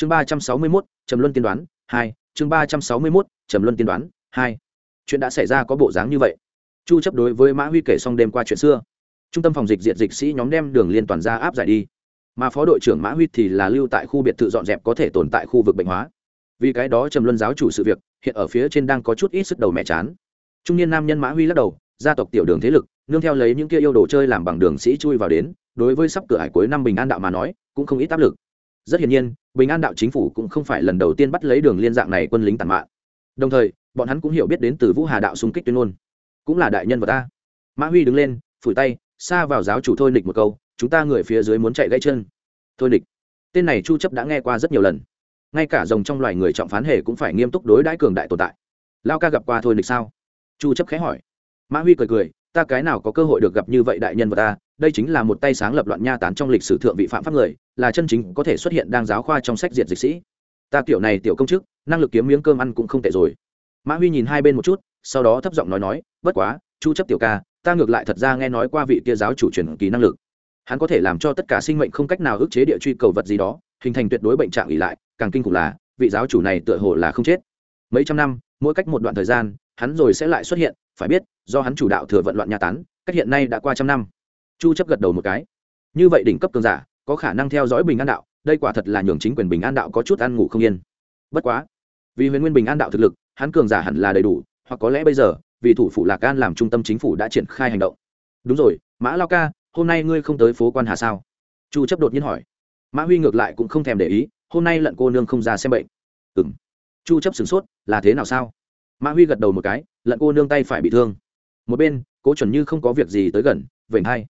chương ba trăm sáu mươi mốt, trầm luân tiên đoán hai, chương ba trăm sáu mươi mốt, trầm luân tiên đoán hai. Chuyện đã xảy ra có bộ dáng như vậy. Chu chấp đối với mã huy kể xong đêm qua chuyện xưa. Trung tâm phòng dịch diệt dịch sĩ nhóm đem đường liên toàn ra áp giải đi. Mà phó đội trưởng mã huy thì là lưu tại khu biệt thự dọn dẹp có thể tồn tại khu vực bệnh hóa. Vì cái đó trầm luân giáo chủ sự việc, hiện ở phía trên đang có chút ít sức đầu mẹ chán. Trung niên nam nhân mã huy lắc đầu, gia tộc tiểu đường thế lực, nương theo lấy những kia yêu đồ chơi làm bằng đường sĩ chui vào đến, đối với sắp cửa hải cuối năm bình an đạo mà nói, cũng không ít áp lực rất hiển nhiên, bình an đạo chính phủ cũng không phải lần đầu tiên bắt lấy đường liên dạng này quân lính tàn mạng đồng thời, bọn hắn cũng hiểu biết đến từ vũ hà đạo xung kích tuyên ngôn. Cũng là đại nhân vật ta. Mã huy đứng lên, phủi tay xa vào giáo chủ thôi nịch một câu, chúng ta người phía dưới muốn chạy gãy chân. Thôi nịch, tên này chu chấp đã nghe qua rất nhiều lần. Ngay cả dòng trong loài người trọng phán hề cũng phải nghiêm túc đối đãi cường đại tồn tại. Lao ca gặp qua thôi nịch sao? Chu chấp khẽ hỏi. Mã huy cười cười, ta cái nào có cơ hội được gặp như vậy đại nhân vật ta đây chính là một tay sáng lập loạn nha tán trong lịch sử thượng vị phạm pháp người, là chân chính có thể xuất hiện đang giáo khoa trong sách diệt dịch sĩ. Ta kiểu này tiểu công chức, năng lực kiếm miếng cơm ăn cũng không tệ rồi. Mã huy nhìn hai bên một chút, sau đó thấp giọng nói nói, bất quá, chu chấp tiểu ca, ta ngược lại thật ra nghe nói qua vị kia giáo chủ truyền kỳ năng lực. Hắn có thể làm cho tất cả sinh mệnh không cách nào ức chế địa truy cầu vật gì đó, hình thành tuyệt đối bệnh trạng ỉ lại, càng kinh khủng là, vị giáo chủ này tựa hồ là không chết. Mấy trăm năm, mỗi cách một đoạn thời gian, hắn rồi sẽ lại xuất hiện, phải biết, do hắn chủ đạo thừa vận loạn nhà tán, cách hiện nay đã qua trăm năm chu chấp gật đầu một cái. Như vậy đỉnh cấp cường giả, có khả năng theo dõi bình an đạo, đây quả thật là nhường chính quyền bình an đạo có chút ăn ngủ không yên. Bất quá, vì huyền nguyên bình an đạo thực lực, hắn cường giả hẳn là đầy đủ, hoặc có lẽ bây giờ, vì thủ phủ lạc an làm trung tâm chính phủ đã triển khai hành động. Đúng rồi, mã lao ca, hôm nay ngươi không tới phố quan hà sao? Chu chấp đột nhiên hỏi. Mã huy ngược lại cũng không thèm để ý, hôm nay lận cô nương không ra xem bệnh. Ừm. Chu chấp sửng sốt, là thế nào sao? Mã huy gật đầu một cái, lận cô nương tay phải bị thương. Một bên, cố chuẩn như không có việc gì tới gần, vểnh hay?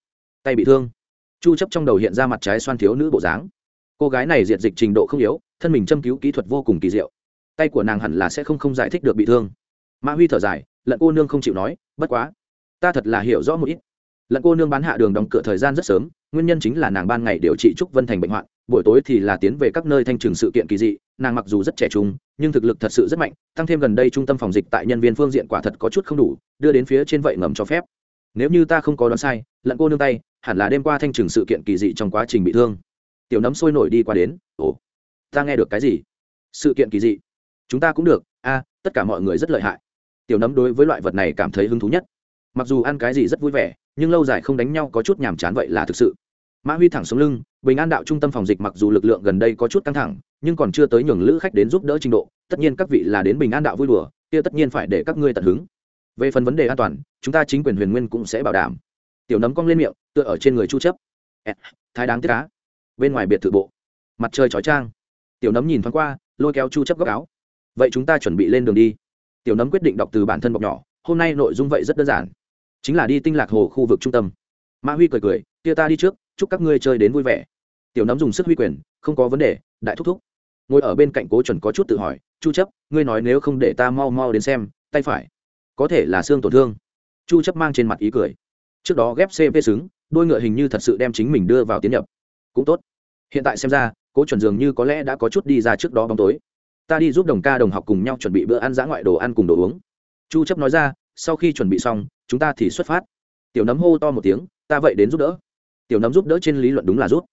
Tay bị thương. Chu chấp trong đầu hiện ra mặt trái xoan thiếu nữ bộ dáng. Cô gái này diệt dịch trình độ không yếu, thân mình châm cứu kỹ thuật vô cùng kỳ diệu. Tay của nàng hẳn là sẽ không không giải thích được bị thương. Mã huy thở dài, lận cô nương không chịu nói, bất quá, ta thật là hiểu rõ một ít. Lận cô nương bán hạ đường đóng cửa thời gian rất sớm, nguyên nhân chính là nàng ban ngày điều trị trúc vân thành bệnh hoạn, buổi tối thì là tiến về các nơi thanh trừng sự kiện kỳ dị, nàng mặc dù rất trẻ trung, nhưng thực lực thật sự rất mạnh, tăng thêm gần đây trung tâm phòng dịch tại nhân viên phương diện quả thật có chút không đủ, đưa đến phía trên vậy ngầm cho phép nếu như ta không có đoán sai, lận cô nương tay, hẳn là đêm qua thanh trừng sự kiện kỳ dị trong quá trình bị thương. Tiểu nấm sôi nổi đi qua đến, ồ, ta nghe được cái gì? Sự kiện kỳ dị. Chúng ta cũng được, a, tất cả mọi người rất lợi hại. Tiểu nấm đối với loại vật này cảm thấy hứng thú nhất. Mặc dù ăn cái gì rất vui vẻ, nhưng lâu dài không đánh nhau có chút nhàm chán vậy là thực sự. Mã huy thẳng xuống lưng, bình an đạo trung tâm phòng dịch mặc dù lực lượng gần đây có chút căng thẳng, nhưng còn chưa tới nhường lữ khách đến giúp đỡ trình độ, tất nhiên các vị là đến bình an đạo vui đùa, kia tất nhiên phải để các ngươi tận hứng về phần vấn đề an toàn, chúng ta chính quyền huyền nguyên cũng sẽ bảo đảm. Tiểu nấm cong lên miệng, tựa ở trên người chu chấp. Thái đáng tiếc cá bên ngoài biệt thự bộ. Mặt trời chói trang tiểu nấm nhìn thoáng qua, lôi kéo chu chấp góc áo. Vậy chúng ta chuẩn bị lên đường đi. Tiểu nấm quyết định đọc từ bản thân bọc nhỏ. Hôm nay nội dung vậy rất đơn giản. Chính là đi tinh lạc hồ khu vực trung tâm. Mã huy cười cười, kia ta đi trước, chúc các ngươi chơi đến vui vẻ. Tiểu nấm dùng sức huy quyền, không có vấn đề, đại thúc thúc. Ngồi ở bên cạnh cố chuẩn có chút tự hỏi, chu chấp, ngươi nói nếu không để ta mau mau đến xem, tay phải có thể là xương tổn thương. Chu chấp mang trên mặt ý cười. Trước đó ghép cp xứng, đôi ngựa hình như thật sự đem chính mình đưa vào tiến nhập. Cũng tốt. Hiện tại xem ra, cố chuẩn dường như có lẽ đã có chút đi ra trước đó bóng tối. Ta đi giúp đồng ca đồng học cùng nhau chuẩn bị bữa ăn dã ngoại đồ ăn cùng đồ uống. Chu chấp nói ra, sau khi chuẩn bị xong, chúng ta thì xuất phát. Tiểu nấm hô to một tiếng, ta vậy đến giúp đỡ. Tiểu nấm giúp đỡ trên lý luận đúng là giúp.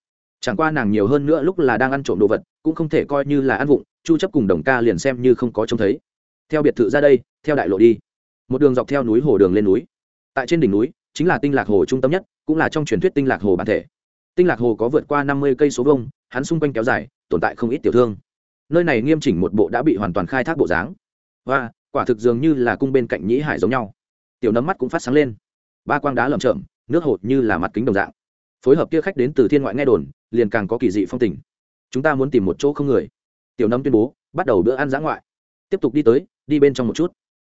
chẳng qua nàng nhiều hơn nữa lúc là đang ăn trộm đồ vật, cũng không thể coi như là ăn vụng, chu chấp cùng đồng ca liền xem như không có trông thấy. Theo biệt thự ra đây, theo đại lộ đi một đường dọc theo núi hồ đường lên núi. Tại trên đỉnh núi, chính là tinh lạc hồ trung tâm nhất, cũng là trong truyền thuyết tinh lạc hồ bản thể. Tinh lạc hồ có vượt qua năm mươi cây số vông hắn xung quanh kéo dài, tồn tại không ít tiểu thương. Nơi này nghiêm chỉnh một bộ đã bị hoàn toàn khai thác bộ dáng. Và, quả thực dường như là cung bên cạnh nhĩ hải giống nhau. Tiểu nấm mắt cũng phát sáng lên. Ba quang đá lởm chởm, nước hột như là mặt kính đồng dạng. Phối hợp kia khách đến từ thiên ngoại nghe đồn, liền càng có kỳ dị phong tình. Chúng ta muốn tìm một chỗ không người. Tiểu nấm tuyên bố, bắt đầu bữa ăn giã ngoại. Tiếp tục đi tới, đi bên trong một chút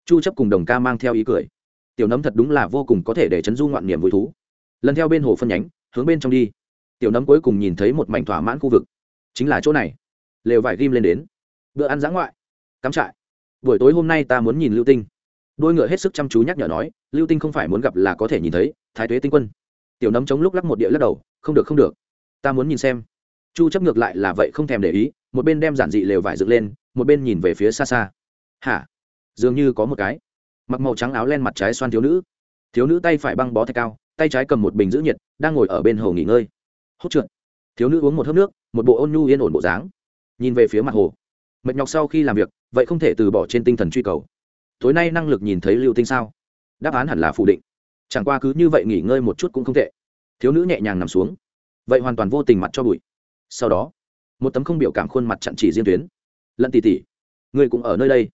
chu chấp cùng đồng ca mang theo ý cười. Tiểu nấm thật đúng là vô cùng có thể để chấn du ngoạn niềm vui thú. Lần theo bên hồ phân nhánh, hướng bên trong đi. Tiểu nấm cuối cùng nhìn thấy một mảnh thỏa mãn khu vực. Chính là chỗ này. Lều vải ghim lên đến. Bữa ăn giã ngoại. Cắm trại. Buổi tối hôm nay ta muốn nhìn lưu tinh. Đôi ngựa hết sức chăm chú nhắc nhở nói, lưu tinh không phải muốn gặp là có thể nhìn thấy, thái tuế tinh quân. Tiểu nấm chống lúc lắc một địa lắc đầu, không được không được. Ta muốn nhìn xem. Chu chấp ngược lại là vậy không thèm để ý, một bên đem giản dị lều vải dựng lên, một bên nhìn về phía xa xa. Hả? Dường như có một cái. Mặc màu trắng áo len mặt trái xoan thiếu nữ. Thiếu nữ tay phải băng bó thạch cao, tay trái cầm một bình giữ nhiệt, đang ngồi ở bên hồ nghỉ ngơi. Hốt trượt. Thiếu nữ uống một hớp nước, một bộ ôn nhu yên ổn bộ dáng. Nhìn về phía mặt hồ. Mệt nhọc sau khi làm việc, vậy không thể từ bỏ trên tinh thần truy cầu. Tối nay năng lực nhìn thấy lưu tinh sao? Đáp án hẳn là phủ định. Chẳng qua cứ như vậy nghỉ ngơi một chút cũng không tệ. Thiếu nữ nhẹ nhàng nằm xuống. Vậy hoàn toàn vô tình mặt cho bụi. Sau đó, một tấm không biểu cảm khuôn mặt chặn chỉ riêng tuyến. Lận tỉ tỉ người cũng ở nơi đây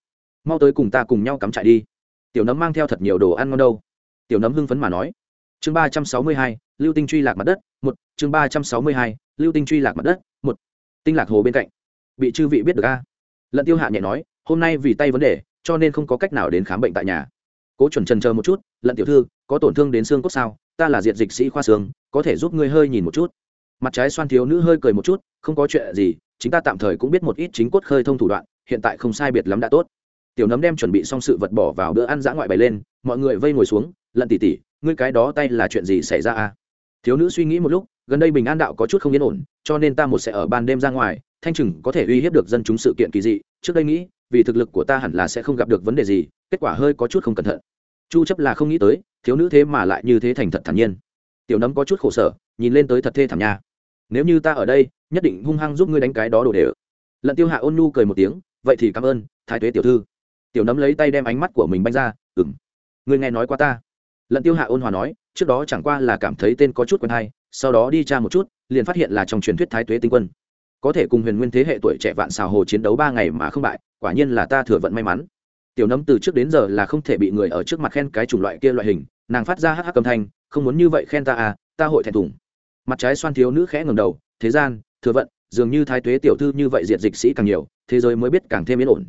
mau tới cùng ta cùng nhau cắm trại đi. Tiểu nấm mang theo thật nhiều đồ ăn ngon đâu. Tiểu nấm hưng phấn mà nói. Chương ba trăm sáu mươi hai, lưu tinh truy lạc mặt đất, một. Chương ba trăm sáu mươi hai, lưu tinh truy lạc mặt đất, một. Tinh lạc hồ bên cạnh. Bị chư vị biết được a? Lận tiêu hạ nhẹ nói, hôm nay vì tay vấn đề, cho nên không có cách nào đến khám bệnh tại nhà. Cố chuẩn trần chờ một chút, lận tiểu thư, có tổn thương đến xương cốt sao? Ta là diệt dịch sĩ khoa xương, có thể giúp ngươi hơi nhìn một chút. Mặt trái xoan thiếu nữ hơi cười một chút, không có chuyện gì chúng ta tạm thời cũng biết một ít chính cốt khơi thông thủ đoạn, hiện tại không sai biệt lắm đã tốt tiểu nấm đem chuẩn bị xong sự vật bỏ vào bữa ăn dã ngoại bày lên, mọi người vây ngồi xuống, lận tỉ tỉ ngươi cái đó tay là chuyện gì xảy ra à thiếu nữ suy nghĩ một lúc, gần đây bình an đạo có chút không yên ổn, cho nên ta một sẽ ở ban đêm ra ngoài, thanh trừng có thể uy hiếp được dân chúng sự kiện kỳ dị, trước đây nghĩ, vì thực lực của ta hẳn là sẽ không gặp được vấn đề gì, kết quả hơi có chút không cẩn thận. Chu chấp là không nghĩ tới, thiếu nữ thế mà lại như thế thành thật thản nhiên. Tiểu nấm có chút khổ sở, nhìn lên tới thật thê thảm nha. Nếu như ta ở đây, nhất định hung hăng giúp ngươi đánh cái đó đồ đều. Lận tiêu hạ ôn nu cười một tiếng, vậy thì cảm ơn, thái tuế tiểu thư tiểu nấm lấy tay đem ánh mắt của mình banh ra ừng ngươi nghe nói qua ta. Lận tiêu hạ ôn hòa nói, trước đó chẳng qua là cảm thấy tên có chút quen hay, sau đó đi tra một chút, liền phát hiện là trong truyền thuyết thái tuế tinh quân. Có thể cùng huyền nguyên thế hệ tuổi trẻ vạn xào hồ chiến đấu ba ngày mà không bại, quả nhiên là ta thừa vận may mắn. Tiểu nấm từ trước đến giờ là không thể bị người ở trước mặt khen cái chủng loại kia loại hình, nàng phát ra hắc hắc âm thanh, không muốn như vậy khen ta à ta hội thẹn thùng. Mặt trái xoan thiếu nữ khẽ ngầm đầu, thế gian, thừa vận, dường như thái tuế tiểu thư như vậy diệt dịch sĩ càng nhiều, thế giới mới biết càng thêm yên ổn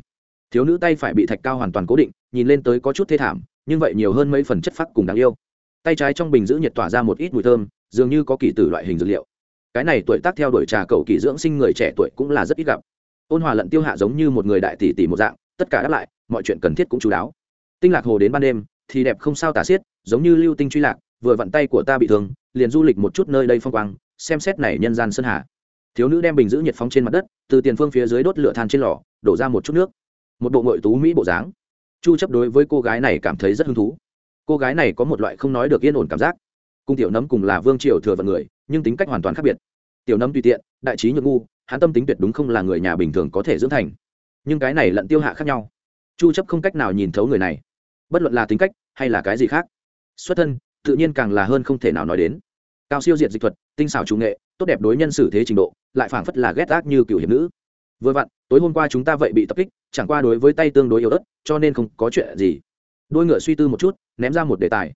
thiếu nữ tay phải bị thạch cao hoàn toàn cố định, nhìn lên tới có chút thê thảm, nhưng vậy nhiều hơn mấy phần chất phác cùng đáng yêu. Tay trái trong bình giữ nhiệt tỏa ra một ít mùi thơm, dường như có kỳ tử loại hình dược liệu. Cái này tuổi tác theo đuổi trà cầu kỳ dưỡng sinh người trẻ tuổi cũng là rất ít gặp. Ôn hòa lận tiêu hạ giống như một người đại tỷ tỷ một dạng, tất cả đáp lại, mọi chuyện cần thiết cũng chú đáo. Tinh lạc hồ đến ban đêm, thì đẹp không sao tả xiết, giống như lưu tinh truy lạc, vừa vặn tay của ta bị thương, liền du lịch một chút nơi đây phong quang, xem xét này nhân gian sơn hà. Thiếu nữ đem bình giữ nhiệt phóng trên mặt đất, từ tiền phương phía dưới đốt lửa than trên lò, đổ ra một chút nước một bộ ngội tú mỹ bộ dáng. Chu chấp đối với cô gái này cảm thấy rất hứng thú. Cô gái này có một loại không nói được yên ổn cảm giác. Cung tiểu nấm cùng là vương triều thừa vận người, nhưng tính cách hoàn toàn khác biệt. Tiểu nấm tùy tiện, đại trí nhược ngu, hắn tâm tính tuyệt đúng không là người nhà bình thường có thể dưỡng thành. Nhưng cái này lận tiêu hạ khác nhau. Chu chấp không cách nào nhìn thấu người này. Bất luận là tính cách hay là cái gì khác, xuất thân, tự nhiên càng là hơn không thể nào nói đến. Cao siêu diệt dịch thuật, tinh xảo chủ nghệ, tốt đẹp đối nhân xử thế trình độ, lại phảng phất là ghét ác như cựu hiệp nữ. Vừa vặn, tối hôm qua chúng ta vậy bị tập kích chẳng qua đối với tay tương đối yếu ớt, cho nên không có chuyện gì. Đôi ngựa suy tư một chút, ném ra một đề tài.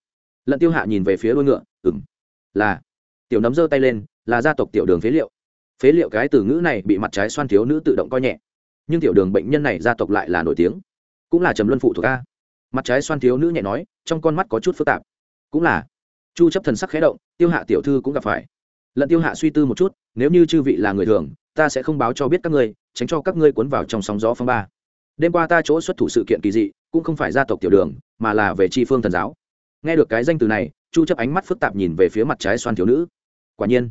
Lận tiêu hạ nhìn về phía đôi ngựa ừng là. Tiểu nấm giơ tay lên, là gia tộc tiểu đường phế liệu. Phế liệu cái từ ngữ này bị mặt trái xoan thiếu nữ tự động coi nhẹ. Nhưng tiểu đường bệnh nhân này gia tộc lại là nổi tiếng. Cũng là trầm luân phụ thuộc a. Mặt trái xoan thiếu nữ nhẹ nói, trong con mắt có chút phức tạp. Cũng là. Chu chấp thần sắc khẽ động, tiêu hạ tiểu thư cũng gặp phải. Lận tiêu hạ suy tư một chút, nếu như chư vị là người thường, ta sẽ không báo cho biết các ngươi, tránh cho các ngươi cuốn vào trong sóng gió phong ba đêm qua ta chỗ xuất thủ sự kiện kỳ dị, cũng không phải gia tộc tiểu đường, mà là về tri phương thần giáo. Nghe được cái danh từ này, chu chấp ánh mắt phức tạp nhìn về phía mặt trái xoan thiếu nữ. Quả nhiên,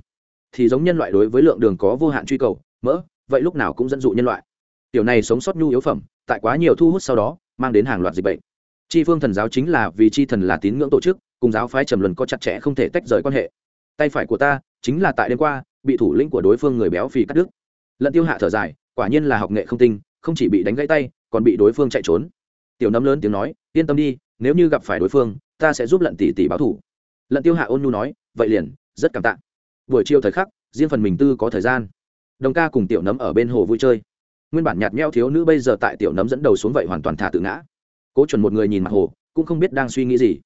thì giống nhân loại đối với lượng đường có vô hạn truy cầu, mỡ, vậy lúc nào cũng dẫn dụ nhân loại. Tiểu này sống sót nhu yếu phẩm, tại quá nhiều thu hút sau đó, mang đến hàng loạt dịch bệnh. Tri phương thần giáo chính là vì tri thần là tín ngưỡng tổ chức, cùng giáo phái trầm luân có chặt chẽ không thể tách rời quan hệ. Tay phải của ta chính là tại đêm qua, bị thủ lĩnh của đối phương người béo phì cắt đứt. Lận tiêu hạ thở dài, quả nhiên là học nghệ không tinh, không chỉ bị đánh gãy tay còn bị đối phương chạy trốn. Tiểu nấm lớn tiếng nói, yên tâm đi, nếu như gặp phải đối phương, ta sẽ giúp lận tỷ tỷ báo thủ lận tiêu hạ ôn nhu nói, vậy liền, rất cảm tạ. Buổi chiều thời khắc, riêng phần mình tư có thời gian. Đồng ca cùng tiểu nấm ở bên hồ vui chơi. Nguyên bản nhạt nhẽo thiếu nữ bây giờ tại tiểu nấm dẫn đầu xuống vậy hoàn toàn thả tự ngã. Cố chuẩn một người nhìn mặt hồ, cũng không biết đang suy nghĩ gì.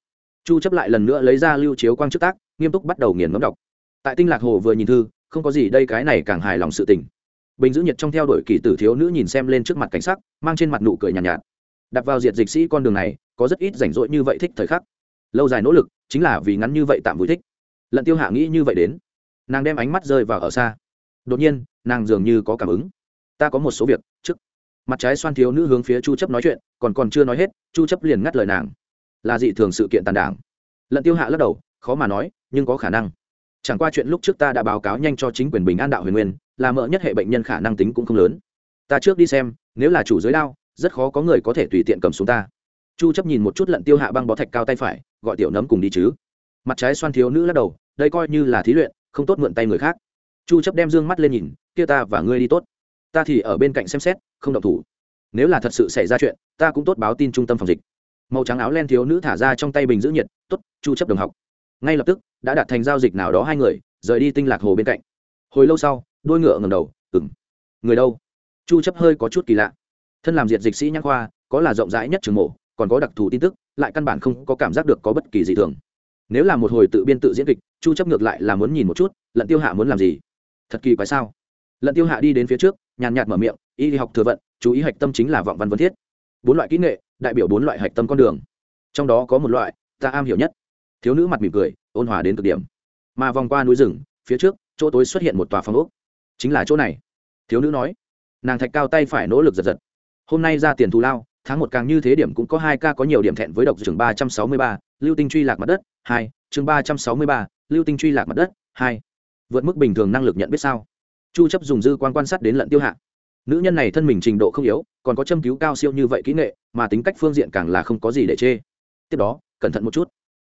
Chu chấp lại lần nữa lấy ra lưu chiếu quang trước tác, nghiêm túc bắt đầu nghiền ngẫm đọc. Tại tinh lạc hồ vừa nhìn thư, không có gì đây cái này càng hài lòng sự tình bình giữ nhiệt trong theo đuổi kỳ tử thiếu nữ nhìn xem lên trước mặt cảnh sắc mang trên mặt nụ cười nhàn nhạt, nhạt. Đặt vào diệt dịch sĩ con đường này có rất ít rảnh rỗi như vậy thích thời khắc. Lâu dài nỗ lực chính là vì ngắn như vậy tạm vui thích. Lận tiêu hạ nghĩ như vậy đến. Nàng đem ánh mắt rơi vào ở xa. Đột nhiên nàng dường như có cảm ứng. Ta có một số việc trước. Mặt trái xoan thiếu nữ hướng phía chu chấp nói chuyện còn còn chưa nói hết chu chấp liền ngắt lời nàng. Là dị thường sự kiện tàn đảng. Lận tiêu hạ lắc đầu khó mà nói nhưng có khả năng. Chẳng qua chuyện lúc trước ta đã báo cáo nhanh cho chính quyền bình an đạo huyền nguyên là mỡ nhất hệ bệnh nhân khả năng tính cũng không lớn. Ta trước đi xem, nếu là chủ giới đao, rất khó có người có thể tùy tiện cầm xuống ta. Chu chấp nhìn một chút lận tiêu hạ băng bó thạch cao tay phải, gọi tiểu nấm cùng đi chứ. Mặt trái xoan thiếu nữ lắc đầu, đây coi như là thí luyện, không tốt mượn tay người khác. Chu chấp đem dương mắt lên nhìn, kia ta và ngươi đi tốt. Ta thì ở bên cạnh xem xét, không động thủ. Nếu là thật sự xảy ra chuyện, ta cũng tốt báo tin trung tâm phòng dịch. Màu trắng áo len thiếu nữ thả ra trong tay bình giữ nhiệt, tốt, chu chấp đồng học. Ngay lập tức, đã đạt thành giao dịch nào đó hai người, rời đi tinh lạc hồ bên cạnh. Hồi lâu sau đôi ngựa ngầm đầu ừng người đâu? Chu chấp hơi có chút kỳ lạ. Thân làm diệt dịch sĩ nhãn khoa, có là rộng rãi nhất trường mộ còn có đặc thù tin tức, lại căn bản không có cảm giác được có bất kỳ gì thường. Nếu là một hồi tự biên tự diễn kịch, chu chấp ngược lại là muốn nhìn một chút, lận tiêu hạ muốn làm gì? Thật kỳ quái sao? Lận tiêu hạ đi đến phía trước, nhàn nhạt mở miệng, y học thừa vận, chú ý hạch tâm chính là vọng văn vấn thiết. Bốn loại kỹ nghệ, đại biểu bốn loại hạch tâm con đường. Trong đó có một loại, ta am hiểu nhất. Thiếu nữ mặt mỉm cười, ôn hòa đến cực điểm. Mà vòng qua núi rừng, phía trước, chỗ tối xuất hiện một tòa phòng ốc chính là chỗ này. Thiếu nữ nói. Nàng thạch cao tay phải nỗ lực giật giật. Hôm nay ra tiền thù lao, tháng một càng như thế điểm cũng có hai ca có nhiều điểm thẹn với độc chương ba trăm sáu mươi ba, lưu tinh truy lạc mặt đất, hai, chương ba trăm sáu mươi ba, lưu tinh truy lạc mặt đất, hai. Vượt mức bình thường năng lực nhận biết sao? Chu chấp dùng dư quan quan sát đến lận tiêu hạ. Nữ nhân này thân mình trình độ không yếu, còn có châm cứu cao siêu như vậy kỹ nghệ, mà tính cách phương diện càng là không có gì để chê. Tiếp đó, cẩn thận một chút.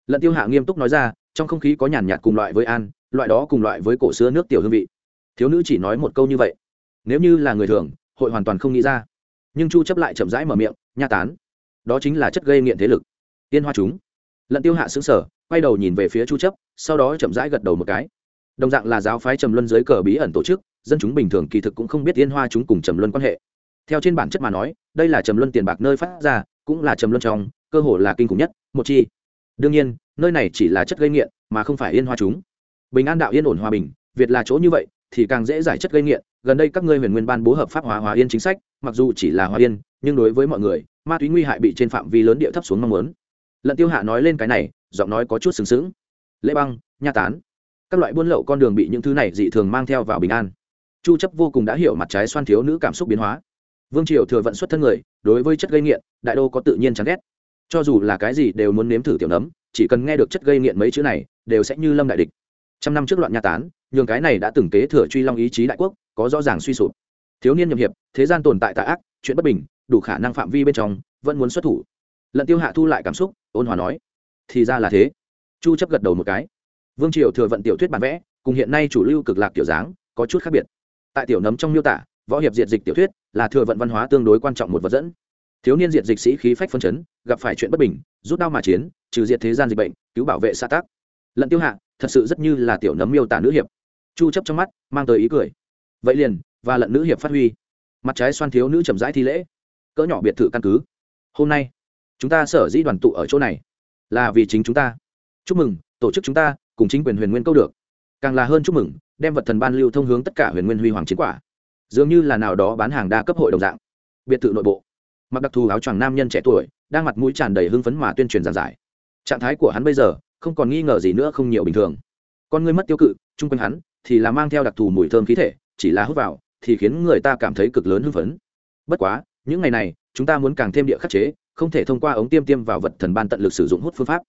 Lận tiêu hạ nghiêm túc nói ra, trong không khí có nhàn nhạt cùng loại với an, loại đó cùng loại với cổ xưa nước tiểu hương vị thiếu nữ chỉ nói một câu như vậy. Nếu như là người thường, hội hoàn toàn không nghĩ ra. Nhưng chu chấp lại chậm rãi mở miệng, nha tán, đó chính là chất gây nghiện thế lực. Tiên hoa chúng. Lận tiêu hạ sững sờ, quay đầu nhìn về phía chu chấp, sau đó chậm rãi gật đầu một cái. Đồng dạng là giáo phái trầm luân dưới cờ bí ẩn tổ chức, dân chúng bình thường kỳ thực cũng không biết tiên hoa chúng cùng trầm luân quan hệ. Theo trên bản chất mà nói, đây là trầm luân tiền bạc nơi phát ra, cũng là trầm luân trong, cơ hồ là kinh khủng nhất, một chi. Đương nhiên, nơi này chỉ là chất gây nghiện, mà không phải yên hoa chúng. Bình an đạo yên ổn hòa bình, việt là chỗ như vậy thì càng dễ giải chất gây nghiện. Gần đây các ngươi huyền nguyên ban bố hợp pháp hóa hóa yên chính sách, mặc dù chỉ là hóa yên, nhưng đối với mọi người, ma túy nguy hại bị trên phạm vi lớn địa thấp xuống mong muốn. Lận tiêu hạ nói lên cái này, giọng nói có chút sừng sững. Lễ băng, nha tán. Các loại buôn lậu con đường bị những thứ này dị thường mang theo vào bình an. Chu chấp vô cùng đã hiểu mặt trái xoan thiếu nữ cảm xúc biến hóa. Vương triều thừa vận xuất thân người, đối với chất gây nghiện, đại đô có tự nhiên chán ghét. Cho dù là cái gì đều muốn nếm thử tiểu nấm, chỉ cần nghe được chất gây nghiện mấy chữ này, đều sẽ như lâm đại địch. Trăm năm trước loạn nha tán nhường cái này đã từng kế thừa truy long ý chí đại quốc, có rõ ràng suy sụp. Thiếu niên nhậm hiệp, thế gian tồn tại tà ác, chuyện bất bình, đủ khả năng phạm vi bên trong, vẫn muốn xuất thủ. Lận tiêu hạ thu lại cảm xúc, ôn hòa nói, thì ra là thế. Chu chấp gật đầu một cái. Vương triều thừa vận tiểu thuyết bản vẽ, cùng hiện nay chủ lưu cực lạc tiểu dáng, có chút khác biệt. Tại tiểu nấm trong miêu tả, võ hiệp diệt dịch tiểu thuyết là thừa vận văn hóa tương đối quan trọng một vật dẫn. Thiếu niên diệt dịch sĩ khí phách phân chấn, gặp phải chuyện bất bình, rút đao mà chiến, trừ diệt thế gian dịch bệnh, cứu bảo vệ xã tác lận tiêu hạ, thật sự rất như là tiểu nấm miêu tả nữ hiệp chu chấp trong mắt, mang tới ý cười. Vậy liền, và lận nữ hiệp phát huy. Mặt trái xoan thiếu nữ chậm rãi thi lễ. Cỡ nhỏ biệt thự căn cứ. Hôm nay, chúng ta sở dĩ đoàn tụ ở chỗ này, là vì chính chúng ta. Chúc mừng, tổ chức chúng ta, cùng chính quyền huyền nguyên câu được. Càng là hơn chúc mừng, đem vật thần ban lưu thông hướng tất cả huyền nguyên huy hoàng chiến quả. Dường như là nào đó bán hàng đa cấp hội đồng dạng. Biệt thự nội bộ. Mặc đặc thù áo choàng nam nhân trẻ tuổi, đang mặt mũi tràn đầy hưng phấn mà tuyên truyền giảng giải. Trạng thái của hắn bây giờ, không còn nghi ngờ gì nữa không nhiều bình thường. Con ngươi mất tiêu cự, chung quanh hắn thì là mang theo đặc thù mùi thơm khí thể, chỉ là hút vào, thì khiến người ta cảm thấy cực lớn hưng phấn. Bất quá, những ngày này, chúng ta muốn càng thêm địa khắc chế, không thể thông qua ống tiêm tiêm vào vật thần ban tận lực sử dụng hút phương pháp.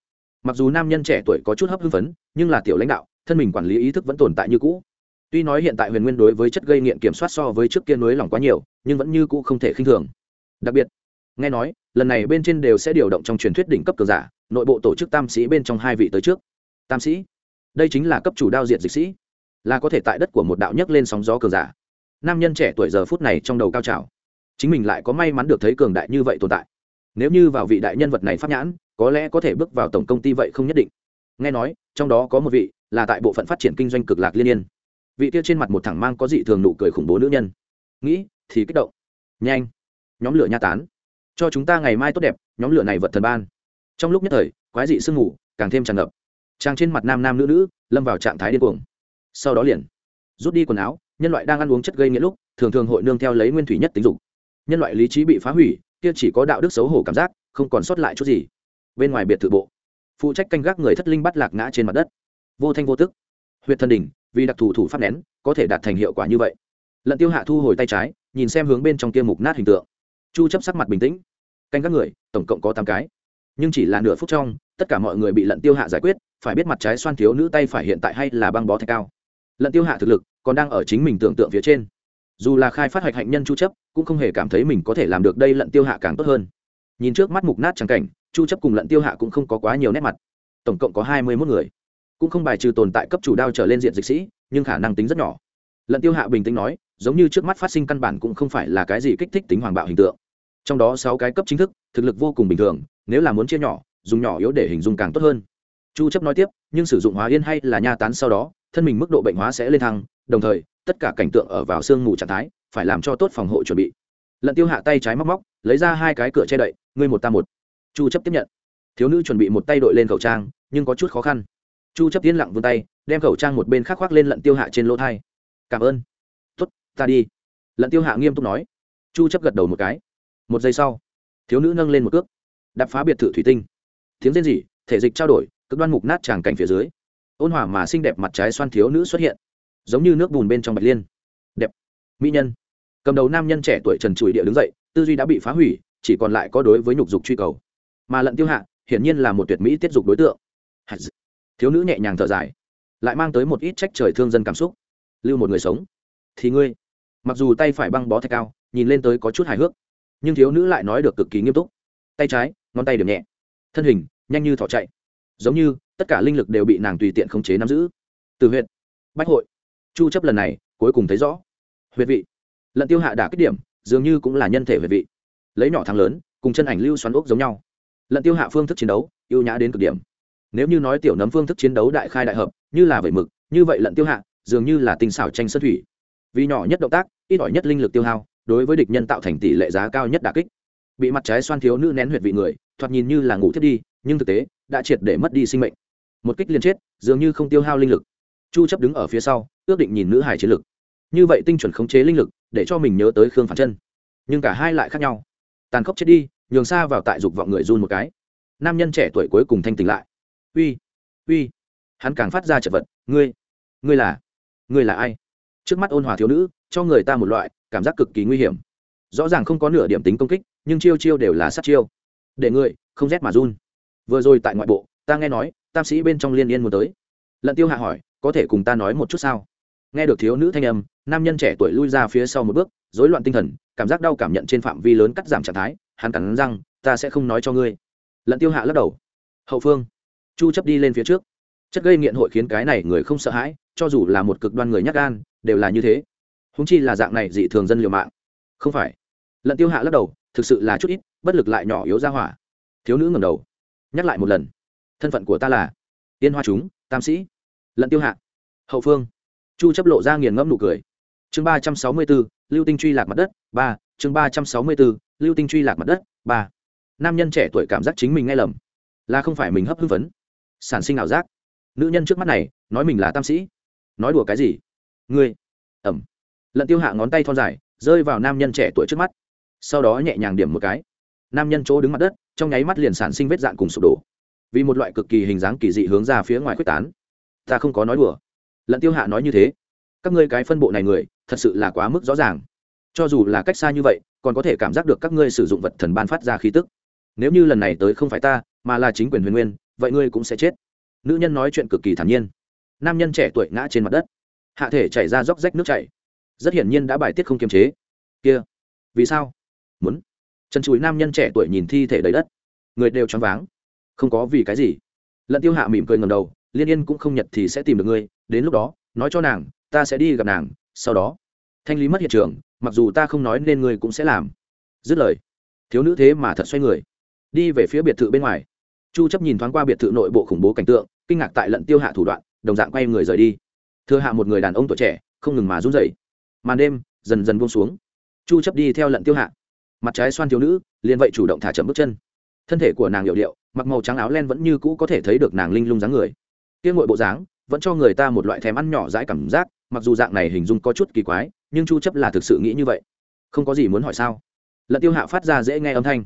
Mặc dù nam nhân trẻ tuổi có chút hấp hưng phấn, nhưng là tiểu lãnh đạo, thân mình quản lý ý thức vẫn tồn tại như cũ. Tuy nói hiện tại huyền nguyên đối với chất gây nghiện kiểm soát so với trước kia nối lỏng quá nhiều, nhưng vẫn như cũ không thể khinh thường. Đặc biệt, nghe nói, lần này bên trên đều sẽ điều động trong truyền thuyết đỉnh cấp cường giả, nội bộ tổ chức tam sĩ bên trong hai vị tới trước. Tam sĩ? Đây chính là cấp chủ đao diệt dịch sĩ là có thể tại đất của một đạo nhấc lên sóng gió cường giả. Nam nhân trẻ tuổi giờ phút này trong đầu cao trào. Chính mình lại có may mắn được thấy cường đại như vậy tồn tại. Nếu như vào vị đại nhân vật này pháp nhãn, có lẽ có thể bước vào tổng công ty vậy không nhất định. Nghe nói, trong đó có một vị là tại bộ phận phát triển kinh doanh cực lạc liên yên. Vị kia trên mặt một thẳng mang có dị thường nụ cười khủng bố nữ nhân. Nghĩ, thì kích động. Nhanh, nhóm lửa nha tán. Cho chúng ta ngày mai tốt đẹp, nhóm lửa này vật thần ban. Trong lúc nhất thời, quái dị sương ngủ càng thêm tràn ngập. Trang trên mặt nam nam nữ nữ, lâm vào trạng thái điên cuồng sau đó liền rút đi quần áo, nhân loại đang ăn uống chất gây nghĩa lúc, thường thường hội nương theo lấy nguyên thủy nhất tính dục. Nhân loại lý trí bị phá hủy, kia chỉ có đạo đức xấu hổ cảm giác, không còn sót lại chút gì. Bên ngoài biệt thự bộ, phụ trách canh gác người thất linh bắt lạc ngã trên mặt đất. Vô thanh vô tức. Huyện thần đình vì đặc thù thủ pháp nén, có thể đạt thành hiệu quả như vậy. Lận tiêu hạ thu hồi tay trái, nhìn xem hướng bên trong kia mục nát hình tượng. Chu chấp sắc mặt bình tĩnh. Canh các người, tổng cộng có 8 cái. Nhưng chỉ là nửa phút trong, tất cả mọi người bị lận tiêu hạ giải quyết, phải biết mặt trái xoan thiếu nữ tay phải hiện tại hay là băng bó thạch cao lận tiêu hạ thực lực, còn đang ở chính mình tưởng tượng phía trên. Dù là khai phát hoạch hạnh nhân chu chấp, cũng không hề cảm thấy mình có thể làm được đây lận tiêu hạ càng tốt hơn. Nhìn trước mắt mục nát chẳng cảnh, chu chấp cùng lận tiêu hạ cũng không có quá nhiều nét mặt. Tổng cộng có 21 người. Cũng không bài trừ tồn tại cấp chủ đao trở lên diện dịch sĩ, nhưng khả năng tính rất nhỏ. Lận tiêu hạ bình tĩnh nói, giống như trước mắt phát sinh căn bản cũng không phải là cái gì kích thích tính hoàng bạo hình tượng. Trong đó sáu cái cấp chính thức, thực lực vô cùng bình thường, nếu là muốn chia nhỏ, dùng nhỏ yếu để hình dung càng tốt hơn. Chu chấp nói tiếp, nhưng sử dụng hóa yên hay là nha tán sau đó thân mình mức độ bệnh hóa sẽ lên thăng, đồng thời, tất cả cảnh tượng ở vào xương mù trạng thái phải làm cho tốt phòng hộ chuẩn bị. Lận tiêu hạ tay trái móc móc, lấy ra hai cái cửa che đậy, ngươi một ta một. Chu chấp tiếp nhận. Thiếu nữ chuẩn bị một tay đội lên khẩu trang, nhưng có chút khó khăn. Chu chấp tiến lặng vươn tay, đem khẩu trang một bên khác khoác lên lận tiêu hạ trên lỗ thai. Cảm ơn. Tốt, ta đi. Lận tiêu hạ nghiêm túc nói. Chu chấp gật đầu một cái. Một giây sau, thiếu nữ nâng lên một cước đập phá biệt thự thủy tinh. Tiếng rên rỉ, thể dịch trao đổi, cực đoan mục nát tràng cảnh phía dưới ôn hòa mà xinh đẹp mặt trái xoan thiếu nữ xuất hiện, giống như nước bùn bên trong bạch liên. Đẹp. Mỹ nhân. Cầm đầu nam nhân trẻ tuổi trần trụi địa đứng dậy, tư duy đã bị phá hủy, chỉ còn lại có đối với nhục dục truy cầu. Mà lận tiêu hạ, hiển nhiên là một tuyệt mỹ tiết dục đối tượng. Thiếu nữ nhẹ nhàng thở dài, lại mang tới một ít trách trời thương dân cảm xúc. Lưu một người sống. Thì ngươi, mặc dù tay phải băng bó thạch cao, nhìn lên tới có chút hài hước, nhưng thiếu nữ lại nói được cực kỳ nghiêm túc. Tay trái, ngón tay điểm nhẹ. Thân hình, nhanh như thỏ chạy giống như tất cả linh lực đều bị nàng tùy tiện khống chế nắm giữ. Từ huyện bách hội. Chu chấp lần này, cuối cùng thấy rõ. Huyệt vị. Lận tiêu hạ đả kích điểm, dường như cũng là nhân thể huyệt vị. Lấy nhỏ thắng lớn, cùng chân ảnh lưu xoắn ốc giống nhau. Lận tiêu hạ phương thức chiến đấu yêu nhã đến cực điểm. Nếu như nói tiểu nấm phương thức chiến đấu đại khai đại hợp, như là vẩy mực, như vậy lận tiêu hạ dường như là tình xảo tranh sơn thủy. Vì nhỏ nhất động tác, ít ỏi nhất linh lực tiêu hao, đối với địch nhân tạo thành tỷ lệ giá cao nhất đả kích. Bị mặt trái xoan thiếu nữ nén huyệt vị người, thoạt nhìn như là ngủ thiết đi nhưng thực tế đã triệt để mất đi sinh mệnh. Một kích liền chết, dường như không tiêu hao linh lực. Chu chấp đứng ở phía sau, ước định nhìn nữ hải chiến lực. Như vậy tinh chuẩn khống chế linh lực, để cho mình nhớ tới khương phản chân. Nhưng cả hai lại khác nhau. Tàn khốc chết đi, nhường xa vào tại dục vọng người run một cái. Nam nhân trẻ tuổi cuối cùng thanh tỉnh lại. Uy uy. Hắn càng phát ra chật vật, ngươi ngươi là ngươi là ai? Trước mắt ôn hòa thiếu nữ, cho người ta một loại cảm giác cực kỳ nguy hiểm. Rõ ràng không có nửa điểm tính công kích, nhưng chiêu chiêu đều là sát chiêu. Để ngươi, không rét mà run vừa rồi tại ngoại bộ, ta nghe nói, tam sĩ bên trong liên yên muốn tới. Lận tiêu hạ hỏi, có thể cùng ta nói một chút sao? Nghe được thiếu nữ thanh âm, nam nhân trẻ tuổi lui ra phía sau một bước, rối loạn tinh thần, cảm giác đau cảm nhận trên phạm vi lớn cắt giảm trạng thái, hắn cắn răng, ta sẽ không nói cho ngươi. Lận tiêu hạ lắc đầu. Hậu phương. Chu chấp đi lên phía trước. Chất gây nghiện hội khiến cái này người không sợ hãi, cho dù là một cực đoan người nhát gan, đều là như thế. Húng chi là dạng này dị thường dân liều mạng. Không phải. Lận tiêu hạ lắc đầu, thực sự là chút ít, bất lực lại nhỏ yếu ra hỏa. Thiếu nữ ngẩng đầu nhắc lại một lần. Thân phận của ta là tiên hoa chúng tam sĩ lận tiêu hạ hậu phương. Chu chấp lộ ra nghiền ngẫm nụ cười. Chương ba trăm sáu mươi 364, lưu tinh truy lạc mặt đất ba chương ba trăm sáu mươi 364, lưu tinh truy lạc mặt đất ba. Nam nhân trẻ tuổi cảm giác chính mình nghe lầm là không phải mình hấp hưng phấn sản sinh ảo giác. Nữ nhân trước mắt này nói mình là tam sĩ. Nói đùa cái gì? Ngươi. Ẩm. Lận tiêu hạ ngón tay thon dài rơi vào nam nhân trẻ tuổi trước mắt. Sau đó nhẹ nhàng điểm một cái. Nam nhân chỗ đứng mặt đất trong nháy mắt liền sản sinh vết dạn cùng sụp đổ. Vì một loại cực kỳ hình dáng kỳ dị hướng ra phía ngoài quyết tán. Ta không có nói đùa. Lận tiêu hạ nói như thế. Các ngươi cái phân bộ này người, thật sự là quá mức rõ ràng. Cho dù là cách xa như vậy, còn có thể cảm giác được các ngươi sử dụng vật thần ban phát ra khí tức. Nếu như lần này tới không phải ta, mà là chính quyền huyền nguyên, vậy ngươi cũng sẽ chết. Nữ nhân nói chuyện cực kỳ thản nhiên. Nam nhân trẻ tuổi ngã trên mặt đất. Hạ thể chảy ra róc rách nước chảy. Rất hiển nhiên đã bài tiết không kiềm chế. Kia. Vì sao? Muốn chân chùi nam nhân trẻ tuổi nhìn thi thể đầy đất. Người đều choáng váng. Không có vì cái gì. Lận tiêu hạ mỉm cười ngầm đầu, liên yên cũng không nhật thì sẽ tìm được ngươi, đến lúc đó, nói cho nàng, ta sẽ đi gặp nàng, sau đó. Thanh lý mất hiện trường, mặc dù ta không nói nên ngươi cũng sẽ làm. Dứt lời, thiếu nữ thế mà thật xoay người, đi về phía biệt thự bên ngoài. Chu chấp nhìn thoáng qua biệt thự nội bộ khủng bố cảnh tượng, kinh ngạc tại lận tiêu hạ thủ đoạn, đồng dạng quay người rời đi. Thừa hạ một người đàn ông tuổi trẻ, không ngừng mà run rẩy. Màn đêm dần dần buông xuống. Chu chấp đi theo lận tiêu hạ mặt trái xoan thiếu nữ, liền vậy chủ động thả chậm bước chân. Thân thể của nàng hiệu điệu, mặc màu trắng áo len vẫn như cũ có thể thấy được nàng linh lung dáng người. Kiên ngội bộ dáng, vẫn cho người ta một loại thèm ăn nhỏ dãi cảm giác, mặc dù dạng này hình dung có chút kỳ quái, nhưng chu chấp là thực sự nghĩ như vậy. Không có gì muốn hỏi sao? Lận tiêu hạ phát ra dễ nghe âm thanh.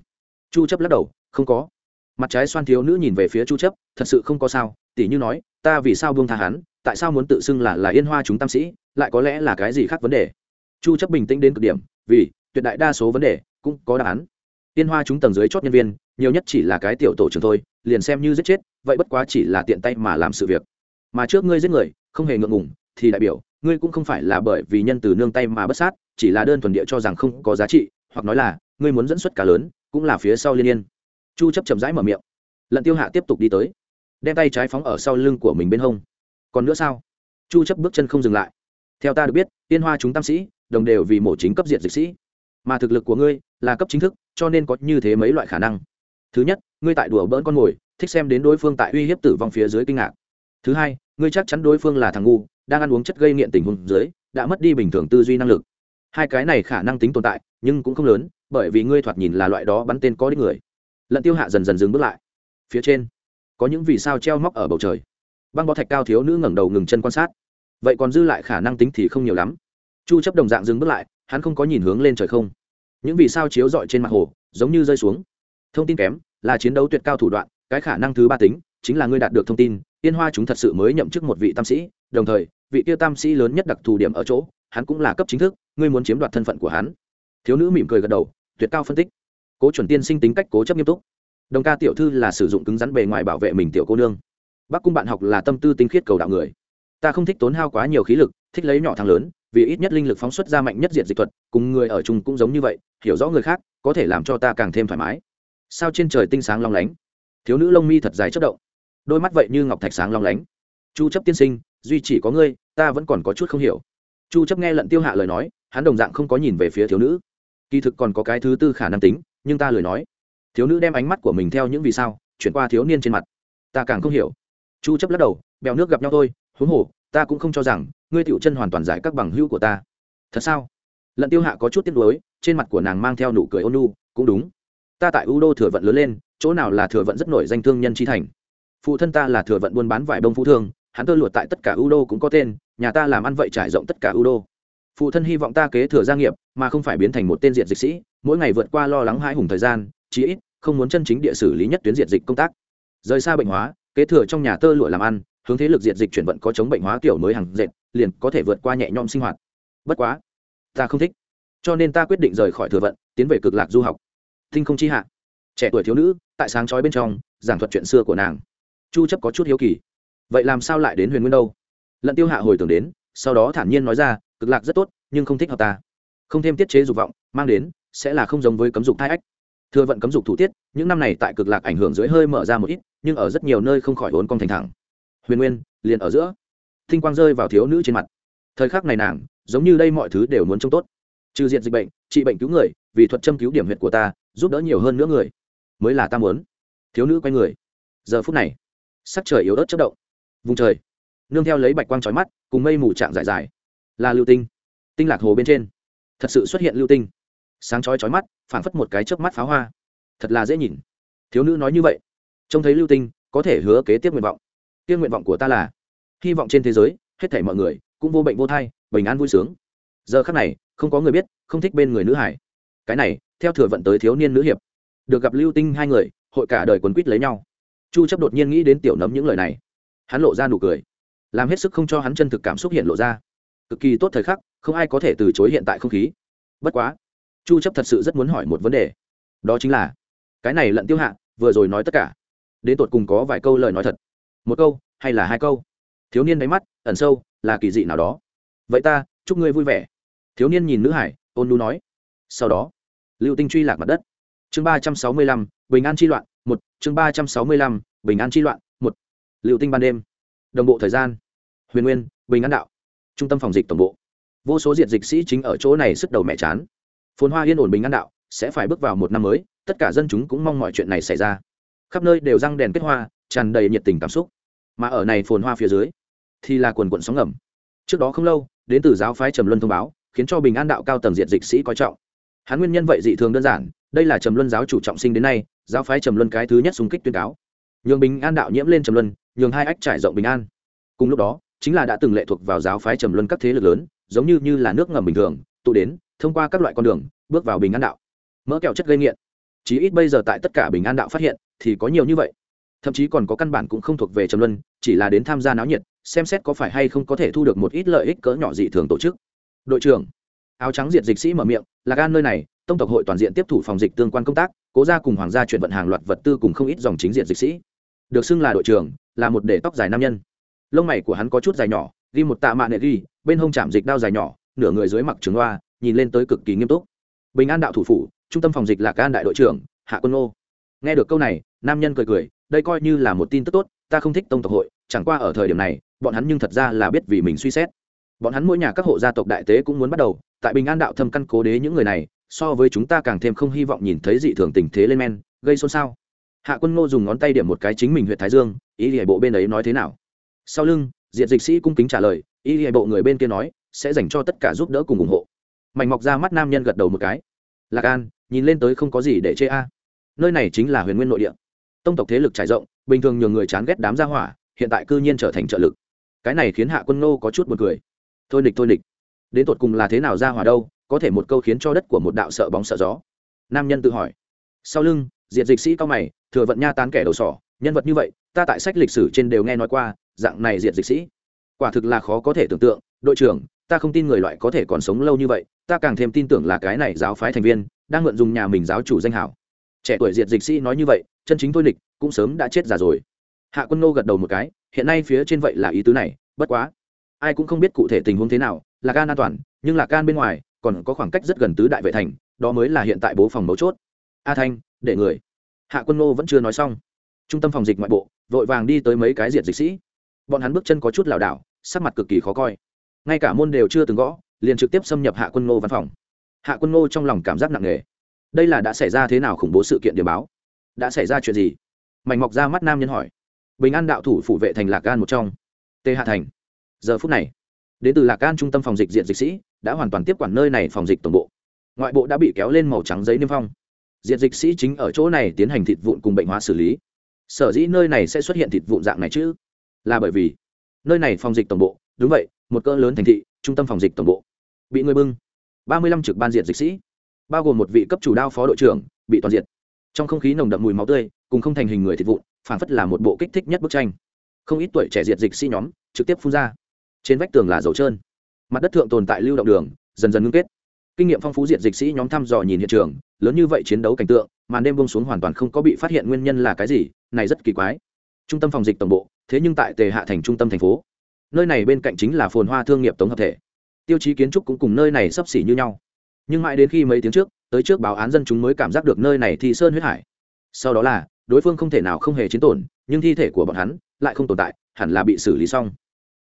Chu chấp lắc đầu, không có. Mặt trái xoan thiếu nữ nhìn về phía chu chấp, thật sự không có sao tỷ như nói, ta vì sao buông tha hắn, tại sao muốn tự xưng là là yên hoa chúng tam sĩ, lại có lẽ là cái gì khác vấn đề? Chu chấp bình tĩnh đến cực điểm, vì, tuyệt đại đa số vấn đề cũng có đáp án. Tiên hoa chúng tầng dưới chót nhân viên, nhiều nhất chỉ là cái tiểu tổ trưởng thôi, liền xem như giết chết, vậy bất quá chỉ là tiện tay mà làm sự việc. Mà trước ngươi giết người, không hề ngượng ngùng, thì đại biểu, ngươi cũng không phải là bởi vì nhân từ nương tay mà bất sát, chỉ là đơn thuần địa cho rằng không có giá trị, hoặc nói là, ngươi muốn dẫn xuất cả lớn, cũng là phía sau liên yên. Chu chấp chậm rãi mở miệng. Lận tiêu hạ tiếp tục đi tới, đem tay trái phóng ở sau lưng của mình bên hông. Còn nữa sao? Chu chấp bước chân không dừng lại. Theo ta được biết, tiên hoa chúng tam sĩ, đồng đều vì mổ chính cấp diệt dịch sĩ. Mà thực lực của ngươi là cấp chính thức, cho nên có như thế mấy loại khả năng. Thứ nhất, ngươi tại đùa bỡn con mồi thích xem đến đối phương tại uy hiếp tử vong phía dưới kinh ngạc. Thứ hai, ngươi chắc chắn đối phương là thằng ngu, đang ăn uống chất gây nghiện tình huống dưới, đã mất đi bình thường tư duy năng lực. Hai cái này khả năng tính tồn tại, nhưng cũng không lớn, bởi vì ngươi thoạt nhìn là loại đó bắn tên có đích người. Lận tiêu hạ dần dần dừng bước lại. Phía trên, có những vì sao treo móc ở bầu trời. Băng bó thạch cao thiếu nữ ngẩng đầu ngừng chân quan sát. Vậy còn dư lại khả năng tính thì không nhiều lắm. Chu chấp đồng dạng dừng bước lại, hắn không có nhìn hướng lên trời không những vì sao chiếu rọi trên mặt hồ, giống như rơi xuống. Thông tin kém, là chiến đấu tuyệt cao thủ đoạn, cái khả năng thứ ba tính, chính là ngươi đạt được thông tin tiên hoa chúng thật sự mới nhậm chức một vị tam sĩ, đồng thời, vị tiêu tam sĩ lớn nhất đặc thù điểm ở chỗ, hắn cũng là cấp chính thức, ngươi muốn chiếm đoạt thân phận của hắn. Thiếu nữ mỉm cười gật đầu, tuyệt cao phân tích. Cố chuẩn tiên sinh tính cách cố chấp nghiêm túc. Đồng ca tiểu thư là sử dụng cứng rắn bề ngoài bảo vệ mình tiểu cô nương. Bác cung bạn học là tâm tư tinh khiết cầu đạo người. Ta không thích tốn hao quá nhiều khí lực thích lấy nhỏ thằng lớn, vì ít nhất linh lực phóng xuất ra mạnh nhất diện dịch thuật, cùng người ở chung cũng giống như vậy, hiểu rõ người khác, có thể làm cho ta càng thêm thoải mái. Sao trên trời tinh sáng long lánh? Thiếu nữ lông mi thật dài chất động. Đôi mắt vậy như ngọc thạch sáng long lánh. Chu chấp tiên sinh, duy chỉ có ngươi, ta vẫn còn có chút không hiểu. Chu chấp nghe lận tiêu hạ lời nói, hắn đồng dạng không có nhìn về phía thiếu nữ. Kỳ thực còn có cái thứ tư khả năng tính, nhưng ta lời nói. Thiếu nữ đem ánh mắt của mình theo những vì sao, chuyển qua thiếu niên trên mặt. Ta càng không hiểu. Chu chấp lắc đầu, bèo nước gặp nhau thôi, huống hồ, ta cũng không cho rằng ngươi tiểu chân hoàn toàn giải các bằng hữu của ta. Thật sao? Lận tiêu hạ có chút tiếc nuối, trên mặt của nàng mang theo nụ cười ôn nhu, cũng đúng. Ta tại u đô thừa vận lớn lên, chỗ nào là thừa vận rất nổi danh thương nhân trí thành. Phụ thân ta là thừa vận buôn bán vải đông phú thương, hắn tơ lụa tại tất cả u đô cũng có tên, nhà ta làm ăn vậy trải rộng tất cả u đô phụ thân hy vọng ta kế thừa gia nghiệp, mà không phải biến thành một tên diện dịch sĩ, mỗi ngày vượt qua lo lắng hai hùng thời gian, chí ít, không muốn chân chính địa xử lý nhất tuyến diện dịch công tác. Rời xa bệnh hóa, kế thừa trong nhà tơ lụa làm ăn, hướng thế lực diện dịch chuyển vận có chống bệnh hóa tiểu mới hàng dệt liền có thể vượt qua nhẹ nhõm sinh hoạt. Bất quá, ta không thích. Cho nên ta quyết định rời khỏi thừa vận, tiến về cực lạc du học. Thinh không chi hạ. Trẻ tuổi thiếu nữ, tại sáng chói bên trong, giảng thuật chuyện xưa của nàng. Chu chấp có chút hiếu kỳ. Vậy làm sao lại đến huyền nguyên đâu? Lận tiêu hạ hồi tưởng đến, sau đó thản nhiên nói ra, cực lạc rất tốt, nhưng không thích hợp ta. Không thêm tiết chế dục vọng, mang đến, sẽ là không giống với cấm dục thai ách. Thừa vận cấm dục thủ tiết, những năm này tại cực lạc ảnh hưởng dưới hơi mở ra một ít, nhưng ở rất nhiều nơi không khỏi vốn cong thành thẳng. Huyền nguyên, liền ở giữa thinh quang rơi vào thiếu nữ trên mặt. Thời khắc này nàng, giống như đây mọi thứ đều muốn trông tốt. Trừ diện dịch bệnh, trị bệnh cứu người, vì thuật châm cứu điểm huyệt của ta, giúp đỡ nhiều hơn nữa người. Mới là ta muốn. Thiếu nữ quay người. Giờ phút này, sắc trời yếu ớt chất động. Vùng trời, nương theo lấy bạch quang trói mắt, cùng mây mù trạng dài dài. Là lưu tinh. Tinh lạc hồ bên trên. Thật sự xuất hiện lưu tinh. Sáng chói chói mắt, phảng phất một cái chớp mắt pháo hoa. Thật là dễ nhìn. Thiếu nữ nói như vậy, trông thấy lưu tinh, có thể hứa kế tiếp nguyện vọng. Tiên nguyện vọng của ta là hy vọng trên thế giới, hết thảy mọi người cũng vô bệnh vô thai, bình an vui sướng. Giờ khắc này, không có người biết, không thích bên người nữ hải. Cái này, theo thừa vận tới thiếu niên nữ hiệp. Được gặp lưu tinh hai người, hội cả đời quấn quýt lấy nhau. Chu chấp đột nhiên nghĩ đến tiểu nấm những lời này. Hắn lộ ra nụ cười. Làm hết sức không cho hắn chân thực cảm xúc hiện lộ ra. Cực kỳ tốt thời khắc, không ai có thể từ chối hiện tại không khí. Bất quá, chu chấp thật sự rất muốn hỏi một vấn đề. Đó chính là, cái này lận tiêu hạ, vừa rồi nói tất cả. Đến tột cùng có vài câu lời nói thật. Một câu, hay là hai câu? Thiếu niên đáy mắt, ẩn sâu, là kỳ dị nào đó. Vậy ta, chúc ngươi vui vẻ. Thiếu niên nhìn nữ hải, ôn nu nói. Sau đó, lưu tinh truy lạc mặt đất. Chương ba trăm sáu mươi lăm, bình an chi loạn, một. Chương ba trăm sáu mươi lăm, bình an chi loạn, một. Lưu tinh ban đêm. Đồng bộ thời gian. Huyền nguyên, bình an đạo. Trung tâm phòng dịch tổng bộ. Vô số diện dịch sĩ chính ở chỗ này sức đầu mẹ chán. Phồn hoa yên ổn bình an đạo, sẽ phải bước vào một năm mới, tất cả dân chúng cũng mong mọi chuyện này xảy ra. Khắp nơi đều răng đèn kết hoa, tràn đầy nhiệt tình cảm xúc. Mà ở này phồn hoa phía dưới thì là quần quận sóng ngầm. Trước đó không lâu, đến từ giáo phái trầm luân thông báo, khiến cho bình an đạo cao tầng diện dịch sĩ coi trọng. Hắn nguyên nhân vậy dị thường đơn giản, đây là trầm luân giáo chủ trọng sinh đến nay, giáo phái trầm luân cái thứ nhất xung kích tuyên cáo. Nhường bình an đạo nhiễm lên trầm luân, nhường hai ách trải rộng bình an. Cùng lúc đó, chính là đã từng lệ thuộc vào giáo phái trầm luân các thế lực lớn, giống như như là nước ngầm bình thường, tụ đến, thông qua các loại con đường, bước vào bình an đạo. Mỡ kẹo chất gây nghiện. Chí ít bây giờ tại tất cả bình an đạo phát hiện, thì có nhiều như vậy. Thậm chí còn có căn bản cũng không thuộc về trầm luân, chỉ là đến tham gia náo nhiệt xem xét có phải hay không có thể thu được một ít lợi ích cỡ nhỏ dị thường tổ chức. Đội trưởng, áo trắng diệt dịch sĩ mở miệng là gan nơi này, tông tộc hội toàn diện tiếp thủ phòng dịch tương quan công tác, cố ra cùng hoàng gia chuyển vận hàng loạt vật tư cùng không ít dòng chính diện dịch sĩ. Được xưng là đội trưởng, là một để tóc dài nam nhân. Lông mày của hắn có chút dài nhỏ, ghi một tạ mạ nệ ghi, bên hông chạm dịch đao dài nhỏ, nửa người dưới mặc trường loa, nhìn lên tới cực kỳ nghiêm túc. Bình an đạo thủ phủ, trung tâm phòng dịch là can đại đội trưởng, hạ quân ô nghe được câu này, nam nhân cười cười đây coi như là một tin tức tốt, ta không thích tông tộc hội, chẳng qua ở thời điểm này, bọn hắn nhưng thật ra là biết vì mình suy xét. Bọn hắn mỗi nhà các hộ gia tộc đại tế cũng muốn bắt đầu, tại bình an đạo thâm căn cố đế những người này, so với chúng ta càng thêm không hy vọng nhìn thấy dị thường tình thế lên men, gây xôn xao. Hạ quân ngô dùng ngón tay điểm một cái chính mình huyện thái dương, ý hệ bộ bên ấy nói thế nào? Sau lưng, diện dịch sĩ cung kính trả lời, ý hệ bộ người bên kia nói, sẽ dành cho tất cả giúp đỡ cùng ủng hộ. Mảnh mọc ra mắt nam nhân gật đầu một cái. Lạc an, nhìn lên tới không có gì để chê a. Nơi này chính là huyền nguyên nội địa tông tộc thế lực trải rộng, bình thường nhường người chán ghét đám gia hỏa, hiện tại cư nhiên trở thành trợ lực. Cái này khiến hạ quân nô có chút b u ồ n cười. Thôi nịch thôi nịch. Đến tột cùng là thế nào ra hỏa đâu, có thể một câu khiến cho đất của một đạo sợ bóng sợ gió. Nam nhân tự hỏi. Sau lưng diện dịch sĩ cao mày, thừa vận nha tán kẻ đầu sỏ, nhân vật như vậy, ta tại sách lịch sử trên đều nghe nói qua, dạng này diện dịch sĩ. Quả thực là khó có thể tưởng tượng, đội trưởng, ta không tin người loại có thể còn sống lâu như vậy, ta càng thêm tin tưởng là cái này giáo phái thành viên, đang mượn dùng nhà mình giáo chủ danh hảo. Trẻ tuổi diệt dịch sĩ nói như vậy chân chính thôi địch, cũng sớm đã chết già rồi. Hạ quân nô gật đầu một cái, hiện nay phía trên vậy là ý tứ này, bất quá, ai cũng không biết cụ thể tình huống thế nào, là can an toàn, nhưng là can bên ngoài, còn có khoảng cách rất gần tứ đại vệ thành, đó mới là hiện tại bố phòng mấu chốt. A thanh, để người. Hạ quân nô vẫn chưa nói xong. Trung tâm phòng dịch ngoại bộ, vội vàng đi tới mấy cái diệt dịch sĩ. Bọn hắn bước chân có chút lảo đảo, sắc mặt cực kỳ khó coi. Ngay cả môn đều chưa từng gõ, liền trực tiếp xâm nhập hạ quân nô văn phòng. Hạ quân nô trong lòng cảm giác nặng nề. Đây là đã xảy ra thế nào khủng bố sự kiện điểm báo? Đã xảy ra chuyện gì? Mảnh mọc ra mắt nam nhân hỏi. Bình an đạo thủ phủ vệ thành lạc gan một trong. Tê hạ thành. Giờ phút này, đến từ lạc gan trung tâm phòng dịch diện dịch sĩ, đã hoàn toàn tiếp quản nơi này phòng dịch tổng bộ. Ngoại bộ đã bị kéo lên màu trắng giấy niêm phong. Diện dịch sĩ chính ở chỗ này tiến hành thịt vụn cùng bệnh hóa xử lý. Sở dĩ nơi này sẽ xuất hiện thịt vụn dạng này chứ? Là bởi vì, nơi này phòng dịch tổng bộ, đúng vậy, một cỡ lớn thành thị, trung tâm phòng dịch tổng bộ. Bị người bưng. Ba mươi lăm trực ban diện dịch sĩ, bao gồm một vị cấp chủ đao phó đội trưởng, bị toàn diện trong không khí nồng đậm mùi máu tươi, cùng không thành hình người thịt vụn phản phất là một bộ kích thích nhất bức tranh. Không ít tuổi trẻ diệt dịch sĩ nhóm trực tiếp phun ra. Trên vách tường là dầu trơn. Mặt đất thượng tồn tại lưu động đường, dần dần ngưng kết. Kinh nghiệm phong phú diệt dịch sĩ nhóm thăm dò nhìn hiện trường, lớn như vậy chiến đấu cảnh tượng, màn đêm bông xuống hoàn toàn không có bị phát hiện nguyên nhân là cái gì, này rất kỳ quái. Trung tâm phòng dịch tổng bộ, thế nhưng tại tề hạ thành trung tâm thành phố. Nơi này bên cạnh chính là phồn hoa thương nghiệp tổng hợp thể. Tiêu chí kiến trúc cũng cùng nơi này sấp xỉ như nhau. Nhưng mãi đến khi mấy tiếng trước tới trước báo án dân chúng mới cảm giác được nơi này thì sơn huyết hải. Sau đó là, đối phương không thể nào không hề chiến tổn, nhưng thi thể của bọn hắn lại không tồn tại, hẳn là bị xử lý xong.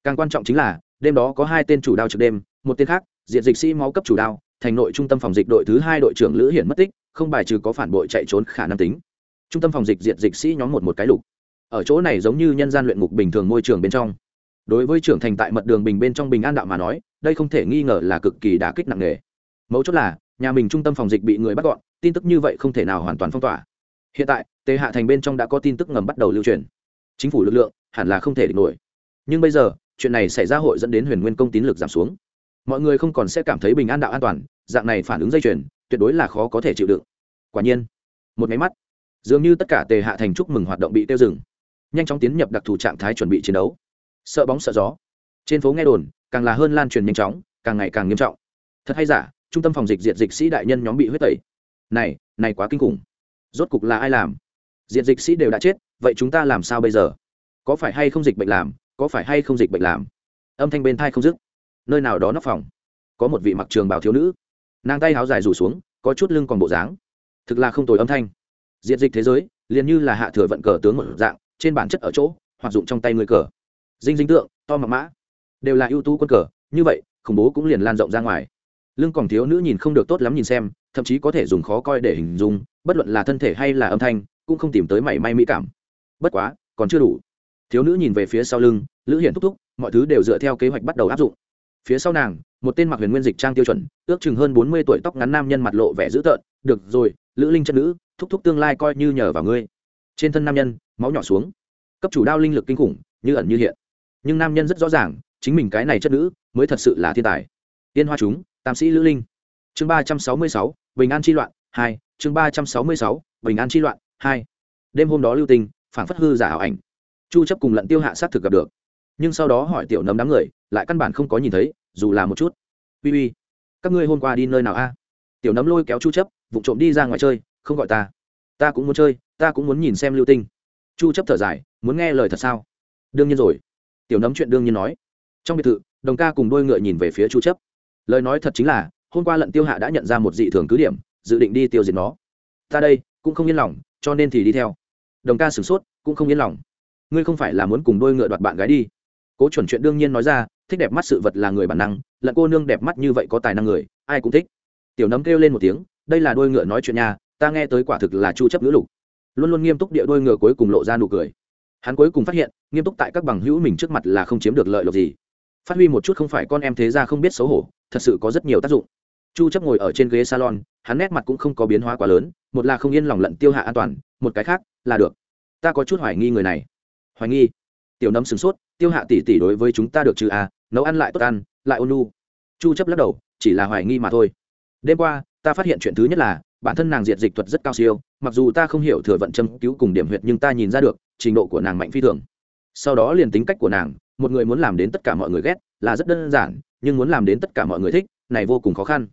Càng quan trọng chính là, đêm đó có hai tên chủ đao trực đêm, một tên khác diện dịch sĩ máu cấp chủ đao, thành nội trung tâm phòng dịch đội thứ hai đội trưởng lữ hiển mất tích, không bài trừ có phản bội chạy trốn khả năng tính. Trung tâm phòng dịch diện dịch sĩ nhóm một một cái lục. Ở chỗ này giống như nhân gian luyện ngục bình thường môi trường bên trong. Đối với trưởng thành tại mật đường bình bên trong bình an đạo mà nói, đây không thể nghi ngờ là cực kỳ đả kích nặng nề. Mấu chốt là nhà mình trung tâm phòng dịch bị người bắt gọn, tin tức như vậy không thể nào hoàn toàn phong tỏa. Hiện tại, tề hạ thành bên trong đã có tin tức ngầm bắt đầu lưu truyền. Chính phủ lực lượng hẳn là không thể địch nổi. Nhưng bây giờ, chuyện này xảy ra hội dẫn đến huyền nguyên công tín lực giảm xuống. Mọi người không còn sẽ cảm thấy bình an đạo an toàn, dạng này phản ứng dây chuyền, tuyệt đối là khó có thể chịu đựng. Quả nhiên, một máy mắt, dường như tất cả tề hạ thành chúc mừng hoạt động bị tiêu dừng. Nhanh chóng tiến nhập đặc thù trạng thái chuẩn bị chiến đấu. Sợ bóng sợ gió. Trên phố nghe đồn, càng là hơn lan truyền nhanh chóng, càng ngày càng nghiêm trọng. Thật hay giả trung tâm phòng dịch diệt dịch sĩ đại nhân nhóm bị huyết tẩy. Này này quá kinh khủng. Rốt cục là ai làm? Diệt dịch sĩ đều đã chết, vậy chúng ta làm sao bây giờ? Có phải hay không dịch bệnh làm? Có phải hay không dịch bệnh làm? Âm thanh bên thai không dứt. Nơi nào đó nóc phòng. Có một vị mặc trường bào thiếu nữ. Nàng tay háo dài rủ xuống, có chút lưng còn bộ dáng. Thực là không tồi âm thanh. Diệt dịch thế giới, liền như là hạ thừa vận cờ tướng một dạng, trên bản chất ở chỗ hoặc dụng trong tay người cờ. Dinh dinh tượng, to mặc mã. Đều là ưu tú quân cờ, như vậy, khủng bố cũng liền lan rộng ra ngoài lưng còn thiếu nữ nhìn không được tốt lắm nhìn xem, thậm chí có thể dùng khó coi để hình dung, bất luận là thân thể hay là âm thanh, cũng không tìm tới mảy may mỹ cảm. Bất quá, còn chưa đủ. Thiếu nữ nhìn về phía sau lưng, lữ hiển thúc thúc, mọi thứ đều dựa theo kế hoạch bắt đầu áp dụng. Phía sau nàng, một tên mặc huyền nguyên dịch trang tiêu chuẩn, ước chừng hơn bốn mươi tuổi tóc ngắn nam nhân mặt lộ vẻ dữ tợn, được rồi, lữ linh chân nữ, thúc thúc tương lai coi như nhờ vào ngươi. Trên thân nam nhân, máu nhỏ xuống. Cấp chủ đao linh lực kinh khủng, như ẩn như hiện. Nhưng nam nhân rất rõ ràng, chính mình cái này chất nữ, mới thật sự là thiên tài tiên hoa chúng, tam sĩ lữ linh. Chương ba trăm sáu mươi sáu, bình an chi loạn, hai. Chương ba trăm sáu mươi sáu, bình an chi loạn, hai. Đêm hôm đó lưu tình phản phất hư giả ảo ảnh. Chu chấp cùng lận tiêu hạ sát thực gặp được. Nhưng sau đó hỏi tiểu nấm đám người, lại căn bản không có nhìn thấy, dù là một chút. Uy uy, các ngươi hôm qua đi nơi nào a? Tiểu nấm lôi kéo chu chấp, vụng trộm đi ra ngoài chơi, không gọi ta. Ta cũng muốn chơi, ta cũng muốn nhìn xem lưu tinh chu chấp thở dài, muốn nghe lời thật sao? Đương nhiên rồi. Tiểu nấm chuyện đương nhiên nói. Trong biệt thự, đồng ca cùng đôi ngựa nhìn về phía chu chấp lời nói thật chính là hôm qua lận tiêu hạ đã nhận ra một dị thường cứ điểm dự định đi tiêu diệt nó. Ta đây cũng không yên lòng cho nên thì đi theo. Đồng ca sửng sốt cũng không yên lòng. Ngươi không phải là muốn cùng đôi ngựa đoạt bạn gái đi. Cố chuẩn chuyện đương nhiên nói ra thích đẹp mắt sự vật là người bản năng lận cô nương đẹp mắt như vậy có tài năng người ai cũng thích. Tiểu nấm kêu lên một tiếng đây là đôi ngựa nói chuyện nhà, ta nghe tới quả thực là chu chấp ngữ lục. Luôn luôn nghiêm túc địa đôi ngựa cuối cùng lộ ra nụ cười. Hắn cuối cùng phát hiện nghiêm túc tại các bằng hữu mình trước mặt là không chiếm được lợi lộc gì phát huy một chút không phải con em thế ra không biết xấu hổ, thật sự có rất nhiều tác dụng. Chu chấp ngồi ở trên ghế salon, hắn nét mặt cũng không có biến hóa quá lớn, một là không yên lòng lận tiêu hạ an toàn, một cái khác là được. Ta có chút hoài nghi người này. Hoài nghi? Tiểu nấm sửng sốt, tiêu hạ tỷ tỷ đối với chúng ta được chứ à nấu ăn lại tốt ăn, lại ôn nu. chu chấp lắc đầu, chỉ là hoài nghi mà thôi. Đêm qua, ta phát hiện chuyện thứ nhất là, bản thân nàng diệt dịch thuật rất cao siêu, mặc dù ta không hiểu thừa vận châm cứu cùng điểm huyệt nhưng ta nhìn ra được, trình độ của nàng mạnh phi thường sau đó liền tính cách của nàng, một người muốn làm đến tất cả mọi người ghét, là rất đơn giản, nhưng muốn làm đến tất cả mọi người thích, này vô cùng khó khăn.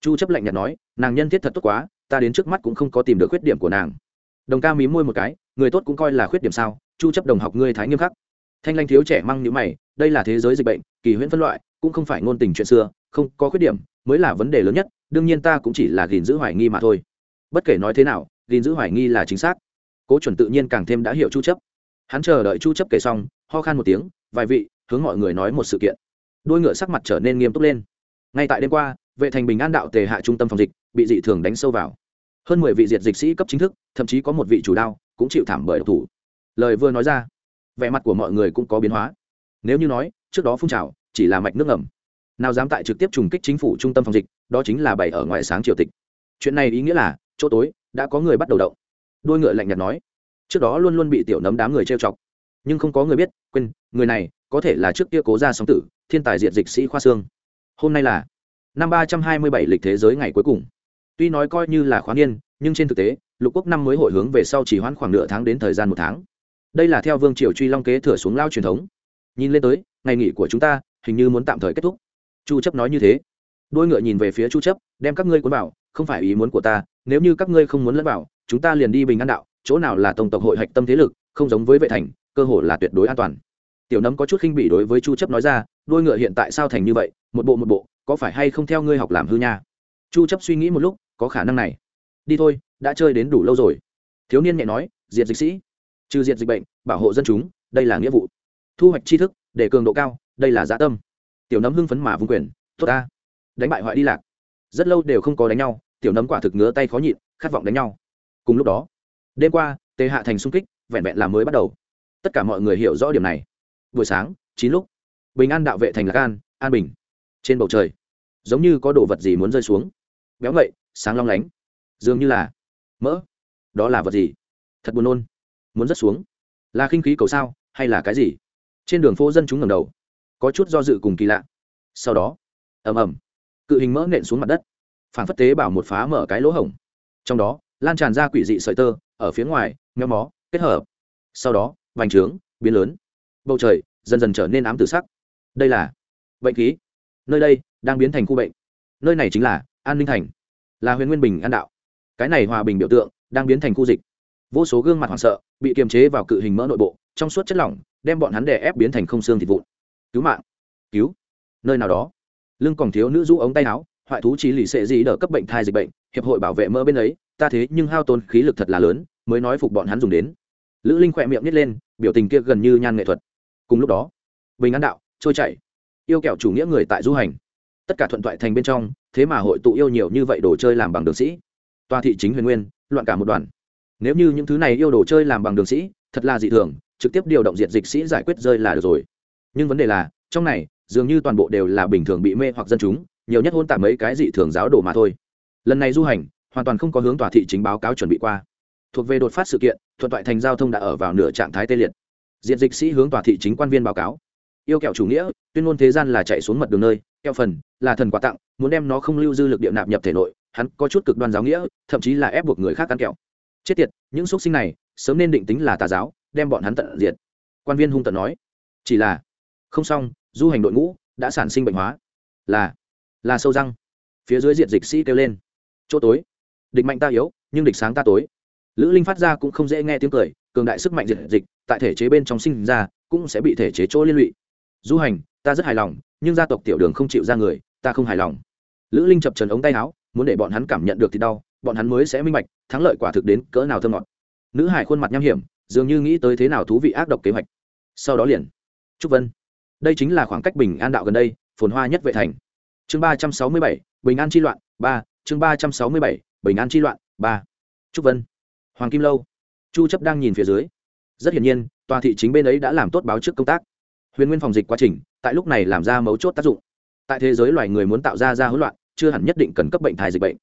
Chu chấp lạnh nhạt nói, nàng nhân thiết thật tốt quá, ta đến trước mắt cũng không có tìm được khuyết điểm của nàng. Đồng ca mí môi một cái, người tốt cũng coi là khuyết điểm sao, chu chấp đồng học ngươi thái nghiêm khắc. Thanh lanh thiếu trẻ măng như mày, đây là thế giới dịch bệnh, kỳ huyễn phân loại, cũng không phải ngôn tình chuyện xưa, không có khuyết điểm, mới là vấn đề lớn nhất, đương nhiên ta cũng chỉ là gìn giữ hoài nghi mà thôi. Bất kể nói thế nào, gìn giữ hoài nghi là chính xác. Cố chuẩn tự nhiên càng thêm đã hiểu chu chấp hắn chờ đợi chu chấp kể xong, ho khan một tiếng, vài vị, hướng mọi người nói một sự kiện. Đôi ngựa sắc mặt trở nên nghiêm túc lên. Ngay tại đêm qua, vệ thành bình an đạo tề hạ trung tâm phòng dịch, bị dị thường đánh sâu vào. Hơn mười vị diệt dịch sĩ cấp chính thức, thậm chí có một vị chủ đao, cũng chịu thảm bởi độc thủ. Lời vừa nói ra, vẻ mặt của mọi người cũng có biến hóa. Nếu như nói, trước đó phun trào, chỉ là mạch nước ngầm. Nào dám tại trực tiếp trùng kích chính phủ trung tâm phòng dịch, đó chính là bày ở ngoài sáng triều tịch. Chuyện này ý nghĩa là, chỗ tối, đã có người bắt đầu động. Đôi ngựa lạnh nhạt nói trước đó luôn luôn bị tiểu nấm đám người trêu chọc nhưng không có người biết quên người này có thể là trước kia cố ra sóng tử thiên tài diệt dịch sĩ khoa xương hôm nay là năm ba trăm hai mươi bảy lịch thế giới ngày cuối cùng tuy nói coi như là khóa niên, nhưng trên thực tế, lục quốc năm mới hội hướng về sau chỉ hoãn khoảng nửa tháng đến thời gian một tháng. đây là theo vương triều truy long kế thừa xuống lao truyền thống. nhìn lên tới, ngày nghỉ của chúng ta hình như muốn tạm thời kết thúc. chu chấp nói như thế. đôi ngựa nhìn về phía chu chấp, đem các ngươi cuốn vào, không phải ý muốn của ta, nếu như các ngươi không muốn lẫn vào, chúng ta liền đi bình an đạo chỗ nào là tổng tộc hội hạch tâm thế lực, không giống với vệ thành, cơ hội là tuyệt đối an toàn. Tiểu nấm có chút khinh bỉ đối với chu chấp nói ra, đôi ngựa hiện tại sao thành như vậy, một bộ một bộ, có phải hay không theo ngươi học làm hư nha? Chu chấp suy nghĩ một lúc, có khả năng này. Đi thôi, đã chơi đến đủ lâu rồi. Thiếu niên nhẹ nói, diệt dịch sĩ. Trừ diệt dịch bệnh, bảo hộ dân chúng, đây là nghĩa vụ. Thu hoạch tri thức, để cường độ cao, đây là dạ tâm. Tiểu nấm hưng phấn mà vung quyền, tốt ta. Đánh bại hoại đi lạc. Rất lâu đều không có đánh nhau, tiểu nấm quả thực ngứa tay khó nhịn, khát vọng đánh nhau. Cùng lúc đó đêm qua, tề hạ thành xung kích, vẹn vẹn là mới bắt đầu. Tất cả mọi người hiểu rõ điểm này. Buổi sáng, chín lúc, bình an đạo vệ thành lạc an an bình. Trên bầu trời, giống như có đồ vật gì muốn rơi xuống. Béo ngậy, sáng long lánh. Dường như là mỡ. Đó là vật gì? Thật buồn nôn. Muốn rớt xuống. Là khinh khí cầu sao, hay là cái gì? Trên đường phố dân chúng ngầm đầu. Có chút do dự cùng kỳ lạ. Sau đó, ầm ầm, cự hình mỡ nện xuống mặt đất. Phản phất tế bảo một phá mở cái lỗ hổng. Trong đó lan tràn ra quỷ dị sợi tơ, ở phía ngoài, méo mó, kết hợp. Sau đó, vành trướng, biến lớn. Bầu trời dần dần trở nên ám tử sắc. Đây là bệnh khí. Nơi đây đang biến thành khu bệnh. Nơi này chính là an ninh thành, là huyện nguyên bình an đạo. Cái này hòa bình biểu tượng đang biến thành khu dịch. Vô số gương mặt hoảng sợ bị kiềm chế vào cự hình mỡ nội bộ, trong suốt chất lỏng, đem bọn hắn đè ép biến thành không xương thịt vụn. Cứu mạng. Cứu. Nơi nào đó, lưng còn thiếu nữ rũ ống tay áo, hoại thú trí lì xệ gì đỡ cấp bệnh thai dịch bệnh, hiệp hội bảo vệ mỡ bên ấy ta thế nhưng hao tốn khí lực thật là lớn, mới nói phục bọn hắn dùng đến. Lữ linh khỏe miệng nít lên, biểu tình kia gần như nhan nghệ thuật. Cùng lúc đó, bình an đạo, trôi chảy. Yêu kẹo chủ nghĩa người tại du hành. Tất cả thuận thoại thành bên trong, thế mà hội tụ yêu nhiều như vậy đồ chơi làm bằng đường sĩ. Toa thị chính huyền nguyên, loạn cả một đoàn. Nếu như những thứ này yêu đồ chơi làm bằng đường sĩ, thật là dị thường, trực tiếp điều động diệt dịch sĩ giải quyết rơi là được rồi. Nhưng vấn đề là, trong này, dường như toàn bộ đều là bình thường bị mê hoặc dân chúng, nhiều nhất hôn tạm mấy cái dị thường giáo đồ mà thôi. Lần này du hành hoàn toàn không có hướng tòa thị chính báo cáo chuẩn bị qua. Thuộc về đột phát sự kiện, thuận toại thành giao thông đã ở vào nửa trạng thái tê liệt. Diện dịch sĩ hướng tòa thị chính quan viên báo cáo. Yêu kẹo chủ nghĩa, tuyên ngôn thế gian là chạy xuống mật đường nơi, kẹo phần, là thần quà tặng, muốn đem nó không lưu dư lực địa nạp nhập thể nội, hắn có chút cực đoan giáo nghĩa, thậm chí là ép buộc người khác ăn kẹo. Chết tiệt, những xúc sinh này, sớm nên định tính là tà giáo, đem bọn hắn tận diệt. Quan viên hung tận nói. Chỉ là, không xong, du hành đội ngũ đã sản sinh bệnh hóa. Là là sâu răng. Phía dưới diện dịch sĩ kêu lên. Chỗ tối địch mạnh ta yếu, nhưng địch sáng ta tối. Lữ linh phát ra cũng không dễ nghe tiếng cười, cường đại sức mạnh diệt dịch, tại thể chế bên trong sinh ra, cũng sẽ bị thể chế chỗ liên lụy. Du hành, ta rất hài lòng, nhưng gia tộc tiểu đường không chịu ra người, ta không hài lòng. Lữ linh chập trần ống tay áo, muốn để bọn hắn cảm nhận được thì đau, bọn hắn mới sẽ minh bạch, thắng lợi quả thực đến cỡ nào thơm ngọt. Nữ hải khuôn mặt nham hiểm, dường như nghĩ tới thế nào thú vị ác độc kế hoạch. Sau đó liền, trúc vân. Đây chính là khoảng cách bình an đạo gần đây, phồn hoa nhất vệ thành. Chương ba trăm sáu mươi bảy, bình an chi loạn, ba, chương ba trăm sáu mươi bảy bình an chi loạn, ba. Trúc vân, hoàng kim lâu. Chu chấp đang nhìn phía dưới. Rất hiển nhiên, tòa thị chính bên ấy đã làm tốt báo trước công tác. Huyền nguyên phòng dịch quá trình, tại lúc này làm ra mấu chốt tác dụng. Tại thế giới loài người muốn tạo ra ra hỗn loạn, chưa hẳn nhất định cần cấp bệnh thai dịch bệnh.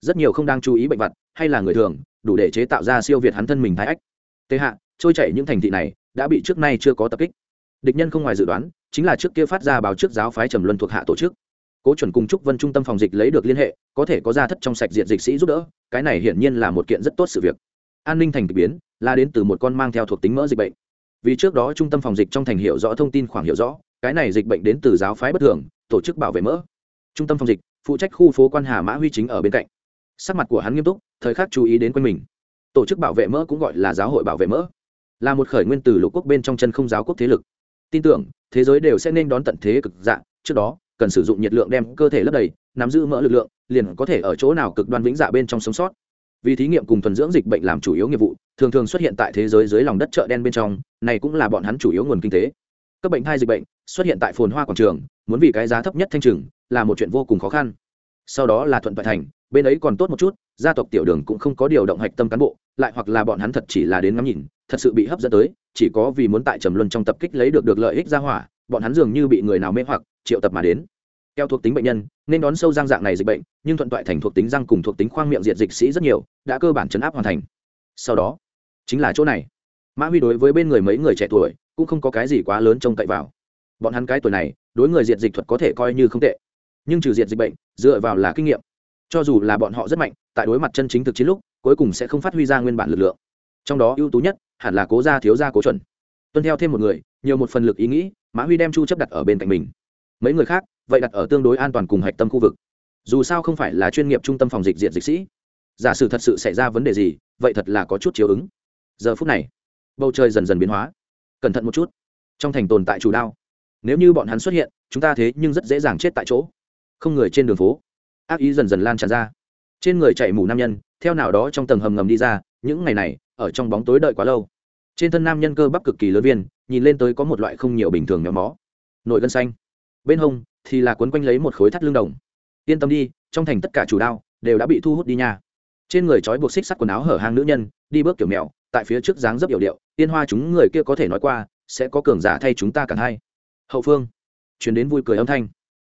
Rất nhiều không đang chú ý bệnh vật, hay là người thường, đủ để chế tạo ra siêu việt hắn thân mình thái ách. Tê hạ, trôi chảy những thành thị này, đã bị trước nay chưa có tập kích. Địch nhân không ngoài dự đoán, chính là trước kia phát ra báo trước giáo phái trầm luân thuộc hạ tổ chức cố chuẩn cùng trúc vân trung tâm phòng dịch lấy được liên hệ, có thể có ra thất trong sạch diện dịch sĩ giúp đỡ, cái này hiển nhiên là một kiện rất tốt sự việc. An ninh thành k ỳ biến, là đến từ một con mang theo thuộc tính mỡ dịch bệnh. Vì trước đó trung tâm phòng dịch trong thành hiệu rõ thông tin khoảng hiểu rõ, cái này dịch bệnh đến từ giáo phái bất thường, tổ chức bảo vệ mỡ. Trung tâm phòng dịch, phụ trách khu phố quan hà mã huy chính ở bên cạnh. Sắc mặt của hắn nghiêm túc, thời khắc chú ý đến quanh mình. Tổ chức bảo vệ mỡ cũng gọi là giáo hội bảo vệ mỡ. Là một khởi nguyên từ lục quốc bên trong chân không giáo quốc thế lực. Tin tưởng, thế giới đều sẽ nên đón tận thế cực dạng trước đó cần sử dụng nhiệt lượng đem cơ thể lấp đầy, nắm giữ mỡ lực lượng, liền có thể ở chỗ nào cực đoan vĩnh dạ bên trong sống sót. Vì thí nghiệm cùng thuần dưỡng dịch bệnh làm chủ yếu nghiệp vụ, thường thường xuất hiện tại thế giới dưới lòng đất chợ đen bên trong, này cũng là bọn hắn chủ yếu nguồn kinh tế. Các bệnh thai dịch bệnh xuất hiện tại phồn hoa quảng trường, muốn vì cái giá thấp nhất thanh trừng, là một chuyện vô cùng khó khăn. Sau đó là thuận toại thành, bên ấy còn tốt một chút, gia tộc tiểu đường cũng không có điều động hạch tâm cán bộ, lại hoặc là bọn hắn thật chỉ là đến ngắm nhìn, thật sự bị hấp dẫn tới, chỉ có vì muốn tại trầm luân trong tập kích lấy được được lợi ích ra hỏa, bọn hắn dường như bị người nào mê hoặc, triệu tập mà đến keo thuộc tính bệnh nhân, nên đón sâu răng dạng này dịch bệnh, nhưng thuận toại thành thuộc tính răng cùng thuộc tính khoang miệng diệt dịch sĩ rất nhiều, đã cơ bản chấn áp hoàn thành. Sau đó, chính là chỗ này. Mã huy đối với bên người mấy người trẻ tuổi, cũng không có cái gì quá lớn trông cậy vào. Bọn hắn cái tuổi này, đối người diệt dịch thuật có thể coi như không tệ. Nhưng trừ diệt dịch bệnh, dựa vào là kinh nghiệm. Cho dù là bọn họ rất mạnh, tại đối mặt chân chính thực chiến lúc, cuối cùng sẽ không phát huy ra nguyên bản lực lượng. Trong đó ưu tú nhất, hẳn là cố gia thiếu gia cố chuẩn. Tuân theo thêm một người, nhiều một phần lực ý nghĩ, mã huy đem chu chấp đặt ở bên cạnh mình mấy người khác, vậy đặt ở tương đối an toàn cùng hạch tâm khu vực. Dù sao không phải là chuyên nghiệp trung tâm phòng dịch diện dịch sĩ. Giả sử thật sự xảy ra vấn đề gì, vậy thật là có chút chiếu ứng. Giờ phút này, bầu trời dần dần biến hóa. Cẩn thận một chút. Trong thành tồn tại chủ đao. Nếu như bọn hắn xuất hiện, chúng ta thế nhưng rất dễ dàng chết tại chỗ. Không người trên đường phố. Ác ý dần dần lan tràn ra. Trên người chạy mù nam nhân, theo nào đó trong tầng hầm ngầm đi ra, những ngày này, ở trong bóng tối đợi quá lâu. Trên thân nam nhân cơ bắp cực kỳ lớn viên, nhìn lên tới có một loại không nhiều bình thường nhóm mó. Nội gân xanh bên hông thì là quấn quanh lấy một khối thắt lưng đồng. Yên tâm đi, trong thành tất cả chủ đao đều đã bị thu hút đi nha. Trên người trói buộc xích sắt quần áo hở hang nữ nhân, đi bước kiểu mèo, tại phía trước dáng dấp hiệu điệu tiên hoa chúng người kia có thể nói qua, sẽ có cường giả thay chúng ta cản hai. Hậu phương chuyển đến vui cười âm thanh.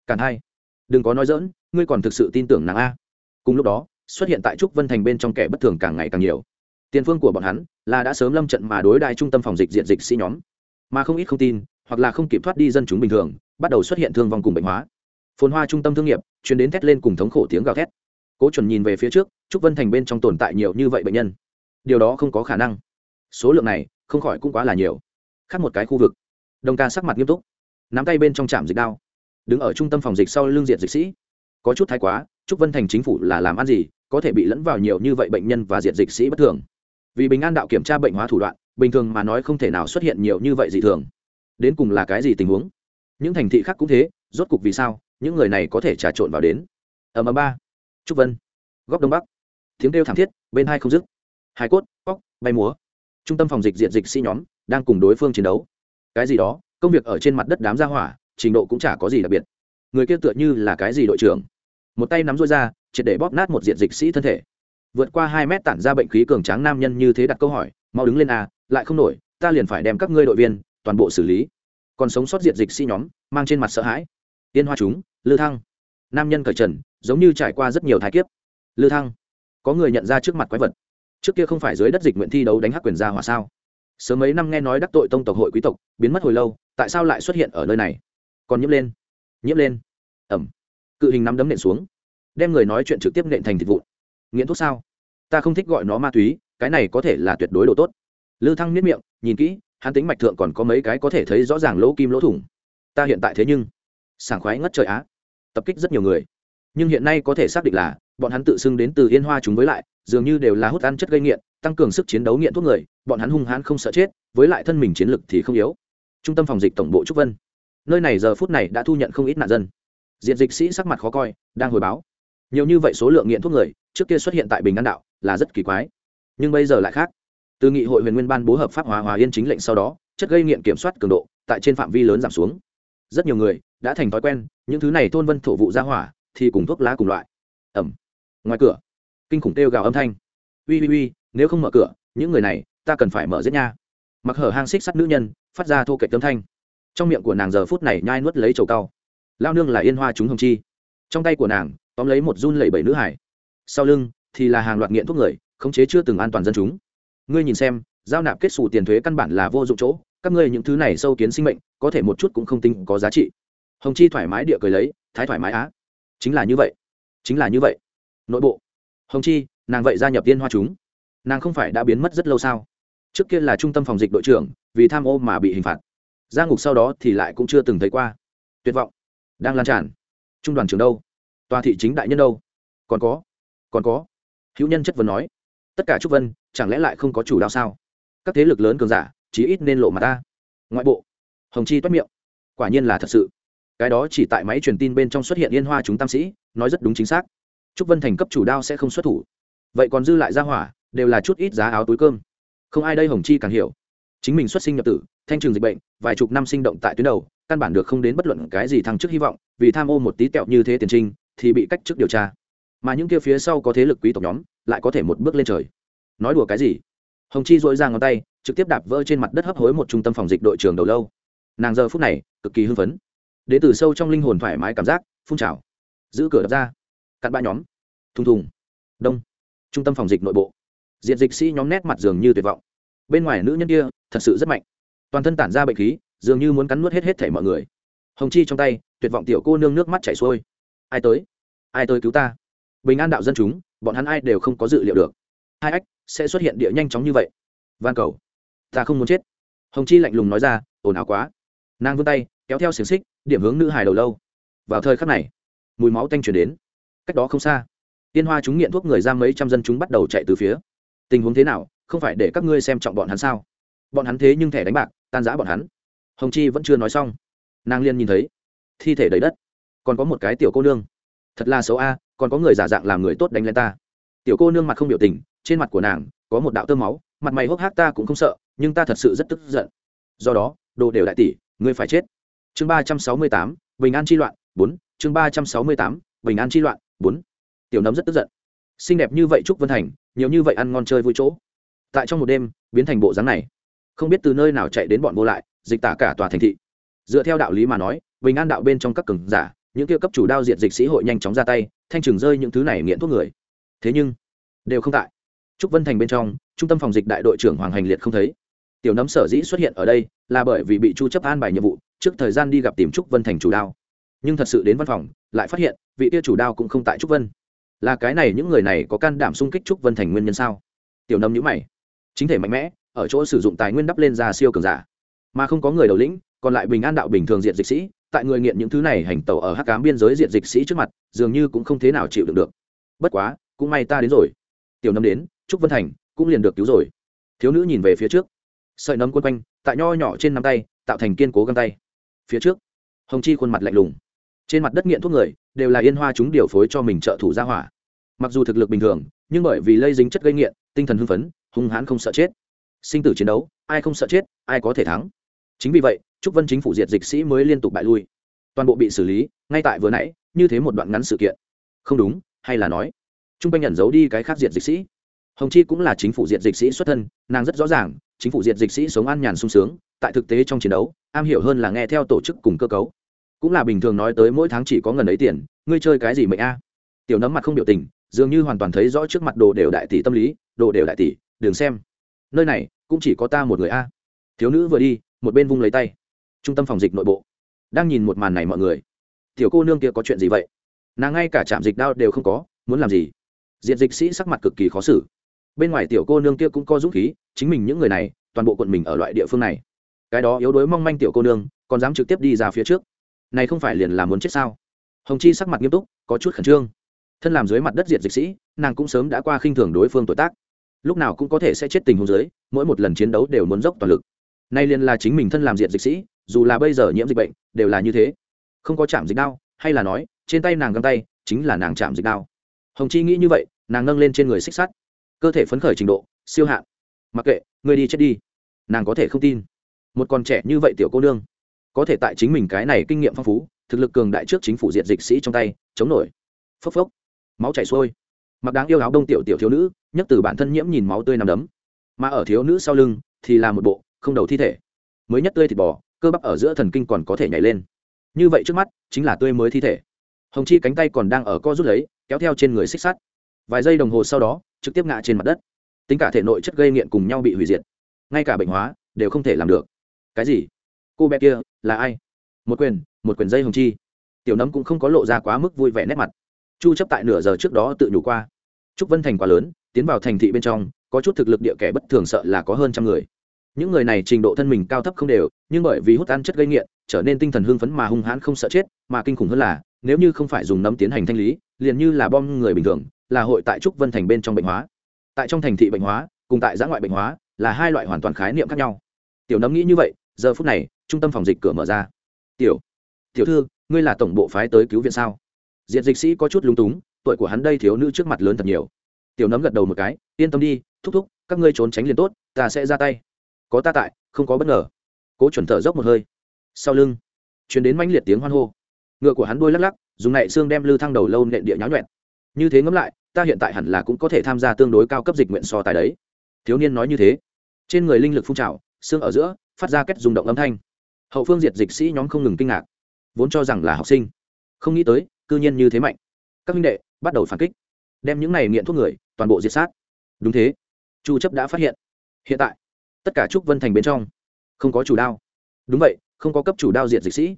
Cản hai. Đừng có nói dỡn ngươi còn thực sự tin tưởng nàng a. Cùng lúc đó, xuất hiện tại trúc vân thành bên trong kẻ bất thường càng ngày càng nhiều. Tiền phương của bọn hắn là đã sớm lâm trận mà đối đại trung tâm phòng dịch diện dịch sĩ nhóm. Mà không ít không tin, hoặc là không kịp thoát đi dân chúng bình thường bắt đầu xuất hiện thương vong cùng bệnh hóa. Phồn hoa trung tâm thương nghiệp chuyển đến thét lên cùng thống khổ tiếng gào thét. Cố chuẩn nhìn về phía trước, trúc vân thành bên trong tồn tại nhiều như vậy bệnh nhân. Điều đó không có khả năng. Số lượng này, không khỏi cũng quá là nhiều. Khác một cái khu vực. Đồng ca sắc mặt nghiêm túc. Nắm tay bên trong trạm dịch đao. Đứng ở trung tâm phòng dịch sau l ư n g diện dịch sĩ. Có chút thái quá, trúc vân thành chính phủ là làm ăn gì, có thể bị lẫn vào nhiều như vậy bệnh nhân và diện dịch sĩ bất thường. Vì bình an đạo kiểm tra bệnh hóa thủ đoạn, bình thường mà nói không thể nào xuất hiện nhiều như vậy dị thường. Đến cùng là cái gì tình huống? Những thành thị khác cũng thế, rốt cục vì sao những người này có thể trà trộn vào đến? Ở ầm ba, trúc vân, góc đông bắc. Tiếng kêu thảm thiết, bên hai không dứt. Hai cốt cóc bay múa. Trung tâm phòng dịch diện dịch sĩ nhóm đang cùng đối phương chiến đấu. Cái gì đó, công việc ở trên mặt đất đám ra hỏa, trình độ cũng chả có gì đặc biệt. Người kia tựa như là cái gì đội trưởng. Một tay nắm rối ra, triệt để bóp nát một diện dịch sĩ thân thể. Vượt qua hai mét tản ra bệnh khí cường tráng nam nhân như thế đặt câu hỏi, mau đứng lên à lại không nổi, ta liền phải đem các ngươi đội viên toàn bộ xử lý còn sống sót diện dịch sĩ nhóm, mang trên mặt sợ hãi. Tiên hoa chúng, lư thăng. Nam nhân cởi trần, giống như trải qua rất nhiều thái kiếp. Lư thăng, có người nhận ra trước mặt quái vật. Trước kia không phải dưới đất dịch nguyện thi đấu đánh hắc quyền ra hỏa sao? Sớm mấy năm nghe nói đắc tội tông tộc hội quý tộc, biến mất hồi lâu, tại sao lại xuất hiện ở nơi này? Còn nhiễm lên nhiễm lên. Ẩm. Cự hình nắm đấm nện xuống, đem người nói chuyện trực tiếp nện thành thịt vụn. Nghiện thuốc sao? Ta không thích gọi nó ma túy, cái này có thể là tuyệt đối độ tốt. Lư thăng miết miệng, nhìn kỹ hắn tính mạch thượng còn có mấy cái có thể thấy rõ ràng lỗ kim lỗ thủng. Ta hiện tại thế nhưng, sảng khoái ngất trời á. Tập kích rất nhiều người. Nhưng hiện nay có thể xác định là, bọn hắn tự xưng đến từ yên hoa chúng với lại, dường như đều là hút ăn chất gây nghiện, tăng cường sức chiến đấu nghiện thuốc người, bọn hắn hung hãn không sợ chết, với lại thân mình chiến lực thì không yếu. Trung tâm phòng dịch tổng bộ trúc vân. Nơi này giờ phút này đã thu nhận không ít nạn dân. Diện dịch sĩ sắc mặt khó coi, đang hồi báo. Nhiều như vậy số lượng nghiện thuốc người, trước kia xuất hiện tại bình an đạo, là rất kỳ quái. Nhưng bây giờ lại khác từ nghị hội huyền nguyên ban bố hợp pháp hóa hòa yên chính lệnh sau đó, chất gây nghiện kiểm soát cường độ, tại trên phạm vi lớn giảm xuống. Rất nhiều người đã thành thói quen, những thứ này thôn vân thổ vụ ra hỏa thì cùng thuốc lá cùng loại. Ẩm. Ngoài cửa, kinh khủng kêu gào âm thanh. Ui ui ui nếu không mở cửa, những người này, ta cần phải mở giết nha. Mặc hở hang xích sắt nữ nhân, phát ra thô kệch âm thanh. Trong miệng của nàng giờ phút này nhai nuốt lấy trầu cao. Lao nương là yên hoa chúng hồng chi. Trong tay của nàng, tóm lấy một run lẩy bẩy nữ hải. Sau lưng thì là hàng loạt nghiện thuốc người, khống chế chưa từng an toàn dân chúng ngươi nhìn xem, giao nạp kết xù tiền thuế căn bản là vô dụng chỗ, các ngươi những thứ này sâu kiến sinh mệnh, có thể một chút cũng không tinh có giá trị. Hồng chi thoải mái địa cười lấy, thái thoải mái á. Chính là như vậy. Chính là như vậy. Nội bộ. Hồng chi, nàng vậy gia nhập tiên hoa chúng. Nàng không phải đã biến mất rất lâu sao? Trước kia là trung tâm phòng dịch đội trưởng, vì tham ô mà bị hình phạt. Gia ngục sau đó thì lại cũng chưa từng thấy qua. Tuyệt vọng. Đang lan tràn. Trung đoàn trưởng đâu? Tòa thị chính đại nhân đâu? Còn có. Còn có. Hữu nhân chất vấn nói. Tất cả trúc vân chẳng lẽ lại không có chủ đạo sao? Các thế lực lớn cường giả, chí ít nên lộ mặt ta. Ngoại bộ, hồng chi toát miệng. Quả nhiên là thật sự. Cái đó chỉ tại máy truyền tin bên trong xuất hiện yên hoa chúng tam sĩ, nói rất đúng chính xác. Trúc vân thành cấp chủ đao sẽ không xuất thủ. Vậy còn dư lại ra hỏa, đều là chút ít giá áo túi cơm. Không ai đây hồng chi càng hiểu. Chính mình xuất sinh nhập tử, thanh trường dịch bệnh, vài chục năm sinh động tại tuyến đầu, căn bản được không đến bất luận cái gì thăng chức hy vọng, vì tham ô một tí tẹo như thế tiền trinh, thì bị cách chức điều tra. Mà những kia phía sau có thế lực quý tộc nhóm, lại có thể một bước lên trời nói đùa cái gì? Hồng chi dội ra ngón tay, trực tiếp đạp vỡ trên mặt đất hấp hối một trung tâm phòng dịch đội trưởng đầu lâu. Nàng giờ phút này, cực kỳ hưng phấn. Đến từ sâu trong linh hồn thoải mái cảm giác, phun trào. Giữ cửa đập ra. Cặn ba nhóm. Thùng thùng. Đông. Trung tâm phòng dịch nội bộ. Diện dịch sĩ nhóm nét mặt dường như tuyệt vọng. Bên ngoài nữ nhân kia, thật sự rất mạnh. Toàn thân tản ra bệnh khí, dường như muốn cắn nuốt hết hết thể mọi người. Hồng chi trong tay, tuyệt vọng tiểu cô nương nước mắt chảy xuôi. Ai tới? Ai tới cứu ta? Bình an đạo dân chúng, bọn hắn ai đều không có dự liệu được hai ách, sẽ xuất hiện địa nhanh chóng như vậy. Van cầu. Ta không muốn chết. Hồng chi lạnh lùng nói ra, ồn ào quá. Nàng vươn tay, kéo theo xiềng xích, điểm hướng nữ hài đầu lâu. Vào thời khắc này, mùi máu tanh chuyển đến. Cách đó không xa tiên hoa chúng nghiện thuốc người ra mấy trăm dân chúng bắt đầu chạy từ phía. Tình huống thế nào, không phải để các ngươi xem trọng bọn hắn sao? Bọn hắn thế nhưng thẻ đánh bạc, tan giã bọn hắn. Hồng chi vẫn chưa nói xong. Nàng liên nhìn thấy, thi thể đầy đất. Còn có một cái tiểu cô nương. Thật là xấu a, còn có người giả dạng làm người tốt đánh lên ta. Tiểu cô nương mặt không biểu tình trên mặt của nàng, có một đạo tơ máu, mặt mày hốc hác ta cũng không sợ, nhưng ta thật sự rất tức giận. Do đó, đồ đều đại tỷ, ngươi phải chết. Chương ba trăm sáu mươi tám, bình an chi loạn, bốn. Chương ba trăm sáu mươi tám, bình an chi loạn, bốn. Tiểu nấm rất tức giận. Xinh đẹp như vậy trúc vân thành, nhiều như vậy ăn ngon chơi vui chỗ. Tại trong một đêm, biến thành bộ dáng này. Không biết từ nơi nào chạy đến bọn vô lại, dịch tả cả tòa thành thị. Dựa theo đạo lý mà nói, bình an đạo bên trong các cường giả, những kia cấp chủ đao diệt dịch sĩ hội nhanh chóng ra tay, thanh trừng rơi những thứ này nghiện thuốc người. Thế nhưng, đều không tại trúc vân thành bên trong, trung tâm phòng dịch đại đội trưởng hoàng hành liệt không thấy. Tiểu nấm sở dĩ xuất hiện ở đây là bởi vì bị chu chấp an bài nhiệm vụ, trước thời gian đi gặp tìm trúc vân thành chủ đao. Nhưng thật sự đến văn phòng, lại phát hiện, vị kia chủ đao cũng không tại trúc vân. Là cái này những người này có can đảm xung kích trúc vân thành nguyên nhân sao? Tiểu nấm nhíu mày. Chính thể mạnh mẽ, ở chỗ sử dụng tài nguyên đắp lên ra siêu cường giả. Mà không có người đầu lĩnh, còn lại bình an đạo bình thường diện dịch sĩ, tại người nghiện những thứ này hành tẩu ở hắc cám biên giới diện dịch sĩ trước mặt, dường như cũng không thế nào chịu được được. Bất quá, cũng may ta đến rồi. Tiểu nấm đến trúc vân thành cũng liền được cứu rồi. Thiếu nữ nhìn về phía trước. Sợi nấm quân quanh, tại nho nhỏ trên nắm tay, tạo thành kiên cố găng tay. Phía trước, hồng chi khuôn mặt lạnh lùng. Trên mặt đất nghiện thuốc người, đều là yên hoa chúng điều phối cho mình trợ thủ ra hỏa. Mặc dù thực lực bình thường, nhưng bởi vì lây dính chất gây nghiện, tinh thần hưng phấn, hung hãn không sợ chết. Sinh tử chiến đấu, ai không sợ chết, ai có thể thắng. Chính vì vậy, trúc vân chính phủ diệt dịch sĩ mới liên tục bại lui. Toàn bộ bị xử lý, ngay tại vừa nãy, như thế một đoạn ngắn sự kiện. Không đúng, hay là nói, trung quanh nhận giấu đi cái khác diệt dịch sĩ hồng chi cũng là chính phủ diệt dịch sĩ xuất thân, nàng rất rõ ràng, chính phủ diệt dịch sĩ sống an nhàn sung sướng, tại thực tế trong chiến đấu, am hiểu hơn là nghe theo tổ chức cùng cơ cấu. Cũng là bình thường nói tới mỗi tháng chỉ có ngần ấy tiền, ngươi chơi cái gì mệnh a? Tiểu nấm mặt không biểu tình, dường như hoàn toàn thấy rõ trước mặt đồ đều đại tỷ tâm lý, đồ đều đại tỷ, đừng xem. Nơi này, cũng chỉ có ta một người a. Thiếu nữ vừa đi, một bên vung lấy tay. Trung tâm phòng dịch nội bộ. Đang nhìn một màn này mọi người. Tiểu cô nương kia có chuyện gì vậy? Nàng ngay cả trạm dịch đao đều không có, muốn làm gì? Diện dịch sĩ sắc mặt cực kỳ khó xử bên ngoài tiểu cô nương kia cũng có dũng khí, chính mình những người này, toàn bộ quận mình ở loại địa phương này. Cái đó yếu đuối mong manh tiểu cô nương, còn dám trực tiếp đi ra phía trước. Này không phải liền là muốn chết sao? Hồng chi sắc mặt nghiêm túc, có chút khẩn trương. Thân làm dưới mặt đất diệt dịch sĩ, nàng cũng sớm đã qua khinh thường đối phương tuổi tác. Lúc nào cũng có thể sẽ chết tình huống dưới, mỗi một lần chiến đấu đều muốn dốc toàn lực. Nay liền là chính mình thân làm diệt dịch sĩ, dù là bây giờ nhiễm dịch bệnh, đều là như thế. Không có chạm dịch đao, hay là nói, trên tay nàng găng tay, chính là nàng chạm dịch đao. Hồng chi nghĩ như vậy, nàng nâng lên trên người xích sắt cơ thể phấn khởi trình độ, siêu hạn mặc kệ người đi chết đi. Nàng có thể không tin. Một con trẻ như vậy tiểu cô nương, có thể tại chính mình cái này kinh nghiệm phong phú, thực lực cường đại trước chính phủ diện dịch sĩ trong tay, chống nổi. Phốc phốc. Máu chảy xuôi. Mặc đáng yêu áo đông tiểu tiểu thiếu nữ nhất từ bản thân nhiễm nhìn máu tươi nằm đấm. Mà ở thiếu nữ sau lưng, thì là một bộ, không đầu thi thể. Mới nhất tươi thịt bò, cơ bắp ở giữa thần kinh còn có thể nhảy lên. Như vậy trước mắt, chính là tươi mới thi thể. Hồng chi cánh tay còn đang ở co rút lấy, kéo theo trên người xích sắt vài giây đồng hồ sau đó, trực tiếp ngã trên mặt đất. Tính cả thể nội chất gây nghiện cùng nhau bị hủy diệt, ngay cả bệnh hóa đều không thể làm được. Cái gì? Cô bé kia là ai? Một quyền một quyền dây hồng chi. Tiểu nấm cũng không có lộ ra quá mức vui vẻ nét mặt. Chu chấp tại nửa giờ trước đó tự nhủ qua. Trúc vân thành quá lớn, tiến vào thành thị bên trong, có chút thực lực địa kẻ bất thường sợ là có hơn trăm người. Những người này trình độ thân mình cao thấp không đều, nhưng bởi vì hút ăn chất gây nghiện, trở nên tinh thần hưng phấn mà hung hãn không sợ chết, mà kinh khủng hơn là, nếu như không phải dùng nấm tiến hành thanh lý, liền như là bom người bình thường là hội tại trúc vân thành bên trong bệnh hóa. Tại trong thành thị bệnh hóa, cùng tại giã ngoại bệnh hóa, là hai loại hoàn toàn khái niệm khác nhau. Tiểu nấm nghĩ như vậy, giờ phút này, trung tâm phòng dịch cửa mở ra. Tiểu tiểu thư, ngươi là tổng bộ phái tới cứu viện sao? Diện dịch sĩ có chút lúng túng, tuổi của hắn đây thiếu nữ trước mặt lớn thật nhiều. Tiểu nấm gật đầu một cái, yên tâm đi, thúc thúc, các ngươi trốn tránh liền tốt, ta sẽ ra tay. Có ta tại, không có bất ngờ. Cố chuẩn thở dốc một hơi. Sau lưng chuyển đến mãnh liệt tiếng hoan hô. Ngựa của hắn đuôi lắc lắc, dùng nệ xương đem lư thăng đầu lâu nện địa nháo nhuẹn. Như thế ngẫm lại ta hiện tại hẳn là cũng có thể tham gia tương đối cao cấp dịch nguyện so tài đấy. Thiếu niên nói như thế. Trên người linh lực phun trào, xương ở giữa, phát ra kết rung động âm thanh. Hậu phương diệt dịch sĩ nhóm không ngừng kinh ngạc, vốn cho rằng là học sinh. Không nghĩ tới, cư nhiên như thế mạnh. Các minh đệ, bắt đầu phản kích. Đem những này nghiện thuốc người, toàn bộ diệt sát. Đúng thế. Chu chấp đã phát hiện. Hiện tại, tất cả trúc vân thành bên trong, không có chủ đao. Đúng vậy, không có cấp chủ đao diệt dịch sĩ.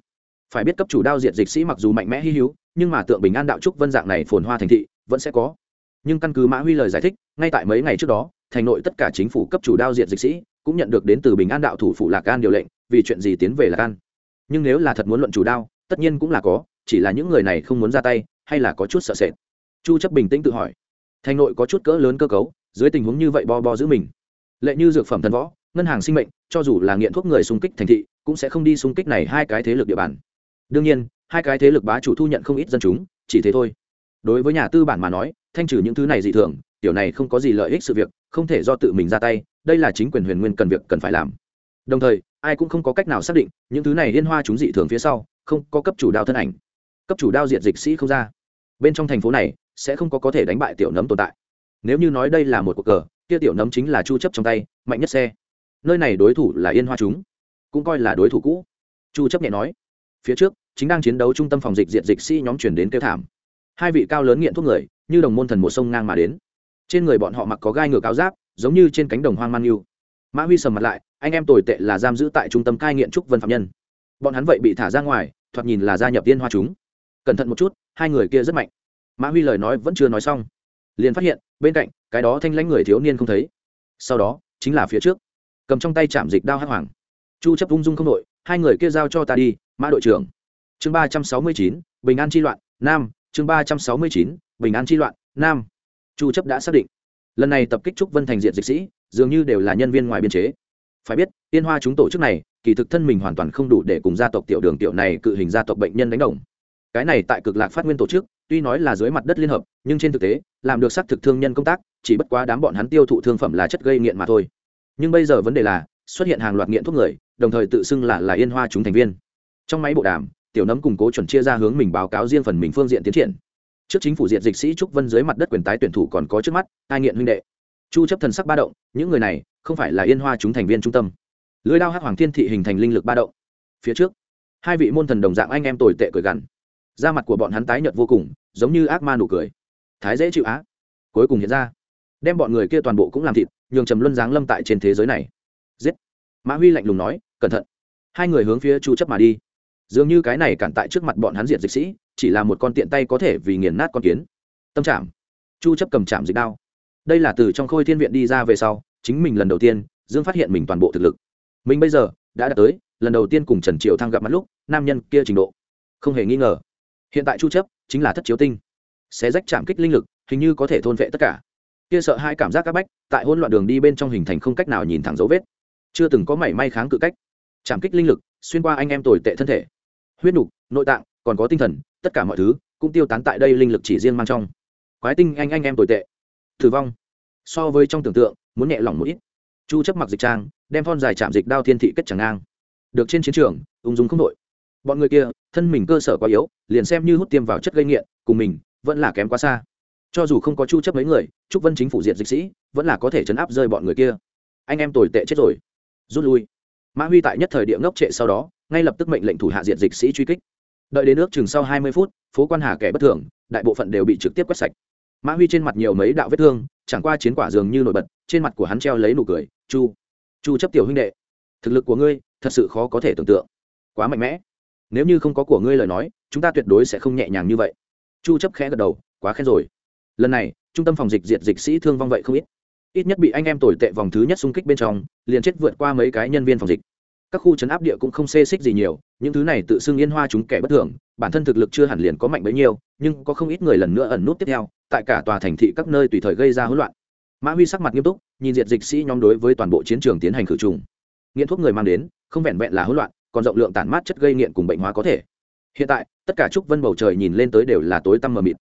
Phải biết cấp chủ đao diệt dịch sĩ mặc dù mạnh mẽ hy hữu, nhưng mà tượng bình an đạo trúc vân dạng này phồn hoa thành thị vẫn sẽ có. Nhưng căn cứ mã huy lời giải thích, ngay tại mấy ngày trước đó, thành nội tất cả chính phủ cấp chủ đao diệt dịch sĩ cũng nhận được đến từ bình an đạo thủ phủ lạc an điều lệnh, vì chuyện gì tiến về lạc an. Nhưng nếu là thật muốn luận chủ đao, tất nhiên cũng là có, chỉ là những người này không muốn ra tay, hay là có chút sợ sệt. Chu chấp bình tĩnh tự hỏi. Thành nội có chút cỡ lớn cơ cấu, dưới tình huống như vậy bo bo giữ mình. Lệ như dược phẩm thần võ, ngân hàng sinh mệnh, cho dù là nghiện thuốc người xung kích thành thị, cũng sẽ không đi xung kích này hai cái thế lực địa bàn. Đương nhiên, hai cái thế lực bá chủ thu nhận không ít dân chúng, chỉ thế thôi đối với nhà tư bản mà nói, thanh trừ những thứ này dị thường, tiểu này không có gì lợi ích sự việc, không thể do tự mình ra tay, đây là chính quyền huyền nguyên cần việc cần phải làm. Đồng thời, ai cũng không có cách nào xác định, những thứ này liên hoa chúng dị thường phía sau, không có cấp chủ đao thân ảnh. Cấp chủ đao diện dịch sĩ không ra. Bên trong thành phố này, sẽ không có có thể đánh bại tiểu nấm tồn tại. Nếu như nói đây là một cuộc cờ, kia tiểu nấm chính là chu chấp trong tay, mạnh nhất xe. Nơi này đối thủ là yên hoa chúng, cũng coi là đối thủ cũ. Chu chấp nhẹ nói, phía trước, chính đang chiến đấu trung tâm phòng dịch diện dịch sĩ nhóm chuyển đến kêu thảm hai vị cao lớn nghiện thuốc người, như đồng môn thần một sông ngang mà đến. Trên người bọn họ mặc có gai ngựa cao giáp, giống như trên cánh đồng hoang man yêu. Mã huy sầm mặt lại, anh em tồi tệ là giam giữ tại trung tâm cai nghiện trúc vân phạm nhân. Bọn hắn vậy bị thả ra ngoài, thoạt nhìn là gia nhập tiên hoa chúng. Cẩn thận một chút, hai người kia rất mạnh. Mã huy lời nói vẫn chưa nói xong. Liền phát hiện, bên cạnh, cái đó thanh lãnh người thiếu niên không thấy. Sau đó, chính là phía trước. Cầm trong tay chạm dịch đao hắc hoàng. Chu chấp ung dung không đội, hai người kia giao cho ta đi, mã đội trưởng. Chương ba trăm sáu mươi chín, bình an chi loạn, nam chương ba trăm sáu mươi chín, bình an chi loạn, nam. Chu chấp đã xác định. Lần này tập kích trúc vân thành diện dịch sĩ, dường như đều là nhân viên ngoài biên chế. Phải biết tiên hoa chúng tổ chức này, kỳ thực thân mình hoàn toàn không đủ để cùng gia tộc tiểu đường tiểu này cự hình gia tộc bệnh nhân đánh đồng. Cái này tại cực lạc phát nguyên tổ chức, tuy nói là dưới mặt đất liên hợp, nhưng trên thực tế, làm được xác thực thương nhân công tác, chỉ bất quá đám bọn hắn tiêu thụ thương phẩm là chất gây nghiện mà thôi. Nhưng bây giờ vấn đề là, xuất hiện hàng loạt nghiện thuốc người, đồng thời tự xưng là là yên hoa chúng thành viên. Trong máy bộ đàm tiểu nấm củng cố chuẩn chia ra hướng mình báo cáo riêng phần mình phương diện tiến triển. Trước chính phủ diện dịch sĩ trúc vân dưới mặt đất quyền tái tuyển thủ còn có trước mắt, hai nghiện huynh đệ. Chu chấp thần sắc ba động, những người này, không phải là yên hoa chúng thành viên trung tâm. Lưới đao hắc hoàng thiên thị hình thành linh lực ba động. Phía trước, hai vị môn thần đồng dạng anh em tồi tệ cười gằn. Da mặt của bọn hắn tái nhợt vô cùng, giống như ác ma nụ cười. Thái dễ chịu á. Cuối cùng hiện ra. Đem bọn người kia toàn bộ cũng làm thịt, nhường trầm luân giáng lâm tại trên thế giới này. Giết. Mã huy lạnh lùng nói, cẩn thận. Hai người hướng phía chu chấp mà đi dường như cái này cản tại trước mặt bọn hắn diện dịch sĩ, chỉ là một con tiện tay có thể vì nghiền nát con kiến. Tâm trạng chu chấp cầm chạm dịch đao. Đây là từ trong khôi thiên viện đi ra về sau, chính mình lần đầu tiên, dương phát hiện mình toàn bộ thực lực. Mình bây giờ đã đạt tới lần đầu tiên cùng trần triều thăng gặp mặt lúc, nam nhân kia trình độ. Không hề nghi ngờ. Hiện tại chu chấp chính là thất chiếu tinh. Xé rách chạm kích linh lực, hình như có thể thôn vệ tất cả. Kia sợ hai cảm giác các bách, tại hỗn loạn đường đi bên trong hình thành không cách nào nhìn thẳng dấu vết. Chưa từng có mảy may kháng cự cách. Chạm kích linh lực xuyên qua anh em tồi tệ thân thể huyết nục, nội tạng, còn có tinh thần, tất cả mọi thứ cũng tiêu tán tại đây linh lực chỉ riêng mang trong. Quái tinh anh anh em tồi tệ. Tử vong. So với trong tưởng tượng, muốn nhẹ lỏng một ít. Chu chấp mặc dịch trang, đem thon dài chạm dịch đao thiên thị kết chẳng ngang. Được trên chiến trường, ung dung không đội bọn người kia, thân mình cơ sở quá yếu, liền xem như hút tiêm vào chất gây nghiện, cùng mình vẫn là kém quá xa. Cho dù không có chu chấp mấy người, trúc vân chính phủ diện dịch sĩ, vẫn là có thể chấn áp rơi bọn người kia. Anh em tồi tệ chết rồi. Rút lui. Mã huy tại nhất thời địa ngốc trệ sau đó ngay lập tức mệnh lệnh thủ hạ diệt dịch sĩ truy kích. Đợi đến nước chừng sau 20 phút, phố quan hà kẻ bất thường, đại bộ phận đều bị trực tiếp quét sạch. Mã huy trên mặt nhiều mấy đạo vết thương, chẳng qua chiến quả dường như nổi bật, trên mặt của hắn treo lấy nụ cười, chu chu chấp tiểu huynh đệ, thực lực của ngươi thật sự khó có thể tưởng tượng. Quá mạnh mẽ. Nếu như không có của ngươi lời nói, chúng ta tuyệt đối sẽ không nhẹ nhàng như vậy. Chu chấp khẽ gật đầu, quá khen rồi. Lần này, trung tâm phòng dịch diệt dịch sĩ thương vong vậy không ít. Ít nhất bị anh em tồi tệ vòng thứ nhất xung kích bên trong, liền chết vượt qua mấy cái nhân viên phòng dịch các khu chấn áp địa cũng không xê xích gì nhiều, những thứ này tự xưng yên hoa chúng kẻ bất thường, bản thân thực lực chưa hẳn liền có mạnh bấy nhiêu, nhưng có không ít người lần nữa ẩn nút tiếp theo, tại cả tòa thành thị các nơi tùy thời gây ra hỗn loạn. Mã huy sắc mặt nghiêm túc, nhìn diệt dịch sĩ nhóm đối với toàn bộ chiến trường tiến hành khử trùng. Nghiện thuốc người mang đến, không vẹn vẹn là hỗn loạn, còn rộng lượng tản mát chất gây nghiện cùng bệnh hóa có thể. Hiện tại, tất cả trúc vân bầu trời nhìn lên tới đều là tối tăm mờ mịt.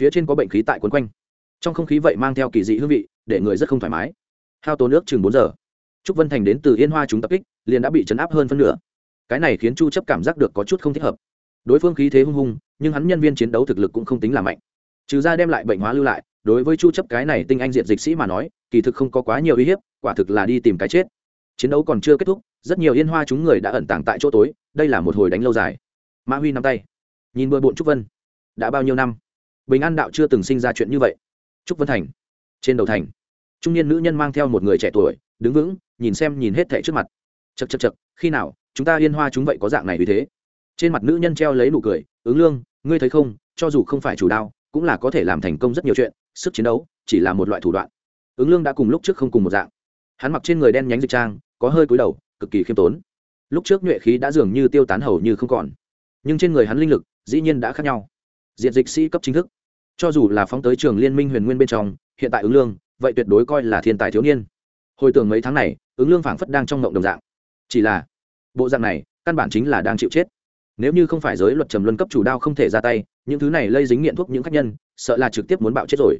Phía trên có bệnh khí tại quấn quanh. Trong không khí vậy mang theo kỳ dị hương vị, để người rất không thoải mái. Hao tố nước chừng bốn giờ trúc vân thành đến từ yên hoa chúng tập kích, liền đã bị chấn áp hơn phân nửa. Cái này khiến chu chấp cảm giác được có chút không thích hợp. Đối phương khí thế hung hung, nhưng hắn nhân viên chiến đấu thực lực cũng không tính là mạnh. Trừ ra đem lại bệnh hóa lưu lại, đối với chu chấp cái này tinh anh diện dịch sĩ mà nói, kỳ thực không có quá nhiều uy hiếp, quả thực là đi tìm cái chết. Chiến đấu còn chưa kết thúc, rất nhiều yên hoa chúng người đã ẩn tàng tại chỗ tối, đây là một hồi đánh lâu dài. Mã huy nắm tay. Nhìn bừa bộn trúc vân. Đã bao nhiêu năm? Bình an đạo chưa từng sinh ra chuyện như vậy. Trúc vân thành. Trên đầu thành. Trung niên nữ nhân mang theo một người trẻ tuổi đứng vững, nhìn xem nhìn hết thẻ trước mặt. Chật chật chật khi nào, chúng ta yên hoa chúng vậy có dạng này vì thế? Trên mặt nữ nhân treo lấy nụ cười, ứng lương, ngươi thấy không, cho dù không phải chủ đao, cũng là có thể làm thành công rất nhiều chuyện, sức chiến đấu chỉ là một loại thủ đoạn. Ứng lương đã cùng lúc trước không cùng một dạng. Hắn mặc trên người đen nhánh dịch trang, có hơi cúi đầu, cực kỳ khiêm tốn. Lúc trước nhuệ khí đã dường như tiêu tán hầu như không còn, nhưng trên người hắn linh lực, dĩ nhiên đã khác nhau. Diện dịch sĩ cấp chính thức. Cho dù là phóng tới trường liên minh huyền nguyên bên trong, hiện tại ứng lương, vậy tuyệt đối coi là thiên tài thiếu niên hồi tưởng mấy tháng này, ứng lương phảng phất đang trong ngộng đồng dạng. Chỉ là, bộ dạng này, căn bản chính là đang chịu chết. Nếu như không phải giới luật trầm luân cấp chủ đao không thể ra tay, những thứ này lây dính nghiện thuốc những khách nhân, sợ là trực tiếp muốn bạo chết rồi.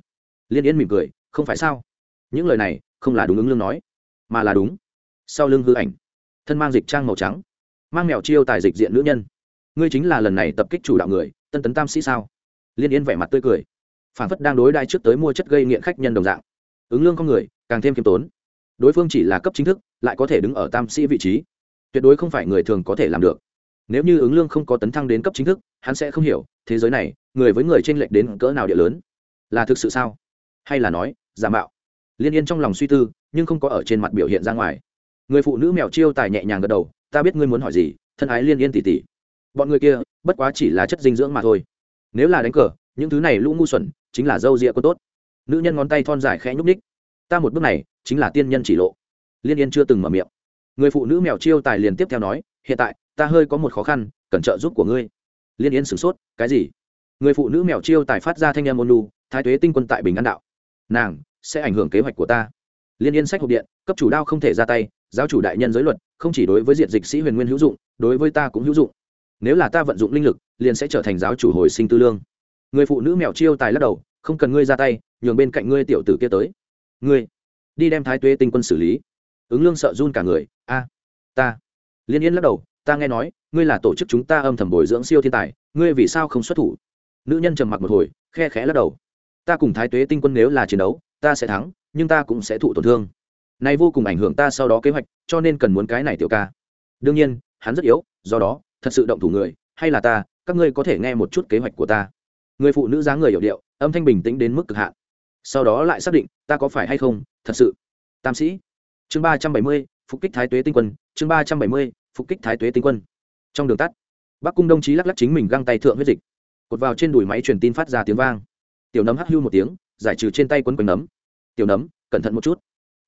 Liên yên mỉm cười, không phải sao? Những lời này, không là đúng ứng lương nói, mà là đúng. Sau lưng hư ảnh, thân mang dịch trang màu trắng, mang mèo chiêu tài dịch diện nữ nhân. Ngươi chính là lần này tập kích chủ đạo người, tân tấn tam sĩ sao? Liên yên vẻ mặt tươi cười phản phất đang đối đai trước tới mua chất gây nghiện khách nhân đồng dạng. Ứng lương con người, càng thêm khiêm tốn đối phương chỉ là cấp chính thức, lại có thể đứng ở tam sĩ vị trí. Tuyệt đối không phải người thường có thể làm được. Nếu như ứng lương không có tấn thăng đến cấp chính thức, hắn sẽ không hiểu, thế giới này, người với người t r ê n lệch đến cỡ nào địa lớn? Là thực sự sao? Hay là nói, giả mạo? Liên yên trong lòng suy tư, nhưng không có ở trên mặt biểu hiện ra ngoài. Người phụ nữ mèo chiêu tài nhẹ nhàng gật đầu, ta biết ngươi muốn hỏi gì, thân ái liên yên tỉ tỉ bọn người kia, bất quá chỉ là chất dinh dưỡng mà thôi. Nếu là đánh cờ, những thứ này lũ ngu xuẩn, chính là dâu rịa có tốt. Nữ nhân ngón tay thon dài khẽ nhúc ních ta một bước này chính là tiên nhân chỉ lộ. Liên yên chưa từng mở miệng. Người phụ nữ mèo chiêu tài liền tiếp theo nói, hiện tại, ta hơi có một khó khăn, cần trợ giúp của ngươi. Liên yên sửng sốt, cái gì? Người phụ nữ mèo chiêu tài phát ra thanh em ôn lu thái tuế tinh quân tại bình an đạo. Nàng sẽ ảnh hưởng kế hoạch của ta. Liên yên sách hộp điện, cấp chủ đao không thể ra tay, giáo chủ đại nhân giới luật, không chỉ đối với diện dịch sĩ huyền nguyên hữu dụng, đối với ta cũng hữu dụng. Nếu là ta vận dụng linh lực, liền sẽ trở thành giáo chủ hồi sinh tư lương. Người phụ nữ mèo chiêu tài lắc đầu, không cần ngươi ra tay, nhường bên cạnh ngươi tiểu tử kia tới ngươi, đi đem thái tuế tinh quân xử lý. Ứng lương sợ run cả người, a, ta. Liên yên lắc đầu, ta nghe nói, ngươi là tổ chức chúng ta âm thầm bồi dưỡng siêu thiên tài, ngươi vì sao không xuất thủ? Nữ nhân trầm mặc một hồi, khe khẽ lắc đầu. Ta cùng thái tuế tinh quân nếu là chiến đấu, ta sẽ thắng, nhưng ta cũng sẽ thụ tổn thương. Này vô cùng ảnh hưởng ta sau đó kế hoạch, cho nên cần muốn cái này tiểu ca. Đương nhiên, hắn rất yếu, do đó, thật sự động thủ người, hay là ta, các ngươi có thể nghe một chút kế hoạch của ta. Người phụ nữ dáng người hiểu điệu, âm thanh bình tĩnh đến mức cực hạn sau đó lại xác định, ta có phải hay không? Thật sự. Tam sĩ. Chương ba trăm bảy mươi, phục kích thái tuế tinh quân. Chương ba trăm bảy mươi, phục kích thái tuế tinh quân. Trong đường tắt, bắc cung đồng chí lắc lắc chính mình găng tay thượng huyết dịch. Cột vào trên đùi máy truyền tin phát ra tiếng vang. Tiểu nấm hắc hưu một tiếng, giải trừ trên tay quấn quần nấm. Tiểu nấm, cẩn thận một chút.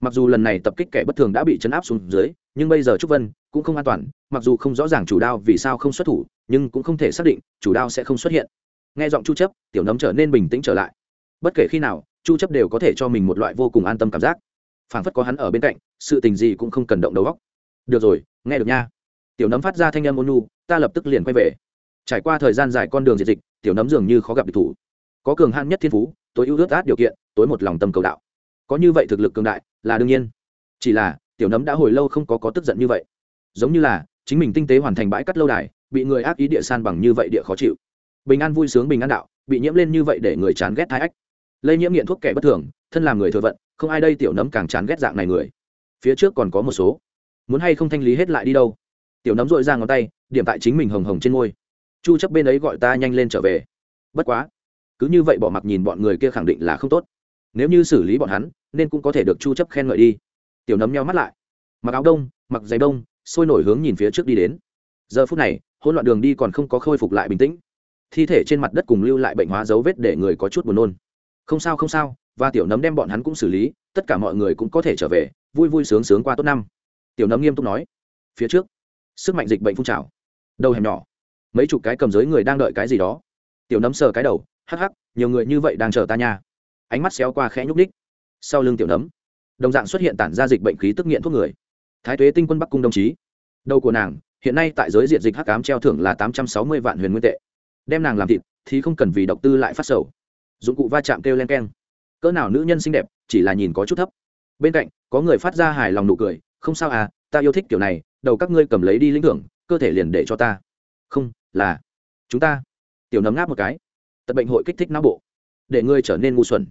Mặc dù lần này tập kích kẻ bất thường đã bị chấn áp xuống dưới, nhưng bây giờ trúc vân cũng không an toàn, mặc dù không rõ ràng chủ đao vì sao không xuất thủ, nhưng cũng không thể xác định chủ đao sẽ không xuất hiện. Nghe giọng chu chấp, tiểu nấm trở nên bình tĩnh trở lại. Bất kể khi nào chu chấp đều có thể cho mình một loại vô cùng an tâm cảm giác. Phảng phất có hắn ở bên cạnh, sự tình gì cũng không cần động đầu óc. Được rồi, nghe được nha. Tiểu nấm phát ra thanh âm ôn nhu, ta lập tức liền quay về. Trải qua thời gian dài con đường diệt dịch, tiểu nấm dường như khó gặp địch thủ. Có cường hạn nhất thiên phú, tối ưu ước át điều kiện, tối một lòng tâm cầu đạo. Có như vậy thực lực cường đại, là đương nhiên. Chỉ là, tiểu nấm đã hồi lâu không có có tức giận như vậy. Giống như là, chính mình tinh tế hoàn thành bãi cắt lâu đài, bị người ác ý địa san bằng như vậy địa khó chịu. Bình an vui sướng bình an đạo, bị nhiễm lên như vậy để người chán ghét thái ách lây nhiễm nghiện thuốc kẻ bất thường, thân làm người thừa vận, không ai đây tiểu nấm càng chán ghét dạng này người. Phía trước còn có một số. Muốn hay không thanh lý hết lại đi đâu? Tiểu nấm dội ra ngón tay, điểm tại chính mình hồng hồng trên ngôi chu chấp bên ấy gọi ta nhanh lên trở về. Bất quá. Cứ như vậy bỏ mặc nhìn bọn người kia khẳng định là không tốt. Nếu như xử lý bọn hắn, nên cũng có thể được chu chấp khen ngợi đi. Tiểu nấm nheo mắt lại. Mặc áo đông, mặc giày đông, sôi nổi hướng nhìn phía trước đi đến. Giờ phút này, hỗn loạn đường đi còn không có khôi phục lại bình tĩnh. Thi thể trên mặt đất cùng lưu lại bệnh hóa dấu vết để người có chút buồn nôn không sao không sao, và tiểu nấm đem bọn hắn cũng xử lý, tất cả mọi người cũng có thể trở về, vui vui sướng sướng qua tốt năm. Tiểu nấm nghiêm túc nói. Phía trước, sức mạnh dịch bệnh phun trào. Đầu hẻm nhỏ. Mấy chục cái cầm giới người đang đợi cái gì đó. Tiểu nấm sờ cái đầu, hắc hắc, nhiều người như vậy đang chờ ta nha. Ánh mắt xéo qua khẽ nhúc ních sau lưng tiểu nấm, đồng dạng xuất hiện tản ra dịch bệnh khí tức nghiện thuốc người. Thái tuế tinh quân bắc cung đồng chí. Đầu của nàng, hiện nay tại giới diện dịch hắc cám treo thưởng là tám trăm sáu mươi vạn huyền nguyên tệ. Đem nàng làm thịt, thì không cần vì độc tư lại phát sầu dụng cụ va chạm kêu len keng. Cỡ nào nữ nhân xinh đẹp, chỉ là nhìn có chút thấp. Bên cạnh, có người phát ra hài lòng nụ cười, không sao à ta yêu thích kiểu này, đầu các ngươi cầm lấy đi lĩnh thưởng, cơ thể liền để cho ta. Không, là chúng ta. Tiểu nấm ngáp một cái. Tật bệnh hội kích thích não bộ. Để ngươi trở nên ngu xuẩn.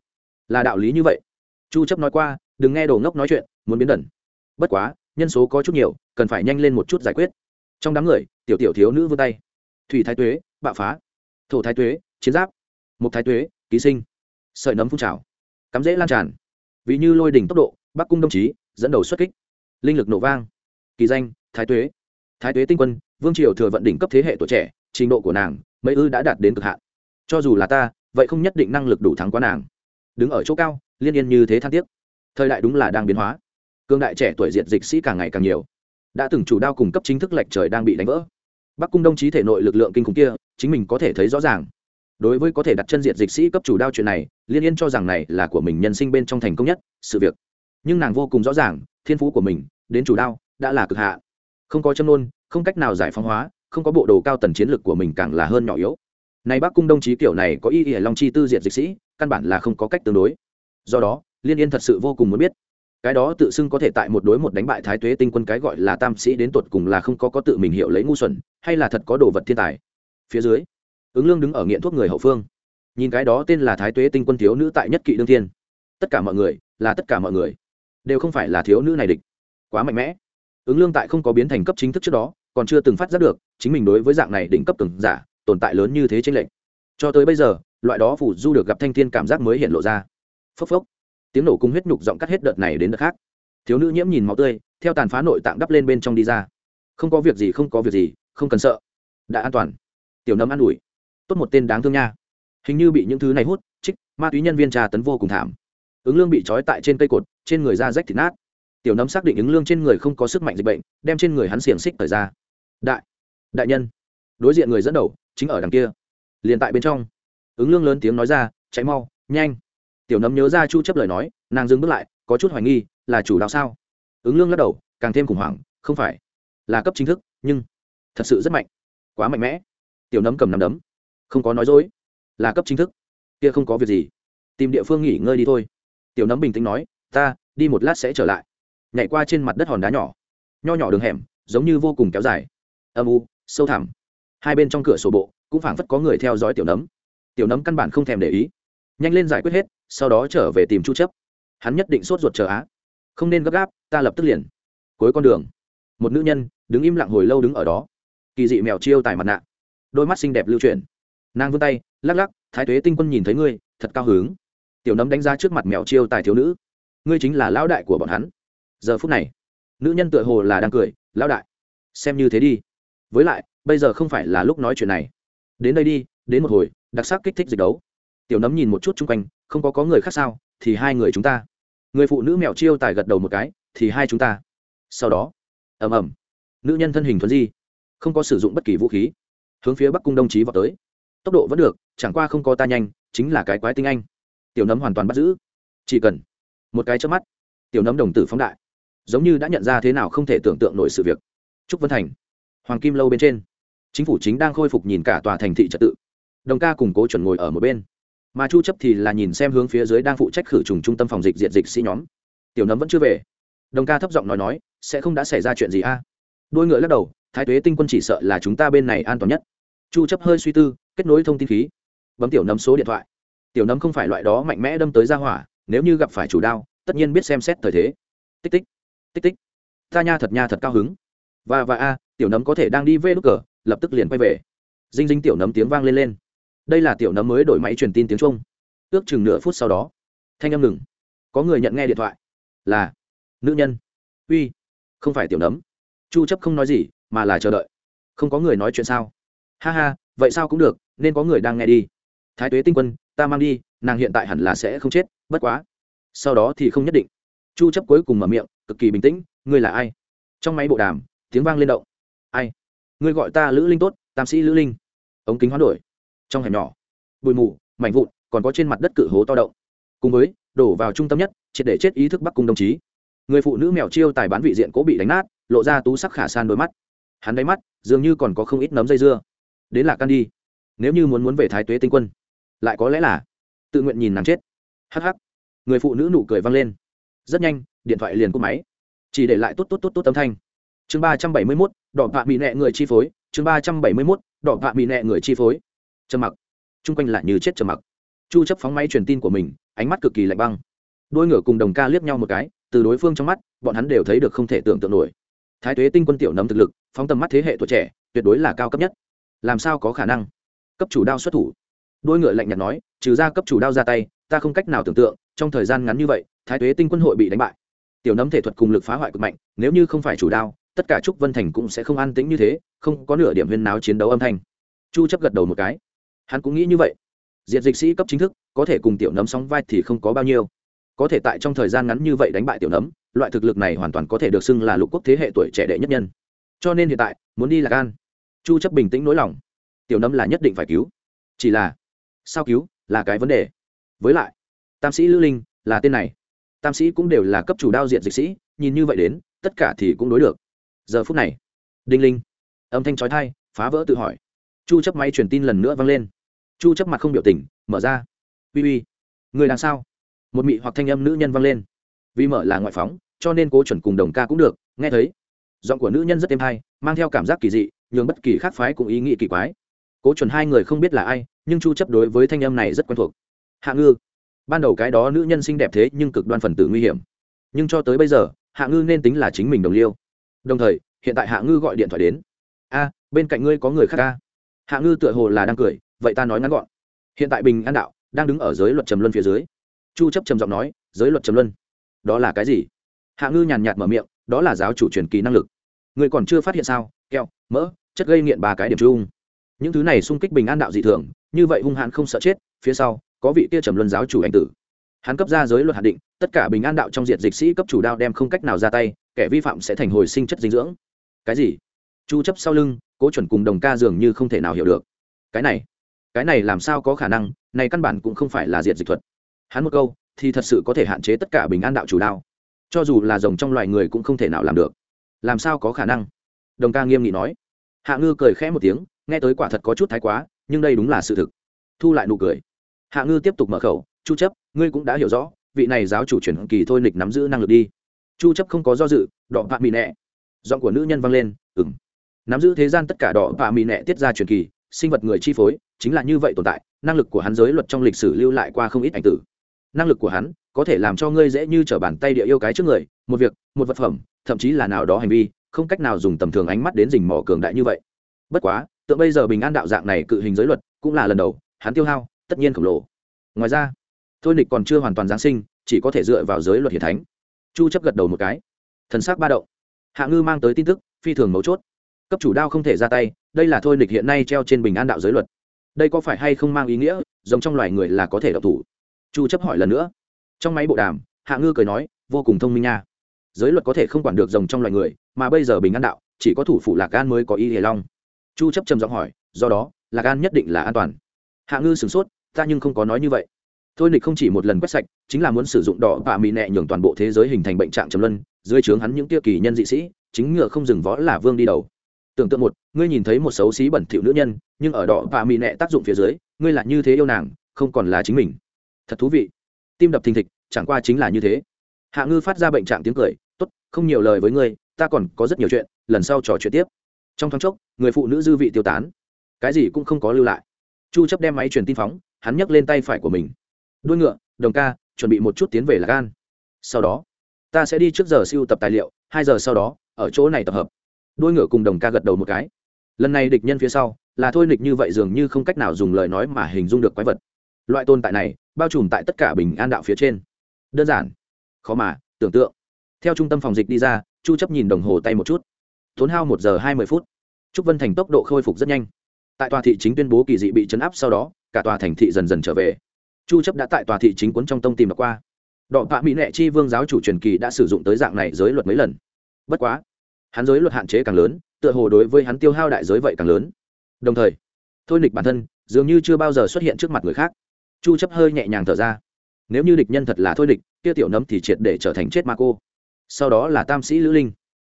Là đạo lý như vậy. Chu chấp nói qua, đừng nghe đồ ngốc nói chuyện, muốn biến đẩn bất quá, nhân số có chút nhiều, cần phải nhanh lên một chút giải quyết. Trong đám người, tiểu tiểu thiếu nữ vươn tay. Thủy thái tuế, bạo phá. Thổ thái tuế, chiến giáp. Mục thái tuế ký sinh. Sợi nấm phun trào. Cắm dễ lan tràn. Vì như lôi đỉnh tốc độ, bắc cung đồng chí dẫn đầu xuất kích. Linh lực nổ vang. Kỳ danh, thái tuế. Thái tuế tinh quân, vương triều thừa vận đỉnh cấp thế hệ tuổi trẻ, trình độ của nàng, mấy ư đã đạt đến cực hạn. Cho dù là ta, vậy không nhất định năng lực đủ thắng quá nàng. Đứng ở chỗ cao, liên yên như thế than tiếc. Thời đại đúng là đang biến hóa. Cương đại trẻ tuổi diệt dịch sĩ càng ngày càng nhiều. Đã từng chủ đao cùng cấp chính thức lệch trời đang bị đánh vỡ. Bắc cung đồng chí thể nội lực lượng kinh khủng kia, chính mình có thể thấy rõ ràng đối với có thể đặt chân diệt dịch sĩ cấp chủ đao chuyện này, liên yên cho rằng này là của mình nhân sinh bên trong thành công nhất sự việc. Nhưng nàng vô cùng rõ ràng, thiên phú của mình đến chủ đao đã là cực hạ. Không có châm nôn không cách nào giải phóng hóa, không có bộ đồ cao tần chiến lược của mình càng là hơn nhỏ yếu. Này bắc cung đồng chí kiểu này có ý nghĩa long chi tư diệt dịch sĩ, căn bản là không có cách tương đối. Do đó, liên yên thật sự vô cùng muốn biết, cái đó tự xưng có thể tại một đối một đánh bại thái tuế tinh quân cái gọi là tam sĩ đến tột cùng là không có có tự mình hiểu lấy ngu xuẩn, hay là thật có đồ vật thiên tài. Phía dưới ứng lương đứng ở nghiện thuốc người hậu phương. Nhìn cái đó tên là thái tuế tinh quân thiếu nữ tại nhất kỵ đương thiên. Tất cả mọi người, là tất cả mọi người, đều không phải là thiếu nữ này địch. Quá mạnh mẽ. Ứng lương tại không có biến thành cấp chính thức trước đó, còn chưa từng phát giác được, chính mình đối với dạng này đỉnh cấp từng giả, tồn tại lớn như thế trên lệnh cho tới bây giờ, loại đó phủ du được gặp thanh thiên cảm giác mới hiện lộ ra. Phốc phốc. Tiếng nổ cung huyết nhục giọng cắt hết đợt này đến đợt khác. Thiếu nữ nhiễm nhìn máu tươi, theo tàn phá nội tạng đắp lên bên trong đi ra. Không có việc gì, không có việc gì, không cần sợ. Đã an toàn. Tiểu nấm an ủi tốt một tên đáng thương nha. Hình như bị những thứ này hút trích ma túy nhân viên trà tấn vô cùng thảm. Ứng lương bị trói tại trên cây cột, trên người da rách thịt nát. Tiểu nấm xác định ứng lương trên người không có sức mạnh dịch bệnh, đem trên người hắn xiềng xích thời ra. Đại đại nhân. Đối diện người dẫn đầu, chính ở đằng kia. Liền tại bên trong. Ứng lương lớn tiếng nói ra cháy mau, nhanh. Tiểu nấm nhớ ra chu chấp lời nói, nàng dừng bước lại, có chút hoài nghi, là chủ đạo sao? Ứng lương lắc đầu, càng thêm khủng hoảng, không phải, là cấp chính thức, nhưng thật sự rất mạnh, quá mạnh mẽ. Tiểu nấm cầm nắm đấm không có nói dối. Là cấp chính thức. Kia không có việc gì. Tìm địa phương nghỉ ngơi đi thôi. Tiểu nấm bình tĩnh nói, ta, đi một lát sẽ trở lại. Nhảy qua trên mặt đất hòn đá nhỏ. Nho nhỏ đường hẻm, giống như vô cùng kéo dài. Âm u, sâu thẳm. Hai bên trong cửa sổ bộ, cũng phảng phất có người theo dõi tiểu nấm tiểu nấm căn bản không thèm để ý. Nhanh lên giải quyết hết, sau đó trở về tìm chu chấp. Hắn nhất định sốt ruột chờ á. Không nên gấp gáp, ta lập tức liền. Cuối con đường, một nữ nhân đứng im lặng hồi lâu đứng ở đó. Kỳ dị mèo chiêu tài mặt nạ. Đôi mắt xinh đẹp lưu chuyển nàng vươn tay, lắc lắc, thái tuế tinh quân nhìn thấy ngươi, thật cao hứng. Tiểu nấm đánh ra trước mặt mèo chiêu tài thiếu nữ. Ngươi chính là lão đại của bọn hắn. Giờ phút này, nữ nhân tựa hồ là đang cười, lão đại, xem như thế đi. Với lại, bây giờ không phải là lúc nói chuyện này. Đến đây đi, đến một hồi, đặc sắc kích thích dịch đấu. Tiểu nấm nhìn một chút chung quanh, không có có người khác sao? Thì hai người chúng ta. Người phụ nữ mèo chiêu tài gật đầu một cái, thì hai chúng ta. Sau đó, ầm ầm, nữ nhân thân hình thuần di, không có sử dụng bất kỳ vũ khí, hướng phía bắc cung đồng chí vào tới tốc độ vẫn được, chẳng qua không có ta nhanh, chính là cái quái tinh anh. Tiểu nấm hoàn toàn bắt giữ. Chỉ cần một cái trước mắt, tiểu nấm đồng tử phóng đại, giống như đã nhận ra thế nào không thể tưởng tượng nổi sự việc. Trúc vân thành, hoàng kim lâu bên trên. Chính phủ chính đang khôi phục nhìn cả tòa thành thị trật tự. Đồng ca cùng cố chuẩn ngồi ở một bên. Mà chu chấp thì là nhìn xem hướng phía dưới đang phụ trách khử trùng trung tâm phòng dịch diện dịch sĩ nhóm. Tiểu nấm vẫn chưa về. Đồng ca thấp giọng nói nói, sẽ không đã xảy ra chuyện gì a? Đôi ngựa lắc đầu, thái tuế tinh quân chỉ sợ là chúng ta bên này an toàn nhất chu chấp hơi suy tư, kết nối thông tin khí. Bấm tiểu nấm số điện thoại. Tiểu nấm không phải loại đó mạnh mẽ đâm tới ra hỏa, nếu như gặp phải chủ đao, tất nhiên biết xem xét thời thế. Tích tích tích tích. Ta nha thật nha thật cao hứng. Và và a, tiểu nấm có thể đang đi về lúc cờ, lập tức liền quay về. Dinh dinh tiểu nấm tiếng vang lên lên. Đây là tiểu nấm mới đổi máy truyền tin tiếng trung. Ước chừng nửa phút sau đó, thanh âm ngừng. Có người nhận nghe điện thoại. Là nữ nhân. Uy, không phải tiểu nấm. Chu chấp không nói gì, mà là chờ đợi. Không có người nói chuyện sao? Ha ha, vậy sao cũng được, nên có người đang nghe đi. Thái tuế tinh quân, ta mang đi, nàng hiện tại hẳn là sẽ không chết, bất quá. Sau đó thì không nhất định. Chu chấp cuối cùng mở miệng, cực kỳ bình tĩnh, ngươi là ai? Trong máy bộ đàm, tiếng vang lên động. Ai? Ngươi gọi ta lữ linh tốt, tam sĩ lữ linh. Ống kính hoán đổi. Trong hẻm nhỏ, bụi mù, mảnh vụn, còn có trên mặt đất cự hố to động. Cùng với, đổ vào trung tâm nhất, triệt để chết ý thức bắc cung đồng chí. Người phụ nữ mèo chiêu tài bán vị diện cố bị đánh nát, lộ ra tú sắc khả san đôi mắt. Hắn đáy mắt, dường như còn có không ít nấm dây dưa đến là can đi. Nếu như muốn muốn về thái tuế tinh quân, lại có lẽ là tự nguyện nhìn nàng chết. Hh người phụ nữ nụ cười vang lên. Rất nhanh, điện thoại liền cúp máy. Chỉ để lại tốt tốt tốt tốt âm thanh. Chương ba trăm bảy mươi mốt, đỏ vạ bị nẹ người chi phối. Chương ba trăm bảy mươi mốt, đỏ vạ bị nẹ người chi phối. Trầm mặc. Chung quanh lại như chết trầm mặc. Chu chấp phóng máy truyền tin của mình, ánh mắt cực kỳ lạnh băng. Đôi ngửa cùng đồng ca liếc nhau một cái, từ đối phương trong mắt, bọn hắn đều thấy được không thể tưởng tượng nổi. Thái tuế tinh quân tiểu nấm thực lực, phóng tầm mắt thế hệ tuổi trẻ, tuyệt đối là cao cấp nhất làm sao có khả năng? Cấp chủ đao xuất thủ. Đôi ngựa lạnh nhạt nói, trừ ra cấp chủ đao ra tay, ta không cách nào tưởng tượng, trong thời gian ngắn như vậy, thái tuế tinh quân hội bị đánh bại. Tiểu nấm thể thuật cùng lực phá hoại cực mạnh, nếu như không phải chủ đao, tất cả trúc vân thành cũng sẽ không an tĩnh như thế, không có nửa điểm huyên náo chiến đấu âm thanh. Chu chấp gật đầu một cái. Hắn cũng nghĩ như vậy. Diệt dịch sĩ cấp chính thức, có thể cùng tiểu nấm sóng vai thì không có bao nhiêu. Có thể tại trong thời gian ngắn như vậy đánh bại tiểu nấm, loại thực lực này hoàn toàn có thể được xưng là lục quốc thế hệ tuổi trẻ đệ nhất nhân. Cho nên hiện tại, muốn đi là gan chu chấp bình tĩnh nỗi lòng. Tiểu nấm là nhất định phải cứu. Chỉ là, sao cứu là cái vấn đề. Với lại, tam sĩ lữ linh là tên này. Tam sĩ cũng đều là cấp chủ đao diện dịch sĩ, nhìn như vậy đến, tất cả thì cũng đối được. Giờ phút này, đinh linh, âm thanh trói thai phá vỡ tự hỏi. Chu chấp máy truyền tin lần nữa vang lên. Chu chấp mặt không biểu tình, mở ra. Uy uy, người đằng sau một mị hoặc thanh âm nữ nhân vang lên. Vì mở là ngoại phóng, cho nên cố chuẩn cùng đồng ca cũng được, nghe thấy. Giọng của nữ nhân rất êm hay, mang theo cảm giác kỳ dị nhường bất kỳ khác phái cũng ý nghĩ kỳ quái. Cố chuẩn hai người không biết là ai, nhưng chu chấp đối với thanh âm này rất quen thuộc. Hạ ngư. Ban đầu cái đó nữ nhân xinh đẹp thế nhưng cực đoan phần tử nguy hiểm. Nhưng cho tới bây giờ, hạ ngư nên tính là chính mình đồng liêu. Đồng thời, hiện tại hạ ngư gọi điện thoại đến. A, bên cạnh ngươi có người khác a hạ ngư tựa hồ là đang cười, vậy ta nói ngắn gọn. Hiện tại bình an đạo đang đứng ở giới luật trầm luân phía dưới. Chu chấp trầm giọng nói, giới luật trầm luân? Đó là cái gì? Hạ ngư nhàn nhạt mở miệng, đó là giáo chủ truyền kỳ năng lực. Người còn chưa phát hiện sao? Keo mỡ chất gây nghiện ba cái điểm chung. Những thứ này xung kích bình an đạo dị thường, như vậy hung hãn không sợ chết, phía sau, có vị kia trầm luân giáo chủ anh tử. Hắn cấp ra giới luật hạn định, tất cả bình an đạo trong diện dịch sĩ cấp chủ đao đem không cách nào ra tay, kẻ vi phạm sẽ thành hồi sinh chất dinh dưỡng. Cái gì? Chu chấp sau lưng, cố chuẩn cùng đồng ca dường như không thể nào hiểu được. Cái này cái này làm sao có khả năng, này căn bản cũng không phải là diệt dịch thuật. Hắn một câu, thì thật sự có thể hạn chế tất cả bình an đạo chủ đao. Cho dù là rồng trong loài người cũng không thể nào làm được. Làm sao có khả năng? Đồng ca nghiêm nghị nói hạ ngư cười khẽ một tiếng, nghe tới quả thật có chút thái quá, nhưng đây đúng là sự thực. Thu lại nụ cười. Hạ ngư tiếp tục mở khẩu, chu chấp, ngươi cũng đã hiểu rõ, vị này giáo chủ chuyển kỳ thôi nịch nắm giữ năng lực đi. Chu chấp không có do dự, đỏ bạ mì nẹ. Giọng của nữ nhân vang lên, ừm. Nắm giữ thế gian tất cả đỏ bạ mì nẹ tiết ra truyền kỳ, sinh vật người chi phối, chính là như vậy tồn tại, năng lực của hắn giới luật trong lịch sử lưu lại qua không ít ảnh tử. Năng lực của hắn có thể làm cho ngươi dễ như trở bàn tay địa yêu cái trước người, một việc, một vật phẩm, thậm chí là nào đó hành vi không cách nào dùng tầm thường ánh mắt đến rình mò cường đại như vậy. Bất quá tượng bây giờ bình an đạo dạng này cự hình giới luật, cũng là lần đầu, hắn tiêu hao, tất nhiên khổng lồ. Ngoài ra, thôi nịch còn chưa hoàn toàn giáng sinh, chỉ có thể dựa vào giới luật hiền thánh. Chu chấp gật đầu một cái. Thần sắc ba động. Hạ ngư mang tới tin tức, phi thường mấu chốt. Cấp chủ đao không thể ra tay, đây là thôi nịch hiện nay treo trên bình an đạo giới luật. Đây có phải hay không mang ý nghĩa, giống trong loài người là có thể độc thủ? Chu chấp hỏi lần nữa. Trong máy bộ đàm, hạ ngư cười nói, vô cùng thông minh nha giới luật có thể không quản được rồng trong loài người, mà bây giờ bình an đạo, chỉ có thủ phủ lạc an mới có ý hề long. Chu chấp trầm giọng hỏi, do đó, lạc an nhất định là an toàn. Hạ ngư sửng sốt, ta nhưng không có nói như vậy. Thôi nịch không chỉ một lần quét sạch, chính là muốn sử dụng đỏ và mì nẹ nhường toàn bộ thế giới hình thành bệnh trạng trầm luân, dưới trướng hắn những tiêu kỳ nhân dị sĩ, chính ngựa không dừng võ là vương đi đầu. Tưởng tượng một, ngươi nhìn thấy một xấu xí bẩn thỉu nữ nhân, nhưng ở đỏ và mì nẹ tác dụng phía dưới, ngươi là như thế yêu nàng, không còn là chính mình. Thật thú vị. Tim đập thình thịch, chẳng qua chính là như thế. Hạ ngư phát ra bệnh trạng tiếng cười không nhiều lời với ngươi, ta còn có rất nhiều chuyện, lần sau trò chuyện tiếp. Trong thoáng chốc, người phụ nữ dư vị tiêu tán. Cái gì cũng không có lưu lại. Chu chấp đem máy truyền tin phóng, hắn nhấc lên tay phải của mình. Đuôi ngựa, đồng ca, chuẩn bị một chút tiến về là gan sau đó, ta sẽ đi trước giờ siêu tập tài liệu, hai giờ sau đó, ở chỗ này tập hợp. Đuôi ngựa cùng đồng ca gật đầu một cái. Lần này địch nhân phía sau, là thôi nịch như vậy dường như không cách nào dùng lời nói mà hình dung được quái vật. Loại tồn tại này, bao trùm tại tất cả bình an đạo phía trên. Đơn giản, khó mà tưởng tượng theo trung tâm phòng dịch đi ra, chu chấp nhìn đồng hồ tay một chút. Tốn hao một giờ hai mươi phút. Trúc vân thành tốc độ khôi phục rất nhanh. Tại tòa thị chính tuyên bố kỳ dị bị chấn áp sau đó, cả tòa thành thị dần dần trở về. Chu chấp đã tại tòa thị chính cuốn trong tông tìm được qua. Đọ Tạ mỹ nệ chi vương giáo chủ truyền kỳ đã sử dụng tới dạng này giới luật mấy lần. Bất quá, hắn giới luật hạn chế càng lớn, tựa hồ đối với hắn tiêu hao đại giới vậy càng lớn. Đồng thời, thôi Địch bản thân, dường như chưa bao giờ xuất hiện trước mặt người khác. Chu chấp hơi nhẹ nhàng thở ra. Nếu như địch nhân thật là thôi địch kia tiểu nấm thì triệt để trở thành chết ma cô sau đó là tam sĩ lữ linh.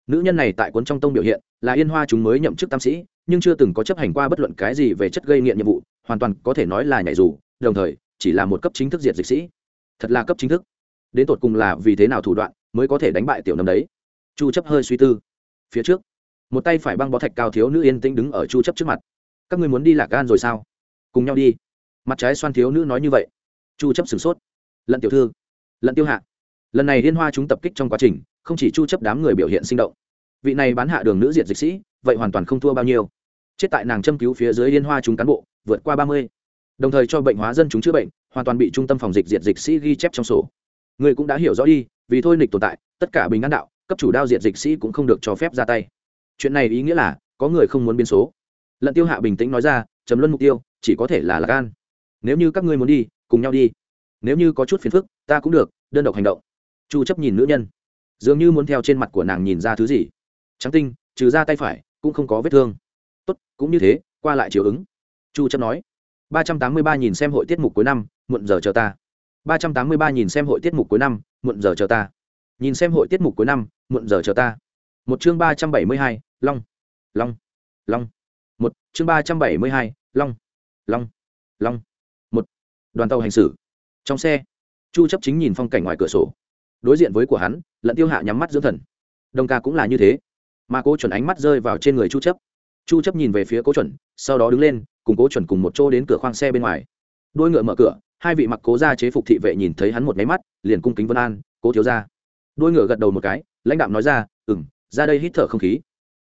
Nữ nhân này tại cuốn trong tông biểu hiện, là yên hoa chúng mới nhậm chức tam sĩ, nhưng chưa từng có chấp hành qua bất luận cái gì về chất gây nghiện nhiệm vụ, hoàn toàn có thể nói là nhảy dù, đồng thời, chỉ là một cấp chính thức diệt dịch sĩ. Thật là cấp chính thức. Đến tột cùng là vì thế nào thủ đoạn, mới có thể đánh bại tiểu nấm đấy? Chu chấp hơi suy tư. Phía trước, một tay phải băng bó thạch cao thiếu nữ yên tĩnh đứng ở chu chấp trước mặt. Các ngươi muốn đi lạc gan rồi sao? Cùng nhau đi. Mặt trái xoan thiếu nữ nói như vậy. Chu chấp sửng sốt. Lận tiểu thư, lận tiêu hạ lần này liên hoa chúng tập kích trong quá trình, không chỉ chu chấp đám người biểu hiện sinh động, vị này bán hạ đường nữ diệt dịch sĩ, vậy hoàn toàn không thua bao nhiêu. Chết tại nàng châm cứu phía dưới liên hoa chúng cán bộ, vượt qua 30. đồng thời cho bệnh hóa dân chúng chữa bệnh, hoàn toàn bị trung tâm phòng dịch diệt dịch sĩ ghi chép trong sổ. Người cũng đã hiểu rõ đi, vì thôi nịch tồn tại, tất cả bình an đạo, cấp chủ đao diệt dịch sĩ cũng không được cho phép ra tay. Chuyện này ý nghĩa là, có người không muốn biến số. Lận tiêu hạ bình tĩnh nói ra chấm luân mục tiêu, chỉ có thể là lạc an. Nếu như các ngươi muốn đi, cùng nhau đi. Nếu như có chút phiền phức, ta cũng được, đơn độc hành động chu chấp nhìn nữ nhân. Dường như muốn theo trên mặt của nàng nhìn ra thứ gì. Trắng tinh trừ ra tay phải cũng không có vết thương. Tốt cũng như thế qua lại chiều ứng. Chu chấp nói. 383 nhìn xem hội tiết mục cuối năm muộn giờ chờ ta. 383 nhìn xem hội tiết mục cuối năm muộn giờ chờ ta. Nhìn xem hội tiết mục cuối năm muộn giờ chờ ta. Một chương 372, long. Long. Long. Một chương 372, long. Long. Long. Một đoàn tàu hành xử. Trong xe chu chấp chính nhìn phong cảnh ngoài cửa sổ đối diện với của hắn, lận tiêu hạ nhắm mắt dưỡng thần. Đồng ca cũng là như thế. Mà cố chuẩn ánh mắt rơi vào trên người chu chấp. Chu chấp nhìn về phía cố chuẩn, sau đó đứng lên, cùng cố chuẩn cùng một chỗ đến cửa khoang xe bên ngoài. Đôi ngựa mở cửa, hai vị mặc cố gia chế phục thị vệ nhìn thấy hắn một máy mắt, liền cung kính vân an, cố thiếu gia. Đôi ngựa gật đầu một cái, lãnh đạo nói ra, ừm, ra đây hít thở không khí.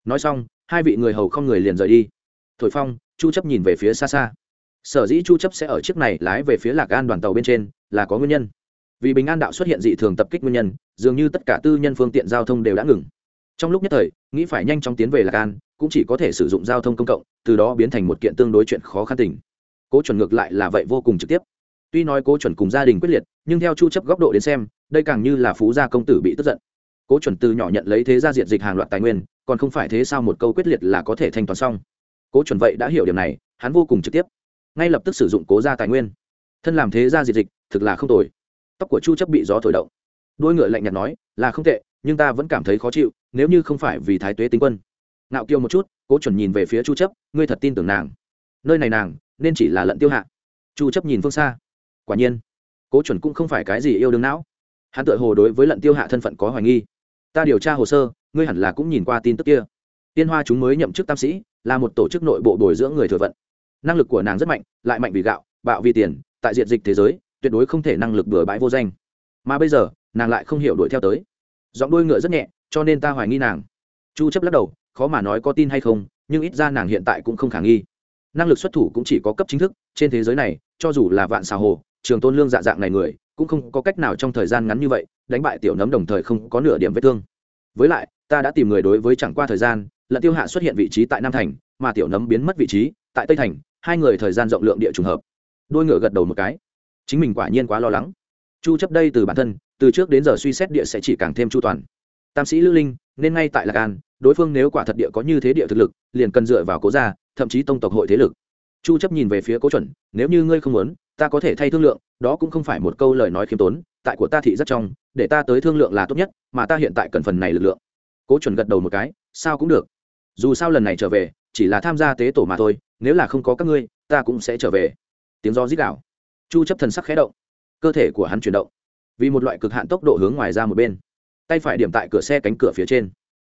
Nói xong, hai vị người hầu không người liền rời đi. Thổi phong, chu chấp nhìn về phía xa xa. Sở dĩ chu chấp sẽ ở chiếc này lái về phía lạc an đoàn tàu bên trên là có nguyên nhân vì bình an đạo xuất hiện dị thường tập kích nguyên nhân, dường như tất cả tư nhân phương tiện giao thông đều đã ngừng. Trong lúc nhất thời, nghĩ phải nhanh chóng tiến về lạc an, cũng chỉ có thể sử dụng giao thông công cộng, từ đó biến thành một kiện tương đối chuyện khó khăn tình. Cố chuẩn ngược lại là vậy vô cùng trực tiếp. Tuy nói cố chuẩn cùng gia đình quyết liệt, nhưng theo chu chấp góc độ đến xem, đây càng như là phú gia công tử bị tức giận. Cố chuẩn từ nhỏ nhận lấy thế gia diện dịch hàng loạt tài nguyên, còn không phải thế sao một câu quyết liệt là có thể thanh toán xong. Cố chuẩn vậy đã hiểu điểm này, hắn vô cùng trực tiếp. Ngay lập tức sử dụng cố gia tài nguyên. Thân làm thế gia diệt dịch, thực là không tồi tóc của chu chấp bị gió thổi động. Đôi ngựa lạnh nhạt nói, là không tệ, nhưng ta vẫn cảm thấy khó chịu, nếu như không phải vì thái tuế tính quân. Ngạo kiêu một chút, cố chuẩn nhìn về phía chu chấp, ngươi thật tin tưởng nàng. Nơi này nàng, nên chỉ là lận tiêu hạ. Chu chấp nhìn phương xa. Quả nhiên, cố chuẩn cũng không phải cái gì yêu đương não. Hắn tự hồ đối với lận tiêu hạ thân phận có hoài nghi. Ta điều tra hồ sơ, ngươi hẳn là cũng nhìn qua tin tức kia. Tiên hoa chúng mới nhậm chức tam sĩ, là một tổ chức nội bộ bồi dưỡng người thừa vận. Năng lực của nàng rất mạnh, lại mạnh vì gạo, bạo vì tiền, tại diện dịch thế giới tuyệt đối không thể năng lực bừa bãi vô danh. Mà bây giờ, nàng lại không hiểu đuổi theo tới. Giọng đôi ngựa rất nhẹ, cho nên ta hoài nghi nàng. Chu chấp lắc đầu, khó mà nói có tin hay không, nhưng ít ra nàng hiện tại cũng không khả nghi. Năng lực xuất thủ cũng chỉ có cấp chính thức, trên thế giới này, cho dù là vạn xà hồ, trường tôn lương dạ dạng này người, cũng không có cách nào trong thời gian ngắn như vậy, đánh bại tiểu nấm đồng thời không có nửa điểm vết thương. Với lại, ta đã tìm người đối với chẳng qua thời gian, lận tiêu hạ xuất hiện vị trí tại nam thành, mà tiểu nấm biến mất vị trí, tại tây thành, hai người thời gian rộng lượng địa trùng hợp. Đôi ngựa gật đầu một cái chính mình quả nhiên quá lo lắng. Chu chấp đây từ bản thân, từ trước đến giờ suy xét địa sẽ chỉ càng thêm chu toàn. Tam sĩ lữ linh, nên ngay tại lạc an, đối phương nếu quả thật địa có như thế địa thực lực, liền cần dựa vào cố gia, thậm chí tông tộc hội thế lực. Chu chấp nhìn về phía cố chuẩn, nếu như ngươi không muốn, ta có thể thay thương lượng, đó cũng không phải một câu lời nói khiêm tốn, tại của ta thị rất trong, để ta tới thương lượng là tốt nhất, mà ta hiện tại cần phần này lực lượng. Cố chuẩn gật đầu một cái, sao cũng được. Dù sao lần này trở về, chỉ là tham gia tế tổ mà thôi, nếu là không có các ngươi, ta cũng sẽ trở về. Tiếng do rít đảo chu chấp thần sắc khẽ động, cơ thể của hắn chuyển động, vì một loại cực hạn tốc độ hướng ngoài ra một bên. Tay phải điểm tại cửa xe cánh cửa phía trên,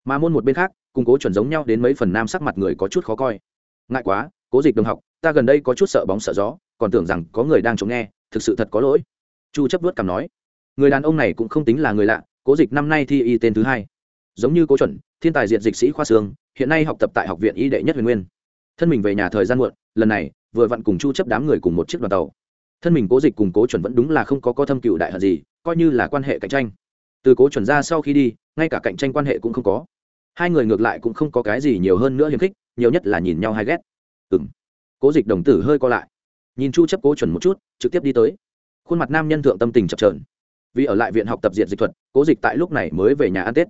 mà môn một bên khác, cùng cố chuẩn giống nhau đến mấy phần nam sắc mặt người có chút khó coi. Ngại quá, cố dịch đồng học, ta gần đây có chút sợ bóng sợ gió, còn tưởng rằng có người đang chống nghe, thực sự thật có lỗi. Chu chấp vớt cằm nói, người đàn ông này cũng không tính là người lạ, cố dịch năm nay thi y tên thứ hai. Giống như cố chuẩn, thiên tài diệt dịch sĩ khoa xương, hiện nay học tập tại học viện y đệ nhất huyền nguyên. Thân mình về nhà thời gian muộn, lần này, vừa vặn cùng chu chấp đám người cùng một chiếc đoàn tàu thân mình cố dịch cùng cố chuẩn vẫn đúng là không có có thâm cựu đại hận gì, coi như là quan hệ cạnh tranh. Từ cố chuẩn ra sau khi đi, ngay cả cạnh tranh quan hệ cũng không có. Hai người ngược lại cũng không có cái gì nhiều hơn nữa hiềm khích, nhiều nhất là nhìn nhau hay ghét. Ừng cố dịch đồng tử hơi co lại. Nhìn chu chấp cố chuẩn một chút, trực tiếp đi tới. Khuôn mặt nam nhân thượng tâm tình chập trờn vì ở lại viện học tập diện dịch thuật, cố dịch tại lúc này mới về nhà ăn tết.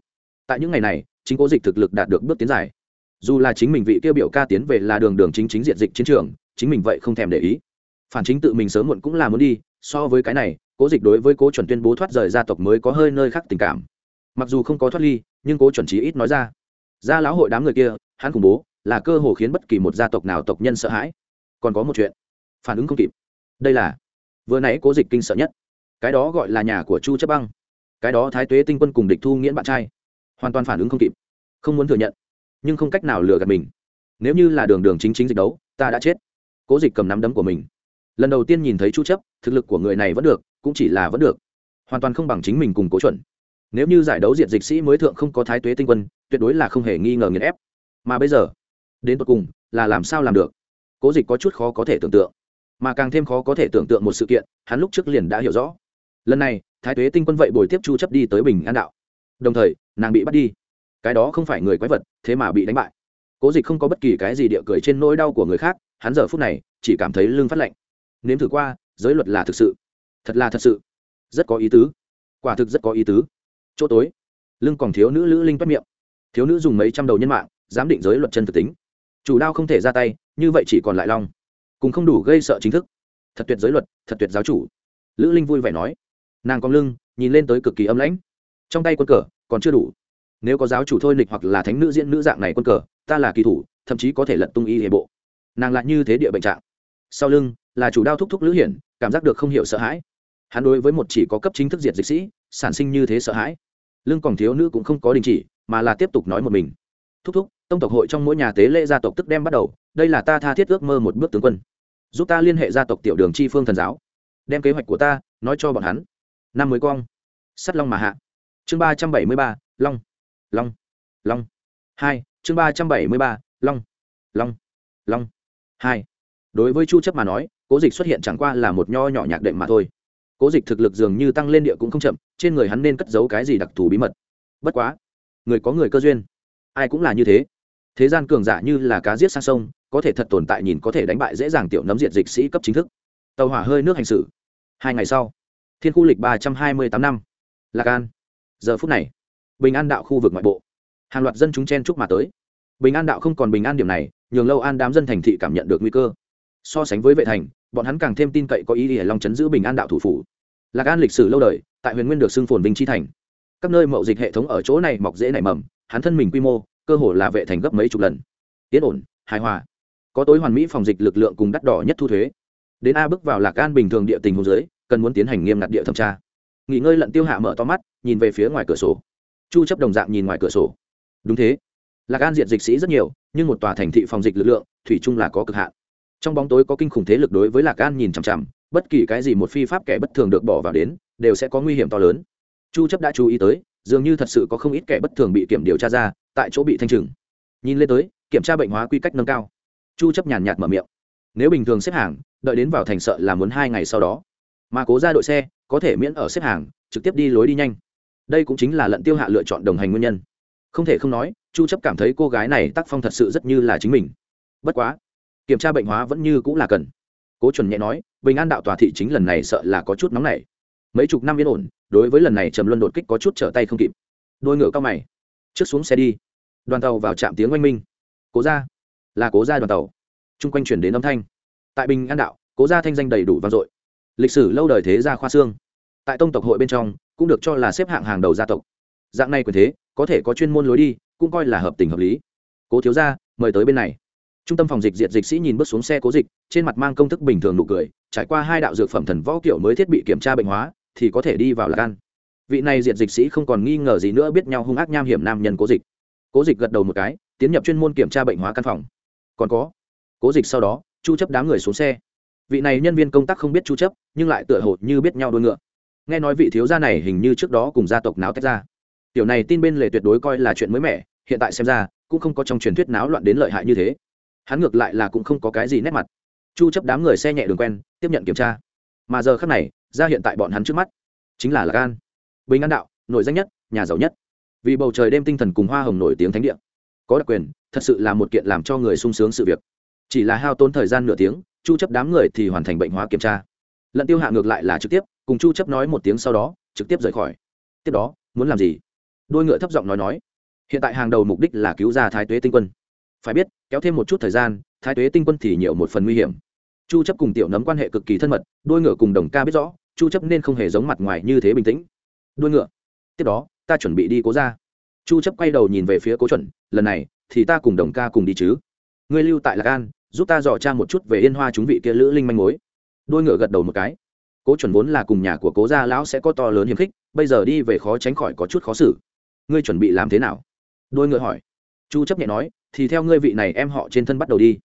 Tại những ngày này, chính cố dịch thực lực đạt được bước tiến dài. Dù là chính mình vị tiêu biểu ca tiến về là đường đường chính chính diện dịch chiến trường, chính mình vậy không thèm để ý phản chính tự mình sớm muộn cũng là muốn đi, so với cái này, cố dịch đối với cố chuẩn tuyên bố thoát rời gia tộc mới có hơi nơi khác tình cảm. Mặc dù không có thoát ly, nhưng cố chuẩn trí ít nói ra. Gia lão hội đám người kia, hắn khủng bố, là cơ hồ khiến bất kỳ một gia tộc nào tộc nhân sợ hãi. Còn có một chuyện, phản ứng không kịp. Đây là, vừa nãy cố dịch kinh sợ nhất. Cái đó gọi là nhà của chu chấp băng. Cái đó thái tuế tinh quân cùng địch thu nghiễn bạn trai. Hoàn toàn phản ứng không kịp. Không muốn thừa nhận, nhưng không cách nào lừa gạt mình. Nếu như là đường đường chính chính dịch đấu, ta đã chết. Cố dịch cầm nắm đấm của mình lần đầu tiên nhìn thấy chu chấp, thực lực của người này vẫn được, cũng chỉ là vẫn được. Hoàn toàn không bằng chính mình cùng cố chuẩn. Nếu như giải đấu diện dịch sĩ mới thượng không có thái tuế tinh quân, tuyệt đối là không hề nghi ngờ nghiền ép. Mà bây giờ, đến tận cùng, là làm sao làm được? Cố dịch có chút khó có thể tưởng tượng. Mà càng thêm khó có thể tưởng tượng một sự kiện, hắn lúc trước liền đã hiểu rõ. Lần này, thái tuế tinh quân vậy bồi tiếp chu chấp đi tới bình an đạo. Đồng thời, nàng bị bắt đi. Cái đó không phải người quái vật, thế mà bị đánh bại. Cố dịch không có bất kỳ cái gì địa cười trên nỗi đau của người khác, hắn giờ phút này chỉ cảm thấy lưng phát lạnh nếm thử qua, giới luật là thực sự. Thật là thật sự. Rất có ý tứ. Quả thực rất có ý tứ. Chỗ tối. Lưng còn thiếu nữ lữ linh toát miệng. Thiếu nữ dùng mấy trăm đầu nhân mạng, giám định giới luật chân thực tính. Chủ đao không thể ra tay, như vậy chỉ còn lại long. Cùng không đủ gây sợ chính thức. Thật tuyệt giới luật, thật tuyệt giáo chủ. Lữ linh vui vẻ nói. Nàng cong lưng, nhìn lên tới cực kỳ âm lãnh. Trong tay quân cờ, còn chưa đủ. Nếu có giáo chủ thôi nịch hoặc là thánh nữ diễn nữ dạng này quân cờ, ta là kỳ thủ, thậm chí có thể lật tung y hệ bộ. Nàng lại như thế địa bệnh trạng. Sau lưng là chủ đao thúc thúc lữ hiển, cảm giác được không hiểu sợ hãi. Hắn đối với một chỉ có cấp chính thức diệt dịch sĩ, sản sinh như thế sợ hãi. Lương còn thiếu nữ cũng không có đình chỉ, mà là tiếp tục nói một mình. Thúc thúc, tông tộc hội trong mỗi nhà tế lễ gia tộc tức đem bắt đầu, đây là ta tha thiết ước mơ một bước tướng quân. Giúp ta liên hệ gia tộc tiểu đường chi phương thần giáo. Đem kế hoạch của ta nói cho bọn hắn. Năm mới quang. Sắt long mà hạ. Chương ba trăm bảy mươi ba, long. Long. Long. Hai, chương ba trăm bảy mươi ba, long. Long. Long. Hai. Đối với chu chấp mà nói cố dịch xuất hiện chẳng qua là một nho nhỏ nhạc đệm mà thôi. Cố dịch thực lực dường như tăng lên địa cũng không chậm, trên người hắn nên cất giấu cái gì đặc thù bí mật? Bất quá, người có người cơ duyên, ai cũng là như thế. Thế gian cường giả như là cá giết sang sông, có thể thật tồn tại nhìn có thể đánh bại dễ dàng tiểu nấm diện dịch sĩ cấp chính thức. Tàu hỏa hơi nước hành xử. Hai ngày sau, thiên khu lịch ba trăm hai mươi tám năm, lạc an. Giờ phút này, bình an đạo khu vực ngoại bộ. Hàng loạt dân chúng chen chúc mà tới. Bình an đạo không còn bình an điểm này, nhường lâu an đám dân thành thị cảm nhận được nguy cơ. So sánh với vệ thành bọn hắn càng thêm tin cậy có ý để long chấn giữ bình an đạo thủ phủ. Lạc an lịch sử lâu đời, tại huyền nguyên được xưng phồn vinh chi thành. Các nơi mậu dịch hệ thống ở chỗ này mọc dễ nảy mầm, hắn thân mình quy mô, cơ hồ là vệ thành gấp mấy chục lần. Tiến ổn, hài hòa. Có tối hoàn mỹ phòng dịch lực lượng cùng đắt đỏ nhất thu thuế. Đến a bước vào lạc an bình thường địa tình hồ dưới, cần muốn tiến hành nghiêm ngặt địa thẩm tra. Nghỉ ngơi lận tiêu hạ mở to mắt, nhìn về phía ngoài cửa sổ. Chu chấp đồng dạng nhìn ngoài cửa sổ. Đúng thế. Lạc an diện dịch sĩ rất nhiều, nhưng một tòa thành thị phòng dịch lực lượng, thủy chung là có cực hạn trong bóng tối có kinh khủng thế lực đối với lạc an nhìn chằm chằm, bất kỳ cái gì một phi pháp kẻ bất thường được bỏ vào đến, đều sẽ có nguy hiểm to lớn. Chu chấp đã chú ý tới, dường như thật sự có không ít kẻ bất thường bị kiểm điều tra ra, tại chỗ bị thanh trừng. Nhìn lên tới, kiểm tra bệnh hóa quy cách nâng cao. Chu chấp nhàn nhạt mở miệng. Nếu bình thường xếp hàng, đợi đến vào thành sợ là muốn hai ngày sau đó. Mà cố ra đội xe, có thể miễn ở xếp hàng, trực tiếp đi lối đi nhanh. Đây cũng chính là lận tiêu hạ lựa chọn đồng hành nguyên nhân. Không thể không nói, chu chấp cảm thấy cô gái này tác phong thật sự rất như là chính mình. Bất quá kiểm tra bệnh hóa vẫn như cũng là cần. Cố chuẩn nhẹ nói, bình an đạo tòa thị chính lần này sợ là có chút nóng nảy. Mấy chục năm yên ổn, đối với lần này trầm luân đột kích có chút trở tay không kịp. Đôi ngựa cao mày. Trước xuống xe đi. Đoàn tàu vào trạm tiếng oanh minh. Cố ra là cố ra đoàn tàu. Chung quanh chuyển đến âm thanh. Tại bình an đạo, cố gia thanh danh đầy đủ vang dội. Lịch sử lâu đời thế gia khoa xương. Tại tông tộc hội bên trong, cũng được cho là xếp hạng hàng đầu gia tộc. Dạng này quyền thế, có thể có chuyên môn lối đi, cũng coi là hợp tình hợp lý. Cố thiếu gia, mời tới bên này trung tâm phòng dịch diệt dịch sĩ nhìn bước xuống xe cố dịch, trên mặt mang công thức bình thường nụ cười, trải qua hai đạo dược phẩm thần võ kiểu mới thiết bị kiểm tra bệnh hóa, thì có thể đi vào lạc ăn vị này diệt dịch sĩ không còn nghi ngờ gì nữa biết nhau hung ác nham hiểm nam nhân cố dịch. Cố dịch gật đầu một cái, tiến nhập chuyên môn kiểm tra bệnh hóa căn phòng. Còn có, cố dịch sau đó, chu chấp đám người xuống xe. Vị này nhân viên công tác không biết chu chấp, nhưng lại tựa hồ như biết nhau đôi ngựa. Nghe nói vị thiếu gia này hình như trước đó cùng gia tộc náo tách ra. Tiểu này tin bên lề tuyệt đối coi là chuyện mới mẻ, hiện tại xem ra, cũng không có trong truyền thuyết náo loạn đến lợi hại như thế hắn ngược lại là cũng không có cái gì nét mặt. Chu chấp đám người xe nhẹ đường quen, tiếp nhận kiểm tra. Mà giờ khắc này, ra hiện tại bọn hắn trước mắt, chính là lạc an. Bình an đạo, nổi danh nhất, nhà giàu nhất. Vì bầu trời đêm tinh thần cùng hoa hồng nổi tiếng thánh địa. Có đặc quyền, thật sự là một kiện làm cho người sung sướng sự việc. Chỉ là hao tốn thời gian nửa tiếng, chu chấp đám người thì hoàn thành bệnh hóa kiểm tra. Lận tiêu hạ ngược lại là trực tiếp, cùng chu chấp nói một tiếng sau đó, trực tiếp rời khỏi. Tiếp đó, muốn làm gì? Đôi ngựa thấp giọng nói nói, hiện tại hàng đầu mục đích là cứu ra thái tuế tinh quân phải biết, kéo thêm một chút thời gian, thái tuế tinh quân thì nhiều một phần nguy hiểm. Chu chấp cùng tiểu nấm quan hệ cực kỳ thân mật, đôi ngựa cùng đồng ca biết rõ, chu chấp nên không hề giống mặt ngoài như thế bình tĩnh. Đôi ngựa. Tiếp đó, ta chuẩn bị đi cố ra chu chấp quay đầu nhìn về phía cố chuẩn, lần này, thì ta cùng đồng ca cùng đi chứ. Ngươi lưu tại lạc an, giúp ta dò tra một chút về yên hoa chúng vị kia lữ linh manh mối. Đôi ngựa gật đầu một cái. Cố chuẩn vốn là cùng nhà của cố gia lão sẽ có to lớn hiềm khích, bây giờ đi về khó tránh khỏi có chút khó xử. Ngươi chuẩn bị làm thế nào? Đôi ngựa hỏi. Chu chấp nhẹ nói thì theo ngươi vị này em họ trên thân bắt đầu đi.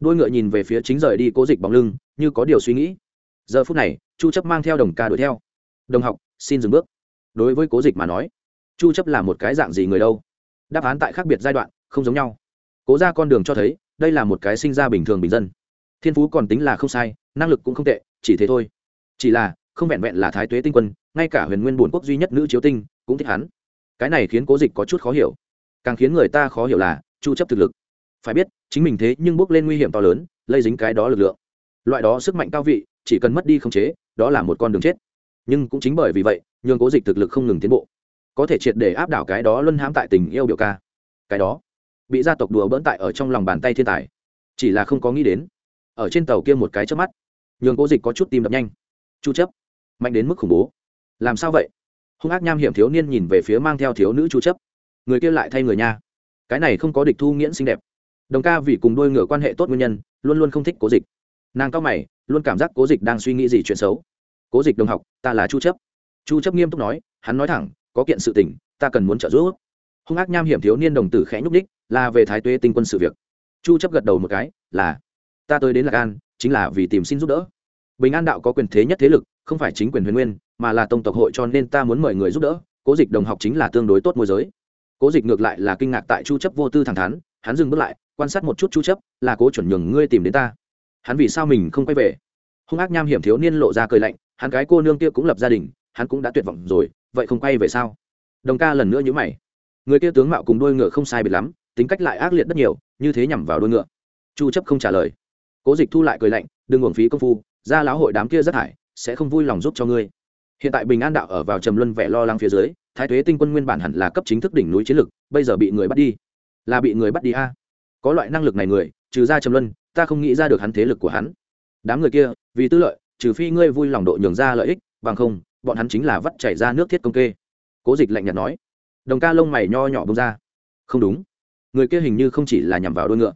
Đôi ngựa nhìn về phía chính rời đi cố dịch bóng lưng, như có điều suy nghĩ. Giờ phút này, chu chấp mang theo đồng ca đuổi theo. Đồng học, xin dừng bước. Đối với cố dịch mà nói, chu chấp là một cái dạng gì người đâu? Đáp án tại khác biệt giai đoạn, không giống nhau. Cố ra con đường cho thấy, đây là một cái sinh ra bình thường bình dân. Thiên phú còn tính là không sai, năng lực cũng không tệ, chỉ thế thôi. Chỉ là, không vẹn vẹn là thái tuế tinh quân, ngay cả huyền nguyên bổn quốc duy nhất nữ chiếu tinh, cũng thích hắn. Cái này khiến cố dịch có chút khó hiểu. Càng khiến người ta khó hiểu là chu chấp thực lực. Phải biết, chính mình thế nhưng bước lên nguy hiểm to lớn, lây dính cái đó lực lượng. Loại đó sức mạnh cao vị, chỉ cần mất đi không chế, đó là một con đường chết. Nhưng cũng chính bởi vì vậy, nhường cố dịch thực lực không ngừng tiến bộ. Có thể triệt để áp đảo cái đó luân hãm tại tình yêu biểu ca. Cái đó, bị gia tộc đùa bỡn tại ở trong lòng bàn tay thiên tài. Chỉ là không có nghĩ đến, ở trên tàu kia một cái trước mắt, nhường cố dịch có chút tim đập nhanh. Chu chấp, mạnh đến mức khủng bố. Làm sao vậy? Hung ác nham hiểm thiếu niên nhìn về phía mang theo thiếu nữ chu chấp. Người kia lại thay người nha cái này không có địch thu nghiễn xinh đẹp. Đồng ca vì cùng đôi ngựa quan hệ tốt nguyên nhân, luôn luôn không thích cố dịch. Nàng cao mày, luôn cảm giác cố dịch đang suy nghĩ gì chuyện xấu. Cố dịch đồng học, ta là chu chấp. Chu chấp nghiêm túc nói, hắn nói thẳng, có kiện sự tình, ta cần muốn trợ giúp. Hung ác nham hiểm thiếu niên đồng tử khẽ nhúc đích là về thái tuế tinh quân sự việc. Chu chấp gật đầu một cái, là, ta tới đến lạc an, chính là vì tìm xin giúp đỡ. Bình an đạo có quyền thế nhất thế lực, không phải chính quyền huyền nguyên, mà là tông tộc hội cho nên ta muốn mời người giúp đỡ, cố dịch đồng học chính là tương đối tốt môi giới cố dịch ngược lại là kinh ngạc tại chu chấp vô tư thẳng thắn, hắn dừng bước lại, quan sát một chút chu chấp, là cố chuẩn nhường ngươi tìm đến ta. Hắn vì sao mình không quay về? Hung ác nham hiểm thiếu niên lộ ra cười lạnh, hắn cái cô nương kia cũng lập gia đình, hắn cũng đã tuyệt vọng rồi, vậy không quay về sao? Đồng ca lần nữa nhíu mày. Người kia tướng mạo cùng đôi ngựa không sai biệt lắm, tính cách lại ác liệt rất nhiều, như thế nhằm vào đôi ngựa. Chu chấp không trả lời. Cố dịch thu lại cười lạnh, đừng uổng phí công phu, ra lão hội đám kia rất hải sẽ không vui lòng giúp cho ngươi hiện tại bình an đạo ở vào trầm luân vẻ lo lắng phía dưới, thái thuế tinh quân nguyên bản hẳn là cấp chính thức đỉnh núi chiến lực, bây giờ bị người bắt đi. Là bị người bắt đi a? Có loại năng lực này người, trừ ra trầm luân, ta không nghĩ ra được hắn thế lực của hắn. Đám người kia, vì tư lợi, trừ phi ngươi vui lòng độ nhường ra lợi ích, bằng không, bọn hắn chính là vắt chảy ra nước thiết công kê. Cố dịch lạnh nhạt nói. Đồng ca lông mày nho nhỏ bông ra. Không đúng. Người kia hình như không chỉ là nhằm vào đôi ngựa.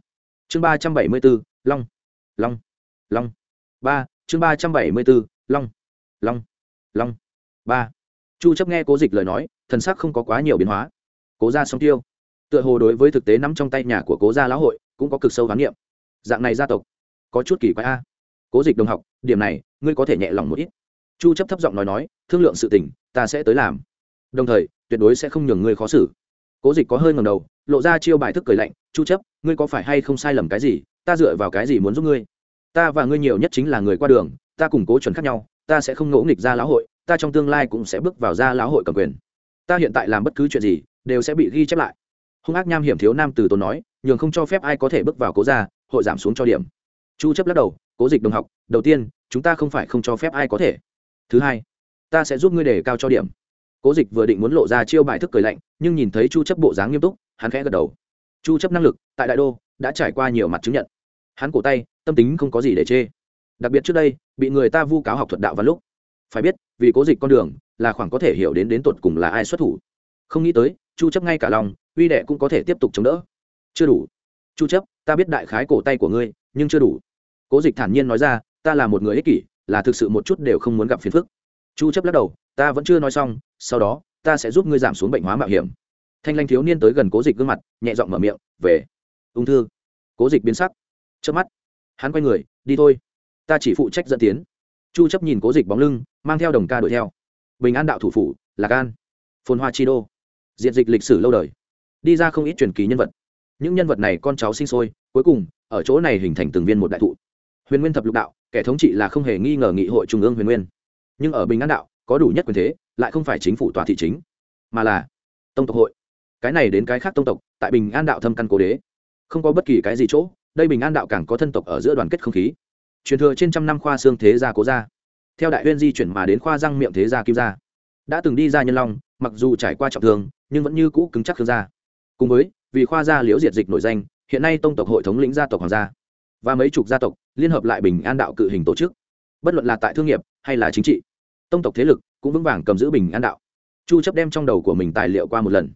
Chương ba trăm bảy mươi bốn long. Long. Long. Ba, chương ba trăm bảy mươi bốn long. Long long. Ba. Chu chấp nghe cố dịch lời nói, thần sắc không có quá nhiều biến hóa. Cố gia song tiêu. Tựa hồ đối với thực tế nắm trong tay nhà của cố gia lão hội, cũng có cực sâu khám nghiệm dạng này gia tộc, có chút kỳ quái a. Cố dịch đồng học, điểm này, ngươi có thể nhẹ lòng một ít. Chu chấp thấp giọng nói nói, thương lượng sự tình, ta sẽ tới làm. Đồng thời, tuyệt đối sẽ không nhường ngươi khó xử. Cố dịch có hơi ngẩng đầu, lộ ra chiêu bài thức cười lạnh, chu chấp, ngươi có phải hay không sai lầm cái gì? Ta dựa vào cái gì muốn giúp ngươi? Ta và ngươi nhiều nhất chính là người qua đường, ta cùng cố chuẩn khác nhau ta sẽ không ngỗ nghịch ra lão hội, ta trong tương lai cũng sẽ bước vào ra lão hội cầm quyền. Ta hiện tại làm bất cứ chuyện gì, đều sẽ bị ghi chép lại. Hung ác nham hiểm thiếu nam từ tốn nói, nhường không cho phép ai có thể bước vào cố gia, hội giảm xuống cho điểm. Chu chấp lắc đầu, cố dịch đồng học, đầu tiên, chúng ta không phải không cho phép ai có thể. Thứ hai, ta sẽ giúp ngươi đề cao cho điểm. Cố dịch vừa định muốn lộ ra chiêu bài thức cười lạnh, nhưng nhìn thấy chu chấp bộ dáng nghiêm túc, hắn khẽ gật đầu. Chu chấp năng lực, tại đại đô, đã trải qua nhiều mặt chứng nhận. Hắn cổ tay, tâm tính không có gì để chê đặc biệt trước đây, bị người ta vu cáo học thuật đạo văn lúc. Phải biết, vì cố dịch con đường, là khoảng có thể hiểu đến đến tột cùng là ai xuất thủ. Không nghĩ tới, chu chấp ngay cả lòng, uy đệ cũng có thể tiếp tục chống đỡ. Chưa đủ. Chu chấp, ta biết đại khái cổ tay của ngươi, nhưng chưa đủ. Cố dịch thản nhiên nói ra, ta là một người ích kỷ, là thực sự một chút đều không muốn gặp phiền phức. Chu chấp lắc đầu, ta vẫn chưa nói xong, sau đó, ta sẽ giúp ngươi giảm xuống bệnh hóa mạo hiểm. Thanh lanh thiếu niên tới gần cố dịch gương mặt, nhẹ giọng mở miệng, về. Ung thư. Cố dịch biến sắc. Chớp mắt, hắn quay người, đi thôi ta chỉ phụ trách dẫn tiến. Chu chấp nhìn cố dịch bóng lưng, mang theo đồng ca đuổi theo. Bình an đạo thủ phủ, lạc an. Phồn hoa chi đô. Diện dịch lịch sử lâu đời. Đi ra không ít truyền kỳ nhân vật. Những nhân vật này con cháu sinh sôi, cuối cùng, ở chỗ này hình thành từng viên một đại thụ. Huyền nguyên thập lục đạo, kẻ thống trị là không hề nghi ngờ nghị hội trung ương huyền nguyên. Nhưng ở bình an đạo, có đủ nhất quyền thế, lại không phải chính phủ tòa thị chính, mà là tông tộc hội. Cái này đến cái khác tông tộc, tại bình an đạo thâm căn cố đế. Không có bất kỳ cái gì chỗ, đây bình an đạo càng có thân tộc ở giữa đoàn kết không khí truyền thừa trên trăm năm khoa xương thế gia cố gia. Theo đại huyên di chuyển mà đến khoa răng miệng thế gia kim gia. Đã từng đi ra nhân long, mặc dù trải qua trọng thương, nhưng vẫn như cũ cứng chắc khương gia. Cùng với, vì khoa gia liễu diệt dịch nổi danh, hiện nay tông tộc hội thống lĩnh gia tộc hoàng gia. Và mấy chục gia tộc, liên hợp lại bình an đạo cự hình tổ chức. Bất luận là tại thương nghiệp, hay là chính trị, tông tộc thế lực cũng vững vàng cầm giữ bình an đạo. Chu chấp đem trong đầu của mình tài liệu qua một lần.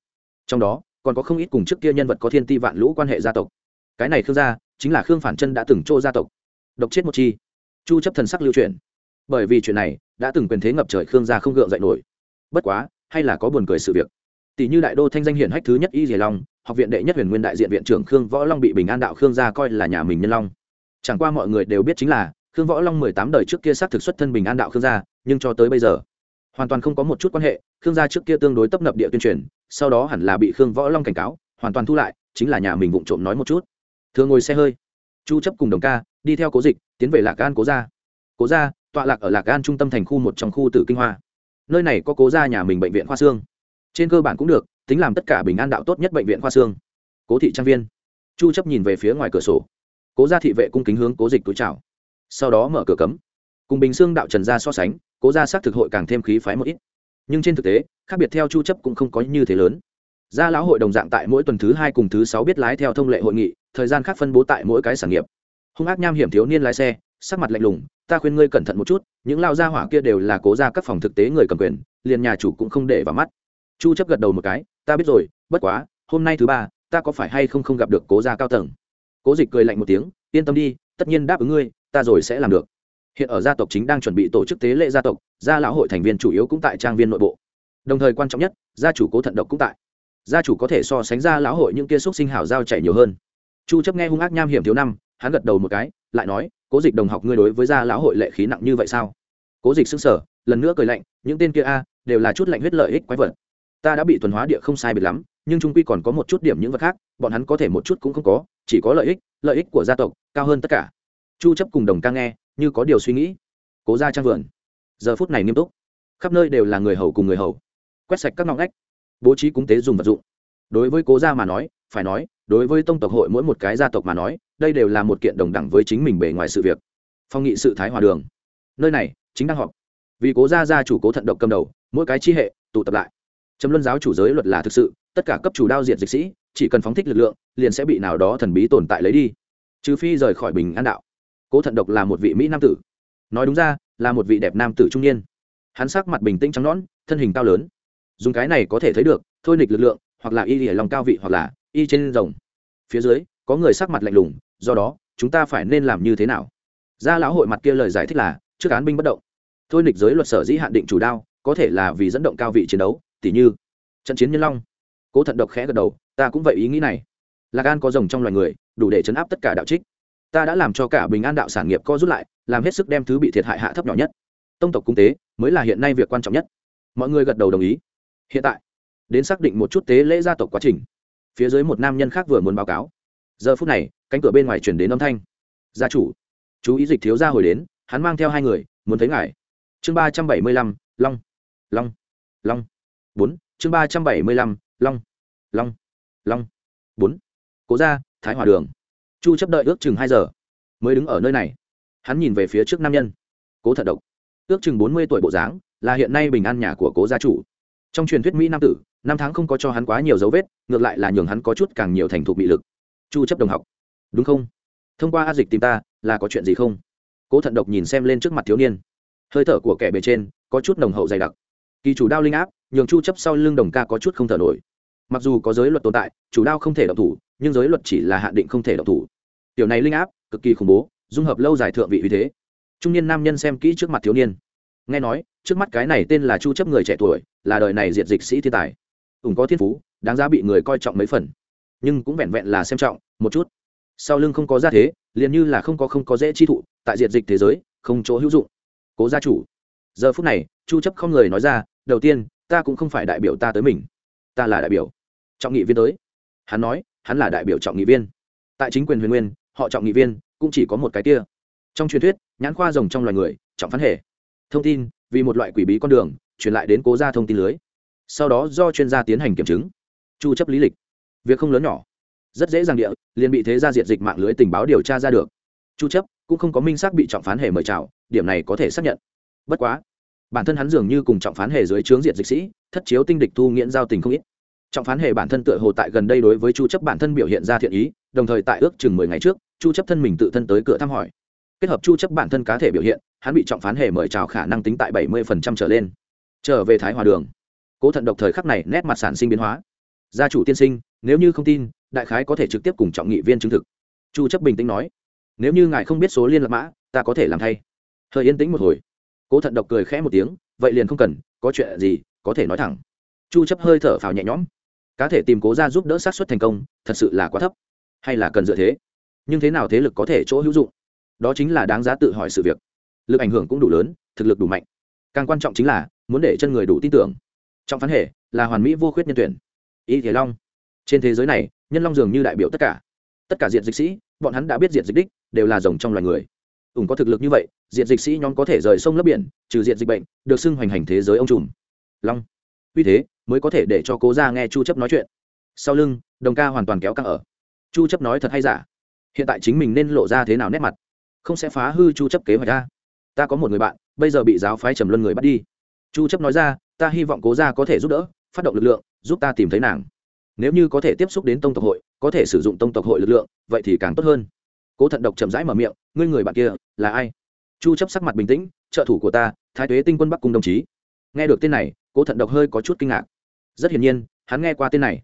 Trong đó, còn có không ít cùng trước kia nhân vật có thiên ti vạn lũ quan hệ gia tộc. Cái này khương gia, chính là khương phản chân đã từng trô gia tộc độc chết một chi. Chu chấp thần sắc lưu truyền bởi vì chuyện này, đã từng quyền thế ngập trời khương gia không gượng dậy nổi. Bất quá, hay là có buồn cười sự việc. Tỷ như đại đô thanh danh hiển hách thứ nhất y dì long, học viện đệ nhất huyền nguyên đại diện viện trưởng khương võ long bị bình an đạo khương gia coi là nhà mình nhân long. Chẳng qua mọi người đều biết chính là, khương võ long mười tám đời trước kia xác thực xuất thân bình an đạo khương gia, nhưng cho tới bây giờ, hoàn toàn không có một chút quan hệ, khương gia trước kia tương đối tấp nập địa tuyên truyền, sau đó hẳn là bị khương võ long cảnh cáo, hoàn toàn thu lại, chính là nhà mình vụng trộm nói một chút. Thường ngồi xe hơi chu chấp cùng đồng ca, đi theo cố dịch, tiến về lạc an cố gia. Cố gia, tọa lạc ở lạc an trung tâm thành khu một trong khu tử kinh hoa. Nơi này có cố gia nhà mình bệnh viện khoa xương. Trên cơ bản cũng được, tính làm tất cả bình an đạo tốt nhất bệnh viện khoa xương. Cố thị trang viên. Chu chấp nhìn về phía ngoài cửa sổ. Cố gia thị vệ cung kính hướng cố dịch túi chào. Sau đó mở cửa cấm. Cùng bình xương đạo trần gia so sánh, cố gia xác thực hội càng thêm khí phái một ít. Nhưng trên thực tế, khác biệt theo chu chấp cũng không có như thế lớn. Gia lão hội đồng dạng tại mỗi tuần thứ hai cùng thứ sáu biết lái theo thông lệ hội nghị thời gian khác phân bố tại mỗi cái sản nghiệp. Hung ác nham hiểm thiếu niên lái xe, sắc mặt lạnh lùng, ta khuyên ngươi cẩn thận một chút, những lao gia hỏa kia đều là cố gia các phòng thực tế người cầm quyền, liền nhà chủ cũng không để vào mắt. Chu chấp gật đầu một cái, ta biết rồi, bất quá, hôm nay thứ ba, ta có phải hay không không gặp được cố gia cao tầng? Cố dịch cười lạnh một tiếng, yên tâm đi, tất nhiên đáp ứng ngươi, ta rồi sẽ làm được. Hiện ở gia tộc chính đang chuẩn bị tổ chức tế lễ gia tộc, gia lão hội thành viên chủ yếu cũng tại trang viên nội bộ. Đồng thời quan trọng nhất, gia chủ cố thận độc cũng tại. Gia chủ có thể so sánh gia lão hội những kia xúc sinh hảo giao chảy nhiều hơn chu chấp nghe hung ác nham hiểm thiếu năm, hắn gật đầu một cái, lại nói, cố dịch đồng học ngươi đối với gia lão hội lệ khí nặng như vậy sao? Cố dịch sững sờ, lần nữa cười lạnh, những tên kia a, đều là chút lạnh huyết lợi ích quái vật. Ta đã bị thuần hóa địa không sai biệt lắm, nhưng trung quy còn có một chút điểm những vật khác, bọn hắn có thể một chút cũng không có, chỉ có lợi ích lợi ích của gia tộc, cao hơn tất cả. Chu chấp cùng đồng ca nghe, như có điều suy nghĩ. Cố ra trang vườn. Giờ phút này nghiêm túc. Khắp nơi đều là người hầu cùng người hầu. Quét sạch các ngõ ngách. Bố trí cúng tế dùng vật dụng. Đối với cố gia mà nói phải nói, đối với tông tộc hội mỗi một cái gia tộc mà nói, đây đều là một kiện đồng đẳng với chính mình bề ngoài sự việc. Phong nghị sự thái hòa đường. Nơi này, chính đang họp. Vì cố gia gia chủ cố thận độc cầm đầu, mỗi cái chi hệ, tụ tập lại. Trầm luân giáo chủ giới luật là thực sự, tất cả cấp chủ đao diệt dịch sĩ, chỉ cần phóng thích lực lượng, liền sẽ bị nào đó thần bí tồn tại lấy đi. Trừ phi rời khỏi bình an đạo. Cố thận độc là một vị mỹ nam tử. Nói đúng ra, là một vị đẹp nam tử trung niên. Hắn sắc mặt bình tĩnh trắng nõn, thân hình cao lớn. Dùng cái này có thể thấy được, thôi nịch lực lượng, hoặc là y lìa lòng cao vị hoặc là y trên rồng. Phía dưới, có người sắc mặt lạnh lùng, do đó, chúng ta phải nên làm như thế nào? Gia lão hội mặt kia lời giải thích là, trước án binh bất động. Thôi nịch giới luật sở dĩ hạn định chủ đao, có thể là vì dẫn động cao vị chiến đấu, tỉ như, trận chiến nhân long. Cố thận độc khẽ gật đầu, ta cũng vậy ý nghĩ này. Lạc an có rồng trong loài người, đủ để chấn áp tất cả đạo trích. Ta đã làm cho cả bình an đạo sản nghiệp co rút lại, làm hết sức đem thứ bị thiệt hại hạ thấp nhỏ nhất. Tông tộc cung tế, mới là hiện nay việc quan trọng nhất. Mọi người gật đầu đồng ý. Hiện tại, đến xác định một chút tế lễ gia tộc quá trình phía dưới một nam nhân khác vừa muốn báo cáo. Giờ phút này, cánh cửa bên ngoài chuyển đến âm thanh. Gia chủ, chú ý dịch thiếu gia hồi đến, hắn mang theo hai người, muốn thấy ngài. Chương ba trăm bảy mươi lăm, long. Long. Long. Bốn. Chương ba trăm bảy mươi lăm, long. Long. Long. Bốn. Cố ra thái hòa đường. Chu chấp đợi ước chừng hai giờ, mới đứng ở nơi này. Hắn nhìn về phía trước nam nhân. Cố thận độc. Ước chừng bốn mươi tuổi bộ dáng, là hiện nay bình an nhà của cố gia chủ trong truyền thuyết mỹ nam tử, năm tháng không có cho hắn quá nhiều dấu vết, ngược lại là nhường hắn có chút càng nhiều thành thục bị lực. Chu chấp đồng học. Đúng không? Thông qua a dịch tìm ta, là có chuyện gì không? Cố thận độc nhìn xem lên trước mặt thiếu niên. Hơi thở của kẻ bề trên, có chút nồng hậu dày đặc. Kỳ chủ đao linh áp, nhường chu chấp sau lưng đồng ca có chút không thở nổi. Mặc dù có giới luật tồn tại, chủ đao không thể động thủ, nhưng giới luật chỉ là hạn định không thể động thủ. Tiểu này linh áp, cực kỳ khủng bố, dung hợp lâu dài thượng vị uy thế. Trung niên nam nhân xem kỹ trước mặt thiếu niên. Nghe nói, trước mắt cái này tên là chu chấp người trẻ tuổi là đời này diệt dịch sĩ thiên tài. Ủng có thiên phú, đáng giá bị người coi trọng mấy phần. Nhưng cũng vẹn vẹn là xem trọng, một chút. Sau lưng không có gia thế, liền như là không có không có dễ chi thụ, tại diệt dịch thế giới, không chỗ hữu dụng. Cố gia chủ. Giờ phút này, chu chấp không người nói ra, đầu tiên, ta cũng không phải đại biểu ta tới mình. Ta là đại biểu trọng nghị viên tới. Hắn nói, hắn là đại biểu trọng nghị viên. Tại chính quyền huyền nguyên, họ trọng nghị viên cũng chỉ có một cái kia. Trong truyền thuyết, nhãn khoa rồng trong loài người, trọng phán hệ. Thông tin, vì một loại quỷ bí con đường truyền lại đến cố gia thông tin lưới. Sau đó do chuyên gia tiến hành kiểm chứng. Chu chấp lý lịch. Việc không lớn nhỏ. Rất dễ dàng địa, liền bị thế gia diệt dịch mạng lưới tình báo điều tra ra được. Chu chấp cũng không có minh xác bị trọng phán hề mời chào, điểm này có thể xác nhận. Bất quá, bản thân hắn dường như cùng trọng phán hề dưới trướng diệt dịch sĩ, thất chiếu tinh địch thu nghiễn giao tình không ít. Trọng phán hề bản thân tựa hồ tại gần đây đối với chu chấp bản thân biểu hiện ra thiện ý, đồng thời tại ước chừng 10 ngày trước, chu chấp thân mình tự thân tới cửa thăm hỏi. Kết hợp chu chấp bản thân cá thể biểu hiện, hắn bị trọng phán hề mời chào khả năng tính tại 70% trở lên trở về thái hòa đường. Cố thận độc thời khắc này nét mặt sản sinh biến hóa. Gia chủ tiên sinh, nếu như không tin, đại khái có thể trực tiếp cùng trọng nghị viên chứng thực. Chu chấp bình tĩnh nói, nếu như ngài không biết số liên lạc mã, ta có thể làm thay. Hơi yên tĩnh một hồi. Cố thận độc cười khẽ một tiếng, vậy liền không cần, có chuyện gì, có thể nói thẳng. Chu chấp hơi thở phào nhẹ nhõm. Cá thể tìm cố ra giúp đỡ sát suất thành công, thật sự là quá thấp. Hay là cần dựa thế? Nhưng thế nào thế lực có thể chỗ hữu dụng? Đó chính là đáng giá tự hỏi sự việc. Lực ảnh hưởng cũng đủ lớn, thực lực đủ mạnh. Càng quan trọng chính là muốn để chân người đủ tin tưởng. Trong phán hệ là hoàn mỹ vô khuyết nhân tuyển. Y thế long. Trên thế giới này, nhân long dường như đại biểu tất cả. Tất cả diện dịch sĩ, bọn hắn đã biết diện dịch đích, đều là rồng trong loài người. Ủng có thực lực như vậy diện dịch sĩ nhóm có thể rời sông lấp biển, trừ diện dịch bệnh, được xưng hoành hành thế giới ông trùm. Long. Vì thế, mới có thể để cho cố ra nghe chu chấp nói chuyện. Sau lưng, đồng ca hoàn toàn kéo căng ở. Chu chấp nói thật hay giả? Hiện tại chính mình nên lộ ra thế nào nét mặt? Không sẽ phá hư chu chấp kế hoạch ra ta có một người bạn, bây giờ bị giáo phái trầm luân người bắt đi chu chấp nói ra, ta hy vọng cố gia có thể giúp đỡ, phát động lực lượng, giúp ta tìm thấy nàng. Nếu như có thể tiếp xúc đến tông tộc hội, có thể sử dụng tông tộc hội lực lượng, vậy thì càng tốt hơn. Cố thận độc chậm rãi mở miệng, ngươi người bạn kia là ai? Chu chấp sắc mặt bình tĩnh, trợ thủ của ta, thái tuế tinh quân bắc cung đồng chí. Nghe được tên này, cố thận độc hơi có chút kinh ngạc. Rất hiển nhiên, hắn nghe qua tên này.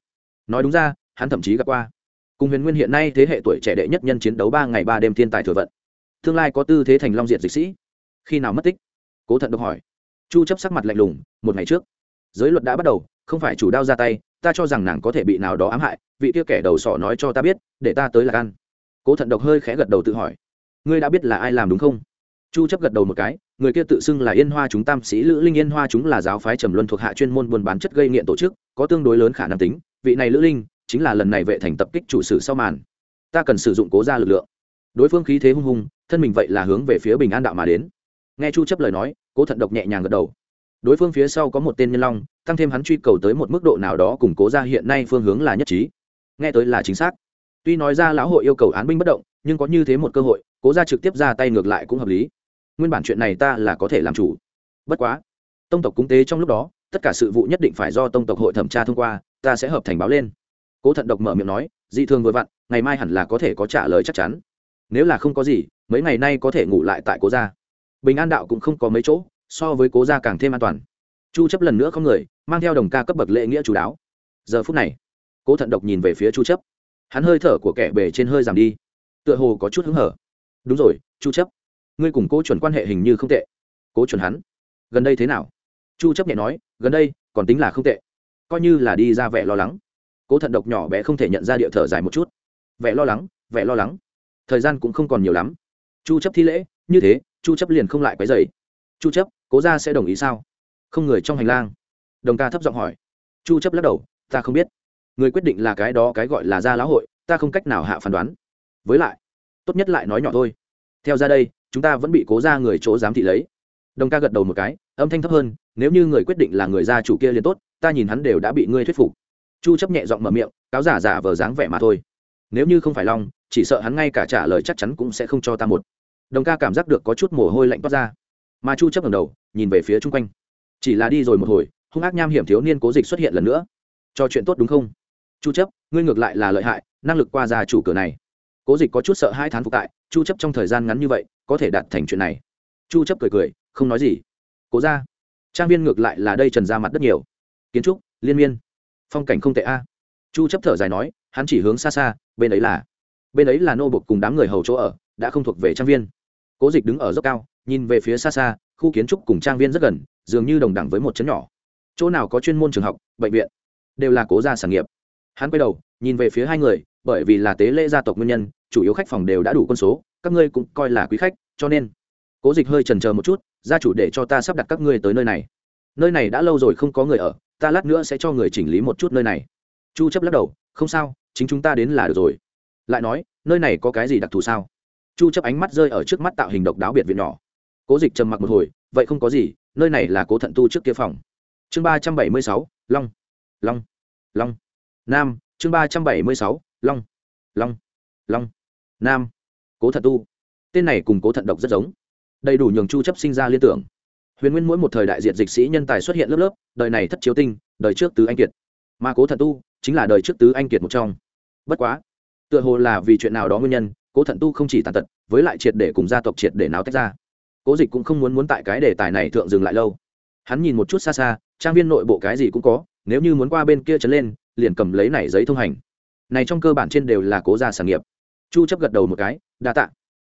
Nói đúng ra, hắn thậm chí gặp qua. Cùng huyền nguyên hiện nay thế hệ tuổi trẻ đệ nhất nhân chiến đấu ba ngày ba đêm thiên tài thừa vận. Tương lai có tư thế thành long diện dịch sĩ. Khi nào mất tích? Cố thận độc hỏi chu chấp sắc mặt lạnh lùng, một ngày trước, giới luật đã bắt đầu, không phải chủ đao ra tay, ta cho rằng nàng có thể bị nào đó ám hại, vị kia kẻ đầu sỏ nói cho ta biết, để ta tới là ăn cố thận độc hơi khẽ gật đầu tự hỏi, ngươi đã biết là ai làm đúng không? Chu chấp gật đầu một cái, người kia tự xưng là yên hoa chúng tam sĩ, lữ linh yên hoa chúng là giáo phái trầm luân thuộc hạ chuyên môn buôn bán chất gây nghiện tổ chức, có tương đối lớn khả năng tính, vị này lữ linh, chính là lần này vệ thành tập kích chủ sử sau màn. Ta cần sử dụng cố gia lực lượng. Đối phương khí thế hung hùng, thân mình vậy là hướng về phía bình an đạo mà đến. Nghe chu chấp lời nói cố thận độc nhẹ nhàng gật đầu. Đối phương phía sau có một tên nhân long, tăng thêm hắn truy cầu tới một mức độ nào đó củng cố ra hiện nay phương hướng là nhất trí. Nghe tới là chính xác. Tuy nói ra lão hội yêu cầu án binh bất động, nhưng có như thế một cơ hội, cố ra trực tiếp ra tay ngược lại cũng hợp lý. Nguyên bản chuyện này ta là có thể làm chủ. Bất quá, tông tộc cúng tế trong lúc đó, tất cả sự vụ nhất định phải do tông tộc hội thẩm tra thông qua, ta sẽ hợp thành báo lên. Cố thận độc mở miệng nói, dị thường vừa vặn, ngày mai hẳn là có thể có trả lời chắc chắn. Nếu là không có gì, mấy ngày nay có thể ngủ lại tại cố gia bình an đạo cũng không có mấy chỗ, so với cố gia càng thêm an toàn. Chu chấp lần nữa không người, mang theo đồng ca cấp bậc lễ nghĩa chú đáo. Giờ phút này, cố thận độc nhìn về phía chu chấp. Hắn hơi thở của kẻ bề trên hơi giảm đi. Tựa hồ có chút hứng hở. Đúng rồi, chu chấp. Ngươi cùng cố chuẩn quan hệ hình như không tệ. Cố chuẩn hắn. Gần đây thế nào? Chu chấp nhẹ nói, gần đây, còn tính là không tệ. Coi như là đi ra vẻ lo lắng. Cố thận độc nhỏ bé không thể nhận ra địa thở dài một chút. Vẻ lo lắng, vẻ lo lắng. Thời gian cũng không còn nhiều lắm. Chu chấp thi lễ, như thế chu chấp liền không lại quấy rầy. Chu chấp, cố gia sẽ đồng ý sao? Không người trong hành lang. Đồng ca thấp giọng hỏi. Chu chấp lắc đầu, ta không biết. Người quyết định là cái đó cái gọi là gia lão hội, ta không cách nào hạ phán đoán. Với lại, tốt nhất lại nói nhỏ thôi. Theo ra đây, chúng ta vẫn bị cố ra người chỗ giám thị lấy. Đồng ca gật đầu một cái, âm thanh thấp hơn, nếu như người quyết định là người gia chủ kia liền tốt, ta nhìn hắn đều đã bị ngươi thuyết phục. Chu chấp nhẹ giọng mở miệng, cáo giả giả vờ dáng vẻ mà thôi. Nếu như không phải long, chỉ sợ hắn ngay cả trả lời chắc chắn cũng sẽ không cho ta một đồng ca cảm giác được có chút mồ hôi lạnh toát ra. Mà chu chấp ngẩng đầu, nhìn về phía chung quanh. Chỉ là đi rồi một hồi, hung ác nham hiểm thiếu niên cố dịch xuất hiện lần nữa. Cho chuyện tốt đúng không? Chu chấp, ngươi ngược lại là lợi hại, năng lực qua gia chủ cửa này. Cố dịch có chút sợ hai thán phục tại, chu chấp trong thời gian ngắn như vậy, có thể đạt thành chuyện này. Chu chấp cười cười, không nói gì. Cố ra, trang viên ngược lại là đây trần ra mặt đất nhiều. Kiến trúc, liên miên. Phong cảnh không tệ a. Chu chấp thở dài nói, hắn chỉ hướng xa xa, bên ấy là, bên ấy là nô bộc cùng đám người hầu chỗ ở, đã không thuộc về trang viên cố dịch đứng ở dốc cao, nhìn về phía xa xa, khu kiến trúc cùng trang viên rất gần, dường như đồng đẳng với một chấn nhỏ. Chỗ nào có chuyên môn trường học, bệnh viện, đều là cố gia sản nghiệp. Hắn quay đầu, nhìn về phía hai người, bởi vì là tế lễ gia tộc nguyên nhân, chủ yếu khách phòng đều đã đủ quân số, các ngươi cũng coi là quý khách, cho nên. Cố dịch hơi trần chờ một chút, gia chủ để cho ta sắp đặt các ngươi tới nơi này. Nơi này đã lâu rồi không có người ở, ta lát nữa sẽ cho người chỉnh lý một chút nơi này. Chu chấp lắc đầu, không sao, chính chúng ta đến là được rồi. Lại nói, nơi này có cái gì đặc thù sao? Chu chấp ánh mắt rơi ở trước mắt tạo hình độc đáo biệt viện nhỏ. Cố dịch trầm mặc một hồi vậy không có gì nơi này là cố thận tu trước kia phòng. Chương 376, long. Long. Long. Nam chương 376, long. Long. Long. Nam. Cố thận tu. Tên này cùng cố thận độc rất giống. Đầy đủ nhường chu chấp sinh ra liên tưởng. Huyền nguyên mỗi một thời đại diện dịch sĩ nhân tài xuất hiện lớp lớp đời này thất chiếu tinh đời trước tứ anh kiệt. Mà cố thận tu chính là đời trước tứ anh kiệt một trong. Bất quá tựa hồ là vì chuyện nào đó nguyên nhân cố thận tu không chỉ tàn tật, với lại triệt để cùng gia tộc triệt để náo tách ra. Cố dịch cũng không muốn muốn tại cái đề tài này thượng dừng lại lâu. Hắn nhìn một chút xa xa, trang viên nội bộ cái gì cũng có, nếu như muốn qua bên kia trấn lên, liền cầm lấy này giấy thông hành. Này trong cơ bản trên đều là cố gia sản nghiệp. Chu chấp gật đầu một cái, đa tạ.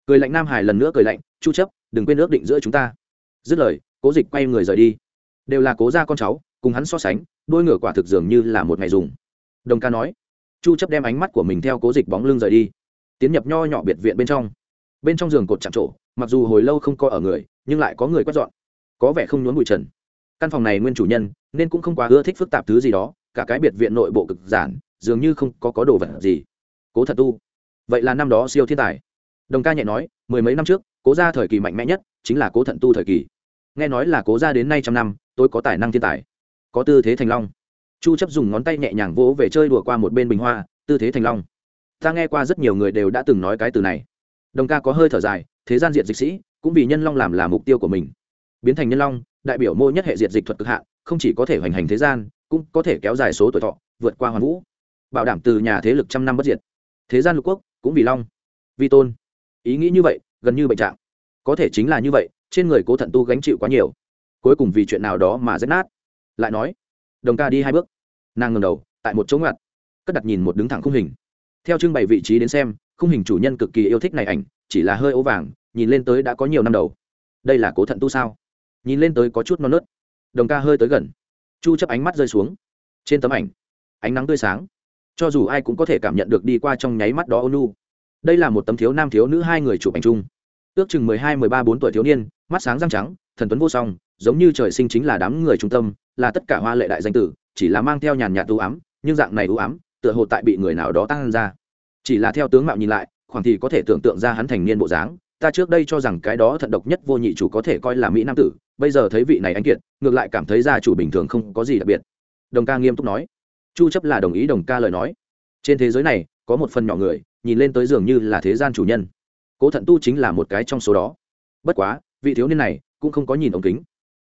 Cười lạnh nam hải lần nữa cười lạnh, chu chấp, đừng quên ước định giữa chúng ta. Dứt lời, cố dịch quay người rời đi. Đều là cố gia con cháu, cùng hắn so sánh, đôi ngựa quả thực dường như là một ngày dùng. Đồng ca nói, chu chấp đem ánh mắt của mình theo cố dịch bóng lưng rời đi tiến nhập nho nhỏ biệt viện bên trong. Bên trong giường cột chạm trổ, mặc dù hồi lâu không có ở người, nhưng lại có người quét dọn. Có vẻ không nhốn bụi trần. Căn phòng này nguyên chủ nhân, nên cũng không quá ưa thích phức tạp thứ gì đó, cả cái biệt viện nội bộ cực giản, dường như không có có đồ vật gì. Cố thật tu, vậy là năm đó siêu thiên tài. Đồng ca nhẹ nói, mười mấy năm trước, cố gia thời kỳ mạnh mẽ nhất chính là cố thận tu thời kỳ. Nghe nói là cố gia đến nay trăm năm, tôi có tài năng thiên tài. Có tư thế thành long. Chu chấp dùng ngón tay nhẹ nhàng vỗ về chơi đùa qua một bên bình hoa, tư thế thành long ta nghe qua rất nhiều người đều đã từng nói cái từ này. Đồng ca có hơi thở dài, thế gian diện dịch sĩ, cũng vì nhân long làm là mục tiêu của mình. Biến thành nhân long, đại biểu mô nhất hệ diện dịch thuật cực hạn, không chỉ có thể hoành hành thế gian, cũng có thể kéo dài số tuổi thọ, vượt qua hoàn vũ. Bảo đảm từ nhà thế lực trăm năm bất diệt. Thế gian lục quốc, cũng vì long vi tôn. Ý nghĩ như vậy, gần như bệnh trạng. Có thể chính là như vậy, trên người cố thận tu gánh chịu quá nhiều. Cuối cùng vì chuyện nào đó mà rách nát. Lại nói, đồng ca đi hai bước. Nàng ngầm đầu, tại một chỗ ngặt cất đặt nhìn một đứng thẳng khung hình theo trưng bày vị trí đến xem, khung hình chủ nhân cực kỳ yêu thích này ảnh, chỉ là hơi ố vàng, nhìn lên tới đã có nhiều năm đầu. Đây là cố thận tu sao? Nhìn lên tới có chút non nớt. Đồng ca hơi tới gần. Chu chấp ánh mắt rơi xuống. Trên tấm ảnh, ánh nắng tươi sáng. Cho dù ai cũng có thể cảm nhận được đi qua trong nháy mắt đó ônu đây là một tấm thiếu nam thiếu nữ hai người chụp ảnh chung. Ước chừng mười hai, mười ba, bốn tuổi thiếu niên, mắt sáng răng trắng, thần tuấn vô song, giống như trời sinh chính là đám người trung tâm, là tất cả hoa lệ đại danh tử, chỉ là mang theo nhàn nhạt u ám, nhưng dạng này u ám tựa hồ tại bị người nào đó tăng ra. Chỉ là theo tướng mạo nhìn lại, khoảng thì có thể tưởng tượng ra hắn thành niên bộ dáng. Ta trước đây cho rằng cái đó thận độc nhất vô nhị chủ có thể coi là mỹ nam tử, bây giờ thấy vị này anh kiệt, ngược lại cảm thấy gia chủ bình thường không có gì đặc biệt. Đồng ca nghiêm túc nói. Chu chấp là đồng ý đồng ca lời nói. Trên thế giới này, có một phần nhỏ người, nhìn lên tới dường như là thế gian chủ nhân. Cố thận tu chính là một cái trong số đó. Bất quá, vị thiếu niên này cũng không có nhìn ống kính,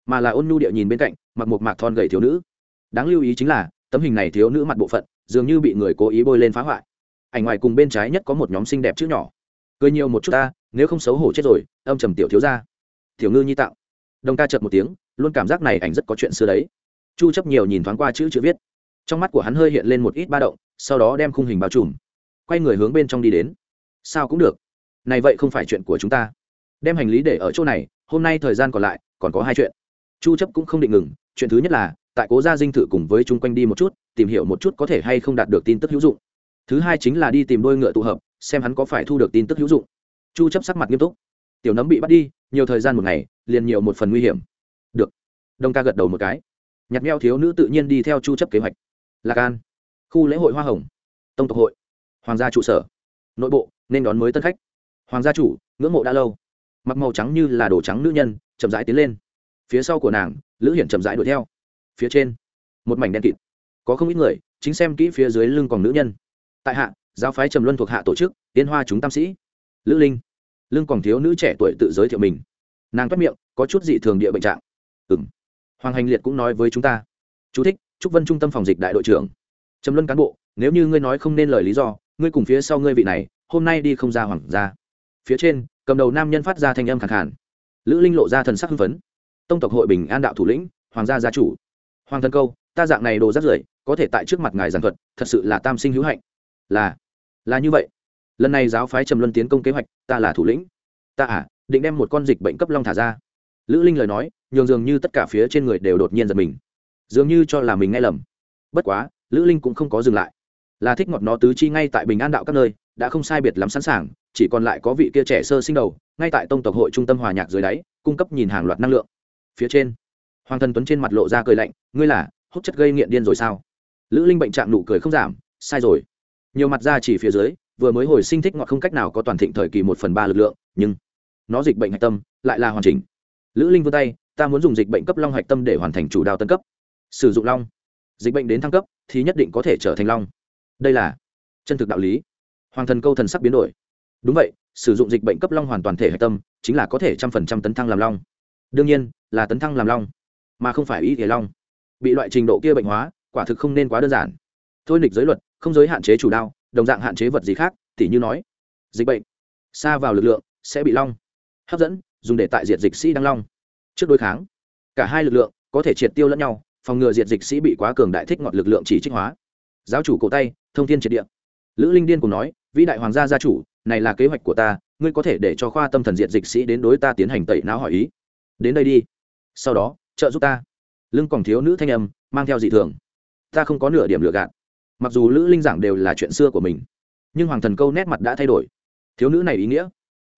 mà là ôn nhu địa nhìn bên cạnh, mặc một mạc thon gầy thiếu nữ. Đáng lưu ý chính là, tấm hình này thiếu nữ mặt bộ phận dường như bị người cố ý bôi lên phá hoại. Ảnh ngoài cùng bên trái nhất có một nhóm xinh đẹp chữ nhỏ. Cười nhiều một chút ta, nếu không xấu hổ chết rồi, âm trầm tiểu thiếu ra tiểu ngư nhi tạo đồng ca chợt một tiếng, luôn cảm giác này ảnh rất có chuyện xưa đấy. Chu chấp nhiều nhìn thoáng qua chữ chữ viết. Trong mắt của hắn hơi hiện lên một ít ba động, sau đó đem khung hình bao trùm. Quay người hướng bên trong đi đến. Sao cũng được. Này vậy không phải chuyện của chúng ta. Đem hành lý để ở chỗ này, hôm nay thời gian còn lại, còn có hai chuyện. Chu chấp cũng không định ngừng chuyện thứ nhất là, tại cố gia dinh thự cùng với chung quanh đi một chút, tìm hiểu một chút có thể hay không đạt được tin tức hữu dụng. Thứ hai chính là đi tìm đôi ngựa tụ hợp, xem hắn có phải thu được tin tức hữu dụng. Chu chấp sắc mặt nghiêm túc. Tiểu nấm bị bắt đi, nhiều thời gian một ngày, liền nhiều một phần nguy hiểm. Được. Đông ca gật đầu một cái. Nhặt meo thiếu nữ tự nhiên đi theo chu chấp kế hoạch. Lạc an. Khu lễ hội hoa hồng. Tông tộc hội. Hoàng gia trụ sở. Nội bộ, nên đón mới tân khách. Hoàng gia chủ, ngưỡng mộ đã lâu. Mặc màu trắng như là đồ trắng nữ nhân, chậm rãi tiến lên phía sau của nàng, lữ hiển chậm rãi đuổi theo. Phía trên, một mảnh đen kịt. Có không ít người, chính xem kỹ phía dưới lưng còn nữ nhân. Tại hạ, giáo phái trầm luân thuộc hạ tổ chức, tiên hoa chúng tam sĩ. Lữ linh, lưng còn thiếu nữ trẻ tuổi tự giới thiệu mình. Nàng toát miệng, có chút dị thường địa bệnh trạng. Ừ m hoàng hành liệt cũng nói với chúng ta. Chú thích, trúc vân trung tâm phòng dịch đại đội trưởng. Trầm luân cán bộ, nếu như ngươi nói không nên lời lý do, ngươi cùng phía sau ngươi vị này, hôm nay đi không ra hoàng gia. Phía trên, cầm đầu nam nhân phát ra thanh âm khẳng khàn. Lữ linh lộ ra thần sắc hưng phấn tông tộc hội bình an đạo thủ lĩnh, hoàng gia gia chủ. Hoàng thân câu, ta dạng này đồ rắt rưởi, có thể tại trước mặt ngài giảng thuật, thật sự là tam sinh hữu hạnh. Là là như vậy. Lần này giáo phái trầm luân tiến công kế hoạch, ta là thủ lĩnh. Ta à định đem một con dịch bệnh cấp long thả ra. Lữ linh lời nói, nhường dường như tất cả phía trên người đều đột nhiên giật mình. Dường như cho là mình nghe lầm. Bất quá, lữ linh cũng không có dừng lại. Là thích ngọt nó tứ chi ngay tại bình an đạo các nơi, đã không sai biệt lắm sẵn sàng, chỉ còn lại có vị kia trẻ sơ sinh đầu, ngay tại tông tộc hội trung tâm hòa nhạc dưới đáy, cung cấp nhìn hàng loạt năng lượng phía trên. Hoàng thần tuấn trên mặt lộ ra cười lạnh, ngươi là, hút chất gây nghiện điên rồi sao? Lữ linh bệnh trạng nụ cười không giảm, sai rồi. Nhiều mặt ra chỉ phía dưới, vừa mới hồi sinh thích ngọt không cách nào có toàn thịnh thời kỳ một phần ba lực lượng, nhưng nó dịch bệnh hạch tâm lại là hoàn chỉnh. Lữ linh vươn tay, ta muốn dùng dịch bệnh cấp long hạch tâm để hoàn thành chủ đạo tân cấp. Sử dụng long. Dịch bệnh đến thăng cấp thì nhất định có thể trở thành long. Đây là chân thực đạo lý. Hoàng thần câu thần sắc biến đổi. Đúng vậy, sử dụng dịch bệnh cấp long hoàn toàn thể hạch tâm chính là có thể trăm phần trăm tấn thăng làm long đương nhiên, là tấn thăng làm long, mà không phải y thể long. Bị loại trình độ kia bệnh hóa, quả thực không nên quá đơn giản. Thôi nịch giới luật, không giới hạn chế chủ đao, đồng dạng hạn chế vật gì khác, tỉ như nói, dịch bệnh. Xa vào lực lượng, sẽ bị long hấp dẫn, dùng để tại diệt dịch sĩ đăng long. Trước đối kháng, cả hai lực lượng có thể triệt tiêu lẫn nhau, phòng ngừa diệt dịch sĩ bị quá cường đại thích ngọn lực lượng chỉ trích hóa. Giáo chủ cổ tay, thông thiên triệt địa. Lữ linh điên cùng nói, vĩ đại hoàng gia gia chủ, này là kế hoạch của ta, ngươi có thể để cho khoa tâm thần diệt dịch sĩ đến đối ta tiến hành tẩy não hỏi ý đến đây đi. Sau đó, trợ giúp ta. Lưng còn thiếu nữ thanh âm, mang theo dị thường. Ta không có nửa điểm lựa gạt. Mặc dù lữ linh giảng đều là chuyện xưa của mình, nhưng hoàng thần câu nét mặt đã thay đổi. Thiếu nữ này ý nghĩa,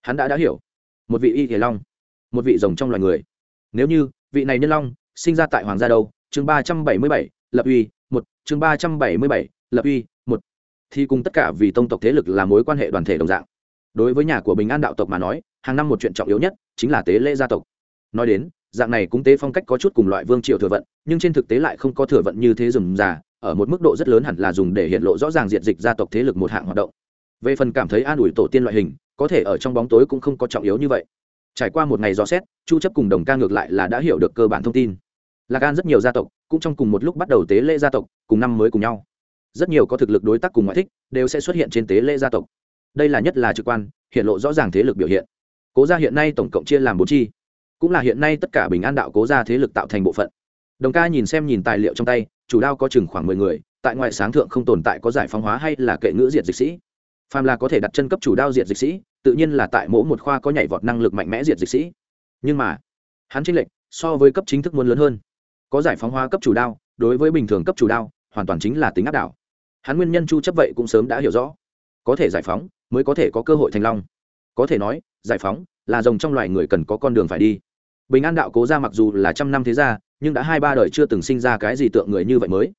hắn đã đã hiểu. Một vị y thể long, một vị rồng trong loài người. Nếu như vị này nhân long sinh ra tại hoàng gia đâu? Chương ba trăm bảy mươi bảy, lập uy một, chương ba trăm bảy mươi bảy, lập uy một. Thì cùng tất cả vì tông tộc thế lực là mối quan hệ đoàn thể đồng dạng. Đối với nhà của bình an đạo tộc mà nói, hàng năm một chuyện trọng yếu nhất chính là tế lễ gia tộc nói đến, dạng này cúng tế phong cách có chút cùng loại vương triều thừa vận, nhưng trên thực tế lại không có thừa vận như thế rừng già ở một mức độ rất lớn hẳn là dùng để hiện lộ rõ ràng diện dịch gia tộc thế lực một hạng hoạt động. Về phần cảm thấy an ủi tổ tiên loại hình, có thể ở trong bóng tối cũng không có trọng yếu như vậy. Trải qua một ngày dò xét, chu chấp cùng đồng ca ngược lại là đã hiểu được cơ bản thông tin. Lạc an rất nhiều gia tộc, cũng trong cùng một lúc bắt đầu tế lễ gia tộc, cùng năm mới cùng nhau. Rất nhiều có thực lực đối tác cùng ngoại thích, đều sẽ xuất hiện trên tế lễ gia tộc. Đây là nhất là trực quan, hiện lộ rõ ràng thế lực biểu hiện. Cố gia hiện nay tổng cộng chia làm bốn chi cũng là hiện nay tất cả bình an đạo cố gia thế lực tạo thành bộ phận. Đồng ca nhìn xem nhìn tài liệu trong tay, chủ đao có chừng khoảng mười người, tại ngoại sáng thượng không tồn tại có giải phóng hóa hay là kệ ngữ diệt dịch sĩ. Phàm là có thể đặt chân cấp chủ đao diệt dịch sĩ, tự nhiên là tại mỗi một khoa có nhảy vọt năng lực mạnh mẽ diệt dịch sĩ. Nhưng mà, hắn tranh lệch so với cấp chính thức muốn lớn hơn. Có giải phóng hóa cấp chủ đao, đối với bình thường cấp chủ đao, hoàn toàn chính là tính áp đảo. Hắn nguyên nhân chu chấp vậy cũng sớm đã hiểu rõ. Có thể giải phóng, mới có thể có cơ hội thành long. Có thể nói, giải phóng là rồng trong loài người cần có con đường phải đi bình an đạo cố ra mặc dù là trăm năm thế gia, nhưng đã hai ba đời chưa từng sinh ra cái gì tượng người như vậy mới.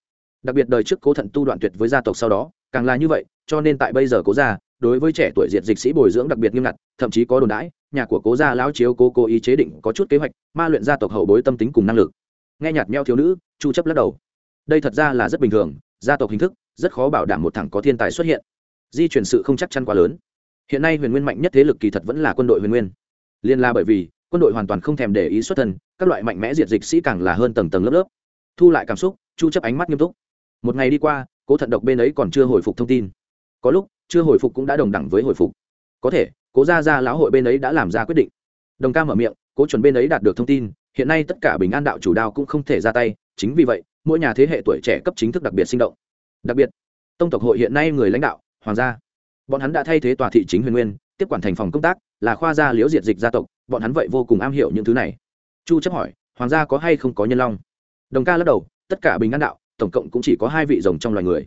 Đặc biệt đời trước cố thận tu đoạn tuyệt với gia tộc sau đó, càng là như vậy, cho nên tại bây giờ cố gia, đối với trẻ tuổi diệt dịch sĩ bồi dưỡng đặc biệt nghiêm ngặt, thậm chí có đồn đãi, nhà của cố gia lão chiếu cố cố ý chế định có chút kế hoạch, ma luyện gia tộc hậu bối tâm tính cùng năng lực. Nghe nhạt meo thiếu nữ, chu chấp lắc đầu. Đây thật ra là rất bình thường, gia tộc hình thức, rất khó bảo đảm một thằng có thiên tài xuất hiện. Di chuyển sự không chắc chắn quá lớn. Hiện nay huyền nguyên mạnh nhất thế lực kỳ thật vẫn là quân đội huyền nguyên. Liên la bởi vì quân đội hoàn toàn không thèm để ý xuất thân, các loại mạnh mẽ diệt dịch sĩ càng là hơn tầng tầng lớp lớp. Thu lại cảm xúc, chu chấp ánh mắt nghiêm túc. Một ngày đi qua, cố thận độc bên ấy còn chưa hồi phục thông tin. Có lúc, chưa hồi phục cũng đã đồng đẳng với hồi phục. Có thể, cố gia gia lão hội bên ấy đã làm ra quyết định. Đồng ca mở miệng, cố chuẩn bên ấy đạt được thông tin, hiện nay tất cả bình an đạo chủ đao cũng không thể ra tay, chính vì vậy, mỗi nhà thế hệ tuổi trẻ cấp chính thức đặc biệt sinh động. Đặc biệt, tông tộc hội hiện nay người lãnh đạo, hoàng gia. Bọn hắn đã thay thế tòa thị chính huyền nguyên, tiếp quản thành phòng công tác, là khoa gia liễu diệt dịch gia tộc bọn hắn vậy vô cùng am hiểu những thứ này. Chu chấp hỏi, hoàng gia có hay không có nhân long? Đồng ca lắc đầu, tất cả bình an đạo, tổng cộng cũng chỉ có hai vị rồng trong loài người.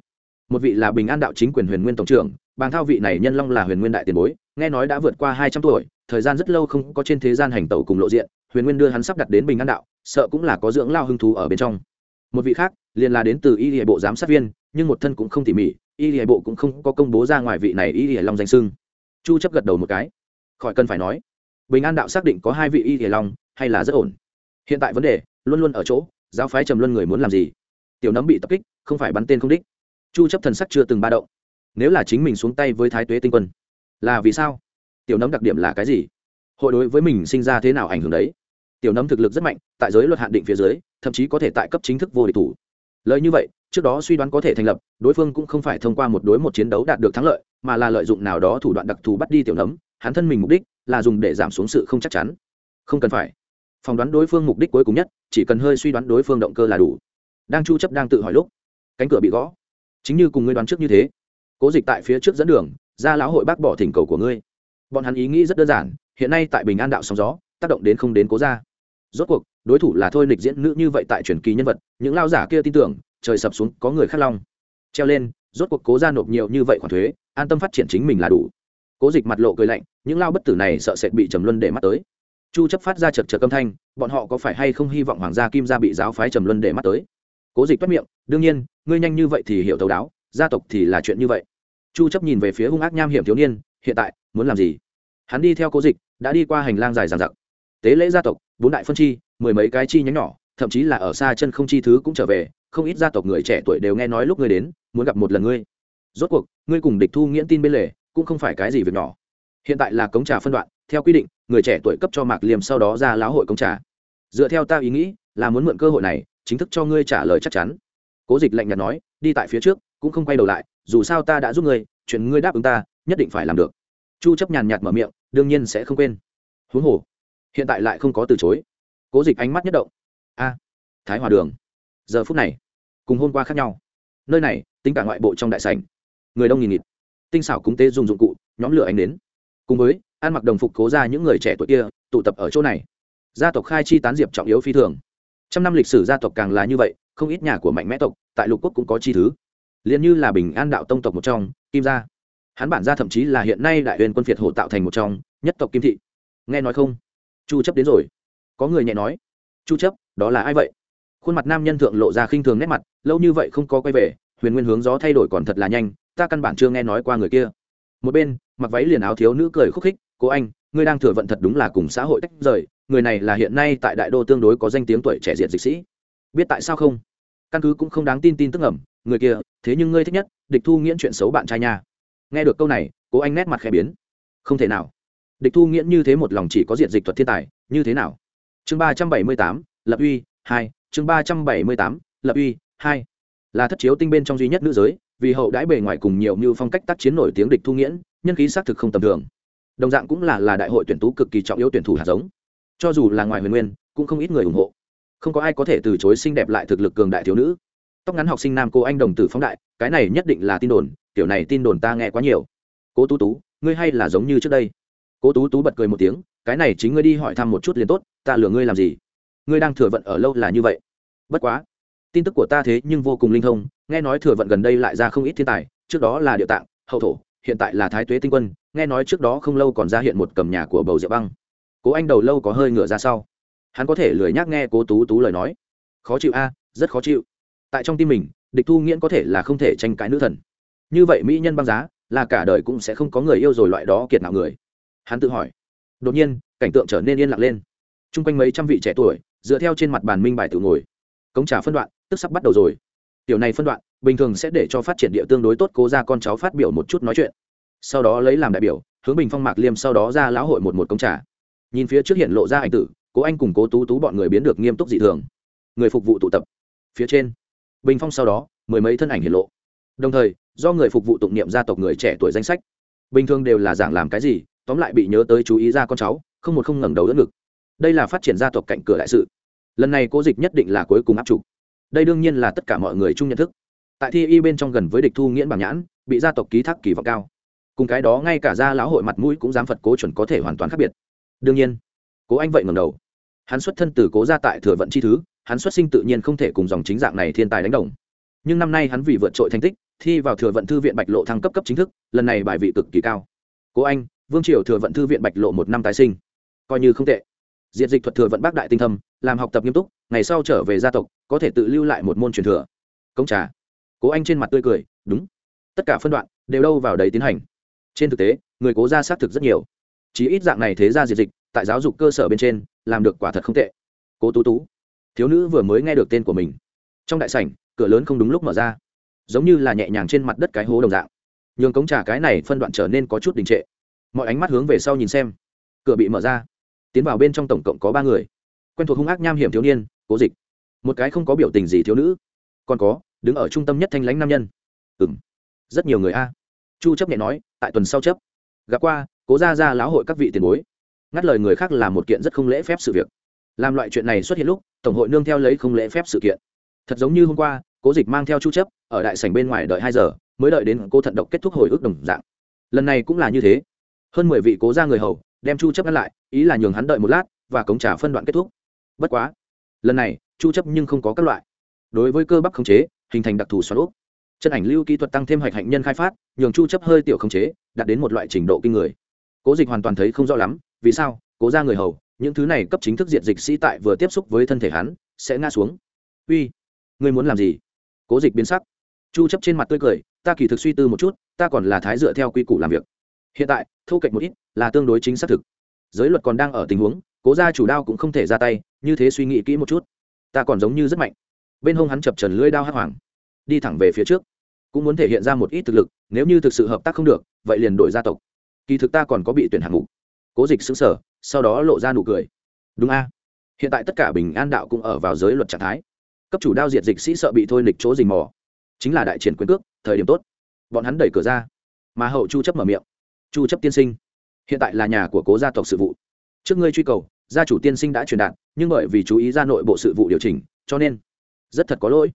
Một vị là bình an đạo chính quyền huyền nguyên tổng trưởng, bàng thao vị này nhân long là huyền nguyên đại tiền bối, nghe nói đã vượt qua hai trăm tuổi, thời gian rất lâu không có trên thế gian hành tẩu cùng lộ diện, huyền nguyên đưa hắn sắp đặt đến bình an đạo, sợ cũng là có dưỡng lao hưng thú ở bên trong. Một vị khác, liền là đến từ y hệ bộ giám sát viên, nhưng một thân cũng không tỉ mỉ, y hệ bộ cũng không có công bố ra ngoài vị này y hệ long danh sưng chu chấp gật đầu một cái. Khỏi cần phải nói bình an đạo xác định có hai vị y thể long, hay là rất ổn? Hiện tại vấn đề, luôn luôn ở chỗ, giáo phái trầm luân người muốn làm gì? Tiểu nấm bị tập kích, không phải bắn tên không đích. Chu chấp thần sắc chưa từng ba động. Nếu là chính mình xuống tay với thái tuế tinh quân, là vì sao? Tiểu nấm đặc điểm là cái gì? Hội đối với mình sinh ra thế nào ảnh hưởng đấy? Tiểu nấm thực lực rất mạnh, tại giới luật hạn định phía dưới, thậm chí có thể tại cấp chính thức vô địch thủ. Lời như vậy, trước đó suy đoán có thể thành lập, đối phương cũng không phải thông qua một đối một chiến đấu đạt được thắng lợi, mà là lợi dụng nào đó thủ đoạn đặc thù bắt đi tiểu nấm, hắn thân mình mục đích là dùng để giảm xuống sự không chắc chắn. Không cần phải. Phỏng đoán đối phương mục đích cuối cùng nhất, chỉ cần hơi suy đoán đối phương động cơ là đủ. Đang chu chấp đang tự hỏi lúc, cánh cửa bị gõ. Chính như cùng ngươi đoán trước như thế, cố dịch tại phía trước dẫn đường, ra lão hội bác bỏ thỉnh cầu của ngươi. Bọn hắn ý nghĩ rất đơn giản, hiện nay tại bình an đạo sóng gió, tác động đến không đến cố ra rốt cuộc, đối thủ là thôi nịch diễn nữ như vậy tại truyền kỳ nhân vật, những lao giả kia tin tưởng, trời sập xuống có người khát long. Treo lên, rốt cuộc cố ra nộp nhiều như vậy khoản thuế, an tâm phát triển chính mình là đủ cố dịch mặt lộ cười lạnh, những lao bất tử này sợ sệt bị trầm luân để mắt tới. Chu chấp phát ra chật chật âm thanh, bọn họ có phải hay không hy vọng hoàng gia kim gia bị giáo phái trầm luân để mắt tới? Cố dịch toát miệng, đương nhiên, ngươi nhanh như vậy thì hiểu thấu đáo, gia tộc thì là chuyện như vậy. Chu chấp nhìn về phía hung ác nham hiểm thiếu niên, hiện tại, muốn làm gì? Hắn đi theo cố dịch, đã đi qua hành lang dài dằng dặc. Tế lễ gia tộc, bốn đại phân chi, mười mấy cái chi nhánh nhỏ, thậm chí là ở xa chân không chi thứ cũng trở về, không ít gia tộc người trẻ tuổi đều nghe nói lúc ngươi đến, muốn gặp một lần ngươi. Rốt cuộc, ngươi cùng địch thu nghiễn tin bên lề cũng không phải cái gì việc nhỏ. Hiện tại là cống trà phân đoạn, theo quy định, người trẻ tuổi cấp cho mạc liêm sau đó ra lão hội cống trà. Dựa theo ta ý nghĩ, là muốn mượn cơ hội này, chính thức cho ngươi trả lời chắc chắn. Cố dịch lạnh nhạt nói, đi tại phía trước, cũng không quay đầu lại, dù sao ta đã giúp ngươi, chuyện ngươi đáp ứng ta, nhất định phải làm được. Chu chấp nhàn nhạt mở miệng, đương nhiên sẽ không quên. Huống hồ, hiện tại lại không có từ chối. Cố dịch ánh mắt nhất động. A, thái hòa đường, giờ phút này, cùng hôm qua khác nhau. Nơi này, tính cả ngoại bộ trong đại sảnh, người đông nghìn nghịt tinh xảo cúng tế dùng dụng cụ, nhóm lửa ánh đến cùng với, ăn mặc đồng phục cố ra những người trẻ tuổi kia, tụ tập ở chỗ này. Gia tộc khai chi tán diệp trọng yếu phi thường. Trăm năm lịch sử gia tộc càng là như vậy, không ít nhà của mạnh mẽ tộc, tại lục quốc cũng có chi thứ. Liền như là bình an đạo tông tộc một trong, kim gia. Hắn bản gia thậm chí là hiện nay đại huyền quân phiệt hộ tạo thành một trong, nhất tộc kim thị. Nghe nói không? Chu chấp đến rồi. Có người nhẹ nói. Chu chấp, đó là ai vậy? Khuôn mặt nam nhân thượng lộ ra khinh thường nét mặt, lâu như vậy không có quay về, huyền nguyên hướng gió thay đổi còn thật là nhanh ta căn bản chưa nghe nói qua người kia. Một bên, mặc váy liền áo thiếu nữ cười khúc khích cô anh, ngươi đang thừa vận thật đúng là cùng xã hội tách rời, người này là hiện nay tại đại đô tương đối có danh tiếng tuổi trẻ diện dịch sĩ. Biết tại sao không? Căn cứ cũng không đáng tin tin tức ẩm người kia, thế nhưng ngươi thích nhất, địch thu nghiễn chuyện xấu bạn trai nha. Nghe được câu này, cố anh nét mặt khẽ biến. Không thể nào. Địch thu nghiễn như thế một lòng chỉ có diện dịch thuật thiên tài, như thế nào? Chương ba trăm bảy mươi tám, lập uy hai, chương ba trăm bảy mươi tám, lập uy hai, là thất chiếu tinh bên trong duy nhất nữ giới vì hậu đãi bề ngoài cùng nhiều như phong cách tác chiến nổi tiếng địch thu nghiễn, nhân khí xác thực không tầm thường. Đồng dạng cũng là là đại hội tuyển tú cực kỳ trọng yếu tuyển thủ hạt giống. Cho dù là ngoài huyền nguyên, cũng không ít người ủng hộ. Không có ai có thể từ chối xinh đẹp lại thực lực cường đại thiếu nữ. Tóc ngắn học sinh nam cô anh đồng tử phóng đại, cái này nhất định là tin đồn, kiểu này tin đồn ta nghe quá nhiều. Cố tú tú, ngươi hay là giống như trước đây. Cố tú tú bật cười một tiếng, cái này chính ngươi đi hỏi thăm một chút liền tốt, ta lừa ngươi làm gì? Ngươi đang thừa vận ở lâu là như vậy. Bất quá tin tức của ta thế nhưng vô cùng linh thông, nghe nói thừa vận gần đây lại ra không ít thiên tài, trước đó là địa tạng, hậu thổ, hiện tại là thái tuế tinh quân, nghe nói trước đó không lâu còn ra hiện một cầm nhà của bầu diệp băng. Cố anh đầu lâu có hơi ngửa ra sau. Hắn có thể lười nhác nghe cố tú tú lời nói. Khó chịu a, rất khó chịu. Tại trong tim mình, địch thu nghiễn có thể là không thể tranh cãi nữ thần. Như vậy mỹ nhân băng giá, là cả đời cũng sẽ không có người yêu rồi loại đó kiệt nào người. Hắn tự hỏi. Đột nhiên, cảnh tượng trở nên yên lặng lên. T r u n g quanh mấy trăm vị trẻ tuổi, dựa theo trên mặt bàn minh bài tự ngồi. Cống trà phân đoạn tức sắp bắt đầu rồi. Tiểu này phân đoạn, bình thường sẽ để cho phát triển địa tương đối tốt, cố ra con cháu phát biểu một chút nói chuyện. Sau đó lấy làm đại biểu, hướng bình phong mạc liêm sau đó ra lão hội một một công trả. nhìn phía trước hiện lộ ra ảnh tử, cố anh cùng cố tú tú bọn người biến được nghiêm túc dị thường. Người phục vụ tụ tập. Phía trên, bình phong sau đó, mười mấy thân ảnh hiện lộ. Đồng thời, do người phục vụ tụng niệm gia tộc người trẻ tuổi danh sách. Bình thường đều là giảng làm cái gì, tóm lại bị nhớ tới chú ý ra con cháu, không một không ngẩng đầu đỡ ngực. Đây là phát triển gia tộc cạnh cửa đại sự. Lần này cố dịch nhất định là cuối cùng áp trục đây đương nhiên là tất cả mọi người chung nhận thức. Tại thi y bên trong gần với địch thu nghiễn bảng nhãn, bị gia tộc ký thác kỳ vọng cao. Cùng cái đó, ngay cả gia lão hội mặt mũi cũng dám phật cố chuẩn có thể hoàn toàn khác biệt. Đương nhiên, cố anh vậy ngầm đầu. Hắn xuất thân từ cố gia tại thừa vận chi thứ, hắn xuất sinh tự nhiên không thể cùng dòng chính dạng này thiên tài đánh đồng. Nhưng năm nay hắn vì vượt trội thành tích, thi vào thừa vận thư viện bạch lộ thăng cấp cấp chính thức, lần này bài vị cực kỳ cao. Cố anh, vương triều thừa vận thư viện bạch lộ một năm tái sinh. Coi như không tệ. Diện dịch thuật thừa vận bác đại tinh thâm, làm học tập nghiêm túc ngày sau trở về gia tộc, có thể tự lưu lại một môn truyền thừa. Công trà. Cố anh trên mặt tươi cười, đúng. Tất cả phân đoạn đều đâu vào đấy tiến hành. Trên thực tế, người cố gia xác thực rất nhiều. Chỉ ít dạng này thế ra diệt dịch, tại giáo dục cơ sở bên trên, làm được quả thật không tệ. Cố tú tú. Thiếu nữ vừa mới nghe được tên của mình. Trong đại sảnh, cửa lớn không đúng lúc mở ra. Giống như là nhẹ nhàng trên mặt đất cái hố đồng dạng. Nhường cống trà cái này phân đoạn trở nên có chút đình trệ. Mọi ánh mắt hướng về sau nhìn xem. Cửa bị mở ra. Tiến vào bên trong tổng cộng có ba người. Quen thuộc hung ác nham hiểm thiếu niên cố dịch. Một cái không có biểu tình gì thiếu nữ. Còn có, đứng ở trung tâm nhất thanh lãnh nam nhân. Ừ m rất nhiều người a. Chu chấp nhẹ nói, tại tuần sau chấp. Gặp qua, cố ra ra lão hội các vị tiền bối. Ngắt lời người khác là một kiện rất không lễ phép sự việc. Làm loại chuyện này xuất hiện lúc, tổng hội nương theo lấy không lễ phép sự kiện. Thật giống như hôm qua, cố dịch mang theo chu chấp, ở đại sảnh bên ngoài đợi hai giờ, mới đợi đến cô thận độc kết thúc hồi ức đồng dạng. Lần này cũng là như thế. Hơn mười vị cố ra người hầu, đem chu chấp ngăn lại, ý là nhường hắn đợi một lát, và cống trả phân đoạn kết thúc. Bất quá lần này, chu chấp nhưng không có các loại. Đối với cơ bắp khống chế, hình thành đặc thù xoắn ốc. Chân ảnh lưu kỹ thuật tăng thêm hoạch hạnh nhân khai phát, nhường chu chấp hơi tiểu khống chế, đạt đến một loại trình độ kinh người. Cố dịch hoàn toàn thấy không rõ lắm, vì sao, cố ra người hầu, những thứ này cấp chính thức diện dịch sĩ tại vừa tiếp xúc với thân thể hắn, sẽ ngã xuống. Uy, ngươi muốn làm gì? Cố dịch biến sắc. Chu chấp trên mặt tươi cười, ta kỳ thực suy tư một chút, ta còn là thái dựa theo quy củ làm việc. Hiện tại thu cạnh một ít, là tương đối chính xác thực. Giới luật còn đang ở tình huống cố gia chủ đao cũng không thể ra tay, như thế suy nghĩ kỹ một chút. Ta còn giống như rất mạnh. Bên hông hắn chập trần lưỡi đao hắc hoàng, đi thẳng về phía trước. Cũng muốn thể hiện ra một ít thực lực, nếu như thực sự hợp tác không được, vậy liền đổi gia tộc. Kỳ thực ta còn có bị tuyển hạng mục. Cố dịch xứng sở sau đó lộ ra nụ cười. Đúng a. Hiện tại tất cả bình an đạo cũng ở vào giới luật trạng thái. Cấp chủ đao diệt dịch sĩ sợ bị thôi nịch chỗ rình mò. Chính là đại triển quyền cước, thời điểm tốt. Bọn hắn đẩy cửa ra. Mà hậu chu chấp mở miệng. Chu chấp tiên sinh. Hiện tại là nhà của cố gia tộc sự vụ trước ngươi truy cầu, gia chủ tiên sinh đã truyền đạt, nhưng bởi vì chú ý ra nội bộ sự vụ điều chỉnh, cho nên rất thật có lỗi.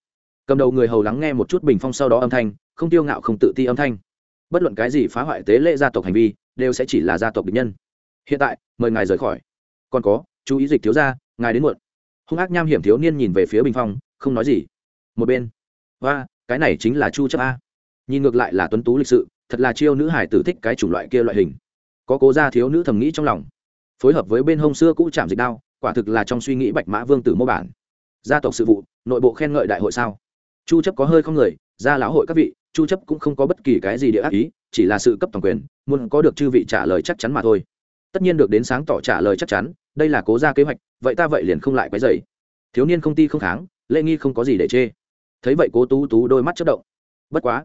Cầm đầu người hầu lắng nghe một chút bình phong sau đó âm thanh, không tiêu ngạo không tự ti âm thanh. Bất luận cái gì phá hoại tế lễ gia tộc hành vi, đều sẽ chỉ là gia tộc địch nhân. Hiện tại, mời ngài rời khỏi. Còn có, chú ý dịch thiếu gia, ngài đến muộn. Hung ác nham hiểm thiếu niên nhìn về phía bình phong, không nói gì. Một bên và cái này chính là chu chấp a. Nhìn ngược lại là tuấn tú lịch sự, thật là chiêu nữ hải tử thích cái chủng loại kia loại hình. Có cố gia thiếu nữ thầm nghĩ trong lòng phối hợp với bên hông xưa cũ chạm dịch đao, quả thực là trong suy nghĩ bạch mã vương tử mô bản. Gia tộc sự vụ, nội bộ khen ngợi đại hội sao? Chu chấp có hơi không người gia lão hội các vị, chu chấp cũng không có bất kỳ cái gì địa ác ý, chỉ là sự cấp toàn quyền, muốn có được chư vị trả lời chắc chắn mà thôi. Tất nhiên được đến sáng tỏ trả lời chắc chắn, đây là cố gia kế hoạch, vậy ta vậy liền không lại quấy rầy. Thiếu niên không ti không kháng, lễ nghi không có gì để chê. Thấy vậy cố tú tú đôi mắt chớp động. Bất quá,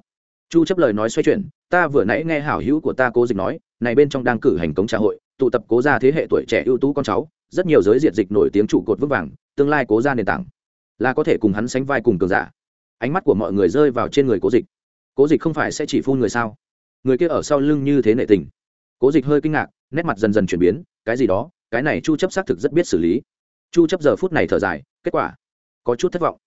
chu chấp lời nói xoay chuyển, ta vừa nãy nghe hảo hữu của ta cố dịch nói, này bên trong đang cử hành cống trà hội tụ tập cố gia thế hệ tuổi trẻ ưu tú con cháu, rất nhiều giới diệt dịch nổi tiếng trụ cột vững vàng, tương lai cố gia nền tảng, là có thể cùng hắn sánh vai cùng cường giả. Ánh mắt của mọi người rơi vào trên người cố dịch. Cố dịch không phải sẽ chỉ phun người sao? Người kia ở sau lưng như thế nệ tình. Cố dịch hơi kinh ngạc, nét mặt dần dần chuyển biến, cái gì đó, cái này chu chấp xác thực rất biết xử lý. Chu chấp giờ phút này thở dài, kết quả, có chút thất vọng.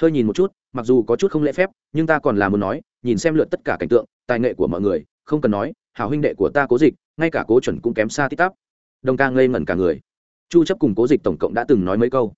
Hơi nhìn một chút, mặc dù có chút không lễ phép, nhưng ta còn là muốn nói, nhìn xem lượt tất cả cảnh tượng, tài nghệ của mọi người, không cần nói, hảo huynh đệ của ta cố dịch ngay cả cố chuẩn cũng kém xa tít tắp. Đồng ca ngây ngẩn cả người. Chu chấp cùng cố dịch tổng cộng đã từng nói mấy câu.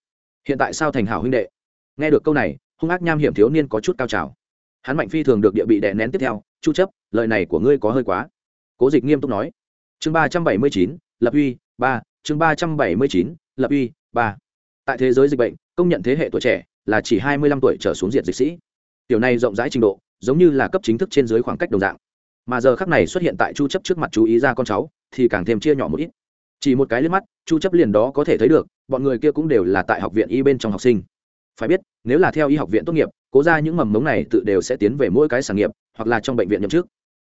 Hiện tại sao thành hảo huynh đệ? Nghe được câu này hung ác nham hiểm thiếu niên có chút cao trào. Hắn mạnh phi thường được địa bị đè nén tiếp theo chu chấp lời này của ngươi có hơi quá. Cố dịch nghiêm túc nói. Chương 379, lập uy ba chương 379, lập uy ba. Tại thế giới dịch bệnh công nhận thế hệ tuổi trẻ là chỉ 25 tuổi trở xuống diện dịch sĩ. Tiểu này rộng rãi trình độ giống như là cấp chính thức trên dưới khoảng cách đồng dạng mà giờ khắc này xuất hiện tại chu chấp trước mặt chú ý ra con cháu, thì càng thêm chia nhỏ một ít. Chỉ một cái liếc mắt, chu chấp liền đó có thể thấy được, bọn người kia cũng đều là tại học viện y bên trong học sinh. Phải biết, nếu là theo y học viện tốt nghiệp, cố ra những mầm mống này tự đều sẽ tiến về mỗi cái sản nghiệp, hoặc là trong bệnh viện nhậm chức.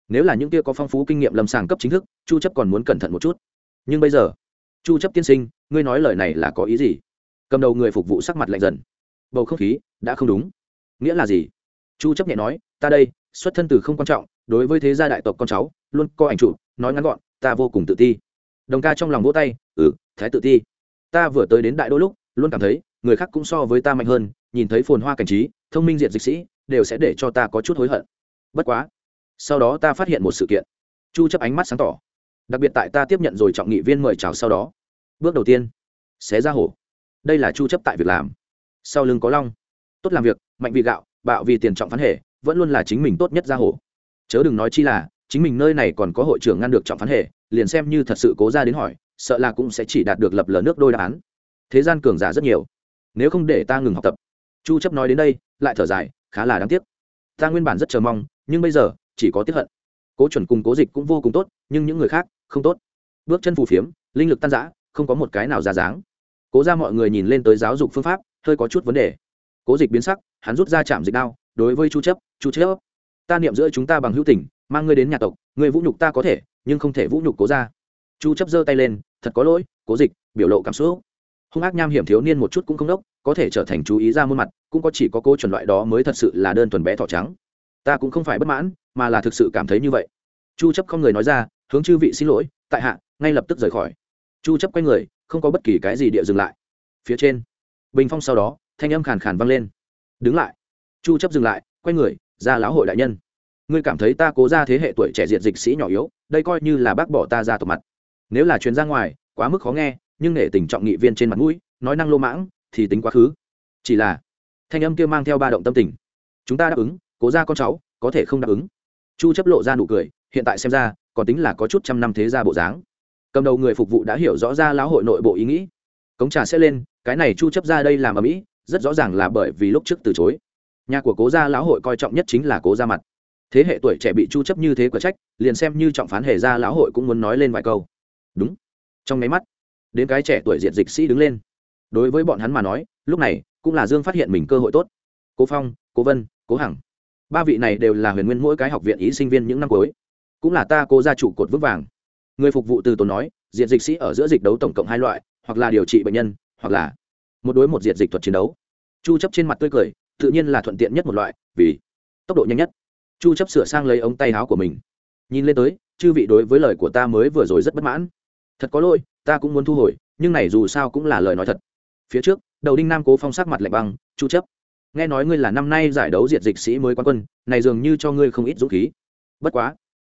Nếu là những kia có phong phú kinh nghiệm lâm sàng cấp chính thức, chu chấp còn muốn cẩn thận một chút. Nhưng bây giờ, chu chấp tiên sinh, ngươi nói lời này là có ý gì? Cầm đầu người phục vụ sắc mặt lạnh dần. Bầu không khí, đã không đúng. Nghĩa là gì? Chu chấp nhẹ nói, ta đây, xuất thân từ không quan trọng đối với thế gia đại tộc con cháu, luôn có ảnh chủ nói ngắn gọn, ta vô cùng tự ti. Đồng ca trong lòng vỗ tay ừ thái tự ti. Ta vừa tới đến đại đô lúc, luôn cảm thấy, người khác cũng so với ta mạnh hơn, nhìn thấy phồn hoa cảnh trí, thông minh diện dịch sĩ, đều sẽ để cho ta có chút hối hận. Bất quá, sau đó ta phát hiện một sự kiện. Chu chấp ánh mắt sáng tỏ. Đặc biệt tại ta tiếp nhận rồi trọng nghị viên mời chào sau đó. Bước đầu tiên, xé ra hổ. Đây là chu chấp tại việc làm. Sau lưng có long. Tốt làm việc, mạnh vì gạo, bạo vì tiền trọng phán hệ, vẫn luôn là chính mình tốt nhất ra hổ chớ đừng nói chi là, chính mình nơi này còn có hội trưởng ngăn được trọng phán hệ, liền xem như thật sự cố ra đến hỏi, sợ là cũng sẽ chỉ đạt được lập lờ nước đôi đáp án. Thế gian cường giả rất nhiều. Nếu không để ta ngừng học tập. Chu chấp nói đến đây, lại thở dài, khá là đáng tiếc. Ta nguyên bản rất chờ mong, nhưng bây giờ, chỉ có tiếc hận. Cố chuẩn cùng cố dịch cũng vô cùng tốt, nhưng những người khác, không tốt. Bước chân phù phiếm, linh lực tan rã, không có một cái nào ra dáng. Cố ra mọi người nhìn lên tới giáo dục phương pháp, hơi có chút vấn đề. Cố dịch biến sắc, hắn rút ra chạm dịch đao, đối với chu chấp chu chấp ta niệm giữa chúng ta bằng hữu tình, mang ngươi đến nhà tộc, ngươi vũ nhục ta có thể, nhưng không thể vũ nhục cố ra chu chấp giơ tay lên, thật có lỗi, cố dịch, biểu lộ cảm xúc. Hung ác nham hiểm thiếu niên một chút cũng không đốc, có thể trở thành chú ý ra muôn mặt, cũng có chỉ có cô chuẩn loại đó mới thật sự là đơn thuần bé thỏ trắng. Ta cũng không phải bất mãn, mà là thực sự cảm thấy như vậy. Chu chấp không người nói ra, hướng chư vị xin lỗi, tại hạ, ngay lập tức rời khỏi. Chu chấp quay người, không có bất kỳ cái gì địa dừng lại. Phía trên, bình phong sau đó, thanh âm khàn khàn vang lên. Đứng lại. Chu chấp dừng lại, quay người ra lão hội đại nhân. Ngươi cảm thấy ta cố ra thế hệ tuổi trẻ diệt dịch sĩ nhỏ yếu, đây coi như là bác bỏ ta ra tộc mặt. Nếu là chuyến ra ngoài, quá mức khó nghe, nhưng nể tình trọng nghị viên trên mặt mũi, nói năng lô mãng, thì tính quá khứ. Chỉ là, thanh âm kia mang theo ba động tâm tình. Chúng ta đáp ứng, cố ra con cháu, có thể không đáp ứng. Chu chấp lộ ra nụ cười, hiện tại xem ra, còn tính là có chút trăm năm thế gia bộ dáng. Cầm đầu người phục vụ đã hiểu rõ ra lão hội nội bộ ý nghĩ. Cống trà sẽ lên, cái này chu chấp ra đây làm ở mỹ rất rõ ràng là bởi vì lúc trước từ chối nhà của cố gia lão hội coi trọng nhất chính là cố gia mặt. Thế hệ tuổi trẻ bị chu chấp như thế quả trách, liền xem như trọng phán hề gia lão hội cũng muốn nói lên vài câu. Đúng. Trong nháy mắt, đến cái trẻ tuổi diện dịch sĩ đứng lên. Đối với bọn hắn mà nói, lúc này cũng là dương phát hiện mình cơ hội tốt. Cố phong, cố vân, cố hằng. Ba vị này đều là huyền nguyên mỗi cái học viện ý sinh viên những năm cuối. Cũng là ta cố gia trụ cột vững vàng. Người phục vụ từ tốn nói diện dịch sĩ ở giữa dịch đấu tổng cộng hai loại, hoặc là điều trị bệnh nhân, hoặc là một đối một diện dịch thuật chiến đấu. Chu chấp trên mặt tươi cười tự nhiên là thuận tiện nhất một loại, vì tốc độ nhanh nhất. Chu chấp sửa sang lấy ống tay áo của mình. Nhìn lên tới, chư vị đối với lời của ta mới vừa rồi rất bất mãn. Thật có lỗi, ta cũng muốn thu hồi, nhưng này dù sao cũng là lời nói thật. Phía trước, đầu đinh nam cố phong sắc mặt lạnh băng, chu chấp, nghe nói ngươi là năm nay giải đấu diệt dịch sĩ mới quan quân, này dường như cho ngươi không ít dũng khí. Bất quá,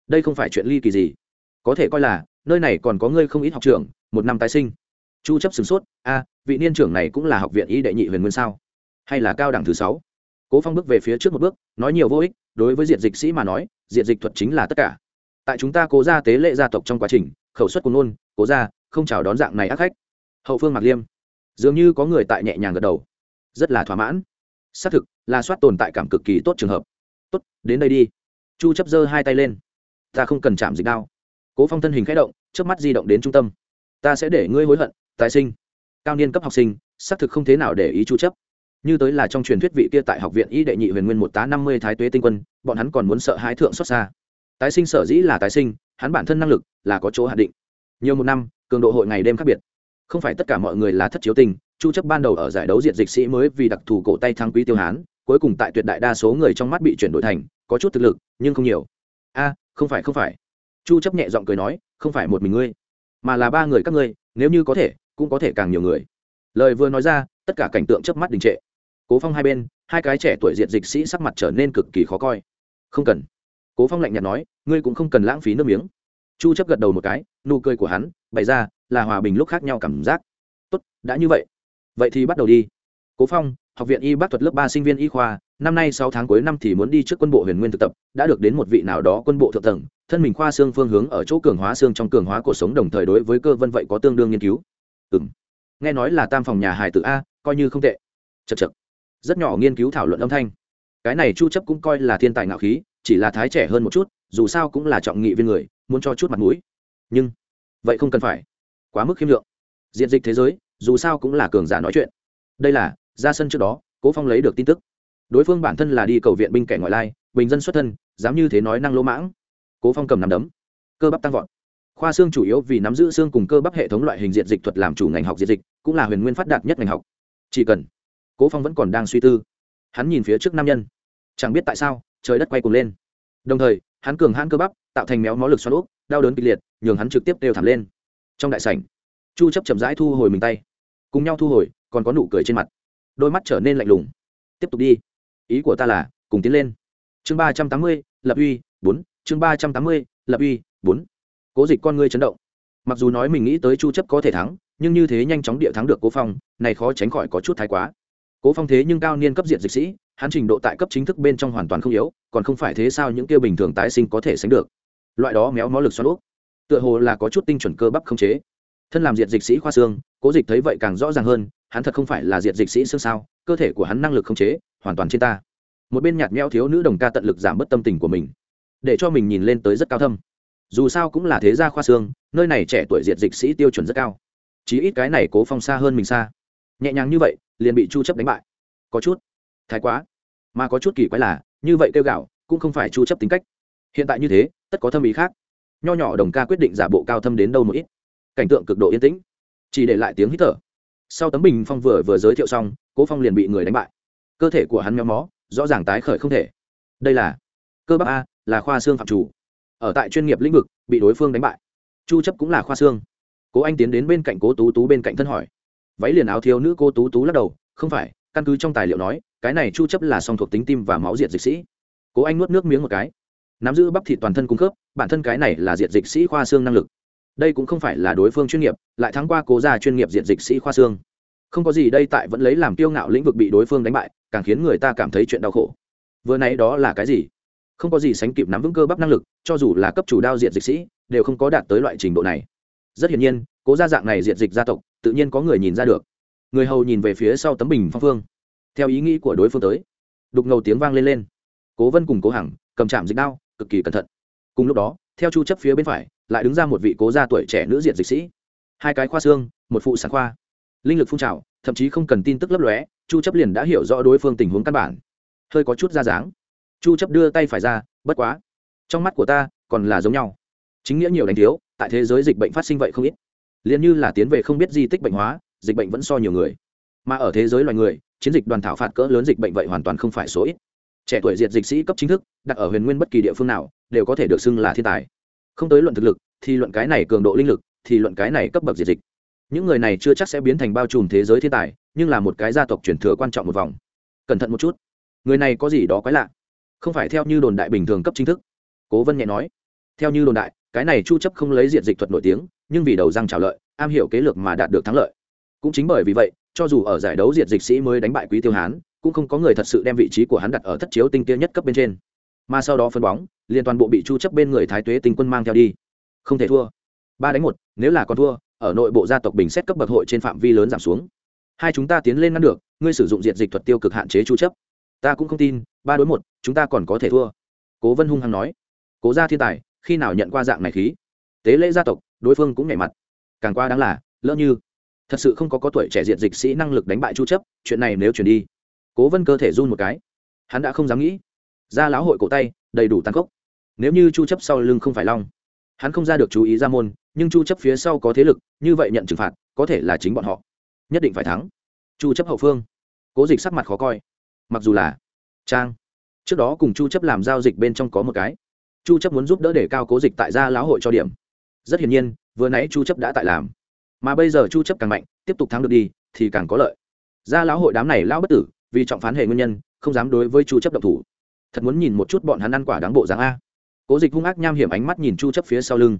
đây không phải chuyện ly kỳ gì. Có thể coi là, nơi này còn có ngươi không ít học trưởng, một năm tái sinh. Chu chấp sửng sốt, a, vị niên trưởng này cũng là học viện y đệ nhị huyền nguyên sao? Hay là cao đẳng thứ sáu? Cố phong bước về phía trước một bước, nói nhiều vô ích, đối với diệt dịch sĩ mà nói, diệt dịch thuật chính là tất cả. Tại chúng ta cố ra tế lệ gia tộc trong quá trình, khẩu suất cùng nôn cố ra không chào đón dạng này ác khách. Hậu phương mạc liêm. Dường như có người tại nhẹ nhàng gật đầu. Rất là thỏa mãn. Xác thực, là soát tồn tại cảm cực kỳ tốt trường hợp. Tốt, đến đây đi. Chu chấp giơ hai tay lên. Ta không cần chạm dịch đao. Cố phong thân hình khẽ động trước mắt di động đến trung tâm. Ta sẽ để ngươi hối hận, tái sinh. Cao niên cấp học sinh, xác thực không thế nào để ý chu chấp như tới là trong truyền thuyết vị kia tại học viện y đệ nhị huyền nguyên một tá năm mươi thái tuế tinh quân, bọn hắn còn muốn sợ hãi thượng xuất xa. Tái sinh sở dĩ là tái sinh, hắn bản thân năng lực là có chỗ hạn định. Nhiều một năm, cường độ hội ngày đêm khác biệt. Không phải tất cả mọi người là thất chiếu tình, chu chấp ban đầu ở giải đấu diện dịch sĩ mới vì đặc thù cổ tay thắng quý tiêu hán, cuối cùng tại tuyệt đại đa số người trong mắt bị chuyển đổi thành, có chút thực lực, nhưng không nhiều. A, không phải không phải. Chu chấp nhẹ giọng cười nói, không phải một mình ngươi, mà là ba người các ngươi, nếu như có thể, cũng có thể càng nhiều người. Lời vừa nói ra, tất cả cảnh tượng chớp mắt đình trệ cố phong hai bên, hai cái trẻ tuổi diện dịch sĩ sắc mặt trở nên cực kỳ khó coi. Không cần. Cố phong lạnh nhạt nói, ngươi cũng không cần lãng phí nước miếng. Chu chấp gật đầu một cái, nụ cười của hắn bày ra là hòa bình lúc khác nhau cảm giác. Tốt, đã như vậy. Vậy thì bắt đầu đi. Cố phong, học viện y bác thuật lớp ba sinh viên y khoa, năm nay sáu tháng cuối năm thì muốn đi trước quân bộ huyền nguyên thực tập, đã được đến một vị nào đó quân bộ thượng tầng, thân mình khoa xương phương hướng ở chỗ cường hóa xương trong cường hóa cuộc sống đồng thời đối với cơ vân vậy có tương đương nghiên cứu. Ừm. Nghe nói là tam phòng nhà hài tử a, coi như không tệ. Chật chật rất nhỏ nghiên cứu thảo luận âm thanh. Cái này chu chấp cũng coi là thiên tài ngạo khí, chỉ là thái trẻ hơn một chút, dù sao cũng là trọng nghị viên người, muốn cho chút mặt mũi. Nhưng, vậy không cần phải. Quá mức khiêm lượng. Diện dịch thế giới, dù sao cũng là cường giả nói chuyện. Đây là, ra sân trước đó, cố phong lấy được tin tức. Đối phương bản thân là đi cầu viện binh kẻ ngoại lai, bình dân xuất thân, dám như thế nói năng lỗ mãng. Cố phong cầm nắm đấm. Cơ bắp tăng vọt. Khoa xương chủ yếu vì nắm giữ xương cùng cơ bắp hệ thống loại hình diện dịch thuật làm chủ ngành học diện dịch, cũng là huyền nguyên phát đạt nhất ngành học. Chỉ cần cố phong vẫn còn đang suy tư hắn nhìn phía trước nam nhân chẳng biết tại sao trời đất quay cuồng lên đồng thời hắn cường hãn cơ bắp tạo thành méo mó lực xoắn úp, đau đớn kịch liệt nhường hắn trực tiếp đều thảm lên trong đại sảnh chu chấp chậm rãi thu hồi mình tay cùng nhau thu hồi còn có nụ cười trên mặt đôi mắt trở nên lạnh lùng tiếp tục đi ý của ta là cùng tiến lên chương ba trăm tám mươi, lập uy bốn chương ba trăm tám mươi, lập uy bốn cố dịch con ngươi chấn động mặc dù nói mình nghĩ tới chu chấp có thể thắng nhưng như thế nhanh chóng địa thắng được cố phong này khó tránh khỏi có chút thái quá cố phong thế nhưng cao niên cấp diện dịch sĩ, hắn trình độ tại cấp chính thức bên trong hoàn toàn không yếu, còn không phải thế sao những kia bình thường tái sinh có thể sánh được. Loại đó méo mó lực xoắn úp, tựa hồ là có chút tinh chuẩn cơ bắp không chế. Thân làm diện dịch sĩ khoa xương, cố dịch thấy vậy càng rõ ràng hơn, hắn thật không phải là diện dịch sĩ xương sao, cơ thể của hắn năng lực không chế, hoàn toàn trên ta. Một bên nhạt meo thiếu nữ đồng ca tận lực giảm bớt tâm tình của mình, để cho mình nhìn lên tới rất cao thâm. Dù sao cũng là thế gia khoa xương, nơi này trẻ tuổi diện dịch sĩ tiêu chuẩn rất cao. Chí ít cái này cố phong xa hơn mình xa nhẹ nhàng như vậy, liền bị chu chấp đánh bại. Có chút thái quá, mà có chút kỳ quái là, như vậy kêu gạo cũng không phải chu chấp tính cách. Hiện tại như thế, tất có thâm ý khác. Nho nhỏ đồng ca quyết định giả bộ cao thâm đến đâu một ít. Cảnh tượng cực độ yên tĩnh. Chỉ để lại tiếng hít thở. Sau tấm bình phong vừa vừa giới thiệu xong, cố phong liền bị người đánh bại. Cơ thể của hắn méo mó, rõ ràng tái khởi không thể. Đây là cơ bắp a, là khoa xương phạm chủ. Ở tại chuyên nghiệp lĩnh vực, bị đối phương đánh bại. Chu chấp cũng là khoa xương. Cố anh tiến đến bên cạnh cố tú tú bên cạnh thân hỏi váy liền áo thiếu nữ cô tú tú lắc đầu, không phải, căn cứ trong tài liệu nói, cái này chu chấp là song thuộc tính tim và máu diệt dịch sĩ. Cố anh nuốt nước miếng một cái. Nắm giữ bắp thịt toàn thân cung cấp, bản thân cái này là diệt dịch sĩ khoa xương năng lực. Đây cũng không phải là đối phương chuyên nghiệp, lại thắng qua cố gia chuyên nghiệp diệt dịch sĩ khoa xương. Không có gì đây tại vẫn lấy làm tiêu ngạo lĩnh vực bị đối phương đánh bại, càng khiến người ta cảm thấy chuyện đau khổ. Vừa nãy đó là cái gì? Không có gì sánh kịp nắm vững cơ bắp năng lực, cho dù là cấp chủ đao diệt dịch sĩ, đều không có đạt tới loại trình độ này. Rất hiển nhiên cố gia dạng này diệt dịch gia tộc, tự nhiên có người nhìn ra được. Người hầu nhìn về phía sau tấm bình phong phương. Theo ý nghĩ của đối phương tới, đục ngầu tiếng vang lên lên. Cố vân cùng cố hằng cầm chạm dịch đao, cực kỳ cẩn thận. Cùng lúc đó, theo chu chấp phía bên phải, lại đứng ra một vị cố gia tuổi trẻ nữ diệt dịch sĩ. Hai cái khoa xương, một phụ sản khoa. Linh lực phun trào, thậm chí không cần tin tức lấp lóe, chu chấp liền đã hiểu rõ đối phương tình huống căn bản. Hơi có chút ra dáng. Chu chấp đưa tay phải ra, bất quá, trong mắt của ta còn là giống nhau. Chính nghĩa nhiều đánh thiếu, tại thế giới dịch bệnh phát sinh vậy không ít liền như là tiến về không biết di tích bệnh hóa, dịch bệnh vẫn so nhiều người. Mà ở thế giới loài người, chiến dịch đoàn thảo phạt cỡ lớn dịch bệnh vậy hoàn toàn không phải số ít. Trẻ tuổi diệt dịch sĩ cấp chính thức, đặt ở huyền nguyên bất kỳ địa phương nào, đều có thể được xưng là thiên tài. Không tới luận thực lực, thì luận cái này cường độ linh lực, thì luận cái này cấp bậc diệt dịch. Những người này chưa chắc sẽ biến thành bao trùm thế giới thiên tài, nhưng là một cái gia tộc truyền thừa quan trọng một vòng. Cẩn thận một chút. Người này có gì đó quái lạ. Không phải theo như đồn đại bình thường cấp chính thức. Cố vân nhẹ nói. Theo như đồn đại cái này chu chấp không lấy diện dịch thuật nổi tiếng, nhưng vì đầu răng trào lợi, am hiểu kế lược mà đạt được thắng lợi. Cũng chính bởi vì vậy, cho dù ở giải đấu diện dịch sĩ mới đánh bại quý tiêu hán, cũng không có người thật sự đem vị trí của hắn đặt ở thất chiếu tinh kia nhất cấp bên trên. Mà sau đó phân bóng, liền toàn bộ bị chu chấp bên người thái tuế tinh quân mang theo đi. Không thể thua. Ba đánh một, nếu là còn thua, ở nội bộ gia tộc bình xét cấp bậc hội trên phạm vi lớn giảm xuống. Hai chúng ta tiến lên ngăn được, ngươi sử dụng diện dịch thuật tiêu cực hạn chế chu chấp. Ta cũng không tin, ba đối một, chúng ta còn có thể thua. Cố vân hung hăng nói. Cố gia thiên tài khi nào nhận qua dạng này khí? Tế lễ gia tộc, đối phương cũng nhảy mặt. Càng qua đáng là, lỡ như, thật sự không có có tuổi trẻ diện dịch sĩ năng lực đánh bại chu chấp, chuyện này nếu chuyển đi, cố vân cơ thể run một cái. Hắn đã không dám nghĩ. Ra lão hội cổ tay, đầy đủ tăng cốc nếu như chu chấp sau lưng không phải long, hắn không ra được chú ý ra môn, nhưng chu chấp phía sau có thế lực, như vậy nhận trừng phạt, có thể là chính bọn họ. Nhất định phải thắng. Chu chấp hậu phương. Cố dịch sắc mặt khó coi. Mặc dù là trang, trước đó cùng chu chấp làm giao dịch bên trong có một cái chu chấp muốn giúp đỡ để cao cố dịch tại gia lão hội cho điểm. Rất hiển nhiên, vừa nãy chu chấp đã tại làm. Mà bây giờ chu chấp càng mạnh, tiếp tục thắng được đi, thì càng có lợi. Gia lão hội đám này lão bất tử, vì trọng phán hệ nguyên nhân, không dám đối với chu chấp động thủ. Thật muốn nhìn một chút bọn hắn ăn quả đáng bộ dáng a. Cố dịch hung ác nham hiểm ánh mắt nhìn chu chấp phía sau lưng.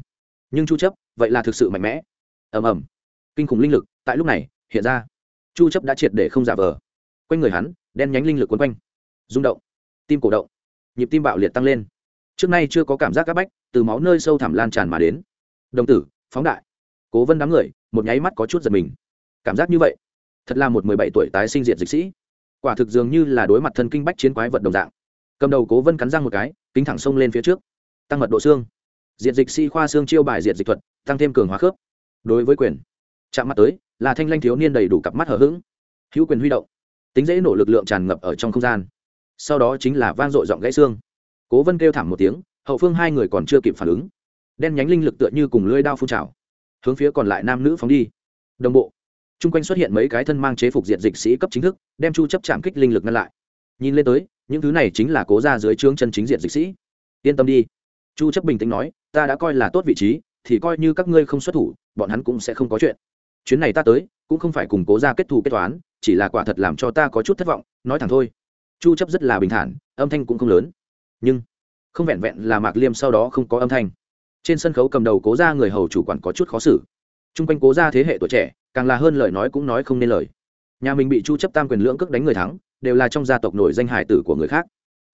Nhưng chu chấp, vậy là thực sự mạnh mẽ. Ầm ầm. Kinh khủng linh lực, tại lúc này, hiện ra. Chu chấp đã triệt để không giả vờ. Quanh người hắn, đen nhánh linh lực quấn quanh. Rung động. Tim cổ động. Nhịp tim bạo liệt tăng lên trước nay chưa có cảm giác các bách, từ máu nơi sâu thẳm lan tràn mà đến. Đồng tử, phóng đại. Cố vân đám người, một nháy mắt có chút giật mình. Cảm giác như vậy, thật là một mười bảy tuổi tái sinh diện dịch sĩ. Quả thực dường như là đối mặt thân kinh bách chiến quái vật đồng dạng. Cầm đầu cố vân cắn răng một cái, kính thẳng sông lên phía trước. Tăng mật độ xương. Diện dịch sĩ khoa xương chiêu bài diện dịch thuật, tăng thêm cường hóa khớp. Đối với quyền, chạm mặt tới, là thanh lanh thiếu niên đầy đủ cặp mắt hở h ữ g hữu quyền huy động, tính dễ nổ lực lượng tràn ngập ở trong không gian. Sau đó chính là vang dội giọng gãy xương cố vân kêu thảm một tiếng, hậu phương hai người còn chưa kịp phản ứng. Đen nhánh linh lực tựa như cùng lưỡi đao phun trào, hướng phía còn lại nam nữ phóng đi. Đồng bộ, chung quanh xuất hiện mấy cái thân mang chế phục diện dịch sĩ cấp chính thức, đem chu chấp chạm kích linh lực ngăn lại. Nhìn lên tới, những thứ này chính là cố ra dưới trướng chân chính diện dịch sĩ. Yên tâm đi. Chu chấp bình tĩnh nói, ta đã coi là tốt vị trí, thì coi như các ngươi không xuất thủ, bọn hắn cũng sẽ không có chuyện. Chuyến này ta tới, cũng không phải cùng cố ra kết thù kết toán, chỉ là quả thật làm cho ta có chút thất vọng, nói thẳng thôi. Chu chấp rất là bình thản, âm thanh cũng không lớn nhưng không vẹn vẹn là mạc liêm sau đó không có âm thanh. Trên sân khấu cầm đầu cố ra người hầu chủ quản có chút khó xử. Chung quanh cố ra thế hệ tuổi trẻ, càng là hơn lời nói cũng nói không nên lời. Nhà mình bị chu chấp tam quyền lưỡng cước đánh người thắng, đều là trong gia tộc nổi danh hải tử của người khác.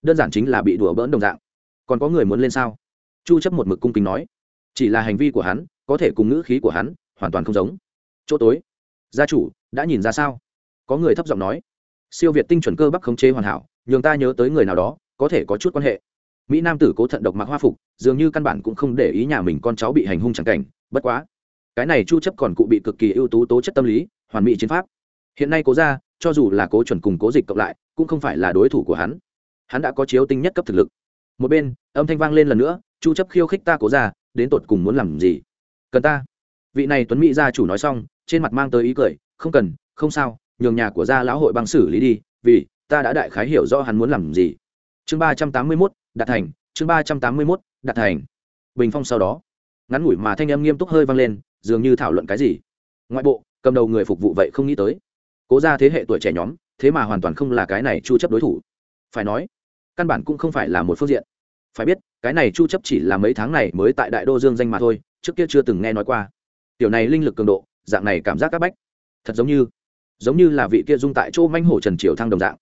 Đơn giản chính là bị đùa bỡn đồng dạng. Còn có người muốn lên sao? Chu chấp một mực cung kính nói. Chỉ là hành vi của hắn, có thể cùng ngữ khí của hắn, hoàn toàn không giống. Chỗ tối. Gia chủ, đã nhìn ra sao? Có người thấp giọng nói. Siêu việt tinh chuẩn cơ bắc khống chế hoàn hảo, nhường ta nhớ tới người nào đó có thể có chút quan hệ. Mỹ nam tử cố thận độc mặc hoa phục, dường như căn bản cũng không để ý nhà mình con cháu bị hành hung chẳng cảnh, bất quá. Cái này chu chấp còn cụ bị cực kỳ ưu tú tố chất tâm lý, hoàn mỹ chiến pháp. Hiện nay cố ra cho dù là cố chuẩn cùng cố dịch cộng lại, cũng không phải là đối thủ của hắn. Hắn đã có chiếu tinh nhất cấp thực lực. Một bên, âm thanh vang lên lần nữa, chu chấp khiêu khích ta cố ra đến tột cùng muốn làm gì? Cần ta. Vị này tuấn mỹ gia chủ nói xong, trên mặt mang tới ý cười, không cần, không sao, nhường nhà của gia lão hội băng xử lý đi, vì ta đã đại khái hiểu rõ hắn muốn làm gì chương ba trăm tám mươi 381, đạt thành chương ba trăm tám mươi 381, đạt thành. Bình phong sau đó ngắn ngủi mà thanh âm nghiêm túc hơi vang lên dường như thảo luận cái gì. Ngoại bộ cầm đầu người phục vụ vậy không nghĩ tới. Cố ra thế hệ tuổi trẻ nhóm thế mà hoàn toàn không là cái này chu chấp đối thủ. Phải nói căn bản cũng không phải là một phương diện. Phải biết cái này chu chấp chỉ là mấy tháng này mới tại đại đô dương danh mà thôi trước kia chưa từng nghe nói qua. Tiểu này linh lực cường độ dạng này cảm giác các bách. Thật giống như giống như là vị kia dung tại chỗ manh hổ trần triều thăng đồng dạng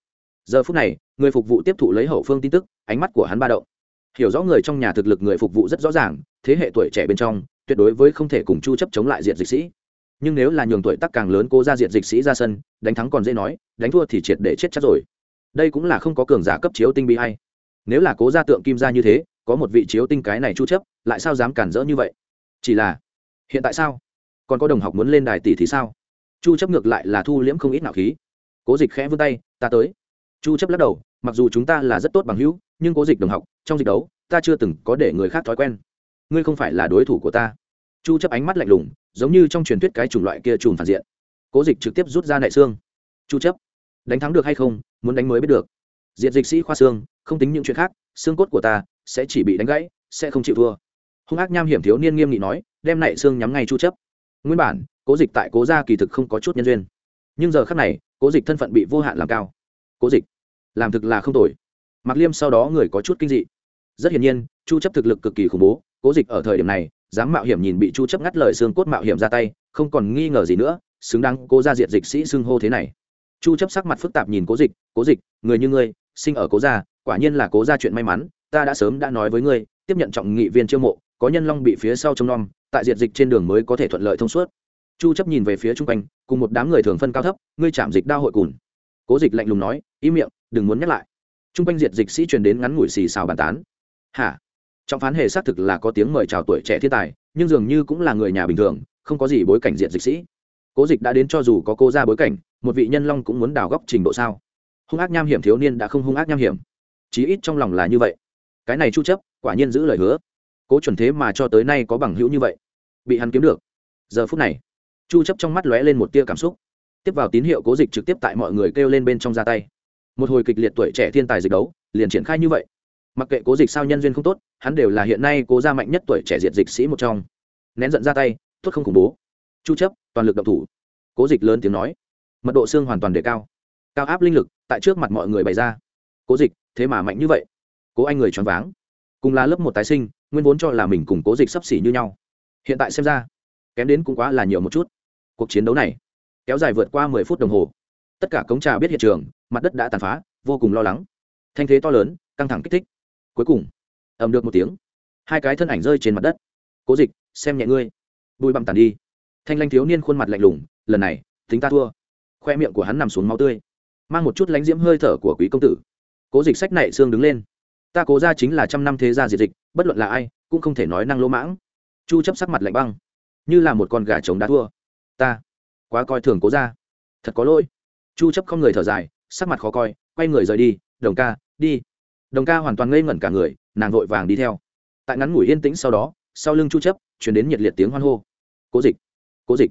giờ phút này, người phục vụ tiếp thụ lấy hậu phương tin tức, ánh mắt của hắn ba động. Hiểu rõ người trong nhà thực lực người phục vụ rất rõ ràng, thế hệ tuổi trẻ bên trong, tuyệt đối với không thể cùng chu chấp chống lại diện dịch sĩ. Nhưng nếu là nhường tuổi tác càng lớn cố ra diện dịch sĩ ra sân, đánh thắng còn dễ nói, đánh thua thì triệt để chết chắc rồi. Đây cũng là không có cường giả cấp chiếu tinh bị hay nếu là cố gia tượng kim gia như thế, có một vị chiếu tinh cái này chu chấp, lại sao dám cản rỡ như vậy? Chỉ là, hiện tại sao? Còn có đồng học muốn lên đài tỷ thì sao? Chu chấp ngược lại là thu liễm không ít nạo khí. Cố dịch khẽ vươn tay, ta tới chu chấp lắc đầu, mặc dù chúng ta là rất tốt bằng hữu, nhưng cố dịch đồng học, trong dịch đấu, ta chưa từng có để người khác thói quen. Ngươi không phải là đối thủ của ta. Chu chấp ánh mắt lạnh lùng, giống như trong truyền thuyết cái chủng loại kia trùm phản diện. Cố dịch trực tiếp rút ra nại xương. Chu chấp, đánh thắng được hay không, muốn đánh mới biết được. Diện dịch sĩ khoa xương, không tính những chuyện khác, xương cốt của ta sẽ chỉ bị đánh gãy, sẽ không chịu thua. Hung ác nham hiểm thiếu niên nghiêm nghị nói, đem nại xương nhắm ngay chu chấp. Nguyên bản, cố dịch tại cố gia kỳ thực không có chút nhân duyên. Nhưng giờ khắc này, cố dịch thân phận bị vô hạn làm cao. Cố dịch làm thực là không tồi. Mặc liêm sau đó người có chút kinh dị. Rất hiển nhiên, chu chấp thực lực cực kỳ khủng bố, cố dịch ở thời điểm này, dám mạo hiểm nhìn bị chu chấp ngắt lời xương cốt mạo hiểm ra tay, không còn nghi ngờ gì nữa, xứng đáng cố gia diệt dịch sĩ xưng hô thế này. Chu chấp sắc mặt phức tạp nhìn cố dịch cố dịch, người như ngươi, sinh ở cố gia, quả nhiên là cố gia chuyện may mắn, ta đã sớm đã nói với ngươi, tiếp nhận trọng nghị viên chiêu mộ, có nhân long bị phía sau trông nom, tại diệt dịch trên đường mới có thể thuận lợi thông suốt. Chu chấp nhìn về phía trung quanh, cùng một đám người thường phân cao thấp, ngươi chạm dịch đao hội cùn. Cố dịch lạnh lùng nói ý miệng đừng muốn nhắc lại. Trung quanh diệt dịch sĩ truyền đến ngắn ngủi xì xào bàn tán. Hả? Trọng phán hệ xác thực là có tiếng mời chào tuổi trẻ thiên tài, nhưng dường như cũng là người nhà bình thường, không có gì bối cảnh diệt dịch sĩ. Cố dịch đã đến cho dù có cô ra bối cảnh, một vị nhân long cũng muốn đào góc trình độ sao? Hung ác nham hiểm thiếu niên đã không hung ác nham hiểm. Chí ít trong lòng là như vậy. Cái này chu chấp, quả nhiên giữ lời hứa. Cố chuẩn thế mà cho tới nay có bằng hữu như vậy. Bị hắn kiếm được. Giờ phút này, chu chấp trong mắt lóe lên một tia cảm xúc. Tiếp vào tín hiệu cố dịch trực tiếp tại mọi người kêu lên bên trong ra tay một hồi kịch liệt tuổi trẻ thiên tài dịch đấu, liền triển khai như vậy. Mặc kệ cố dịch sao nhân duyên không tốt, hắn đều là hiện nay cố gia mạnh nhất tuổi trẻ diệt dịch sĩ một trong. Nén giận ra tay tốt không khủng bố. Chu chấp, toàn lực động thủ. Cố dịch lớn tiếng nói. Mật độ xương hoàn toàn đề cao. Cao áp linh lực tại trước mặt mọi người bày ra. Cố dịch, thế mà mạnh như vậy. Cố anh người choáng váng. Cùng là lớp một tái sinh, nguyên vốn cho là mình cùng cố dịch sắp xỉ như nhau. Hiện tại xem ra, kém đến cũng quá là nhiều một chút. Cuộc chiến đấu này, kéo dài vượt qua mười phút đồng hồ tất cả cống trà biết hiện trường, mặt đất đã tàn phá, vô cùng lo lắng. Thanh thế to lớn, căng thẳng kích thích. Cuối cùng, ầm được một tiếng. Hai cái thân ảnh rơi trên mặt đất. Cố dịch, xem nhẹ ngươi. Bụi bặm tàn đi. Thanh lanh thiếu niên khuôn mặt lạnh lùng, lần này, tính ta thua. Khoe miệng của hắn nằm xuống máu tươi. Mang một chút lánh diễm hơi thở của quý công tử. Cố dịch sách nảy xương đứng lên. Ta cố ra chính là trăm năm thế gia diệt dịch, bất luận là ai, cũng không thể nói năng lỗ mãng. Chu chấp sắc mặt lạnh băng. Như là một con gà trống đã thua. Ta, quá coi thường cố ra thật có lỗi chu chấp không người thở dài, sắc mặt khó coi, quay người rời đi, đồng ca, đi. Đồng ca hoàn toàn ngây ngẩn cả người, nàng vội vàng đi theo. Tại ngắn ngủi yên tĩnh sau đó, sau lưng chu chấp chuyển đến nhiệt liệt tiếng hoan hô. Cố dịch cố dịch.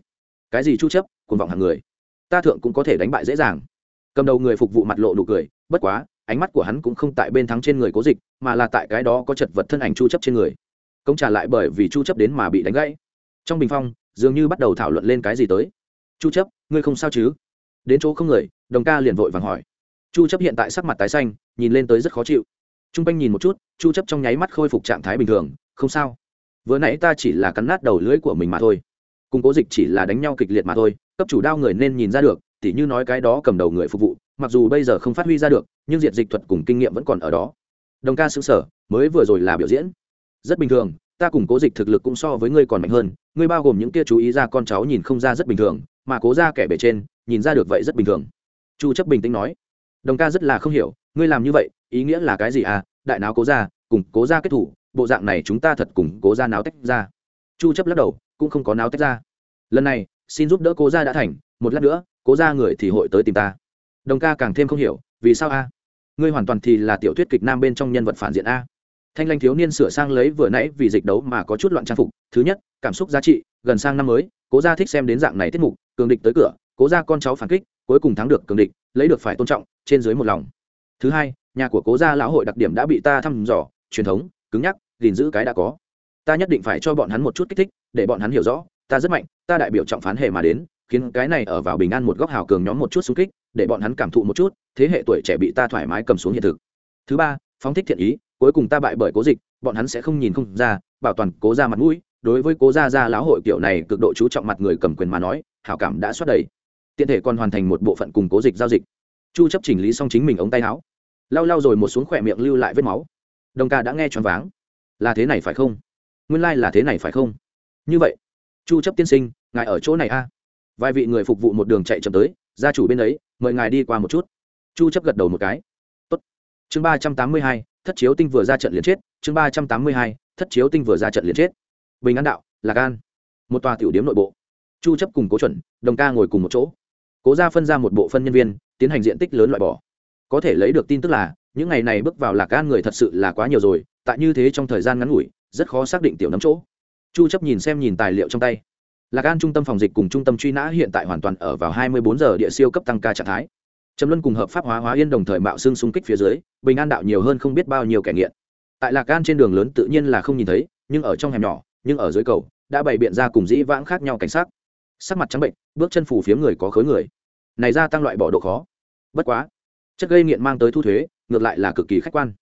Cái gì chu chấp? Cuồng vọng hàng người. Ta thượng cũng có thể đánh bại dễ dàng. Cầm đầu người phục vụ mặt lộ nụ cười, bất quá, ánh mắt của hắn cũng không tại bên thắng trên người cố dịch, mà là tại cái đó có chật vật thân ảnh chu chấp trên người. Công trả lại bởi vì chu chấp đến mà bị đánh gãy. Trong bình phong, dường như bắt đầu thảo luận lên cái gì tới. Chu chấp, ngươi không sao chứ? Đến chỗ không người, đồng ca liền vội vàng hỏi. Chu chấp hiện tại sắc mặt tái xanh, nhìn lên tới rất khó chịu. Trung quanh nhìn một chút, chu chấp trong nháy mắt khôi phục trạng thái bình thường, không sao. Vừa nãy ta chỉ là cắn nát đầu lưỡi của mình mà thôi. Cùng cố dịch chỉ là đánh nhau kịch liệt mà thôi, cấp chủ đao người nên nhìn ra được, tỉ như nói cái đó cầm đầu người phục vụ, mặc dù bây giờ không phát huy ra được, nhưng diệt dịch thuật cùng kinh nghiệm vẫn còn ở đó. Đồng ca xứng sở mới vừa rồi là biểu diễn. Rất bình thường, ta cùng cố dịch thực lực cũng so với ngươi còn mạnh hơn, ngươi bao gồm những kia chú ý ra con cháu nhìn không ra rất bình thường, mà cố ra kẻ bề trên nhìn ra được vậy rất bình thường. Chu chấp bình tĩnh nói, đồng ca rất là không hiểu, ngươi làm như vậy, ý nghĩa là cái gì à? Đại náo cố ra cùng cố ra kết thủ, bộ dạng này chúng ta thật cùng cố ra náo tách ra. Chu chấp lắc đầu, cũng không có náo tách ra. Lần này, xin giúp đỡ cố ra đã thành, một lát nữa, cố ra người thì hội tới tìm ta. Đồng ca càng thêm không hiểu, vì sao a? Ngươi hoàn toàn thì là tiểu thuyết kịch nam bên trong nhân vật phản diện a. Thanh lanh thiếu niên sửa sang lấy vừa nãy vì dịch đấu mà có chút loạn trang phục. Thứ nhất, cảm xúc giá trị, gần sang năm mới, cố gia thích xem đến dạng này tiết mục, cường địch tới cửa cố gia con cháu phản kích, cuối cùng thắng được cường địch, lấy được phải tôn trọng, trên dưới một lòng. Thứ hai, nhà của cố gia lão hội đặc điểm đã bị ta thăm dò, truyền thống, cứng nhắc, gìn giữ cái đã có. Ta nhất định phải cho bọn hắn một chút kích thích, để bọn hắn hiểu rõ, ta rất mạnh, ta đại biểu trọng phán hệ mà đến, khiến cái này ở vào bình an một góc hào cường nhóm một chút xung kích, để bọn hắn cảm thụ một chút, thế hệ tuổi trẻ bị ta thoải mái cầm xuống hiện thực. Thứ ba, phóng thích thiện ý, cuối cùng ta bại bởi cố dịch, bọn hắn sẽ không nhìn không ra, bảo toàn cố ra mặt mũi, đối với cố gia gia lão hội kiểu này cực độ chú trọng mặt người cầm quyền mà nói, hảo cảm đã xuất đầy tiện thể còn hoàn thành một bộ phận cùng cố dịch giao dịch. Chu chấp chỉnh lý xong chính mình ống tay áo. Lau lau rồi một xuống khỏe miệng lưu lại vết máu. Đồng ca đã nghe choáng váng. Là thế này phải không? Nguyên lai là thế này phải không? Như vậy, chu chấp tiên sinh, ngài ở chỗ này a. Vài vị người phục vụ một đường chạy chậm tới, gia chủ bên ấy, mời ngài đi qua một chút. Chu chấp gật đầu một cái. Tốt. Chương ba trăm tám mươi hai, thất chiếu tinh vừa ra trận liền chết. Chương ba trăm tám mươi hai, thất chiếu tinh vừa ra trận liền chết. Bình an đạo là gan. một tòa tiểu điếm nội bộ. Chu chấp cùng cố chuẩn, đồng ca ngồi cùng một chỗ cố ra phân ra một bộ phân nhân viên, tiến hành diện tích lớn loại bỏ. Có thể lấy được tin tức là, những ngày này bước vào lạc an người thật sự là quá nhiều rồi, tại như thế trong thời gian ngắn ngủi, rất khó xác định tiểu nấm chỗ. Chu chấp nhìn xem nhìn tài liệu trong tay. Lạc an trung tâm phòng dịch cùng trung tâm truy nã hiện tại hoàn toàn ở vào 24 giờ địa siêu cấp tăng ca trạng thái. Trầm luân cùng hợp pháp hóa hóa yên đồng thời mạo xương xung kích phía dưới, bình an đạo nhiều hơn không biết bao nhiêu kẻ nghiện. Tại lạc an trên đường lớn tự nhiên là không nhìn thấy, nhưng ở trong hẻm nhỏ, nhưng ở dưới cầu, đã bày biện ra cùng dĩ vãng khác nhau cảnh sát sắc mặt trắng bệnh, bước chân phủ phiếm người có khối người. Này ra tăng loại bỏ độ khó. Bất quá, chất gây nghiện mang tới thu thuế, ngược lại là cực kỳ khách quan.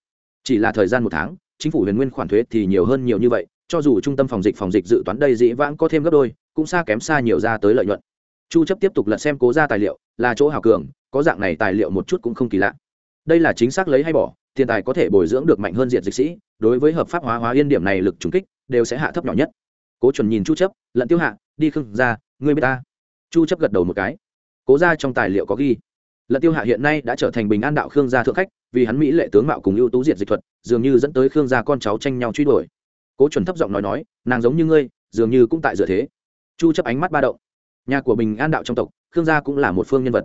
Chỉ là thời gian một tháng, chính phủ huyền nguyên khoản thuế thì nhiều hơn nhiều như vậy, cho dù trung tâm phòng dịch phòng dịch dự toán đây dĩ vãng có thêm gấp đôi, cũng xa kém xa nhiều ra tới lợi nhuận. Chu chấp tiếp tục lật xem cố ra tài liệu, là chỗ hào cường, có dạng này tài liệu một chút cũng không kỳ lạ. Đây là chính xác lấy hay bỏ, tiền tài có thể bồi dưỡng được mạnh hơn diện dịch sĩ, đối với hợp pháp hóa hóa yên điểm này lực trùng kích, đều sẽ hạ thấp nhỏ nhất. Cố chuẩn nhìn chu chấp, lận tiêu hạ, đi khưng ra ngươi biết ta? Chu chấp gật đầu một cái. Cố ra trong tài liệu có ghi, lận tiêu hạ hiện nay đã trở thành bình an đạo khương gia thượng khách, vì hắn mỹ lệ tướng mạo cùng ưu tú diệt dịch thuật, dường như dẫn tới khương gia con cháu tranh nhau truy đuổi. Cố chuẩn thấp giọng nói nói, nàng giống như ngươi, dường như cũng tại dựa thế. Chu chấp ánh mắt ba động. Nhà của bình an đạo trong tộc, khương gia cũng là một phương nhân vật.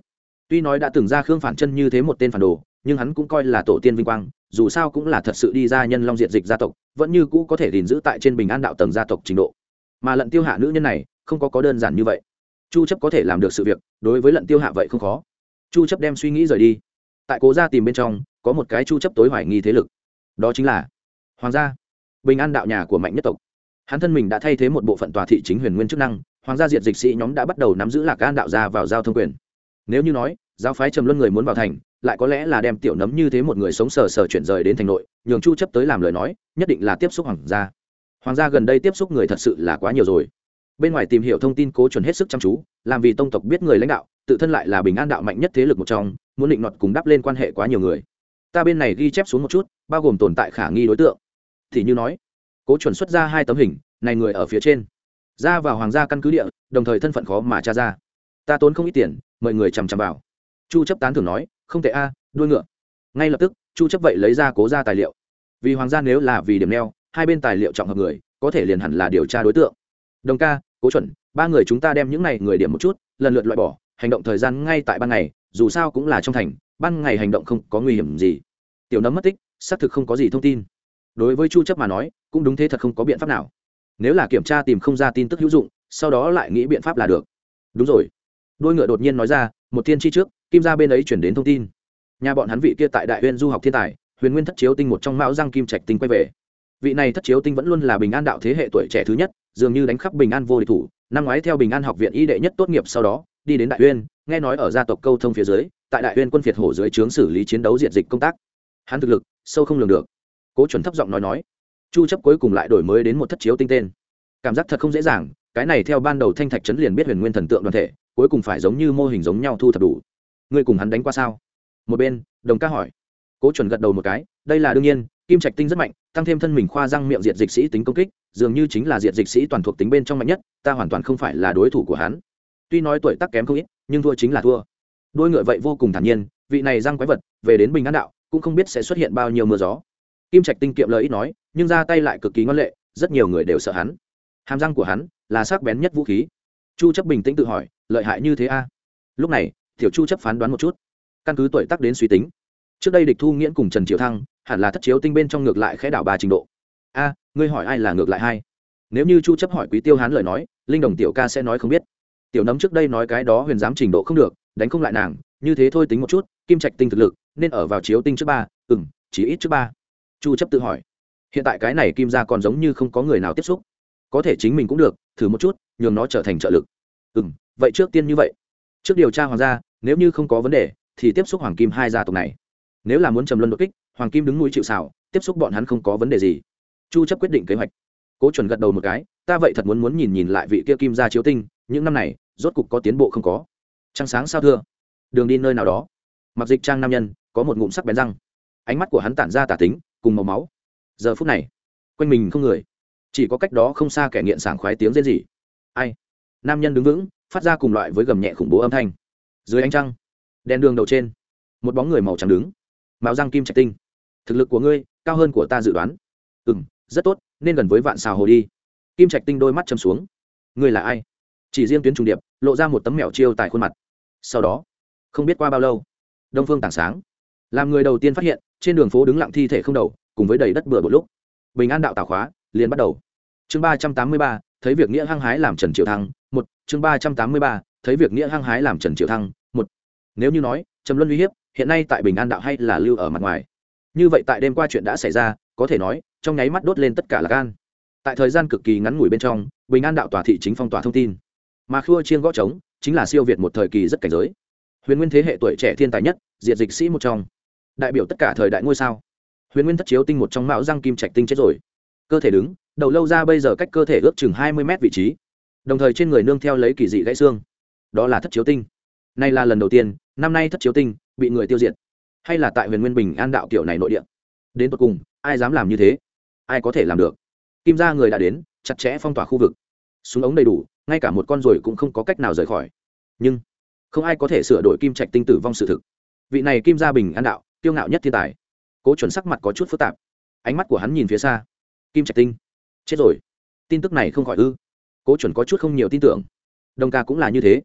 Tuy nói đã từng ra khương phản chân như thế một tên phản đồ, nhưng hắn cũng coi là tổ tiên vinh quang, dù sao cũng là thật sự đi ra nhân long diện dịch gia tộc, vẫn như cũ có thể gìn giữ tại trên bình an đạo tầng gia tộc trình độ. Mà lận tiêu hạ nữ nhân này không có có đơn giản như vậy. Chu chấp có thể làm được sự việc, đối với lận tiêu hạ vậy không khó. Chu chấp đem suy nghĩ rời đi. Tại cố gia tìm bên trong, có một cái chu chấp tối hoài nghi thế lực. Đó chính là hoàng gia, bình an đạo nhà của mạnh nhất tộc. Hắn thân mình đã thay thế một bộ phận tòa thị chính huyền nguyên chức năng, hoàng gia diệt dịch sĩ nhóm đã bắt đầu nắm giữ lạc an đạo gia vào giao thông quyền. Nếu như nói, giáo phái trầm luân người muốn vào thành, lại có lẽ là đem tiểu nấm như thế một người sống sờ sờ chuyển rời đến thành nội, nhường chu chấp tới làm lời nói, nhất định là tiếp xúc hoàng gia. Hoàng gia gần đây tiếp xúc người thật sự là quá nhiều rồi bên ngoài tìm hiểu thông tin cố chuẩn hết sức chăm chú, làm vì tông tộc biết người lãnh đạo, tự thân lại là bình an đạo mạnh nhất thế lực một trong, muốn định nọt cùng đắp lên quan hệ quá nhiều người. Ta bên này ghi chép xuống một chút, bao gồm tồn tại khả nghi đối tượng. Thì như nói, cố chuẩn xuất ra hai tấm hình, này người ở phía trên. Ra vào hoàng gia căn cứ địa, đồng thời thân phận khó mà tra ra. Ta tốn không ít tiền, mời người chằm chằm vào. Chu chấp tán thưởng nói, không thể a, đuôi ngựa. Ngay lập tức, chu chấp vậy lấy ra cố ra tài liệu. Vì hoàng gia nếu là vì điểm neo, hai bên tài liệu trọng hợp người, có thể liền hẳn là điều tra đối tượng. Đồng ca cố chuẩn, ba người chúng ta đem những này người điểm một chút, lần lượt loại bỏ, hành động thời gian ngay tại ban ngày, dù sao cũng là trong thành, ban ngày hành động không có nguy hiểm gì. Tiểu nấm mất tích, xác thực không có gì thông tin. Đối với chu chấp mà nói, cũng đúng thế thật không có biện pháp nào. Nếu là kiểm tra tìm không ra tin tức hữu dụng, sau đó lại nghĩ biện pháp là được. Đúng rồi. Đôi ngựa đột nhiên nói ra, một tiên tri trước, kim ra bên ấy chuyển đến thông tin. Nhà bọn hắn vị kia tại đại huyên du học thiên tài, huyền nguyên thất chiếu tinh một trong mão giang kim trạch tinh quay về vị này thất chiếu tinh vẫn luôn là bình an đạo thế hệ tuổi trẻ thứ nhất, dường như đánh khắp bình an vô địch thủ. Năm ngoái theo bình an học viện y đệ nhất tốt nghiệp sau đó, đi đến đại uyên, nghe nói ở gia tộc câu thông phía dưới, tại đại uyên quân phiệt hổ dưới trướng xử lý chiến đấu diện dịch công tác. Hắn thực lực, sâu không lường được. Cố chuẩn thấp giọng nói nói, chu chấp cuối cùng lại đổi mới đến một thất chiếu tinh tên. Cảm giác thật không dễ dàng, cái này theo ban đầu thanh thạch chấn liền biết huyền nguyên thần tượng đoàn thể, cuối cùng phải giống như mô hình giống nhau thu thập đủ. Ngươi cùng hắn đánh qua sao? Một bên, đồng ca hỏi. Cố chuẩn gật đầu một cái, đây là đương nhiên kim trạch tinh rất mạnh, tăng thêm thân mình khoa răng miệng diệt dịch sĩ tính công kích, dường như chính là diệt dịch sĩ toàn thuộc tính bên trong mạnh nhất, ta hoàn toàn không phải là đối thủ của hắn. Tuy nói tuổi tác kém không ít, nhưng thua chính là thua. Đôi ngựa vậy vô cùng thản nhiên, vị này răng quái vật, về đến bình an đạo, cũng không biết sẽ xuất hiện bao nhiêu mưa gió. Kim trạch tinh kiệm lời ít nói, nhưng ra tay lại cực kỳ ngoan lệ, rất nhiều người đều sợ hắn. Hàm răng của hắn là sắc bén nhất vũ khí. Chu chấp bình tĩnh tự hỏi, lợi hại như thế a? Lúc này, tiểu chu chấp phán đoán một chút. Căn cứ tuổi tác đến suy tính, trước đây địch thu nghiễn cùng trần triệu thăng hẳn là thất chiếu tinh bên trong ngược lại khẽ đảo ba trình độ. A, ngươi hỏi ai là ngược lại hai? Nếu như chu chấp hỏi quý tiêu hán lời nói, linh đồng tiểu ca sẽ nói không biết. Tiểu nấm trước đây nói cái đó huyền giám trình độ không được, đánh không lại nàng, như thế thôi tính một chút, kim trạch tinh thực lực, nên ở vào chiếu tinh trước ba, ừm, chỉ ít trước ba. Chu chấp tự hỏi. Hiện tại cái này kim gia còn giống như không có người nào tiếp xúc. Có thể chính mình cũng được, thử một chút, nhường nó trở thành trợ lực. Ừm, vậy trước tiên như vậy. Trước điều tra hoàng gia, nếu như không có vấn đề, thì tiếp xúc hoàng kim hai gia tộc này. Nếu là muốn trầm luân đột kích hoàng kim đứng núi chịu xào tiếp xúc bọn hắn không có vấn đề gì. Chu chấp quyết định kế hoạch. Cố chuẩn gật đầu một cái, ta vậy thật muốn muốn nhìn nhìn lại vị kia kim gia chiếu tinh, những năm này, rốt cục có tiến bộ không có. Trăng sáng sao thưa? Đường đi nơi nào đó. Mặc dịch trang nam nhân, có một ngụm sắc bén răng. Ánh mắt của hắn tản ra tả tính, cùng màu máu. Giờ phút này, quanh mình không người. Chỉ có cách đó không xa kẻ nghiện sảng khoái tiếng rên rỉ. Ai? Nam nhân đứng vững, phát ra cùng loại với gầm nhẹ khủng bố âm thanh. Dưới ánh trăng, đèn đường đầu trên, một bóng người màu trắng đứng. Mạo răng kim trạch tinh thực lực của ngươi cao hơn của ta dự đoán. Ừ m rất tốt, nên gần với vạn xào hồ đi. Kim trạch tinh đôi mắt châm xuống. Ngươi là ai? Chỉ riêng tuyến trung điệp, lộ ra một tấm mẹo chiêu tại khuôn mặt. Sau đó, không biết qua bao lâu, đông phương tảng sáng. Làm người đầu tiên phát hiện, trên đường phố đứng lặng thi thể không đầu, cùng với đầy đất bừa một lúc. Bình an đạo tảo khóa, liền bắt đầu. Chương ba trăm tám mươi ba, thấy việc nghĩa hăng hái làm trần triệu thăng, một. Chương ba trăm tám mươi ba, thấy việc nghĩa hăng hái làm trần triệu thăng, một. Nếu như nói, trầm luân uy hiếp, hiện nay tại bình an đạo hay là lưu ở mặt ngoài? Như vậy tại đêm qua chuyện đã xảy ra, có thể nói, trong nháy mắt đốt lên tất cả là gan tại thời gian cực kỳ ngắn ngủi bên trong, bình an đạo tòa thị chính phong tỏa thông tin. Mà khua chiên gõ trống, chính là siêu việt một thời kỳ rất cảnh giới. Huyền nguyên thế hệ tuổi trẻ thiên tài nhất, diệt dịch sĩ một trong. Đại biểu tất cả thời đại ngôi sao. Huyền nguyên thất chiếu tinh một trong mạo răng kim trạch tinh chết rồi. Cơ thể đứng, đầu lâu ra bây giờ cách cơ thể ước chừng hai mươi mét vị trí. Đồng thời trên người nương theo lấy kỳ dị gãy xương. Đó là thất chiếu tinh. Nay là lần đầu tiên, năm nay thất chiếu tinh bị người tiêu diệt hay là tại huyền nguyên bình an đạo kiểu này nội địa? Đến tột cùng, ai dám làm như thế? Ai có thể làm được? Kim gia người đã đến, chặt chẽ phong tỏa khu vực. Súng ống đầy đủ, ngay cả một con ruồi cũng không có cách nào rời khỏi. Nhưng, không ai có thể sửa đổi kim trạch tinh tử vong sự thực. Vị này kim gia bình an đạo, kiêu ngạo nhất thiên tài. Cố chuẩn sắc mặt có chút phức tạp. Ánh mắt của hắn nhìn phía xa. Kim trạch tinh. Chết rồi. Tin tức này không khỏi ư. Cố chuẩn có chút không nhiều tin tưởng. Đồng ca cũng là như thế.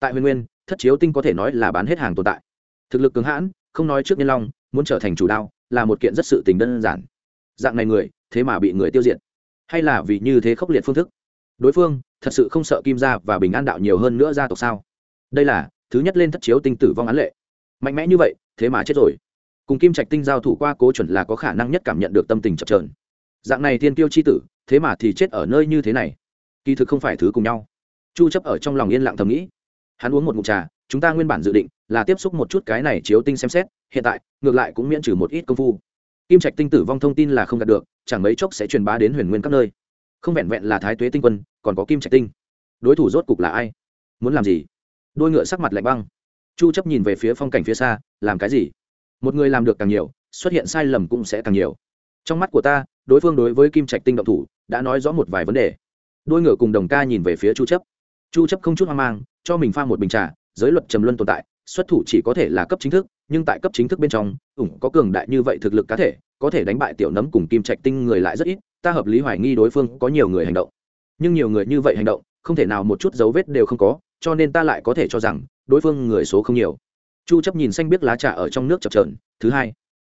Tại huyền nguyên, thất chiếu tinh có thể nói là bán hết hàng tồn tại. Thực lực cứng hãn không nói trước nhân long, muốn trở thành chủ đao, là một kiện rất sự tình đơn giản. Dạng này người, thế mà bị người tiêu diệt. Hay là vì như thế khốc liệt phương thức? Đối phương, thật sự không sợ kim gia và bình an đạo nhiều hơn nữa gia tộc sao? Đây là, thứ nhất lên thất chiếu tinh tử vong án lệ. Mạnh mẽ như vậy, thế mà chết rồi. Cùng kim trạch tinh giao thủ qua cố chuẩn là có khả năng nhất cảm nhận được tâm tình chập trờn dạng này thiên tiêu c h i tử, thế mà thì chết ở nơi như thế này. Kỳ thực không phải thứ cùng nhau. Chu chấp ở trong lòng yên lặng thầm nghĩ. Hắn uống một ngụm trà, chúng ta nguyên bản dự định là tiếp xúc một chút cái này chiếu tinh xem xét, hiện tại, ngược lại cũng miễn trừ một ít công phu. Kim trạch tinh tử vong thông tin là không đạt được, chẳng mấy chốc sẽ truyền bá đến huyền nguyên các nơi. Không vẹn vẹn là thái tuế tinh quân, còn có kim trạch tinh. Đối thủ rốt cục là ai? Muốn làm gì? Đôi ngựa sắc mặt lạnh băng. Chu chấp nhìn về phía phong cảnh phía xa, làm cái gì? Một người làm được càng nhiều, xuất hiện sai lầm cũng sẽ càng nhiều. Trong mắt của ta, đối phương đối với kim trạch tinh động thủ, đã nói rõ một vài vấn đề. Đôi ngựa cùng đồng ca nhìn về phía chu chấp. Chu chấp không chút hoang mang, cho mình pha một bình trà, giới luật trầm luân tồn tại xuất thủ chỉ có thể là cấp chính thức, nhưng tại cấp chính thức bên trong, ủng có cường đại như vậy thực lực cá thể, có thể đánh bại tiểu nấm cùng kim trạch tinh người lại rất ít, ta hợp lý hoài nghi đối phương có nhiều người hành động. Nhưng nhiều người như vậy hành động, không thể nào một chút dấu vết đều không có, cho nên ta lại có thể cho rằng, đối phương người số không nhiều. Chu chấp nhìn xanh biết lá trà ở trong nước chập chờn, thứ hai,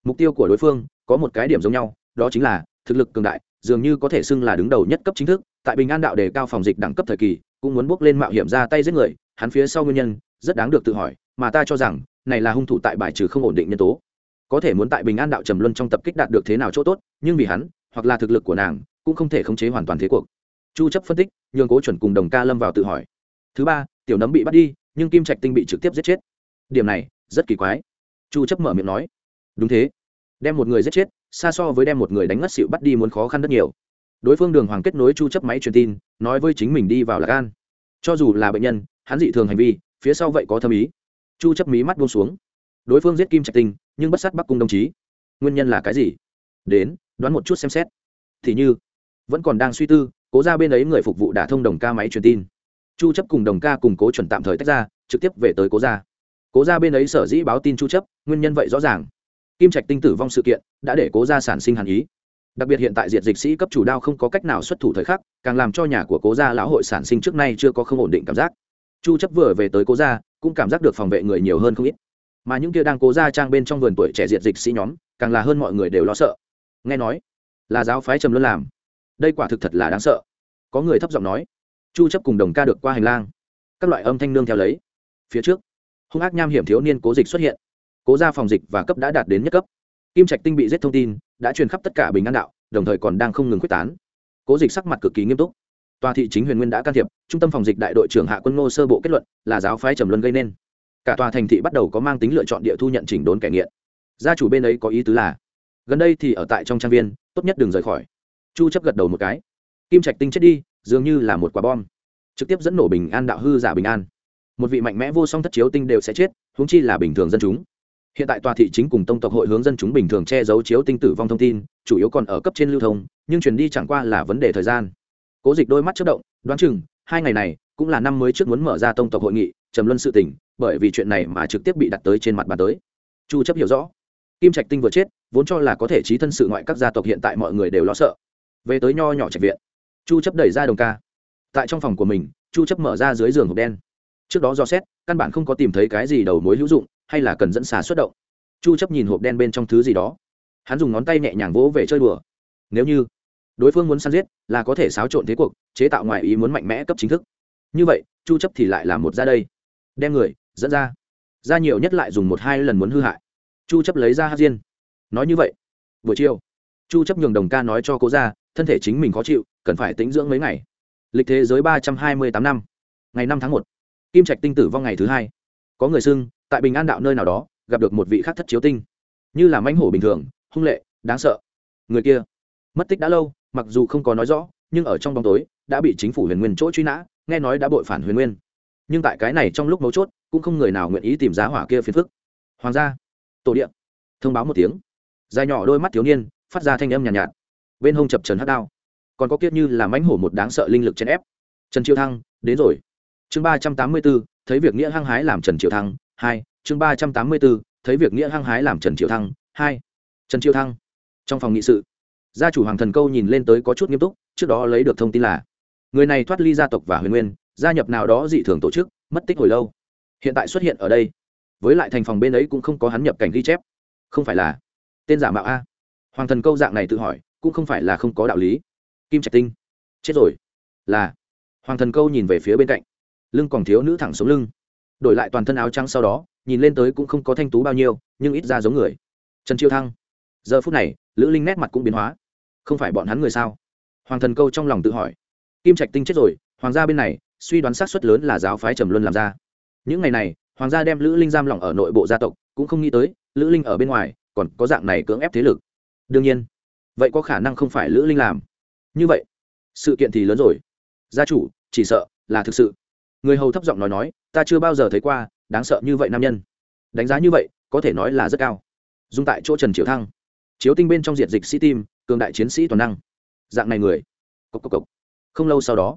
mục tiêu của đối phương có một cái điểm giống nhau, đó chính là thực lực cường đại, dường như có thể xưng là đứng đầu nhất cấp chính thức, tại bình an đạo đề cao phòng dịch đẳng cấp thời kỳ, cũng muốn bước lên mạo hiểm ra tay giết người, hắn phía sau nguyên nhân, rất đáng được tự hỏi mà ta cho rằng, này là hung thủ tại bài trừ không ổn định nhân tố. Có thể muốn tại bình an đạo trầm luân trong tập kích đạt được thế nào chỗ tốt, nhưng vì hắn, hoặc là thực lực của nàng, cũng không thể khống chế hoàn toàn thế cuộc. Chu chấp phân tích, nhường cố chuẩn cùng đồng ca lâm vào tự hỏi. Thứ ba, tiểu nấm bị bắt đi, nhưng kim trạch tinh bị trực tiếp giết chết. Điểm này, rất kỳ quái. Chu chấp mở miệng nói. Đúng thế. Đem một người giết chết, xa so với đem một người đánh ngất xỉu bắt đi muốn khó khăn rất nhiều. Đối phương đường hoàng kết nối chu chấp máy truyền tin, nói với chính mình đi vào là gan cho dù là bệnh nhân, hắn dị thường hành vi, phía sau vậy có thâm ý chu chấp mí mắt buông xuống. Đối phương giết kim trạch tinh, nhưng bất sát bắc cung đồng chí. Nguyên nhân là cái gì? Đến, đoán một chút xem xét. Thì như, vẫn còn đang suy tư, cố ra bên ấy người phục vụ đã thông đồng ca máy truyền tin. Chu chấp cùng đồng ca cùng cố chuẩn tạm thời tách ra, trực tiếp về tới cố gia. Cố gia bên ấy sở dĩ báo tin chu chấp, nguyên nhân vậy rõ ràng. Kim trạch tinh tử vong sự kiện, đã để cố gia sản sinh hàn ý. Đặc biệt hiện tại diệt dịch sĩ cấp chủ đao không có cách nào xuất thủ thời khắc, càng làm cho nhà của cố gia lão hội sản sinh trước nay chưa có không ổn định cảm giác chu chấp vừa về tới cố gia, cũng cảm giác được phòng vệ người nhiều hơn không ít. Mà những kia đang cố gia trang bên trong vườn tuổi trẻ diệt dịch sĩ nhóm, càng là hơn mọi người đều lo sợ. Nghe nói, là giáo phái trầm luân làm. Đây quả thực thật là đáng sợ. Có người thấp giọng nói, chu chấp cùng đồng ca được qua hành lang. Các loại âm thanh nương theo lấy. Phía trước, hung ác nham hiểm thiếu niên cố dịch xuất hiện. Cố gia phòng dịch và cấp đã đạt đến nhất cấp. Kim trạch tinh bị giết thông tin, đã truyền khắp tất cả bình an đạo, đồng thời còn đang không ngừng quyết tán. Cố dịch sắc mặt cực kỳ nghiêm túc tòa thị chính huyền nguyên đã can thiệp, trung tâm phòng dịch đại đội trưởng hạ quân ngô sơ bộ kết luận là giáo phái trầm luân gây nên. Cả tòa thành thị bắt đầu có mang tính lựa chọn địa thu nhận chỉnh đốn kẻ nghiện. Gia chủ bên ấy có ý tứ là, gần đây thì ở tại trong trang viên, tốt nhất đừng rời khỏi. Chu chấp gật đầu một cái. Kim trạch tinh chết đi, dường như là một quả bom. Trực tiếp dẫn nổ bình an đạo hư giả bình an. Một vị mạnh mẽ vô song thất chiếu tinh đều sẽ chết, huống chi là bình thường dân chúng. Hiện tại tòa thị chính cùng tông tộc hội hướng dân chúng bình thường che giấu chiếu tinh tử vong thông tin, chủ yếu còn ở cấp trên lưu thông, nhưng truyền đi chẳng qua là vấn đề thời gian cố dịch đôi mắt chất động, đoán chừng, hai ngày này cũng là năm mới trước muốn mở ra tông tộc hội nghị, trầm luân sự tỉnh bởi vì chuyện này mà trực tiếp bị đặt tới trên mặt bàn tới. Chu chấp hiểu rõ. Kim trạch tinh vừa chết, vốn cho là có thể trí thân sự ngoại các gia tộc hiện tại mọi người đều lo sợ. Về tới nho nhỏ trạch viện, chu chấp đẩy ra đồng ca. Tại trong phòng của mình, chu chấp mở ra dưới giường hộp đen. Trước đó do xét, căn bản không có tìm thấy cái gì đầu mối hữu dụng, hay là cần dẫn xà xuất động. Chu chấp nhìn hộp đen bên trong thứ gì đó. Hắn dùng ngón tay nhẹ nhàng vỗ về chơi đùa. Nếu như đối phương muốn săn giết là có thể xáo trộn thế cuộc, chế tạo ngoại ý muốn mạnh mẽ cấp chính thức. Như vậy, chu chấp thì lại là một ra đây. Đem người, dẫn ra. Ra nhiều nhất lại dùng một hai lần muốn hư hại. Chu chấp lấy ra hát diên. Nói như vậy, buổi chiều, chu chấp nhường đồng ca nói cho cố ra, thân thể chính mình khó chịu, cần phải tĩnh dưỡng mấy ngày. Lịch thế giới 328 năm, ngày 5 tháng 1 kim trạch tinh tử vong ngày thứ hai. Có người xưng, tại bình an đạo nơi nào đó, gặp được một vị khác thất chiếu tinh. Như là mãnh hổ bình thường, hung lệ, đáng sợ. Người kia, mất tích đã lâu mặc dù không có nói rõ nhưng ở trong bóng tối đã bị chính phủ huyền nguyên chỗ truy nã nghe nói đã bội phản huyền nguyên. Nhưng tại cái này trong lúc mấu chốt cũng không người nào nguyện ý tìm giá hỏa kia phiền phức. Hoàng gia tổ điện thông báo một tiếng. Dài nhỏ đôi mắt thiếu niên phát ra thanh âm nhàn nhạt, nhạt. Bên hông chập trần hát đao. Còn có kiết như là mãnh hổ một đáng sợ linh lực chèn ép. Trần triệu thăng đến rồi. Chương ba trăm tám mươi bốn thấy việc nghĩa hăng hái làm trần triệu thăng hai. Chương ba trăm tám mươi bốn thấy việc nghĩa hăng hái làm trần triệu thăng hai. Trần triệu thăng trong phòng nghị sự gia chủ hoàng thần câu nhìn lên tới có chút nghiêm túc, trước đó lấy được thông tin là, người này thoát ly gia tộc và huyền nguyên, gia nhập nào đó dị thường tổ chức, mất tích hồi lâu. Hiện tại xuất hiện ở đây. Với lại thành phòng bên ấy cũng không có hắn nhập cảnh ghi chép. Không phải là tên giả mạo a. Hoàng thần câu dạng này tự hỏi, cũng không phải là không có đạo lý. Kim trạch tinh. Chết rồi. Là. Hoàng thần câu nhìn về phía bên cạnh. Lưng còn thiếu nữ thẳng xuống lưng. Đổi lại toàn thân áo trắng sau đó, nhìn lên tới cũng không có thanh tú bao nhiêu, nhưng ít ra giống người. Trần chiêu thăng. Giờ phút này lữ linh nét mặt cũng biến hóa. Không phải bọn hắn người sao? Hoàng thần câu trong lòng tự hỏi. Kim trạch tinh chết rồi, hoàng gia bên này, suy đoán xác suất lớn là giáo phái trầm luân làm ra. Những ngày này, hoàng gia đem lữ linh giam lỏng ở nội bộ gia tộc, cũng không nghĩ tới, lữ linh ở bên ngoài, còn có dạng này cưỡng ép thế lực. Đương nhiên, vậy có khả năng không phải lữ linh làm. Như vậy, sự kiện thì lớn rồi. Gia chủ, chỉ sợ là thực sự. Người hầu thấp giọng nói nói, ta chưa bao giờ thấy qua, đáng sợ như vậy nam nhân. Đánh giá như vậy, có thể nói là rất cao. Dung tại chỗ trần triều thăng chiếu tinh bên trong diệt dịch sĩ tim, cường đại chiến sĩ toàn năng. Dạng này người. Cốc cốc cốc. không lâu sau đó,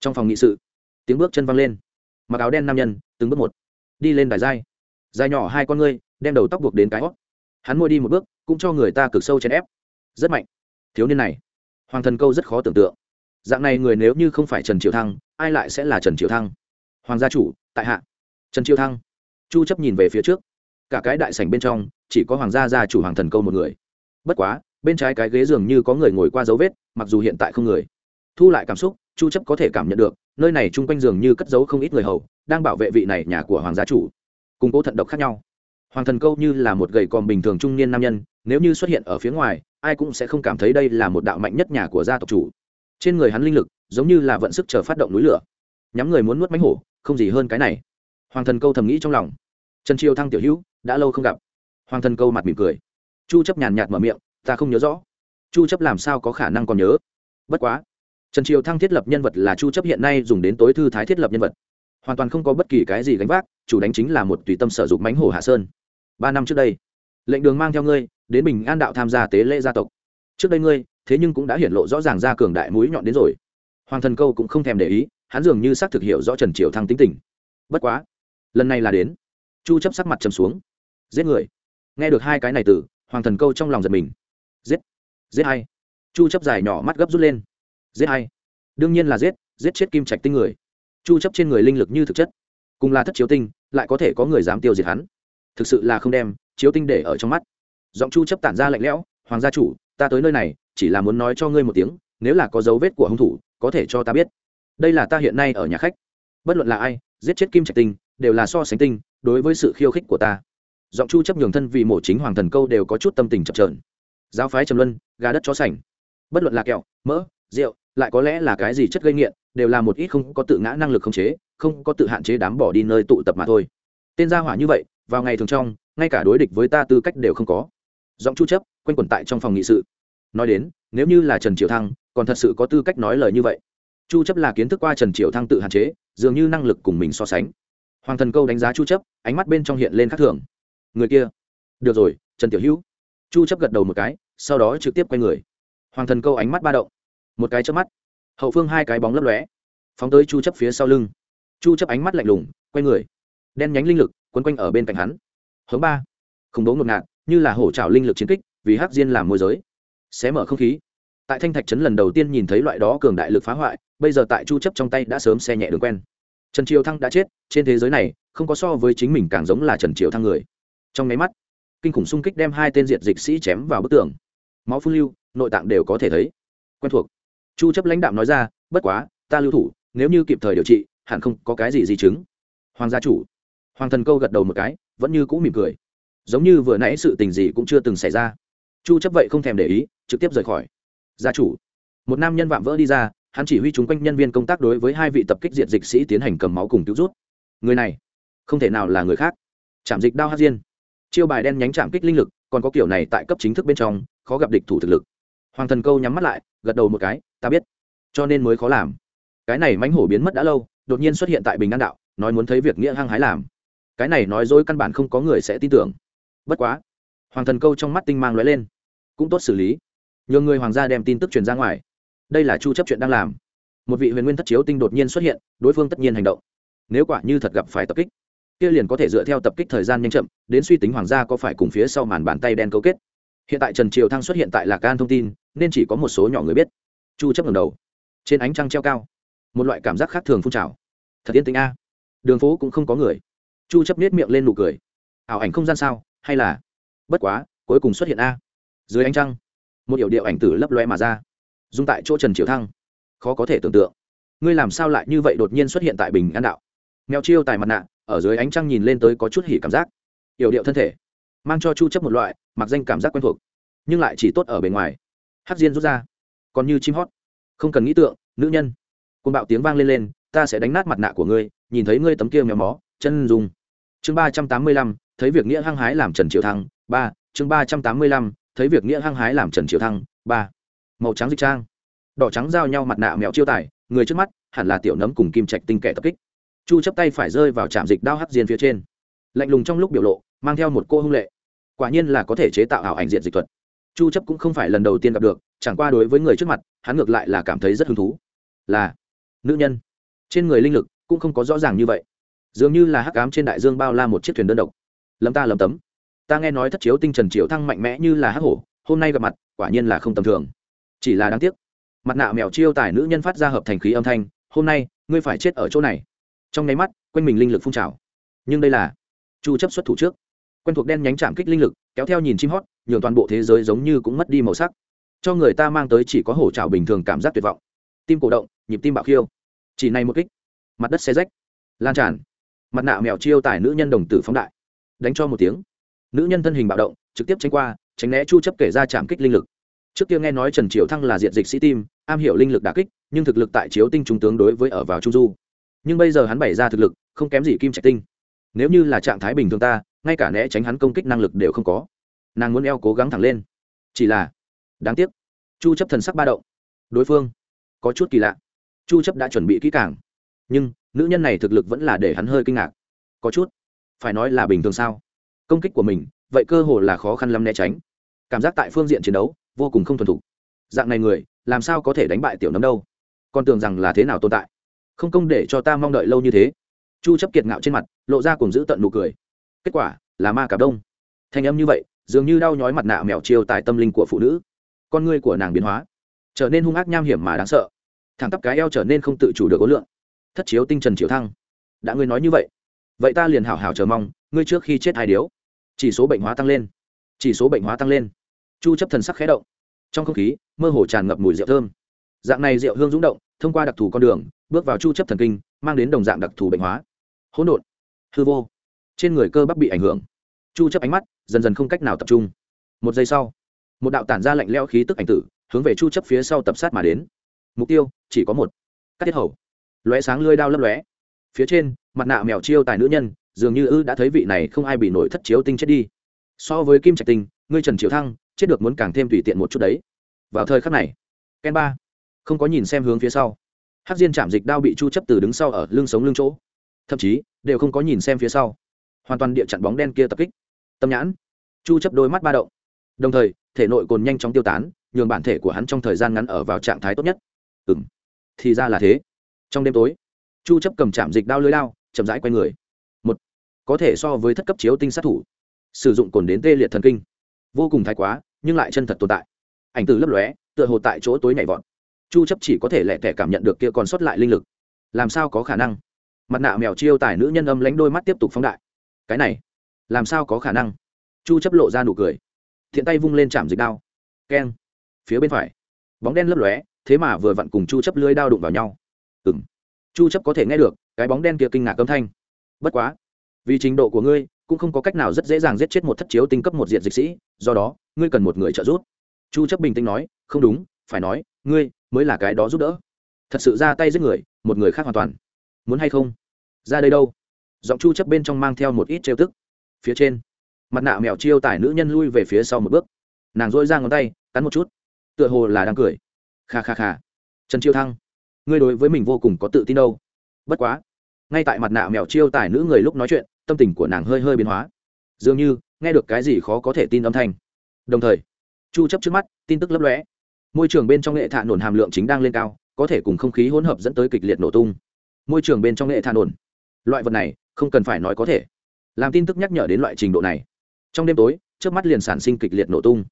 trong phòng nghị sự, tiếng bước chân văng lên. Mặc áo đen nam nhân, từng bước một, đi lên đài dai dài nhỏ hai con ngươi, đem đầu tóc buộc đến cái hót. Hắn môi đi một bước, cũng cho người ta cực sâu chèn ép. Rất mạnh. Thiếu niên này, hoàng thần câu rất khó tưởng tượng. Dạng này người nếu như không phải trần triều thăng, ai lại sẽ là trần triều thăng? Hoàng gia chủ, tại hạ. Trần triều thăng. Chu chấp nhìn về phía trước. Cả cái đại sảnh bên trong, chỉ có hoàng gia gia chủ hoàng thần câu một người bất quá, bên trái cái ghế dường như có người ngồi qua dấu vết, mặc dù hiện tại không người. Thu lại cảm xúc, chu chấp có thể cảm nhận được, nơi này chung quanh giường như cất giấu không ít người hầu, đang bảo vệ vị này nhà của hoàng gia chủ. Cùng cố thận độc khác nhau. Hoàng thần câu như là một gầy còm bình thường trung niên nam nhân, nếu như xuất hiện ở phía ngoài, ai cũng sẽ không cảm thấy đây là một đạo mạnh nhất nhà của gia tộc chủ. Trên người hắn linh lực, giống như là vận sức chờ phát động núi lửa. Nhắm người muốn nuốt mánh hổ, không gì hơn cái này. Hoàng thần câu thầm nghĩ trong lòng. Trần triều thăng tiểu hữu, đã lâu không gặp. Hoàng thần câu mặt mỉm cười chu chấp nhàn nhạt mở miệng, ta không nhớ rõ. Chu chấp làm sao có khả năng còn nhớ? Bất quá, trần triều thăng thiết lập nhân vật là chu chấp hiện nay dùng đến tối thư thái thiết lập nhân vật. Hoàn toàn không có bất kỳ cái gì gánh vác, chủ đánh chính là một tùy tâm sở dụng mánh hổ hạ sơn. Ba năm trước đây, lệnh đường mang theo ngươi, đến bình an đạo tham gia tế lễ gia tộc. Trước đây ngươi, thế nhưng cũng đã hiển lộ rõ ràng ra cường đại mũi nhọn đến rồi. Hoàng thần câu cũng không thèm để ý, hắn dường như xác thực hiểu rõ trần triều thăng tính tình. Bất quá, lần này là đến. Chu chấp sắc mặt trầm xuống. Giết người. Nghe được hai cái này từ hoàng thần câu trong lòng giật mình. Giết giết hay chu chấp dài nhỏ mắt gấp rút lên. Giết hay đương nhiên là giết giết chết kim trạch tinh người. Chu chấp trên người linh lực như thực chất. Cùng là thất chiếu tinh, lại có thể có người dám tiêu diệt hắn. Thực sự là không đem chiếu tinh để ở trong mắt. Giọng chu chấp tản ra lạnh lẽo, hoàng gia chủ, ta tới nơi này, chỉ là muốn nói cho ngươi một tiếng, nếu là có dấu vết của hung thủ, có thể cho ta biết. Đây là ta hiện nay ở nhà khách. Bất luận là ai, giết chết kim trạch tinh, đều là so sánh tinh, đối với sự khiêu khích của ta giọng chu chấp nhường thân vì mổ chính hoàng thần câu đều có chút tâm tình chập chờn giáo phái trầm luân, gà đất chó sành. Bất luận là kẹo, mỡ, rượu, lại có lẽ là cái gì chất gây nghiện, đều là một ít không có tự ngã năng lực khống chế, không có tự hạn chế đám bỏ đi nơi tụ tập mà thôi. Tên gia hỏa như vậy, vào ngày thường trong, ngay cả đối địch với ta tư cách đều không có. Giọng chu chấp, quanh quẩn tại trong phòng nghị sự. Nói đến, nếu như là trần triều thăng, còn thật sự có tư cách nói lời như vậy. Chu chấp là kiến thức qua trần triều thăng tự hạn chế, dường như năng lực cùng mình so sánh. Hoàng thần câu đánh giá chu chấp, ánh mắt bên trong hiện lên khác thường người kia. Được rồi, trần tiểu hữu. Chu chấp gật đầu một cái, sau đó trực tiếp quay người. Hoàng thần câu ánh mắt ba động. Một cái chớp mắt, hậu phương hai cái bóng lấp lóe, phóng tới chu chấp phía sau lưng. Chu chấp ánh mắt lạnh lùng, quay người. Đen nhánh linh lực quấn quanh ở bên cạnh hắn. Hướng ba. Không đố ngột ngạt, như là hổ trảo linh lực chiến kích, vì hắc diên làm môi giới. Xé mở không khí. Tại thanh thạch trấn lần đầu tiên nhìn thấy loại đó cường đại lực phá hoại, bây giờ tại chu chấp trong tay đã sớm xe nhẹ đường quen. Trần triều thăng đã chết, trên thế giới này, không có so với chính mình càng giống là trần triều thăng người trong nháy mắt, kinh khủng xung kích đem hai tên diệt dịch sĩ chém vào bức tường. Máu phun lưu, nội tạng đều có thể thấy. Quen thuộc. Chu chấp lãnh đạm nói ra, bất quá, ta lưu thủ, nếu như kịp thời điều trị, hẳn không có cái gì di chứng. Hoàng gia chủ. Hoàng thần câu gật đầu một cái, vẫn như cũ mỉm cười. Giống như vừa nãy sự tình gì cũng chưa từng xảy ra. Chu chấp vậy không thèm để ý, trực tiếp rời khỏi. Gia chủ. Một nam nhân vạm vỡ đi ra, hắn chỉ huy chúng quanh nhân viên công tác đối với hai vị tập kích diệt dịch sĩ tiến hành cầm máu cùng cứu rút. Người này, không thể nào là người khác. Chạm dịch đao hát diên chiêu bài đen nhánh chạm kích linh lực, còn có kiểu này tại cấp chính thức bên trong, khó gặp địch thủ thực lực. Hoàng thần câu nhắm mắt lại, gật đầu một cái, ta biết, cho nên mới khó làm. Cái này mánh hổ biến mất đã lâu, đột nhiên xuất hiện tại bình an đạo, nói muốn thấy việc nghĩa hăng hái làm. Cái này nói dối căn bản không có người sẽ tin tưởng. Bất quá, hoàng thần câu trong mắt tinh mang lóe lên. Cũng tốt xử lý. Nhờ người hoàng gia đem tin tức truyền ra ngoài. Đây là chu chấp chuyện đang làm. Một vị huyền nguyên thất chiếu tinh đột nhiên xuất hiện, đối phương tất nhiên hành động. Nếu quả như thật gặp phải tập kích kia liền có thể dựa theo tập kích thời gian nhanh chậm, đến suy tính hoàng gia có phải cùng phía sau màn bàn tay đen cấu kết. Hiện tại trần triều thăng xuất hiện tại lạc an thông tin, nên chỉ có một số nhỏ người biết. Chu chấp ngầm đầu. Trên ánh trăng treo cao, một loại cảm giác khác thường phun trào. Thật yên tĩnh a. Đường phố cũng không có người. Chu chấp nết miệng lên nụ cười. Ảo ảnh không gian sao? Hay là? Bất quá, cuối cùng xuất hiện a. Dưới ánh trăng, một hiệu điệu ảnh tử lấp loe mà ra. Dung tại chỗ trần triều thăng. Khó có thể tưởng tượng. Ngươi làm sao lại như vậy đột nhiên xuất hiện tại bình an đạo? Mèo chiêu tài mặt nạ ở dưới ánh trăng nhìn lên tới có chút hỉ cảm giác. Yểu điệu thân thể, mang cho chu chấp một loại mặc danh cảm giác quen thuộc, nhưng lại chỉ tốt ở bề ngoài. Hắc diên rút ra, còn như chim hót. Không cần nghĩ tượng, nữ nhân. Côn bạo tiếng vang lên lên, ta sẽ đánh nát mặt nạ của ngươi, nhìn thấy ngươi tấm kia mèo mó, chân dùng chương ba trăm tám mươi lăm, thấy việc nghĩa hăng hái làm trần triệu thăng, ba, chương ba trăm tám mươi lăm, thấy việc nghĩa hăng hái làm trần triệu thăng, ba. Màu trắng dịch trang. Đỏ trắng giao nhau mặt nạ mèo chiêu tài, người trước mắt hẳn là tiểu nấm cùng kim trạch tinh kẻ tập kích chu chấp tay phải rơi vào trạm dịch đao hắc diên phía trên. Lạnh lùng trong lúc biểu lộ, mang theo một cô hung lệ. Quả nhiên là có thể chế tạo ảo ảnh diện dịch thuật. Chu chấp cũng không phải lần đầu tiên gặp được, chẳng qua đối với người trước mặt, hắn ngược lại là cảm thấy rất hứng thú. Là nữ nhân. Trên người linh lực cũng không có rõ ràng như vậy. Dường như là hắc ám trên đại dương bao la một chiếc thuyền đơn độc. Lấm ta lấm tấm. Ta nghe nói thất chiếu tinh trần triều thăng mạnh mẽ như là hắc hổ, hôm nay gặp mặt, quả nhiên là không tầm thường. Chỉ là đáng tiếc. Mặt nạ mèo chiêu tài nữ nhân phát ra hợp thành khí âm thanh, hôm nay, ngươi phải chết ở chỗ này trong nháy mắt, quanh mình linh lực phun trào. Nhưng đây là chu chấp xuất thủ trước. Quen thuộc đen nhánh chạm kích linh lực, kéo theo nhìn chim hót, nhường toàn bộ thế giới giống như cũng mất đi màu sắc. Cho người ta mang tới chỉ có hổ trào bình thường cảm giác tuyệt vọng. Tim cổ động, nhịp tim bạo khiêu. Chỉ này một kích, mặt đất xe rách. Lan tràn. Mặt nạ mèo chiêu tài nữ nhân đồng tử phóng đại. Đánh cho một tiếng. Nữ nhân thân hình bạo động, trực tiếp tránh qua, tránh né chu chấp kể ra chạm kích linh lực. Trước kia nghe nói trần triều thăng là diện dịch sĩ tim, am hiểu linh lực đả kích, nhưng thực lực tại chiếu tinh trung tướng đối với ở vào trung du nhưng bây giờ hắn bày ra thực lực, không kém gì kim trạch tinh. Nếu như là trạng thái bình thường ta, ngay cả né tránh hắn công kích năng lực đều không có. Nàng muốn eo cố gắng thẳng lên. Chỉ là, đáng tiếc, chu chấp thần sắc ba động. Đối phương, có chút kỳ lạ. Chu chấp đã chuẩn bị kỹ càng, nhưng nữ nhân này thực lực vẫn là để hắn hơi kinh ngạc. Có chút, phải nói là bình thường sao? Công kích của mình, vậy cơ hồ là khó khăn lắm né tránh. Cảm giác tại phương diện chiến đấu, vô cùng không thuần thục. Dạng này người, làm sao có thể đánh bại tiểu nấm đâu? Còn tưởng rằng là thế nào tồn tại? Không công để cho ta mong đợi lâu như thế. Chu chấp kiệt ngạo trên mặt, lộ ra cùng giữ tận nụ cười. Kết quả, là ma cả đông. Thanh âm như vậy, dường như đau nhói mặt nạ mèo chiêu tại tâm linh của phụ nữ. Con ngươi của nàng biến hóa, trở nên hung ác nham hiểm mà đáng sợ. Thẳng tắp cái eo trở nên không tự chủ được ố lượng. Thất chiếu tinh trần chiếu thăng. Đã ngươi nói như vậy vậy ta liền hảo hảo chờ mong, ngươi trước khi chết hai điếu. Chỉ số bệnh hóa tăng lên. Chỉ số bệnh hóa tăng lên. Chu chấp thần sắc khẽ động. Trong không khí, mơ hồ tràn ngập mùi rượu thơm. Dạng này rượu hương rung động, thông qua đặc thù con đường bước vào chu chấp thần kinh, mang đến đồng dạng đặc thù bệnh hóa. Hỗn độn. Hư vô. Trên người cơ bắp bị ảnh hưởng. Chu chấp ánh mắt dần dần không cách nào tập trung. Một giây sau, một đạo tản ra lạnh lẽo khí tức ảnh tử hướng về chu chấp phía sau tập sát mà đến. Mục tiêu chỉ có một. Cắt tiết hầu. Lóe sáng lưỡi đao lấp lóe. Phía trên, mặt nạ mèo chiêu tài nữ nhân, dường như ư đã thấy vị này không ai bị nổi thất chiếu tinh chết đi. So với kim trạch tinh, ngươi trần triều thăng, chết được muốn càng thêm tùy tiện một chút đấy. Vào thời khắc này, ken ba không có nhìn xem hướng phía sau hắc diên chạm dịch đao bị chu chấp từ đứng sau ở lưng sống lưng chỗ. Thậm chí đều không có nhìn xem phía sau. Hoàn toàn địa chặn bóng đen kia tập kích. Tâm nhãn. Chu chấp đôi mắt ba động. Đồng thời thể nội cồn nhanh chóng tiêu tán nhường bản thể của hắn trong thời gian ngắn ở vào trạng thái tốt nhất. Ừm, thì ra là thế. Trong đêm tối chu chấp cầm chạm dịch đao lưới đao chậm rãi quay người. Một. Có thể so với thất cấp chiếu tinh sát thủ sử dụng cồn đến tê liệt thần kinh. Vô cùng thái quá nhưng lại chân thật tồn tại. Ảnh từ lấp lóe tựa hồ tại chỗ tối nhảy vọt chu chấp chỉ có thể lẻ tẻ cảm nhận được kia còn sót lại linh lực. Làm sao có khả năng? Mặt nạ mèo chiêu tài nữ nhân âm lánh đôi mắt tiếp tục phóng đại. Cái này, làm sao có khả năng? Chu chấp lộ ra nụ cười. Thiện tay vung lên chạm dịch đao. Keng. Phía bên phải. Bóng đen lấp lóe, thế mà vừa vặn cùng chu chấp lưới đao đụng vào nhau. Ừm. Chu chấp có thể nghe được, cái bóng đen kia kinh ngạc âm thanh. Bất quá, vì trình độ của ngươi, cũng không có cách nào rất dễ dàng giết chết một thất chiếu tinh cấp một diện dịch sĩ, do đó, ngươi cần một người trợ giúp. Chu chấp bình tĩnh nói, không đúng, phải nói ngươi mới là cái đó giúp đỡ. Thật sự ra tay giết người, một người khác hoàn toàn. Muốn hay không? Ra đây đâu? Giọng chu chấp bên trong mang theo một ít trêu tức. Phía trên, mặt nạ mèo chiêu tải nữ nhân lui về phía sau một bước. Nàng dỗi ra ngón tay, cắn một chút. Tựa hồ là đang cười. Kha kha kha. Trần chiêu thăng, ngươi đối với mình vô cùng có tự tin đâu. Bất quá, ngay tại mặt nạ mèo chiêu tải nữ người lúc nói chuyện, tâm tình của nàng hơi hơi biến hóa. Dường như, nghe được cái gì khó có thể tin âm thanh. Đồng thời, chu chấp trước mắt, tin tức lấp lóe môi trường bên trong nghệ thạ nổn hàm lượng chính đang lên cao, có thể cùng không khí hỗn hợp dẫn tới kịch liệt nổ tung. Môi trường bên trong nghệ thạ nổn. Loại vật này, không cần phải nói có thể. Làm tin tức nhắc nhở đến loại trình độ này. Trong đêm tối trước mắt liền sản sinh kịch liệt nổ tung.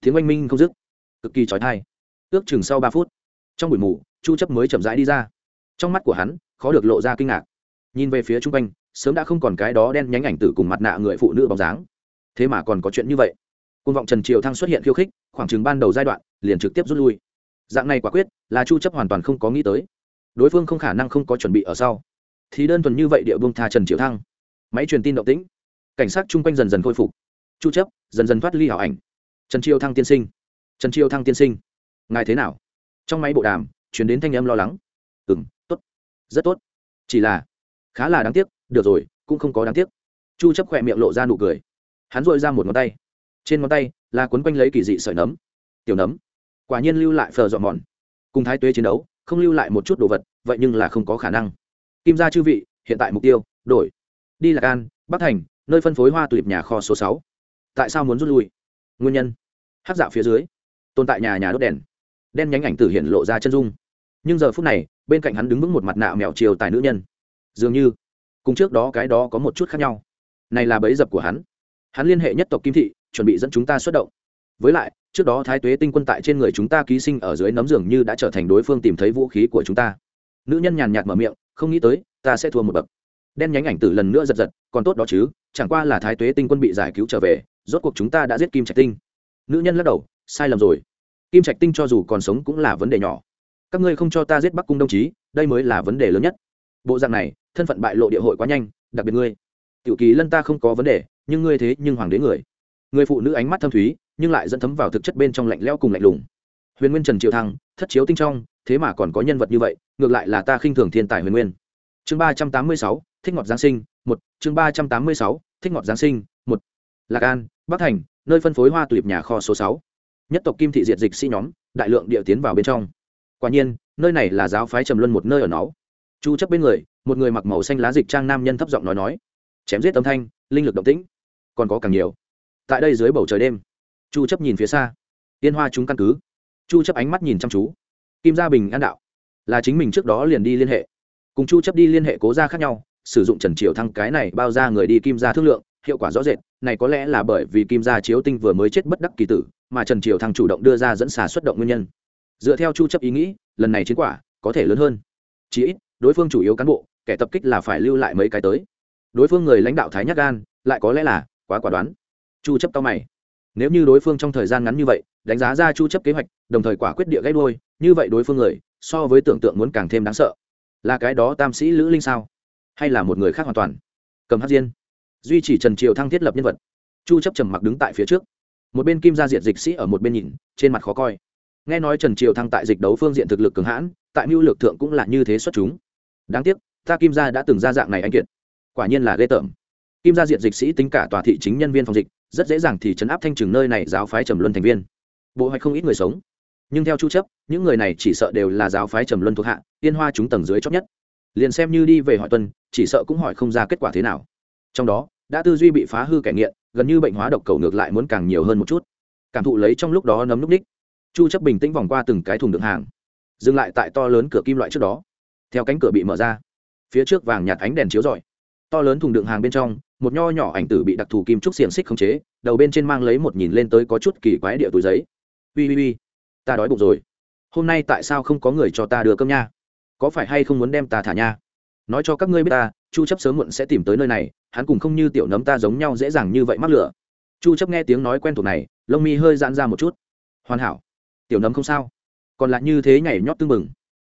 Tiếng oanh minh không dứt. Cực kỳ trói thai ước chừng sau ba phút, trong buổi mù, chu chấp mới chậm rãi đi ra. Trong mắt của hắn, khó được lộ ra kinh ngạc. Nhìn về phía trung quanh, sớm đã không còn cái đó đen nhánh ảnh tử cùng mặt nạ người phụ nữ bóng dáng. Thế mà còn có chuyện như vậy. Côn vọng trần triều thăng xuất hiện khiêu khích khoảng chừng ban đầu giai đoạn, liền trực tiếp rút lui. Dạng này quả quyết, là chu chấp hoàn toàn không có nghĩ tới. Đối phương không khả năng không có chuẩn bị ở sau. Thì đơn thuần như vậy địa vương tha trần Triệu thăng. Máy truyền tin động tĩnh. Cảnh sát chung quanh dần dần khôi phục. Chu chấp, dần dần thoát ly hảo ảnh. Trần Triệu thăng tiên sinh. Trần Triệu thăng tiên sinh. Ngài thế nào? Trong máy bộ đàm, truyền đến thanh âm lo lắng. Ừm, tốt. Rất tốt. Chỉ là, khá là đáng tiếc. Được rồi, cũng không có đáng tiếc. Chu chấp khỏe miệng lộ ra nụ cười. Hắn dội ra một ngón tay. Trên ngón tay là cuốn quanh lấy kỳ dị sợi nấm, tiểu nấm, quả nhiên lưu lại phờ dọn mòn. Cùng thái tuế chiến đấu, không lưu lại một chút đồ vật, vậy nhưng là không có khả năng. Kim gia chư vị, hiện tại mục tiêu, đổi. Đi lạc an, bắc thành, nơi phân phối hoa tulip nhà kho số sáu. Tại sao muốn rút lui? Nguyên nhân. Hát dạo phía dưới. Tồn tại nhà nhà đốt đèn. Đen nhánh ảnh tử hiện lộ ra chân dung. Nhưng giờ phút này, bên cạnh hắn đứng vững một mặt nạ mèo chiều tài nữ nhân. Dường như, cùng trước đó cái đó có một chút khác nhau. Này là bẫy dập của hắn. Hắn liên hệ nhất tộc kim thị chuẩn bị dẫn chúng ta xuất động. Với lại, trước đó thái tuế tinh quân tại trên người chúng ta ký sinh ở dưới nấm dường như đã trở thành đối phương tìm thấy vũ khí của chúng ta. Nữ nhân nhàn nhạt mở miệng, không nghĩ tới, ta sẽ thua một bậc. Đen nhánh ảnh tử lần nữa giật giật, còn tốt đó chứ, chẳng qua là thái tuế tinh quân bị giải cứu trở về, rốt cuộc chúng ta đã giết kim trạch tinh. Nữ nhân lắc đầu, sai lầm rồi. Kim trạch tinh cho dù còn sống cũng là vấn đề nhỏ. Các ngươi không cho ta giết bắc cung đồng chí, đây mới là vấn đề lớn nhất. Bộ dạng này, thân phận bại lộ địa hội quá nhanh, đặc biệt ngươi. Tiểu kỳ lân ta không có vấn đề, nhưng ngươi thế nhưng hoàng đế người người phụ nữ ánh mắt thâm thúy, nhưng lại dẫn thấm vào thực chất bên trong lạnh lẽo cùng lạnh lùng. Huyền nguyên trần triệu thăng, thất chiếu tinh trong, thế mà còn có nhân vật như vậy, ngược lại là ta khinh thường thiên tài huyền nguyên. Chương ba trăm tám mươi sáu, thích ngọt giáng sinh, một. Chương ba trăm tám mươi sáu, thích ngọt giáng sinh, một. Lạc an, bắc thành, nơi phân phối hoa tulip nhà kho số sáu. Nhất tộc kim thị diệt dịch sĩ nhóm, đại lượng địa tiến vào bên trong. Quả nhiên, nơi này là giáo phái trầm luân một nơi ở nó chu chấp bên người, một người mặc màu xanh lá dịch trang nam nhân thấp giọng nói nói. Chém giết âm thanh, linh lực động tĩnh. Còn có càng nhiều tại đây dưới bầu trời đêm. Chu chấp nhìn phía xa. Tiên hoa chúng căn cứ. Chu chấp ánh mắt nhìn chăm chú. Kim gia bình an đạo. Là chính mình trước đó liền đi liên hệ. Cùng chu chấp đi liên hệ cố gia khác nhau, sử dụng trần triều thăng cái này bao ra người đi kim gia thương lượng, hiệu quả rõ rệt, này có lẽ là bởi vì kim gia chiếu tinh vừa mới chết bất đắc kỳ tử, mà trần triều thăng chủ động đưa ra dẫn xà xuất động nguyên nhân. Dựa theo chu chấp ý nghĩ, lần này chiến quả có thể lớn hơn. Chỉ ít, đối phương chủ yếu cán bộ, kẻ tập kích là phải lưu lại mấy cái tới. Đối phương người lãnh đạo thái nhắc gan, lại có lẽ là quá quả đoán chu chấp cao mày. Nếu như đối phương trong thời gian ngắn như vậy, đánh giá ra chu chấp kế hoạch, đồng thời quả quyết địa gãy đuôi, như vậy đối phương người, so với tưởng tượng muốn càng thêm đáng sợ. Là cái đó tam sĩ lữ linh sao? Hay là một người khác hoàn toàn? Cầm hát diên. Duy chỉ trần triều thăng thiết lập nhân vật. Chu chấp trầm mặc đứng tại phía trước. Một bên kim gia diệt dịch sĩ ở một bên nhìn, trên mặt khó coi. Nghe nói trần triều thăng tại dịch đấu phương diện thực lực cường hãn, tại mưu lược thượng cũng là như thế xuất chúng. Đáng tiếc, ta kim gia đã từng ra dạng này anh kiệt. Quả nhiên là ghê tởm. Kim gia diệt dịch sĩ tính cả tòa thị chính nhân viên phòng dịch rất dễ dàng thì chấn áp thanh trừng nơi này giáo phái trầm luân thành viên. Bộ hoạch không ít người sống. Nhưng theo chu chấp, những người này chỉ sợ đều là giáo phái trầm luân thuộc hạ tiên hoa chúng tầng dưới chót nhất. Liền xem như đi về hỏi tuân, chỉ sợ cũng hỏi không ra kết quả thế nào. Trong đó, đã tư duy bị phá hư kẻ nghiện, gần như bệnh hóa độc cầu ngược lại muốn càng nhiều hơn một chút. Cảm thụ lấy trong lúc đó nấm núp ních, chu chấp bình tĩnh vòng qua từng cái thùng đựng hàng, dừng lại tại to lớn cửa kim loại trước đó. Theo cánh cửa bị mở ra, phía trước vàng nhạt ánh đèn chiếu rọi to lớn thùng đựng hàng bên trong, một nho nhỏ ảnh tử bị đặc thù kim trúc xiềng xích khống chế, đầu bên trên mang lấy một nhìn lên tới có chút kỳ quái địa túi giấy. Ui ui ui, ta đói bụng rồi. Hôm nay tại sao không có người cho ta đưa cơm nha? Có phải hay không muốn đem ta thả nha? Nói cho các ngươi biết ta, chu chấp sớm muộn sẽ tìm tới nơi này, hắn cùng không như tiểu nấm ta giống nhau dễ dàng như vậy mắc lửa. Chu chấp nghe tiếng nói quen thuộc này, lông mi hơi giãn ra một chút. Hoàn hảo. Tiểu nấm không sao. Còn lại như thế nhảy nhót tương mừng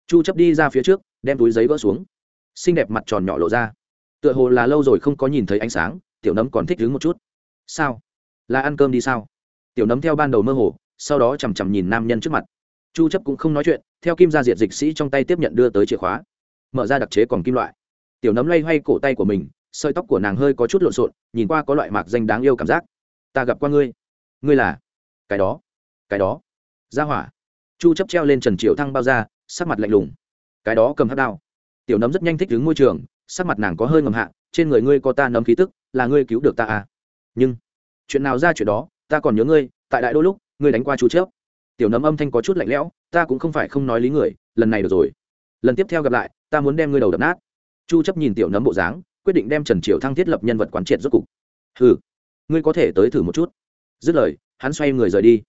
chu chấp đi ra phía trước, đem túi giấy vỡ xuống. Xinh đẹp mặt tròn nhỏ lộ ra tựa hồ là lâu rồi không có nhìn thấy ánh sáng, tiểu nấm còn thích đứng một chút. Sao? Là ăn cơm đi sao? Tiểu nấm theo ban đầu mơ hồ, sau đó chằm chằm nhìn nam nhân trước mặt. Chu chấp cũng không nói chuyện, theo kim gia diệt dịch sĩ trong tay tiếp nhận đưa tới chìa khóa. Mở ra đặc chế còn kim loại. Tiểu nấm lay hoay cổ tay của mình, sợi tóc của nàng hơi có chút lộn xộn, nhìn qua có loại mạc danh đáng yêu cảm giác. Ta gặp qua ngươi. Ngươi là? Cái đó. Cái đó. Ra hỏa. Chu chấp treo lên trần triệu thăng bao ra sắc mặt lạnh lùng. Cái đó cầm hát đao. Tiểu nấm rất nhanh thích đứng môi trường sắc mặt nàng có hơi ngầm hạ, trên người ngươi có ta nấm khí tức, là ngươi cứu được ta à? Nhưng, chuyện nào ra chuyện đó, ta còn nhớ ngươi, tại đại đôi lúc, ngươi đánh qua chu chấp tiểu nấm âm thanh có chút lạnh lẽo, ta cũng không phải không nói lý người, lần này được rồi. Lần tiếp theo gặp lại, ta muốn đem ngươi đầu đập nát. Chu chấp nhìn tiểu nấm bộ dáng, quyết định đem trần triều thăng thiết lập nhân vật quán triệt rốt cục. Hừ, ngươi có thể tới thử một chút. Dứt lời, hắn xoay người rời đi.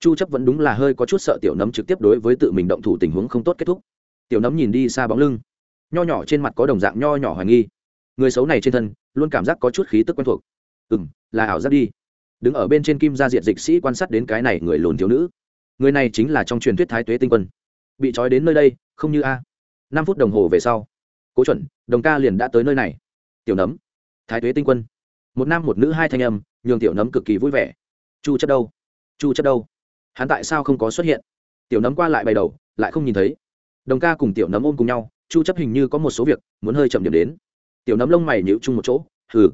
Chu chấp vẫn đúng là hơi có chút sợ tiểu nấm trực tiếp đối với tự mình động thủ tình huống không tốt kết thúc. Tiểu nấm nhìn đi xa bóng lưng nho nhỏ trên mặt có đồng dạng nho nhỏ hoài nghi. Người xấu này trên thân, luôn cảm giác có chút khí tức quen thuộc. Ừ là ảo giác đi. Đứng ở bên trên kim gia diện dịch sĩ quan sát đến cái này người lùn thiếu nữ. Người này chính là trong truyền thuyết thái tuế tinh quân. Bị trói đến nơi đây, không như a. Năm phút đồng hồ về sau. Cố chuẩn, đồng ca liền đã tới nơi này. Tiểu nấm. Thái tuế tinh quân. Một nam một nữ hai thanh âm, nhường tiểu nấm cực kỳ vui vẻ. Chu chất đâu? Chu chất đâu? Hắn tại sao không có xuất hiện? Tiểu nấm qua lại bày đầu, lại không nhìn thấy. Đồng ca cùng tiểu nấm ôm cùng nhau chu chấp hình như có một số việc, muốn hơi chậm điểm đến. Tiểu nấm lông mày nhíu chung một chỗ, hừ,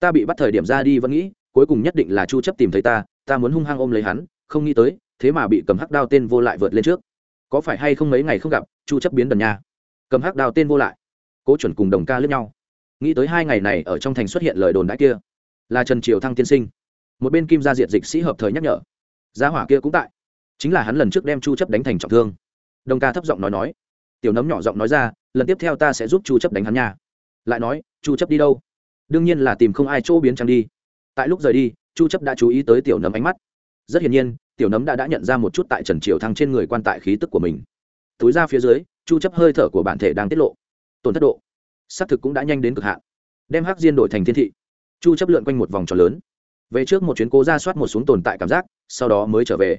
ta bị bắt thời điểm ra đi vẫn nghĩ, cuối cùng nhất định là chu chấp tìm thấy ta ta muốn hung hăng ôm lấy hắn, không nghĩ tới, thế mà bị cầm hắc đao tên vô lại vượt lên trước. Có phải hay không mấy ngày không gặp, chu chấp biến đần nha. Cầm hắc đao tên vô lại. Cố chuẩn cùng đồng ca lướt nhau. Nghĩ tới hai ngày này ở trong thành xuất hiện lời đồn đãi kia, là trần triều thăng tiên sinh. Một bên kim gia diệt dịch sĩ hợp thời nhắc nhở giá hỏa kia cũng tại, chính là hắn lần trước đem chu chấp đánh thành trọng thương. Đồng ca thấp giọng nói nói tiểu nấm nhỏ giọng nói ra, lần tiếp theo ta sẽ giúp chu chấp đánh hắn nha. Lại nói, chu chấp đi đâu? Đương nhiên là tìm không ai chỗ biến trang đi. Tại lúc rời đi, chu chấp đã chú ý tới tiểu nấm ánh mắt. Rất hiển nhiên, tiểu nấm đã đã nhận ra một chút tại trần triều thăng trên người quan tại khí tức của mình. Túi ra phía dưới, chu chấp hơi thở của bản thể đang tiết lộ. Tổn thất độ, xác thực cũng đã nhanh đến cực hạn. Đem hắc diên đổi thành thiên thị, chu chấp lượn quanh một vòng tròn lớn. Về trước một chuyến cố ra soát một xuống tồn tại cảm giác, sau đó mới trở về.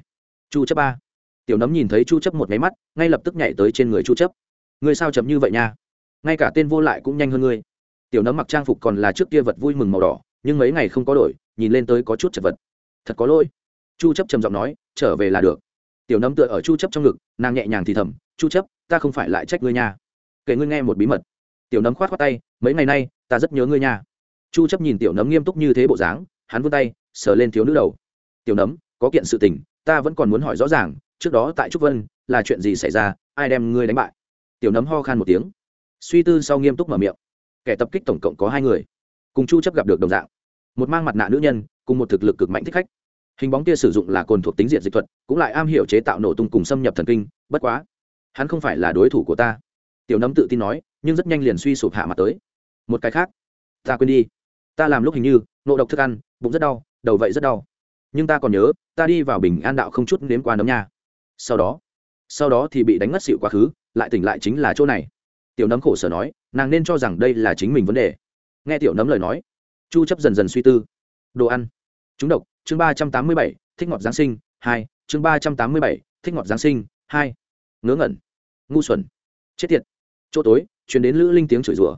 Chu chấp ba tiểu nấm nhìn thấy chu chấp một máy mắt, ngay lập tức nhảy tới trên người chu chấp. Ngươi sao chậm như vậy nha? Ngay cả tên vô lại cũng nhanh hơn ngươi. Tiểu nấm mặc trang phục còn là trước kia vật vui mừng màu đỏ, nhưng mấy ngày không có đổi, nhìn lên tới có chút chật vật. Thật có lỗi. Chu chấp trầm giọng nói, trở về là được. Tiểu nấm tựa ở chu chấp trong ngực, nàng nhẹ nhàng thì thầm, chu chấp, ta không phải lại trách ngươi nha. Kể ngươi nghe một bí mật. Tiểu nấm khoát khoát tay, mấy ngày nay, ta rất nhớ ngươi nha. Chu chấp nhìn tiểu nấm nghiêm túc như thế bộ dáng, hắn vươn tay, sờ lên thiếu nữ đầu. Tiểu nấm, có kiện sự tình ta vẫn còn muốn hỏi rõ ràng, trước đó tại trúc vân, là chuyện gì xảy ra, ai đem ngươi đánh bại? Tiểu nấm ho khan một tiếng. Suy tư sau nghiêm túc mở miệng. Kẻ tập kích tổng cộng có hai người. Cùng chu chấp gặp được đồng dạng. Một mang mặt nạ nữ nhân, cùng một thực lực cực mạnh thích khách. Hình bóng kia sử dụng là cồn thuộc tính diện dịch thuật, cũng lại am hiểu chế tạo nổ tung cùng xâm nhập thần kinh, bất quá, hắn không phải là đối thủ của ta. Tiểu nấm tự tin nói, nhưng rất nhanh liền suy sụp hạ mặt tới. Một cái khác. Ta quên đi. Ta làm lúc hình như, nộ độc thức ăn, bụng rất đau, đầu vậy rất đau nhưng ta còn nhớ, ta đi vào bình an đạo không chút nếm qua nấm nha. Sau đó sau đó thì bị đánh ngất xịu quá khứ, lại tỉnh lại chính là chỗ này. Tiểu nấm khổ sở nói, nàng nên cho rằng đây là chính mình vấn đề. Nghe tiểu nấm lời nói, chu chấp dần dần suy tư. Đồ ăn. Chúng độc, chương ba trăm tám mươi bảy, thích ngọt giáng sinh, hai, chương ba trăm tám mươi bảy, thích ngọt giáng sinh, hai. Ngớ ngẩn. Ngu xuẩn. Chết tiệt. Chỗ tối chuyển đến lữ linh tiếng chửi rủa.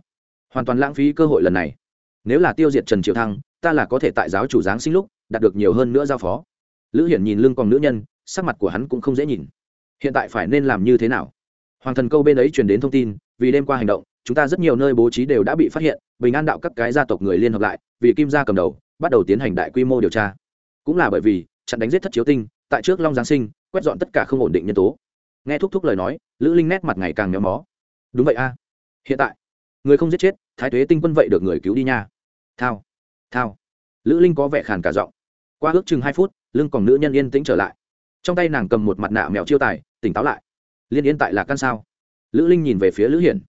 Hoàn toàn lãng phí cơ hội lần này. Nếu là tiêu diệt trần triệu thăng ta là có thể tại giáo chủ giáng sinh lúc đạt được nhiều hơn nữa giao phó. Lữ hiển nhìn lưng còn nữ nhân, sắc mặt của hắn cũng không dễ nhìn. Hiện tại phải nên làm như thế nào? Hoàng thần câu bên ấy truyền đến thông tin, vì đêm qua hành động, chúng ta rất nhiều nơi bố trí đều đã bị phát hiện, bình an đạo các cái gia tộc người liên hợp lại, vì kim gia cầm đầu, bắt đầu tiến hành đại quy mô điều tra. Cũng là bởi vì chặn đánh giết thất chiếu tinh, tại trước long giáng sinh, quét dọn tất cả không ổn định nhân tố. Nghe thúc thúc lời nói, lữ linh nét mặt ngày càng méo mó. Đúng vậy a. Hiện tại, người không giết chết, thái tuế tinh quân vậy được người cứu đi nha. Thao thao. Lữ linh có vẻ khàn cả giọng. Qua ước chừng hai phút, lưng còn nữ nhân yên tĩnh trở lại. Trong tay nàng cầm một mặt nạ mèo chiêu tài, tỉnh táo lại. Liên yên tại lạc căn sao? Lữ linh nhìn về phía lữ hiển.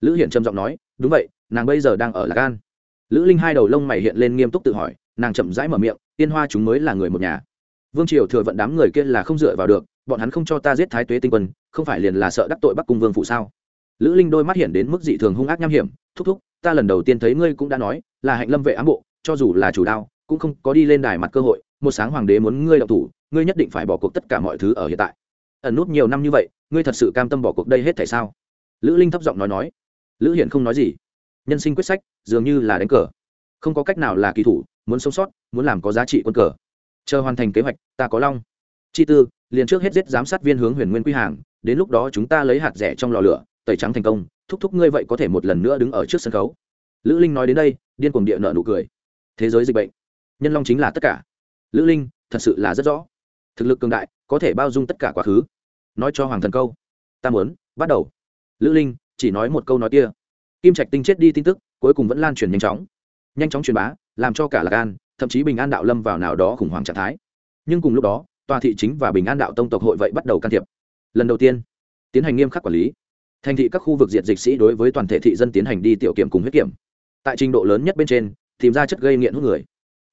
Lữ hiển trầm giọng nói, đúng vậy, nàng bây giờ đang ở lạc an lữ linh hai đầu lông mày hiện lên nghiêm túc tự hỏi, nàng chậm rãi mở miệng, tiên hoa chúng mới là người một nhà. Vương triều thừa vận đám người kia là không dựa vào được, bọn hắn không cho ta giết thái tuế tinh quân, không phải liền là sợ đắc tội bắc cung vương phụ sao? Lữ linh đôi mắt hiện đến mức dị thường hung ác nham hiểm, thúc thúc, ta lần đầu tiên thấy ngươi cũng đã nói, là hạnh lâm vệ ám bộ cho dù là chủ đao, cũng không có đi lên đài mặt cơ hội, một sáng hoàng đế muốn ngươi đọc thủ, ngươi nhất định phải bỏ cuộc tất cả mọi thứ ở hiện tại. Ẩn nút nhiều năm như vậy, ngươi thật sự cam tâm bỏ cuộc đây hết tại sao? Lữ linh thấp giọng nói nói. Lữ hiển không nói gì. Nhân sinh quyết sách, dường như là đánh cờ. Không có cách nào là kỳ thủ, muốn sống sót, muốn làm có giá trị quân cờ. Chờ hoàn thành kế hoạch, ta có long. Chi tư, liền trước hết giết giám sát viên hướng huyền nguyên quy hàng, đến lúc đó chúng ta lấy hạt rẻ trong lò lửa, tẩy trắng thành công, thúc thúc ngươi vậy có thể một lần nữa đứng ở trước sân khấu. Lữ linh nói đến đây, điên cuồng địa nợ nụ cười thế giới dịch bệnh. Nhân long chính là tất cả. Lữ linh, thật sự là rất rõ. Thực lực cường đại, có thể bao dung tất cả quá khứ. Nói cho hoàng thần câu. Ta muốn, bắt đầu. Lữ linh, chỉ nói một câu nói kia. Kim trạch tinh chết đi tin tức, cuối cùng vẫn lan truyền nhanh chóng. Nhanh chóng truyền bá, làm cho cả lạc an, thậm chí bình an đạo lâm vào nào đó khủng hoảng trạng thái. Nhưng cùng lúc đó, tòa thị chính và bình an đạo tông tộc hội vậy bắt đầu can thiệp. Lần đầu tiên, tiến hành nghiêm khắc quản lý. Thành thị các khu vực diện dịch sĩ đối với toàn thể thị dân tiến hành đi tiểu kiểm cùng huyết kiểm. Tại trình độ lớn nhất bên trên tìm ra chất gây nghiện hút người.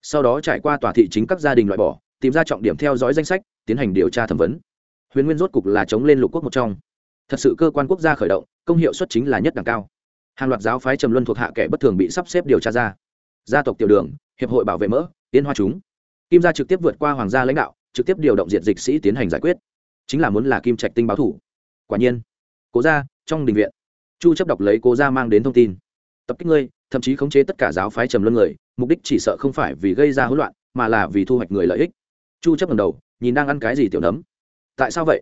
Sau đó trải qua tòa thị chính các gia đình loại bỏ, tìm ra trọng điểm theo dõi danh sách, tiến hành điều tra thẩm vấn. Huyền nguyên rốt cục là chống lên lục quốc một trong. Thật sự cơ quan quốc gia khởi động, công hiệu suất chính là nhất đẳng cao. Hàng loạt giáo phái trầm luân thuộc hạ kẻ bất thường bị sắp xếp điều tra ra. Gia tộc tiểu đường, hiệp hội bảo vệ mỡ tiên hoa chúng. Kim gia trực tiếp vượt qua hoàng gia lãnh đạo, trực tiếp điều động diện dịch sĩ tiến hành giải quyết. Chính là muốn là kim trạch tinh báo thủ. Quả nhiên, cố gia, trong đình viện, chu chấp đọc lấy cố gia mang đến thông tin. Tập kích ngươi thậm chí khống chế tất cả giáo phái trầm luân người, mục đích chỉ sợ không phải vì gây ra hỗn loạn, mà là vì thu hoạch người lợi ích. Chu chấp ngầm đầu, nhìn đang ăn cái gì tiểu nấm. Tại sao vậy?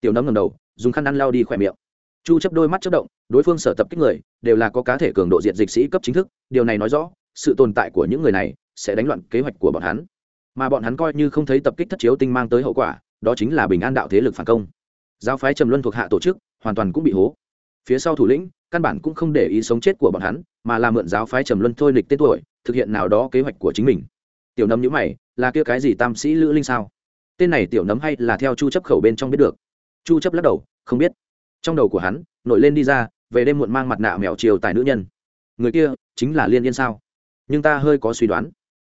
Tiểu nấm ngẩng đầu, dùng khăn ăn lau đi khỏe miệng. Chu chấp đôi mắt chớp động, đối phương sở tập kích người, đều là có cá thể cường độ diện dịch sĩ cấp chính thức, điều này nói rõ, sự tồn tại của những người này sẽ đánh loạn kế hoạch của bọn hắn. Mà bọn hắn coi như không thấy tập kích thất chiếu tinh mang tới hậu quả, đó chính là bình an đạo thế lực phản công. Giáo phái trầm luân thuộc hạ tổ chức, hoàn toàn cũng bị hố. Phía sau thủ lĩnh căn bản cũng không để ý sống chết của bọn hắn, mà là mượn giáo phái trầm luân thôi lịch tên tuổi, thực hiện nào đó kế hoạch của chính mình. Tiểu nấm nhữ mày, là kia cái gì tam sĩ lữ linh sao? Tên này tiểu nấm hay là theo chu chấp khẩu bên trong biết được? Chu chấp lắc đầu, không biết. Trong đầu của hắn, nổi lên đi ra, về đêm muộn mang mặt nạ mèo chiều tài nữ nhân. Người kia chính là liên yên sao? Nhưng ta hơi có suy đoán.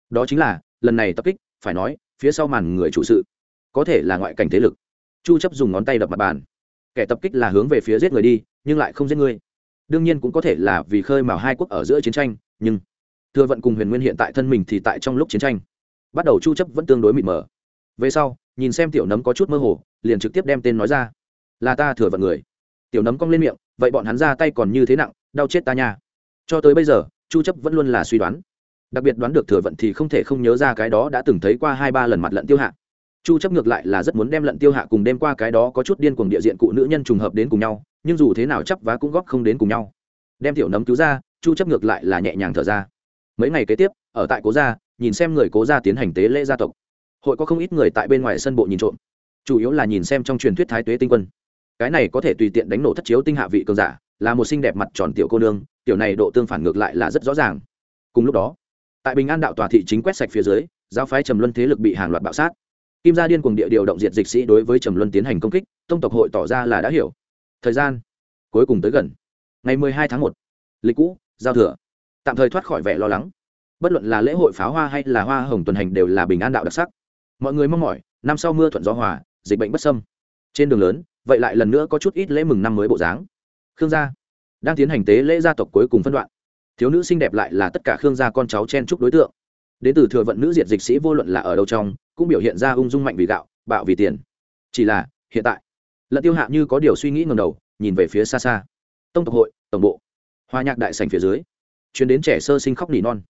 Đó chính là, lần này tập kích, phải nói, phía sau màn người chủ sự, có thể là ngoại cảnh thế lực. Chu chấp dùng ngón tay đập mặt bàn. Kẻ tập kích là hướng về phía giết người đi, nhưng lại không giết người đương nhiên cũng có thể là vì khơi mào hai quốc ở giữa chiến tranh, nhưng thừa vận cùng huyền nguyên hiện tại thân mình thì tại trong lúc chiến tranh. Bắt đầu chu chấp vẫn tương đối mịt mờ. Về sau, nhìn xem tiểu nấm có chút mơ hồ, liền trực tiếp đem tên nói ra. Là ta, thừa vận người. Tiểu nấm cong lên miệng, vậy bọn hắn ra tay còn như thế nặng, đau chết ta nha. Cho tới bây giờ, chu chấp vẫn luôn là suy đoán. Đặc biệt đoán được thừa vận thì không thể không nhớ ra cái đó đã từng thấy qua hai ba lần mặt lận tiêu hạ. Chu chấp ngược lại là rất muốn đem lận tiêu hạ cùng đêm qua cái đó có chút điên cuồng địa diện cụ nữ nhân trùng hợp đến cùng nhau nhưng dù thế nào chấp vá cũng góp không đến cùng nhau. Đem tiểu nấm cứu ra, chu chấp ngược lại là nhẹ nhàng thở ra. Mấy ngày kế tiếp, ở tại cố gia, nhìn xem người cố gia tiến hành tế lễ gia tộc. Hội có không ít người tại bên ngoài sân bộ nhìn trộm. Chủ yếu là nhìn xem trong truyền thuyết thái tuế tinh quân. Cái này có thể tùy tiện đánh nổ thất chiếu tinh hạ vị cường giả, là một xinh đẹp mặt tròn tiểu cô nương, tiểu này độ tương phản ngược lại là rất rõ ràng. Cùng lúc đó, tại bình an đạo tòa thị chính quét sạch phía dưới, giáo phái trầm luân thế lực bị hàng loạt bạo sát. Kim gia điên cùng địa điều động diệt dịch sĩ đối với trầm luân tiến hành công kích, tông tộc hội tỏ ra là đã hiểu thời gian cuối cùng tới gần. Ngày mười hai tháng một, lịch cũ, giao thừa. Tạm thời thoát khỏi vẻ lo lắng. Bất luận là lễ hội pháo hoa hay là hoa hồng tuần hành đều là bình an đạo đặc sắc. Mọi người mong mỏi, năm sau mưa thuận gió hòa, dịch bệnh bất sâm trên đường lớn, vậy lại lần nữa có chút ít lễ mừng năm mới bộ dáng. Khương gia đang tiến hành tế lễ gia tộc cuối cùng phân đoạn. Thiếu nữ xinh đẹp lại là tất cả khương gia con cháu chen chúc đối tượng. Đến từ thừa vận nữ diệt dịch sĩ vô luận là ở đâu trong, cũng biểu hiện ra ung dung mạnh vì gạo, bạo vì tiền. Chỉ là hiện tại lận tiêu hạ như có điều suy nghĩ ngầm đầu, nhìn về phía xa xa. Tông tộc hội, tổng bộ. Hoa nhạc đại sành phía dưới. Chuyến đến trẻ sơ sinh khóc nỉ non.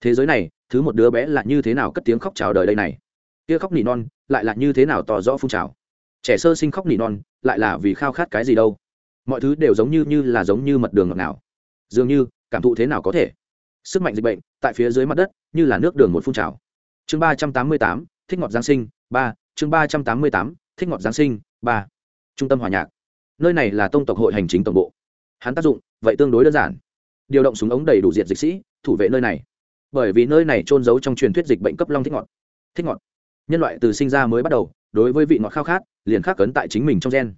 Thế giới này, thứ một đứa bé là như thế nào cất tiếng khóc chào đời đây này? Kia khóc nỉ non, lại là như thế nào tỏ rõ phun trào? Trẻ sơ sinh khóc nỉ non, lại là vì khao khát cái gì đâu? Mọi thứ đều giống như như là giống như mật đường ngọt nào dường như, cảm thụ thế nào có thể? Sức mạnh dịch bệnh, tại phía dưới mặt đất, như là nước đường một phun trào. Chương ba trăm tám mươi tám, thích ngọt giáng sinh, ba. Chương ba trăm tám mươi tám, thích ngọt giáng sinh, ba trung tâm hòa nhạc. Nơi này là tông tộc hội hành chính tổng bộ. Hắn tác dụng, vậy tương đối đơn giản. Điều động súng ống đầy đủ diệt dịch sĩ, thủ vệ nơi này. Bởi vì nơi này trôn giấu trong truyền thuyết dịch bệnh cấp long thích ngọt. Thích ngọt. Nhân loại từ sinh ra mới bắt đầu, đối với vị ngọt khao khát, liền khắc cấn tại chính mình trong gen.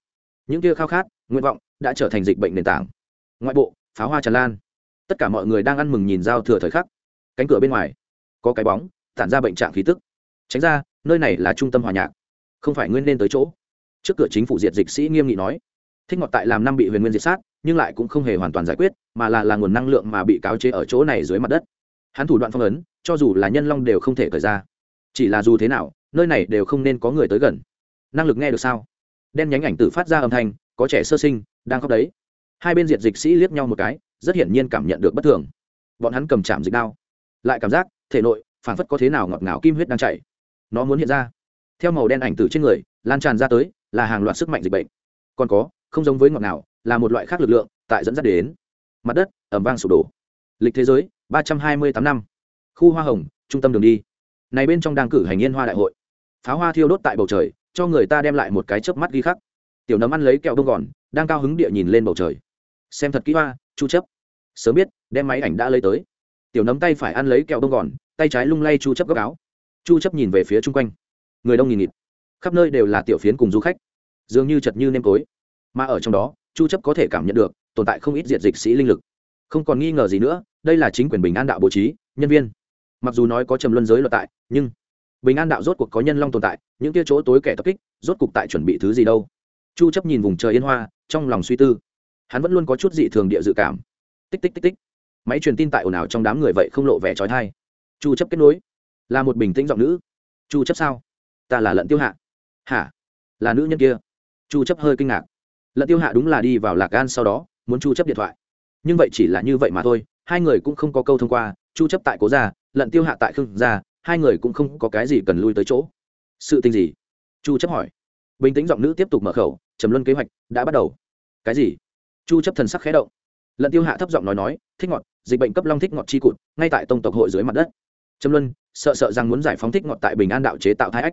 Những kia khao khát, nguyện vọng, đã trở thành dịch bệnh nền tảng. Ngoại bộ, pháo hoa tràn lan. Tất cả mọi người đang ăn mừng nhìn giao thừa thời khắc. Cánh cửa bên ngoài, có cái bóng, tản ra bệnh trạng khí tức. Tránh ra, nơi này là trung tâm hòa nhạc. Không phải nguyên nên tới chỗ trước cửa chính phủ diệt dịch sĩ nghiêm nghị nói. Thích ngọt tại làm năm bị huyền nguyên diệt sát, nhưng lại cũng không hề hoàn toàn giải quyết, mà là là nguồn năng lượng mà bị cáo chế ở chỗ này dưới mặt đất. Hắn thủ đoạn phong ấn, cho dù là nhân long đều không thể cởi ra. Chỉ là dù thế nào, nơi này đều không nên có người tới gần. Năng lực nghe được sao? Đen nhánh ảnh tử phát ra âm thanh, có trẻ sơ sinh, đang khóc đấy. Hai bên diệt dịch sĩ liếc nhau một cái, rất hiển nhiên cảm nhận được bất thường. Bọn hắn cầm chạm dịch đao, lại cảm giác thể nội phản phất có thế nào ngọt ngào kim huyết đang chảy. Nó muốn hiện ra. Theo màu đen ảnh tử trên người, lan tràn ra tới là hàng loạt sức mạnh dịch bệnh. Còn có không giống với ngọt nào, là một loại khác lực lượng tại dẫn dắt đến. Mặt đất ẩm vang sụp đổ. Lịch thế giới ba trăm hai mươi tám năm. Khu hoa hồng trung tâm đường đi. Này bên trong đang cử hành yên hoa đại hội. Pháo hoa thiêu đốt tại bầu trời cho người ta đem lại một cái chớp mắt ghi khắc. Tiểu nấm ăn lấy kẹo đông gòn đang cao hứng địa nhìn lên bầu trời. Xem thật kỹ hoa chu chấp. Sớm biết đem máy ảnh đã lấy tới. Tiểu nấm tay phải ăn lấy kẹo đông gòn tay trái lung lay chu chấp góc áo. Chu chấp nhìn về phía chung quanh. Người đông nghìn nghịt khắp nơi đều là tiểu phiến cùng du khách. Dường như chật như nêm cối. Mà ở trong đó, chu chấp có thể cảm nhận được, tồn tại không ít diệt dịch sĩ linh lực. Không còn nghi ngờ gì nữa, đây là chính quyền bình an đạo bố trí, nhân viên. Mặc dù nói có trầm luân giới luật tại, nhưng bình an đạo rốt cuộc có nhân long tồn tại, những kia chỗ tối kẻ tập kích, rốt cuộc tại chuẩn bị thứ gì đâu. Chu chấp nhìn vùng trời yên hoa, trong lòng suy tư. Hắn vẫn luôn có chút dị thường địa dự cảm. Tích tích tích tích. Máy truyền tin tại ồn ào trong đám người vậy không lộ vẻ trói thai chu chấp kết nối. Là một bình tĩnh giọng nữ. Chu chấp sao? Ta là lận tiêu hạ hả? Là nữ nhân kia? Chu chấp hơi kinh ngạc. Lận tiêu hạ đúng là đi vào lạc gan sau đó, muốn chu chấp điện thoại. Nhưng vậy chỉ là như vậy mà thôi, hai người cũng không có câu thông qua, chu chấp tại cố gia, lận tiêu hạ tại khương gia, hai người cũng không có cái gì cần lui tới chỗ. Sự tình gì? Chu chấp hỏi. Bình tĩnh giọng nữ tiếp tục mở khẩu, trầm luân kế hoạch đã bắt đầu. Cái gì? Chu chấp thần sắc khẽ động. Lận tiêu hạ thấp giọng nói nói, thích ngọt, dịch bệnh cấp long thích ngọt chi cụt, ngay tại tông tộc hội dưới mặt đất. Trầm luân, sợ sợ rằng muốn giải phóng thích ngọt tại bình an đạo chế tạo thái ách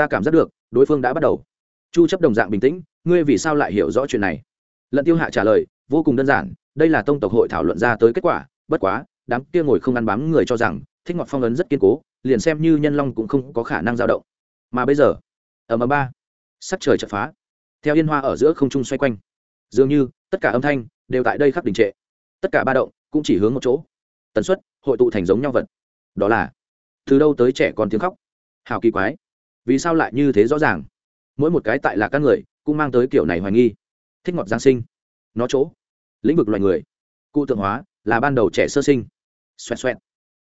ta cảm giác được, đối phương đã bắt đầu. Chu chấp đồng dạng bình tĩnh, ngươi vì sao lại hiểu rõ chuyện này? Lận tiêu hạ trả lời, vô cùng đơn giản, đây là tông tộc hội thảo luận ra tới kết quả, bất quá, đám kia ngồi không ăn bám người cho rằng, thích ngọt phong ấn rất kiên cố, liền xem như nhân long cũng không có khả năng dao động. Mà bây giờ, ở mờ ba, sắc trời chợt phá. Theo yên hoa ở giữa không trung xoay quanh. Dường như, tất cả âm thanh đều tại đây khắc đình trệ. Tất cả ba động cũng chỉ hướng một chỗ. Tần suất, hội tụ thành giống nhau vật. Đó là, từ đâu tới trẻ con tiếng khóc. Hào kỳ quái vì sao lại như thế rõ ràng? Mỗi một cái tại là các người, cũng mang tới kiểu này hoài nghi. Thích ngọt giáng sinh. Nó chỗ. Lĩnh vực loài người. Cụ tượng hóa, là ban đầu trẻ sơ sinh. Xoẹt xoẹt.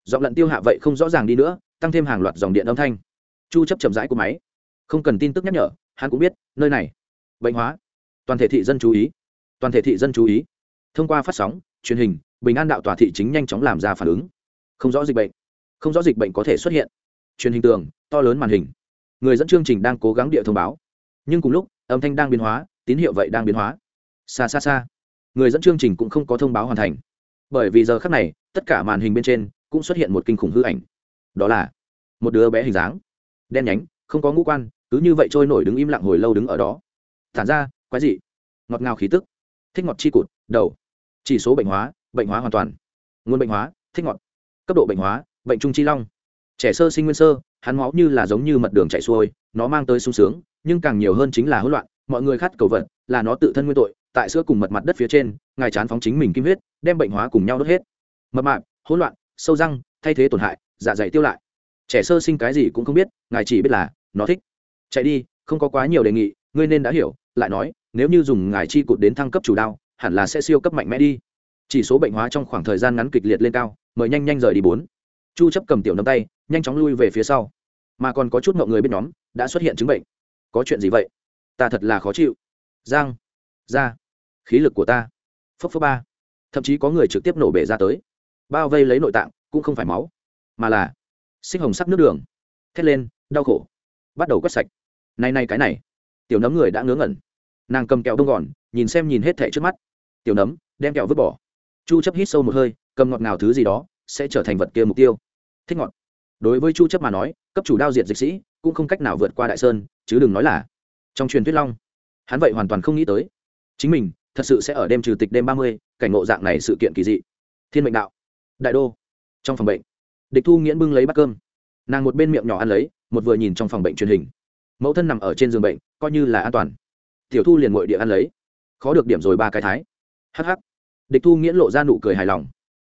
Giọng lận tiêu hạ vậy không rõ ràng đi nữa, tăng thêm hàng loạt dòng điện âm thanh. Chu chấp chậm rãi của máy. Không cần tin tức nhắc nhở, hắn cũng biết, nơi này. Bệnh hóa. Toàn thể thị dân chú ý. Toàn thể thị dân chú ý. Thông qua phát sóng, truyền hình, bình an đạo tòa thị chính nhanh chóng làm ra phản ứng. Không rõ dịch bệnh. Không rõ dịch bệnh có thể xuất hiện. Truyền hình tường, to lớn màn hình người dẫn chương trình đang cố gắng địa thông báo. Nhưng cùng lúc, âm thanh đang biến hóa, tín hiệu vậy đang biến hóa. Xa xa xa, người dẫn chương trình cũng không có thông báo hoàn thành. Bởi vì giờ khác này, tất cả màn hình bên trên cũng xuất hiện một kinh khủng hư ảnh. Đó là một đứa bé hình dáng. Đen nhánh, không có ngũ quan, cứ như vậy trôi nổi đứng im lặng hồi lâu đứng ở đó. Thản ra, quái dị, ngọt ngào khí tức. Thích ngọt chi cụt, đầu. Chỉ số bệnh hóa bệnh hóa hoàn toàn. Nguồn bệnh hóa, thích ngọt. Cấp độ bệnh hóa, bệnh trung chi long trẻ sơ sinh nguyên sơ, hắn máu như là giống như mật đường chạy xuôi, nó mang tới sung sướng, nhưng càng nhiều hơn chính là hỗn loạn, mọi người khát cầu vật, là nó tự thân nguyên tội, tại sữa cùng mật mặt đất phía trên, ngài chán phóng chính mình kim huyết, đem bệnh hóa cùng nhau đốt hết. Mập mạp, hỗn loạn, sâu răng, thay thế tổn hại dạ dày tiêu lại. Trẻ sơ sinh cái gì cũng không biết, ngài chỉ biết là, nó thích. Chạy đi, không có quá nhiều đề nghị, ngươi nên đã hiểu, lại nói, nếu như dùng ngài chi cụt đến thăng cấp chủ đao, hẳn là sẽ siêu cấp mạnh mẽ đi. Chỉ số bệnh hóa trong khoảng thời gian ngắn kịch liệt lên cao, mời nhanh nhanh rời đi bốn chu chấp cầm tiểu nắm tay, nhanh chóng lui về phía sau. Mà còn có chút mọi người bên nhóm, đã xuất hiện chứng bệnh. Có chuyện gì vậy? Ta thật là khó chịu. Giang, ra. Khí lực của ta. Phấp phấp ba. Thậm chí có người trực tiếp nổ bể ra tới. Bao vây lấy nội tạng, cũng không phải máu, mà là sinh hồng sắc nước đường. Thét lên, đau khổ. Bắt đầu quét sạch. Này này cái này. Tiểu nấm người đã ngớ ngẩn. Nàng cầm kẹo đông gòn, nhìn xem nhìn hết thẻ trước mắt. Tiểu nấm, đem kẹo vứt bỏ. Chu chấp hít sâu một hơi, cầm ngọt nào thứ gì đó, sẽ trở thành vật kia mục tiêu thích ngọt. Đối với chu chấp mà nói cấp chủ đao diệt dịch sĩ cũng không cách nào vượt qua đại sơn chứ đừng nói là trong truyền thuyết long. Hắn vậy hoàn toàn không nghĩ tới. Chính mình thật sự sẽ ở đêm trừ tịch đêm 30, cảnh ngộ dạng này sự kiện kỳ dị. Thiên mệnh đạo. Đại đô. Trong phòng bệnh địch thu nghiễn bưng lấy bát cơm. Nàng một bên miệng nhỏ ăn lấy một vừa nhìn trong phòng bệnh truyền hình. Mẫu thân nằm ở trên giường bệnh coi như là an toàn. Tiểu thu liền ngồi địa ăn lấy. Khó được điểm rồi ba cái thái. Hh địch thu nghiễn lộ ra nụ cười hài lòng.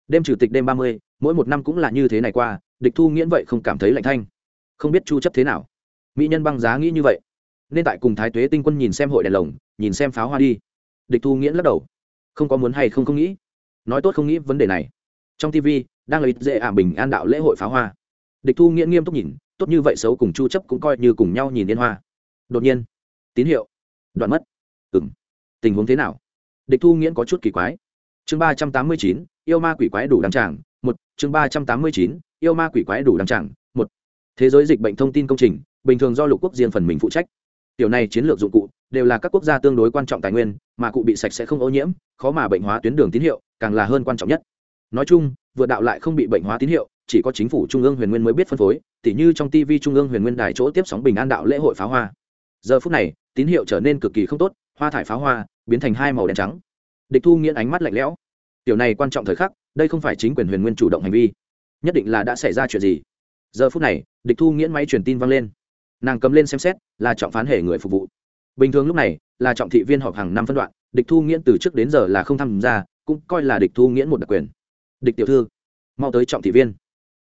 Đêm trừ tịch đêm ba mươi mỗi một năm cũng là như thế này qua địch thu nghiễn vậy không cảm thấy lạnh thanh. Không biết chu chấp thế nào. Mỹ nhân băng giá nghĩ như vậy. Nên tại cùng thái tuế tinh quân nhìn xem hội đèn lồng, nhìn xem pháo hoa đi. Địch thu nghiễn lắc đầu. Không có muốn hay không không nghĩ. Nói tốt không nghĩ vấn đề này. Trong tv đang lấy dễ ảm bình an đạo lễ hội pháo hoa. Địch thu nghiễn nghiêm túc nhìn, tốt như vậy xấu cùng chu chấp cũng coi như cùng nhau nhìn liên hoa. Đột nhiên, tín hiệu. Đoạn mất. Ừm. Tình huống thế nào? Địch thu nghiễn có chút kỳ quái. Chương ba trăm tám mươi chín, yêu ma quỷ quái đủ đăng tràng một, chương ba trăm tám mươi chín yêu ma quỷ quái đủ đăng tràng một, thế giới dịch bệnh thông tin công trình, bình thường do lục quốc riêng phần mình phụ trách. Tiểu này chiến lược dụng cụ đều là các quốc gia tương đối quan trọng tài nguyên, mà cụ bị sạch sẽ không ô nhiễm, khó mà bệnh hóa tuyến đường tín hiệu, càng là hơn quan trọng nhất. Nói chung, vượt đạo lại không bị bệnh hóa tín hiệu, chỉ có chính phủ trung ương huyền nguyên mới biết phân phối, tỉ như trong tv trung ương huyền nguyên đài chỗ tiếp sóng bình an đạo lễ hội pháo hoa. Giờ phút này, tín hiệu trở nên cực kỳ không tốt, hoa thải pháo hoa biến thành hai màu đen trắng. Địch thu nghiễn ánh mắt lạnh lẽo. Tiểu này quan trọng thời khắc, đây không phải chính quyền huyền nguyên chủ động hành vi nhất định là đã xảy ra chuyện gì. Giờ phút này, địch thu nghiễn máy truyền tin vang lên. Nàng cầm lên xem xét, là trọng phán hệ người phục vụ. Bình thường lúc này, là trọng thị viên họp hàng năm phân đoạn, địch thu nghiễn từ trước đến giờ là không tham gia, cũng coi là địch thu nghiễn một đặc quyền. Địch tiểu thư, mau tới trọng thị viên.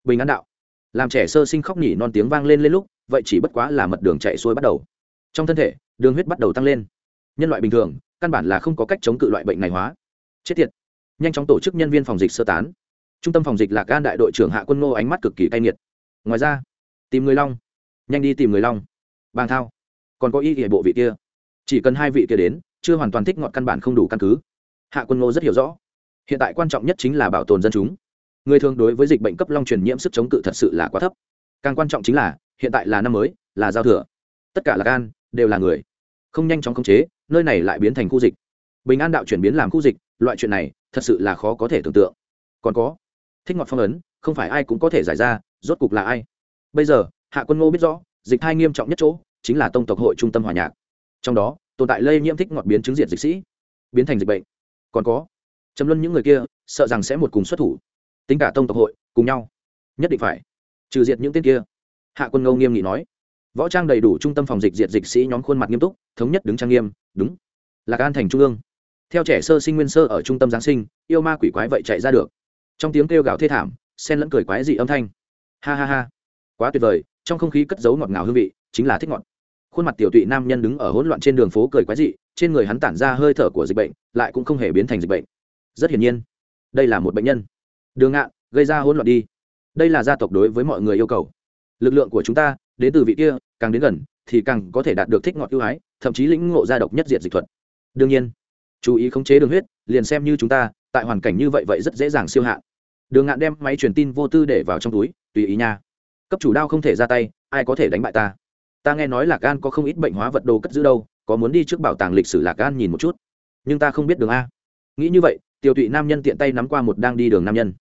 Bình an đạo. Làm trẻ sơ sinh khóc nhỉ non tiếng vang lên lên lúc, vậy chỉ bất quá là mật đường chạy xuôi bắt đầu. Trong thân thể, đường huyết bắt đầu tăng lên. Nhân loại bình thường, căn bản là không có cách chống cự loại bệnh này hóa. Chết tiệt. Nhanh chóng tổ chức nhân viên phòng dịch sơ tán trung tâm phòng dịch là Gan đại đội trưởng hạ quân nô ánh mắt cực kỳ cay nghiệt. Ngoài ra, tìm người long. Nhanh đi tìm người long. Bàng thao, còn có ý nghĩa bộ vị kia. Chỉ cần hai vị kia đến, chưa hoàn toàn thích ngọn căn bản không đủ căn cứ. Hạ quân nô rất hiểu rõ. Hiện tại quan trọng nhất chính là bảo tồn dân chúng. Người thường đối với dịch bệnh cấp long truyền nhiễm sức chống cự thật sự là quá thấp. Càng quan trọng chính là, hiện tại là năm mới, là giao thừa. Tất cả là gan, đều là người. Không nhanh chóng khống chế, nơi này lại biến thành khu dịch. Bình an đạo chuyển biến làm khu dịch, loại chuyện này, thật sự là khó có thể tưởng tượng. Còn có thích ngọt phong ấn, không phải ai cũng có thể giải ra, rốt cục là ai? Bây giờ, hạ quân ngô biết rõ, dịch thai nghiêm trọng nhất chỗ, chính là tông tộc hội trung tâm hòa nhạc. Trong đó, tồn tại lây nhiễm thích ngọt biến chứng diện dịch sĩ, biến thành dịch bệnh. Còn có chấm luân những người kia, sợ rằng sẽ một cùng xuất thủ. Tính cả tông tộc hội, cùng nhau. Nhất định phải. Trừ diệt những tên kia. Hạ quân ngô nghiêm nghị nói. Võ trang đầy đủ trung tâm phòng dịch diệt dịch sĩ nhóm khuôn mặt nghiêm túc, thống nhất đứng trang nghiêm, đúng. Là gan thành trung ương. Theo trẻ sơ sinh nguyên sơ ở trung tâm giáng sinh, yêu ma quỷ quái vậy chạy ra được trong tiếng kêu gào thê thảm, sen lẫn cười quái dị âm thanh. Ha ha ha. Quá tuyệt vời, trong không khí cất giấu ngọt ngào hương vị, chính là thích ngọt. Khuôn mặt tiểu tụy nam nhân đứng ở hỗn loạn trên đường phố cười quái dị, trên người hắn tản ra hơi thở của dịch bệnh, lại cũng không hề biến thành dịch bệnh. Rất hiển nhiên, đây là một bệnh nhân. Đường ngạn gây ra hỗn loạn đi. Đây là gia tộc đối với mọi người yêu cầu. Lực lượng của chúng ta, đến từ vị kia, càng đến gần, thì càng có thể đạt được thích ngọt ưu ái, thậm chí lĩnh ngộ gia độc nhất diện dịch thuật. Đương nhiên, chú ý khống chế đường huyết, liền xem như chúng ta, tại hoàn cảnh như vậy vậy rất dễ dàng siêu hạn đường ngạn đem máy truyền tin vô tư để vào trong túi, tùy ý nha. Cấp chủ đao không thể ra tay, ai có thể đánh bại ta? Ta nghe nói lạc gan có không ít bệnh hóa vật đồ cất giữ đâu, có muốn đi trước bảo tàng lịch sử lạc gan nhìn một chút? Nhưng ta không biết đường a. Nghĩ như vậy tiểu tụy nam nhân tiện tay nắm qua một đang đi đường nam nhân.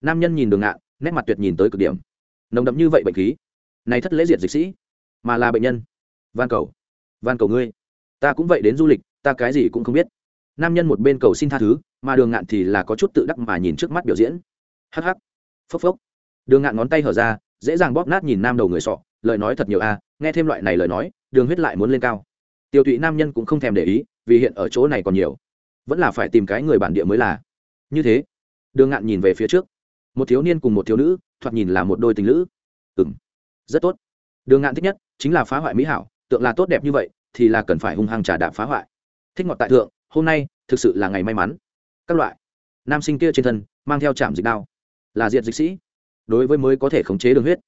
Nam nhân nhìn đường ngạn, nét mặt tuyệt nhìn tới cực điểm. Nồng đậm như vậy bệnh khí, này thất lễ diệt dịch sĩ, mà là bệnh nhân. Van cầu van cầu ngươi. Ta cũng vậy đến du lịch, ta cái gì cũng không biết. Nam nhân một bên cầu xin tha thứ, mà đường ngạn thì là có chút tự đắc mà nhìn trước mắt biểu diễn hắc hắc. Phốc phốc. Đường ngạn ngón tay hở ra, dễ dàng bóp nát nhìn nam đầu người sọ. Lời nói thật nhiều a nghe thêm loại này lời nói, đường huyết lại muốn lên cao. Tiêu tụy nam nhân cũng không thèm để ý, vì hiện ở chỗ này còn nhiều. Vẫn là phải tìm cái người bản địa mới là. Như thế, đường ngạn nhìn về phía trước. Một thiếu niên cùng một thiếu nữ, thoạt nhìn là một đôi tình lữ. Ừ m rất tốt. Đường ngạn thích nhất chính là phá hoại mỹ hảo, tượng là tốt đẹp như vậy, thì là cần phải hung hăng trả đạp phá hoại. Thích ngọt tại thượng, hôm nay thực sự là ngày may mắn. Các loại. Nam sinh kia trên thân, mang theo trạm dịch đao là diệt dịch sĩ. Đối với mới có thể khống chế đường huyết.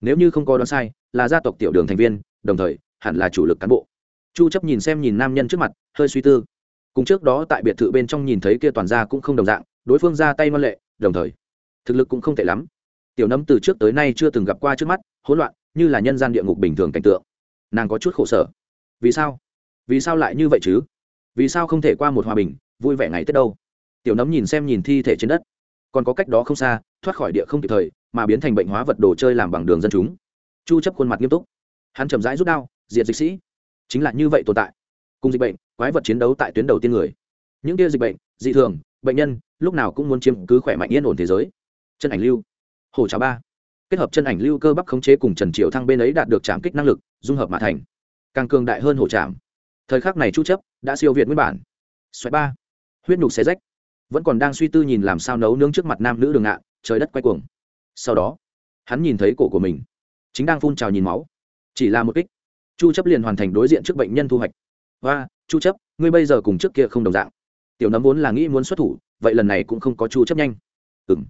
Nếu như không có đoán sai, là gia tộc tiểu đường thành viên, đồng thời, hẳn là chủ lực cán bộ. Chu chấp nhìn xem nhìn nam nhân trước mặt, hơi suy tư. Cùng trước đó tại biệt thự bên trong nhìn thấy kia toàn gia cũng không đồng dạng, đối phương ra tay ngoan lệ, đồng thời, thực lực cũng không tệ lắm. Tiểu nấm từ trước tới nay chưa từng gặp qua trước mắt, hỗn loạn, như là nhân gian địa ngục bình thường cảnh tượng. Nàng có chút khổ sở. Vì sao? Vì sao lại như vậy chứ? Vì sao không thể qua một hòa bình, vui vẻ ngày tết đâu? Tiểu nấm nhìn xem nhìn thi thể trên đất. Còn có cách đó không xa thoát khỏi địa không kịp thời, mà biến thành bệnh hóa vật đồ chơi làm bằng đường dân chúng. Chu chấp khuôn mặt nghiêm túc. Hắn chậm rãi rút đao, diệt dịch sĩ. Chính là như vậy tồn tại. Cùng dịch bệnh, quái vật chiến đấu tại tuyến đầu tiên người. Những kia dịch bệnh, dị thường, bệnh nhân, lúc nào cũng muốn chiếm cứ khỏe mạnh yên ổn thế giới. Chân ảnh lưu. Hồ cháo ba. Kết hợp chân ảnh lưu cơ bắp khống chế cùng trần triều thăng bên ấy đạt được trảm kích năng lực, dung hợp mà thành. Càng cường đại hơn hổ trảm. Thời khắc này chu chấp đã siêu việt nguyên bản. Xoáy ba. Huyết nhục xé rách. Vẫn còn đang suy tư nhìn làm sao nấu nướng trước mặt nam nữ đường ngạ trời đất quay cuồng. Sau đó, hắn nhìn thấy cổ của mình. Chính đang phun trào nhìn máu. Chỉ là một kích. Chu chấp liền hoàn thành đối diện trước bệnh nhân thu hoạch. Và chu chấp, ngươi bây giờ cùng trước kia không đồng dạng. Tiểu nấm vốn là nghĩ muốn xuất thủ, vậy lần này cũng không có chu chấp nhanh. Ừm.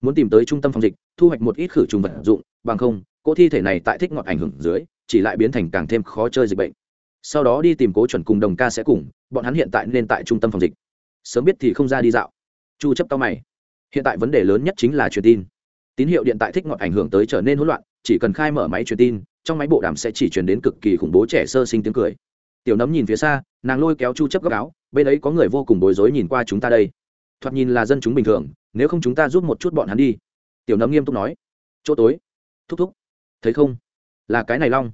Muốn tìm tới trung tâm phòng dịch, thu hoạch một ít khử trùng vật dụng, bằng không, cỗ thi thể này tại thích ngọt ảnh hưởng dưới, chỉ lại biến thành càng thêm khó chơi dịch bệnh. Sau đó đi tìm cố chuẩn cùng đồng ca sẽ cùng, bọn hắn hiện tại nên tại trung tâm phòng dịch. Sớm biết thì không ra đi dạo. Chu chấp tao mày hiện tại vấn đề lớn nhất chính là truyền tin. Tín hiệu điện tại thích ngọt ảnh hưởng tới trở nên hỗn loạn, chỉ cần khai mở máy truyền tin, trong máy bộ đàm sẽ chỉ truyền đến cực kỳ khủng bố trẻ sơ sinh tiếng cười. Tiểu nấm nhìn phía xa, nàng lôi kéo chu chấp gấp áo, bên ấy có người vô cùng bối rối nhìn qua chúng ta đây. Thoạt nhìn là dân chúng bình thường, nếu không chúng ta giúp một chút bọn hắn đi. Tiểu nấm nghiêm túc nói. Chỗ tối. Thúc thúc. Thấy không? Là cái này long.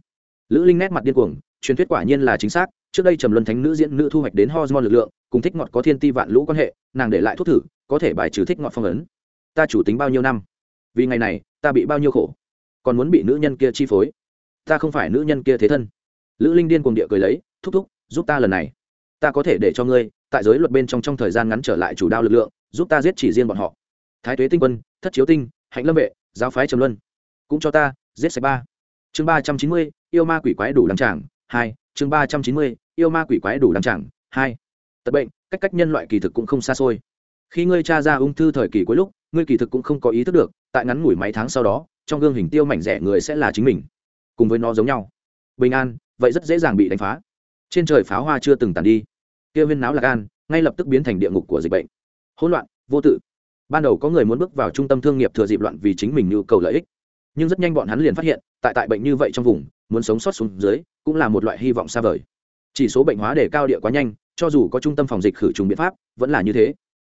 Lữ linh nét mặt điên cuồng, truyền thuyết quả nhiên là chính xác, trước đây trầm luân thánh nữ diễn nữ thu hoạch đến hormone lực lượng cùng thích ngọt có thiên ti vạn lũ quan hệ, nàng để lại thuốc thử, có thể bài trừ thích ngọt phong ấn. Ta chủ tính bao nhiêu năm? Vì ngày này, ta bị bao nhiêu khổ? Còn muốn bị nữ nhân kia chi phối? Ta không phải nữ nhân kia thế thân. Lữ linh điên cuồng địa cười lấy, thúc thúc, giúp ta lần này. Ta có thể để cho ngươi, tại giới luật bên trong trong thời gian ngắn trở lại chủ đao lực lượng, giúp ta giết chỉ riêng bọn họ. Thái tuế tinh quân, thất chiếu tinh, hạnh lâm vệ, giáo phái trầm luân. Cũng cho ta, giết sạch ba. Chương ba trăm chín mươi, yêu ma quỷ quái đủ đăng tràng hai. Chương ba trăm chín mươi, yêu ma quỷ quái đủ đăng tràng hai tật bệnh, cách cách nhân loại kỳ thực cũng không xa xôi. Khi ngươi tra ra ung thư thời kỳ cuối lúc, ngươi kỳ thực cũng không có ý thức được, tại ngắn ngủi mấy tháng sau đó, trong gương hình tiêu mảnh rẻ người sẽ là chính mình. Cùng với nó giống nhau. Bình an, vậy rất dễ dàng bị đánh phá. Trên trời pháo hoa chưa từng tàn đi. Kia huyên náo lạc an, ngay lập tức biến thành địa ngục của dịch bệnh. Hỗn loạn, vô tự. Ban đầu có người muốn bước vào trung tâm thương nghiệp thừa dịp loạn vì chính mình nhu cầu lợi ích. Nhưng rất nhanh bọn hắn liền phát hiện, tại tại bệnh như vậy trong vùng, muốn sống sót xuống dưới, cũng là một loại hy vọng xa vời. Chỉ số bệnh hóa để cao địa quá nhanh cho dù có trung tâm phòng dịch khử trùng biện pháp, vẫn là như thế.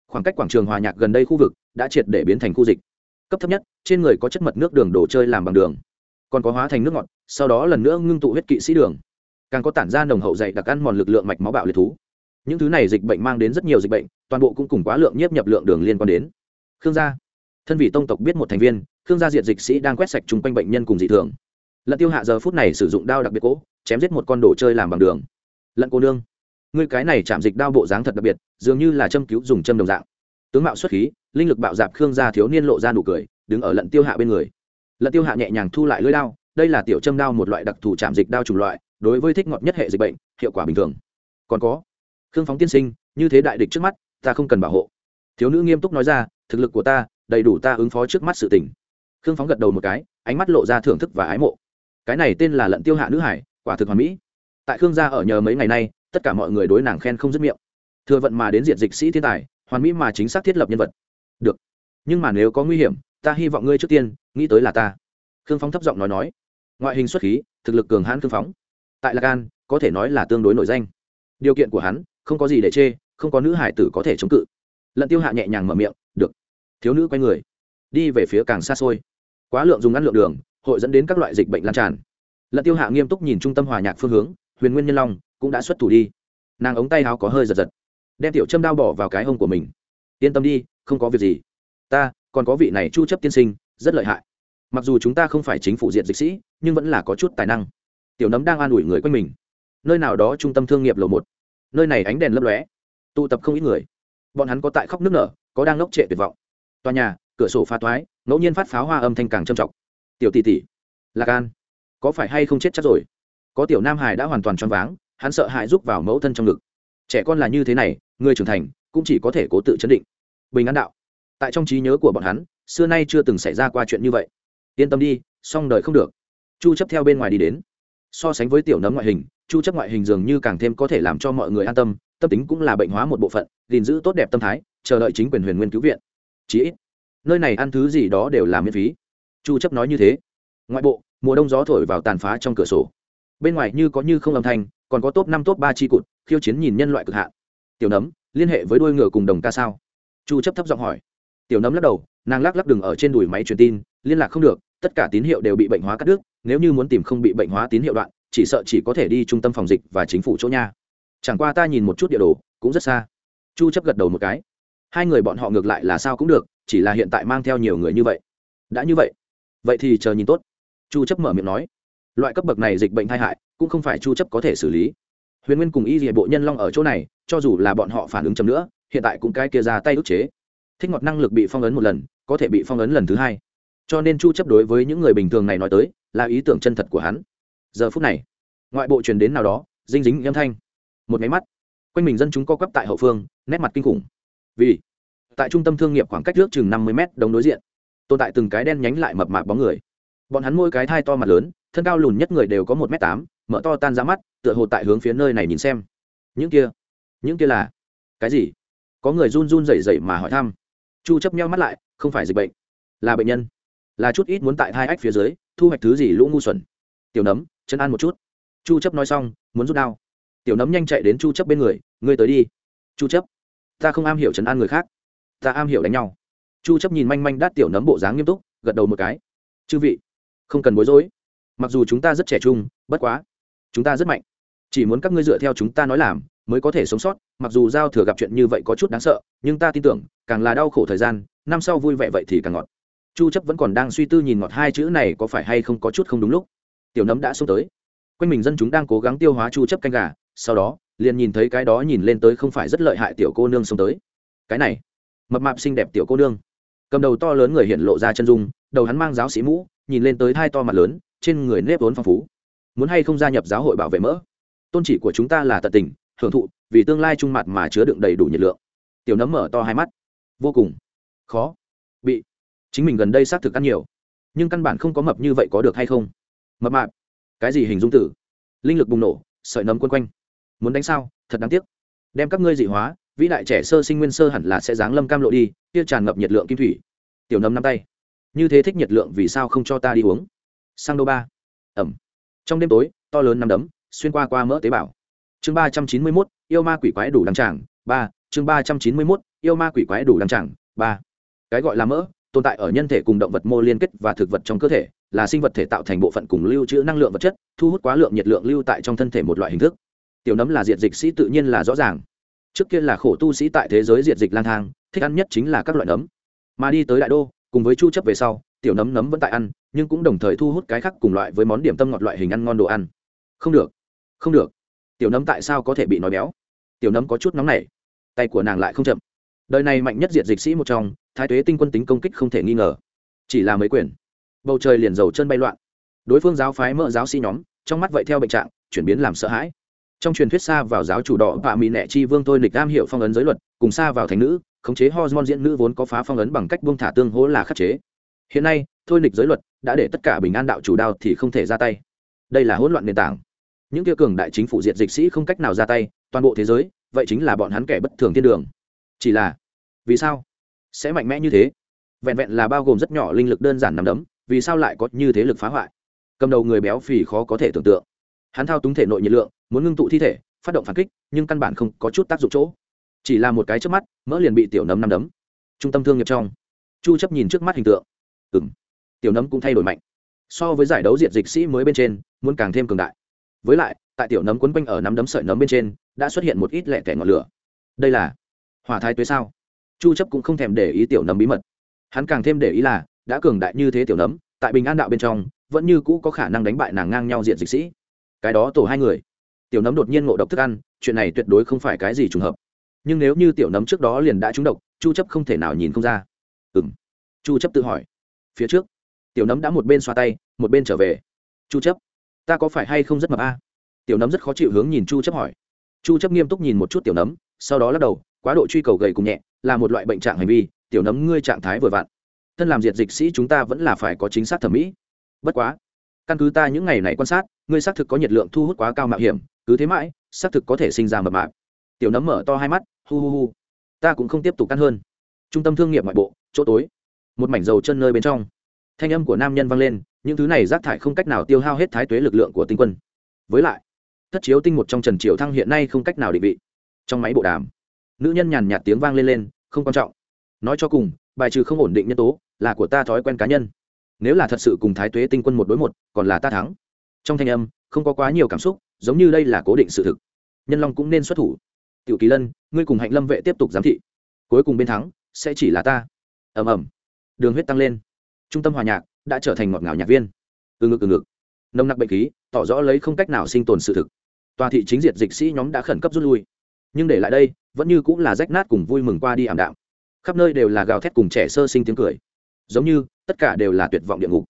Khoảng cách quảng trường hòa nhạc gần đây khu vực đã triệt để biến thành khu dịch. Cấp thấp nhất, trên người có chất mật nước đường đồ chơi làm bằng đường. Còn có hóa thành nước ngọt, sau đó lần nữa ngưng tụ huyết kỵ sĩ đường. Càng có tản ra nồng hậu dày đặc ăn mòn lực lượng mạch máu bạo liệt thú. Những thứ này dịch bệnh mang đến rất nhiều dịch bệnh, toàn bộ cũng cùng quá lượng nhiếp nhập lượng đường liên quan đến. Khương gia. Thân vị tông tộc biết một thành viên, khương gia diệt dịch sĩ đang quét sạch chung quanh bệnh nhân cùng dị thường. Lận tiêu hạ giờ phút này sử dụng đao đặc biệt cỗ chém giết một con đồ chơi làm bằng đường. Lận cô nương ngươi cái này chạm dịch đao bộ dáng thật đặc biệt, dường như là châm cứu dùng châm đồng dạng. Tướng mạo xuất khí, linh lực bạo dạp khương gia thiếu niên lộ ra nụ cười, đứng ở lận tiêu hạ bên người. Lận tiêu hạ nhẹ nhàng thu lại lưỡi đao, đây là tiểu châm đao một loại đặc thù chạm dịch đao chủng loại, đối với thích ngọt nhất hệ dịch bệnh, hiệu quả bình thường. Còn có, khương phóng tiên sinh, như thế đại địch trước mắt, ta không cần bảo hộ. Thiếu nữ nghiêm túc nói ra, thực lực của ta, đầy đủ ta ứng phó trước mắt sự tình. Khương phóng gật đầu một cái, ánh mắt lộ ra thưởng thức và ái mộ. Cái này tên là lận tiêu hạ nữ hải, quả thực hoàn mỹ. Tại khương gia ở nhờ mấy ngày nay tất cả mọi người đối nàng khen không dứt miệng. Thừa vận mà đến diện dịch sĩ thiên tài, hoàn mỹ mà chính xác thiết lập nhân vật. Được. Nhưng mà nếu có nguy hiểm, ta hy vọng ngươi trước tiên, nghĩ tới là ta. Khương phóng thấp giọng nói nói. Ngoại hình xuất khí, thực lực cường hãn khương phóng. Tại lạc an, có thể nói là tương đối nổi danh. Điều kiện của hắn, không có gì để chê, không có nữ hải tử có thể chống cự. Lận tiêu hạ nhẹ nhàng mở miệng, được. Thiếu nữ quay người. Đi về phía càng xa xôi. Quá lượng dùng ngăn lượng đường, hội dẫn đến các loại dịch bệnh lan tràn. Lận tiêu hạ nghiêm túc nhìn trung tâm hòa nhạc phương hướng huyền nguyên nhân long cũng đã xuất thủ đi. Nàng ống tay áo có hơi giật giật, đem tiểu châm đao bỏ vào cái hông của mình. Yên tâm đi, không có việc gì. Ta, còn có vị này chu chấp tiên sinh, rất lợi hại. Mặc dù chúng ta không phải chính phủ diện dịch sĩ, nhưng vẫn là có chút tài năng. Tiểu nấm đang an ủi người quanh mình. Nơi nào đó trung tâm thương nghiệp lầu một. Nơi này ánh đèn lấp lóe, tụ tập không ít người. Bọn hắn có tại khóc nước nở, có đang ngốc trệ tuyệt vọng. Tòa nhà, cửa sổ pha toái ngẫu nhiên phát pháo hoa âm thanh càng trầm trọng. Tiểu tỷ tỷ, lạc an, có phải hay không chết chắc rồi? Có tiểu nam hải đã hoàn toàn choáng váng, hắn sợ hãi rúc vào mẫu thân trong ngực. Trẻ con là như thế này, người trưởng thành, cũng chỉ có thể cố tự chấn định. Bình an đạo. Tại trong trí nhớ của bọn hắn, xưa nay chưa từng xảy ra qua chuyện như vậy. Yên tâm đi song đời không được. Chu chấp theo bên ngoài đi đến. So sánh với tiểu nấm ngoại hình, chu chấp ngoại hình dường như càng thêm có thể làm cho mọi người an tâm tâm tính cũng là bệnh hóa một bộ phận, gìn giữ tốt đẹp tâm thái, chờ đợi chính quyền huyền nguyên cứu viện. Chí ít, nơi này ăn thứ gì đó đều là miễn phí. Chu chấp nói như thế. Ngoại bộ, mùa đông gió thổi vào tàn phá trong cửa sổ bên ngoài như có như không âm thanh, còn có top năm, top ba chi cụt, khiêu chiến nhìn nhân loại cực hạn. Tiểu nấm, liên hệ với đôi ngựa cùng đồng ca sao? Chu chấp thấp giọng hỏi. Tiểu nấm lắc đầu, nàng lắc lắc đừng ở trên đùi máy truyền tin, liên lạc không được, tất cả tín hiệu đều bị bệnh hóa cắt đứt, nếu như muốn tìm không bị bệnh hóa tín hiệu đoạn, chỉ sợ chỉ có thể đi trung tâm phòng dịch và chính phủ chỗ nha. Chẳng qua ta nhìn một chút địa đồ, cũng rất xa. Chu chấp gật đầu một cái. Hai người bọn họ ngược lại là sao cũng được, chỉ là hiện tại mang theo nhiều người như vậy. Đã như vậy. Vậy thì chờ nhìn tốt. Chu chấp mở miệng nói loại cấp bậc này dịch bệnh tai hại cũng không phải chu chấp có thể xử lý. Huyền nguyên cùng y dìa bộ nhân long ở chỗ này, cho dù là bọn họ phản ứng chậm nữa, hiện tại cũng cái kia ra tay ức chế. Thích ngọt năng lực bị phong ấn một lần, có thể bị phong ấn lần thứ hai. Cho nên chu chấp đối với những người bình thường này nói tới, là ý tưởng chân thật của hắn. Giờ phút này, ngoại bộ truyền đến nào đó dinh dính âm thanh. Một máy mắt, quanh mình dân chúng co quắp tại hậu phương, nét mặt kinh khủng. Vì, tại trung tâm thương nghiệp khoảng cách trước chừng 50 mét đồng đối diện, tồn tại từng cái đen nhánh lại mập mạp bóng người bọn hắn môi cái thai to mặt lớn, thân cao lùn nhất người đều có một m tám, mở to tan ra mắt, tựa hồ tại hướng phía nơi này nhìn xem. Những kia những kia là cái gì? Có người run run rẩy rẩy mà hỏi thăm. Chu chấp nhau mắt lại, không phải dịch bệnh, là bệnh nhân. Là chút ít muốn tại thai ách phía dưới, thu hoạch thứ gì lũ ngu xuẩn. Tiểu nấm, chân ăn một chút. Chu chấp nói xong, muốn rút đao. Tiểu nấm nhanh chạy đến chu chấp bên người, ngươi tới đi. Chu chấp, ta không am hiểu trấn an người khác. Ta am hiểu đánh nhau. Chu chấp nhìn manh manh đát tiểu nấm bộ dáng nghiêm túc, gật đầu một cái. Chư vị không cần bối rối. Mặc dù chúng ta rất trẻ trung, bất quá, chúng ta rất mạnh. Chỉ muốn các ngươi dựa theo chúng ta nói làm, mới có thể sống sót. Mặc dù giao thừa gặp chuyện như vậy có chút đáng sợ, nhưng ta tin tưởng, càng là đau khổ thời gian, năm sau vui vẻ vậy thì càng ngọt. Chu chấp vẫn còn đang suy tư nhìn ngọt hai chữ này có phải hay không có chút không đúng lúc. Tiểu nấm đã xuống tới. Quanh mình dân chúng đang cố gắng tiêu hóa chu chấp canh gà, sau đó, liền nhìn thấy cái đó nhìn lên tới không phải rất lợi hại tiểu cô nương xuống tới. Cái này, mập mạp xinh đẹp tiểu cô nương cầm đầu to lớn người hiện lộ ra chân dung, đầu hắn mang giáo sĩ mũ, nhìn lên tới hai to mặt lớn, trên người nếp vốn phong phú. Muốn hay không gia nhập giáo hội bảo vệ mỡ? Tôn chỉ của chúng ta là tận tình, hưởng thụ, vì tương lai trung mặt mà chứa đựng đầy đủ nhiệt lượng. Tiểu nấm mở to hai mắt. Vô cùng. Khó. Bị. Chính mình gần đây xác thực ăn nhiều. Nhưng căn bản không có mập như vậy có được hay không? Mập mạp. Cái gì hình dung tử? Linh lực bùng nổ, sợi nấm quân quanh. Muốn đánh sao? Thật đáng tiếc. Đem các ngươi dị hóa vĩ đại trẻ sơ sinh nguyên sơ hẳn là sẽ giáng lâm cam lộ đi, kia tràn ngập nhiệt lượng kim thủy. Tiểu nấm nắm tay. Như thế thích nhiệt lượng vì sao không cho ta đi uống? Sang đô ba. Ẩm. Trong đêm tối, to lớn nắm đấm, xuyên qua qua mỡ tế bào. Chương ba trăm chín mươi mốt, yêu ma quỷ quái đủ đăng tràng ba. Chương ba trăm chín mươi mốt, yêu ma quỷ quái đủ đăng tràng ba. Cái gọi là mỡ, tồn tại ở nhân thể cùng động vật mô liên kết và thực vật trong cơ thể, là sinh vật thể tạo thành bộ phận cùng lưu trữ năng lượng vật chất, thu hút quá lượng nhiệt lượng lưu tại trong thân thể một loại hình thức. Tiểu nấm là diện dịch sĩ tự nhiên là rõ ràng trước kia là khổ tu sĩ tại thế giới diệt dịch lang thang, thích ăn nhất chính là các loại nấm. Mà đi tới đại đô, cùng với chu chấp về sau, tiểu nấm nấm vẫn tại ăn, nhưng cũng đồng thời thu hút cái khác cùng loại với món điểm tâm ngọt loại hình ăn ngon đồ ăn. Không được không được. Tiểu nấm tại sao có thể bị nói béo? Tiểu nấm có chút nóng nảy. Tay của nàng lại không chậm. Đời này mạnh nhất diệt dịch sĩ một trong, thái tuế tinh quân tính công kích không thể nghi ngờ. Chỉ là mấy quyền. Bầu trời liền dầu chân bay loạn. Đối phương giáo phái mỡ giáo sĩ nhóm, trong mắt vậy theo bệnh trạng, chuyển biến làm sợ hãi trong truyền thuyết xa vào giáo chủ đỏ và mỹ nẹ chi vương tôi nịch am hiểu phong ấn giới luật, cùng xa vào thành nữ, khống chế hormone diễn nữ vốn có phá phong ấn bằng cách buông thả tương hỗ là khắc chế. Hiện nay, thôi nịch giới luật đã để tất cả bình an đạo chủ đao thì không thể ra tay. Đây là hỗn loạn nền tảng. Những tiêu cường đại chính phủ diệt dịch sĩ không cách nào ra tay, toàn bộ thế giới, vậy chính là bọn hắn kẻ bất thường thiên đường. Chỉ là, vì sao sẽ mạnh mẽ như thế? Vẹn vẹn là bao gồm rất nhỏ linh lực đơn giản nằm đấm, vì sao lại có như thế lực phá hoại? Cầm đầu người béo phì khó có thể tưởng tượng hắn thao túng thể nội nhiệt lượng, muốn ngưng tụ thi thể, phát động phản kích, nhưng căn bản không có chút tác dụng chỗ. Chỉ là một cái trước mắt, mỡ liền bị tiểu nấm nằm đấm. Trung tâm thương nghiệp trong. Chu chấp nhìn trước mắt hình tượng. Ừ m tiểu nấm cũng thay đổi mạnh. So với giải đấu diệt dịch sĩ mới bên trên, muốn càng thêm cường đại. Với lại, tại tiểu nấm quấn quanh ở nắm đấm sợi nấm bên trên, đã xuất hiện một ít lẻ tẻ ngọn lửa. Đây là hỏa thái tuế sao? Chu chấp cũng không thèm để ý tiểu nấm bí mật. Hắn càng thêm để ý là, đã cường đại như thế tiểu nấm, tại bình an đạo bên trong, vẫn như cũ có khả năng đánh bại nàng ngang nhau diện dịch sĩ cái đó tổ hai người. Tiểu nấm đột nhiên ngộ độc thức ăn, chuyện này tuyệt đối không phải cái gì trùng hợp. Nhưng nếu như tiểu nấm trước đó liền đã trúng độc, chu chấp không thể nào nhìn không ra. Ừm. Chu chấp tự hỏi. Phía trước, tiểu nấm đã một bên xoa tay, một bên trở về. Chu chấp, ta có phải hay không rất mập a? Tiểu nấm rất khó chịu hướng nhìn chu chấp hỏi. Chu chấp nghiêm túc nhìn một chút tiểu nấm, sau đó lắc đầu, quá độ truy cầu gầy cùng nhẹ, là một loại bệnh trạng hành vi, tiểu nấm ngươi trạng thái vừa vặn. Thân làm diệt dịch sĩ chúng ta vẫn là phải có chính xác thẩm mỹ. Bất quá, căn cứ ta những ngày này quan sát ngươi xác thực có nhiệt lượng thu hút quá cao mạo hiểm, cứ thế mãi, xác thực có thể sinh ra mập mạp. Tiểu nấm mở to hai mắt, hu hu hu. Ta cũng không tiếp tục căn hơn. Trung tâm thương nghiệp ngoại bộ, chỗ tối. Một mảnh dầu chân nơi bên trong. Thanh âm của nam nhân vang lên, những thứ này rác thải không cách nào tiêu hao hết thái tuế lực lượng của tinh quân. Với lại, thất chiếu tinh một trong trần triều thăng hiện nay không cách nào định vị. Trong máy bộ đàm, nữ nhân nhàn nhạt tiếng vang lên lên, không quan trọng. Nói cho cùng, bài trừ không ổn định nhân tố, là của ta thói quen cá nhân. Nếu là thật sự cùng thái tuế tinh quân một đối một, còn là ta thắng trong thanh âm không có quá nhiều cảm xúc, giống như đây là cố định sự thực. Nhân long cũng nên xuất thủ. Tiểu kỳ lân, ngươi cùng hạnh lâm vệ tiếp tục giám thị. Cuối cùng bên thắng sẽ chỉ là ta. Ầm ầm. Đường huyết tăng lên. Trung tâm hòa nhạc đã trở thành ngọt ngào nhạc viên. Từ ngực từ ngực. Nồng nặc bệnh khí, tỏ rõ lấy không cách nào sinh tồn sự thực. Tòa thị chính diệt dịch sĩ nhóm đã khẩn cấp rút lui. Nhưng để lại đây, vẫn như cũng là rách nát cùng vui mừng qua đi ảm đạm. Khắp nơi đều là gào thét cùng trẻ sơ sinh tiếng cười. Giống như, tất cả đều là tuyệt vọng địa ngục.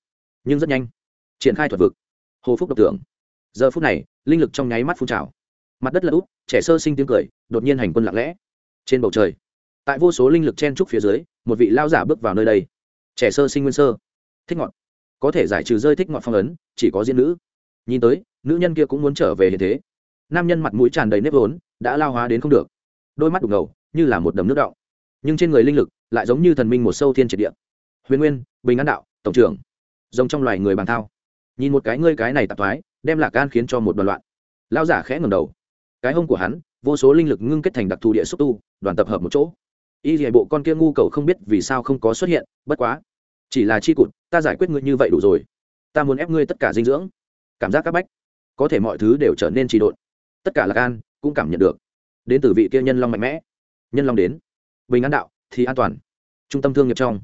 Nhưng rất nhanh, triển khai thuật vực hồ phúc độc tưởng. Giờ phút này, linh lực trong nháy mắt phun trào. Mặt đất lật úp, trẻ sơ sinh tiếng cười, đột nhiên hành quân lặng lẽ. Trên bầu trời, tại vô số linh lực chen trúc phía dưới, một vị lao giả bước vào nơi đây. Trẻ sơ sinh nguyên sơ. Thích ngọn có thể giải trừ rơi thích ngọn phong ấn, chỉ có diễn nữ. Nhìn tới, nữ nhân kia cũng muốn trở về hiện thế. Nam nhân mặt mũi tràn đầy nếp vốn, đã lao hóa đến không được. Đôi mắt đục ngầu, như là một đầm nước đọng. Nhưng trên người linh lực lại giống như thần minh một sâu thiên triệt địa. Huyền nguyên, bình an đạo, tổng trưởng. Rồng trong loài người bàn thao nhìn một cái ngươi cái này tạp thoái, đem lạc gan khiến cho một đoàn loạn. Lao giả khẽ ngầm đầu. Cái hông của hắn, vô số linh lực ngưng kết thành đặc thù địa xúc tu, đoàn tập hợp một chỗ. Y hệ bộ con kia ngu cầu không biết vì sao không có xuất hiện, bất quá. Chỉ là chi cụt, ta giải quyết ngươi như vậy đủ rồi. Ta muốn ép ngươi tất cả dinh dưỡng. Cảm giác các bách, có thể mọi thứ đều trở nên trì độn. Tất cả là gan cũng cảm nhận được. Đến từ vị kia nhân long mạnh mẽ. Nhân long đến. Bình an đạo, thì an toàn. Trung tâm thương nghiệp trong.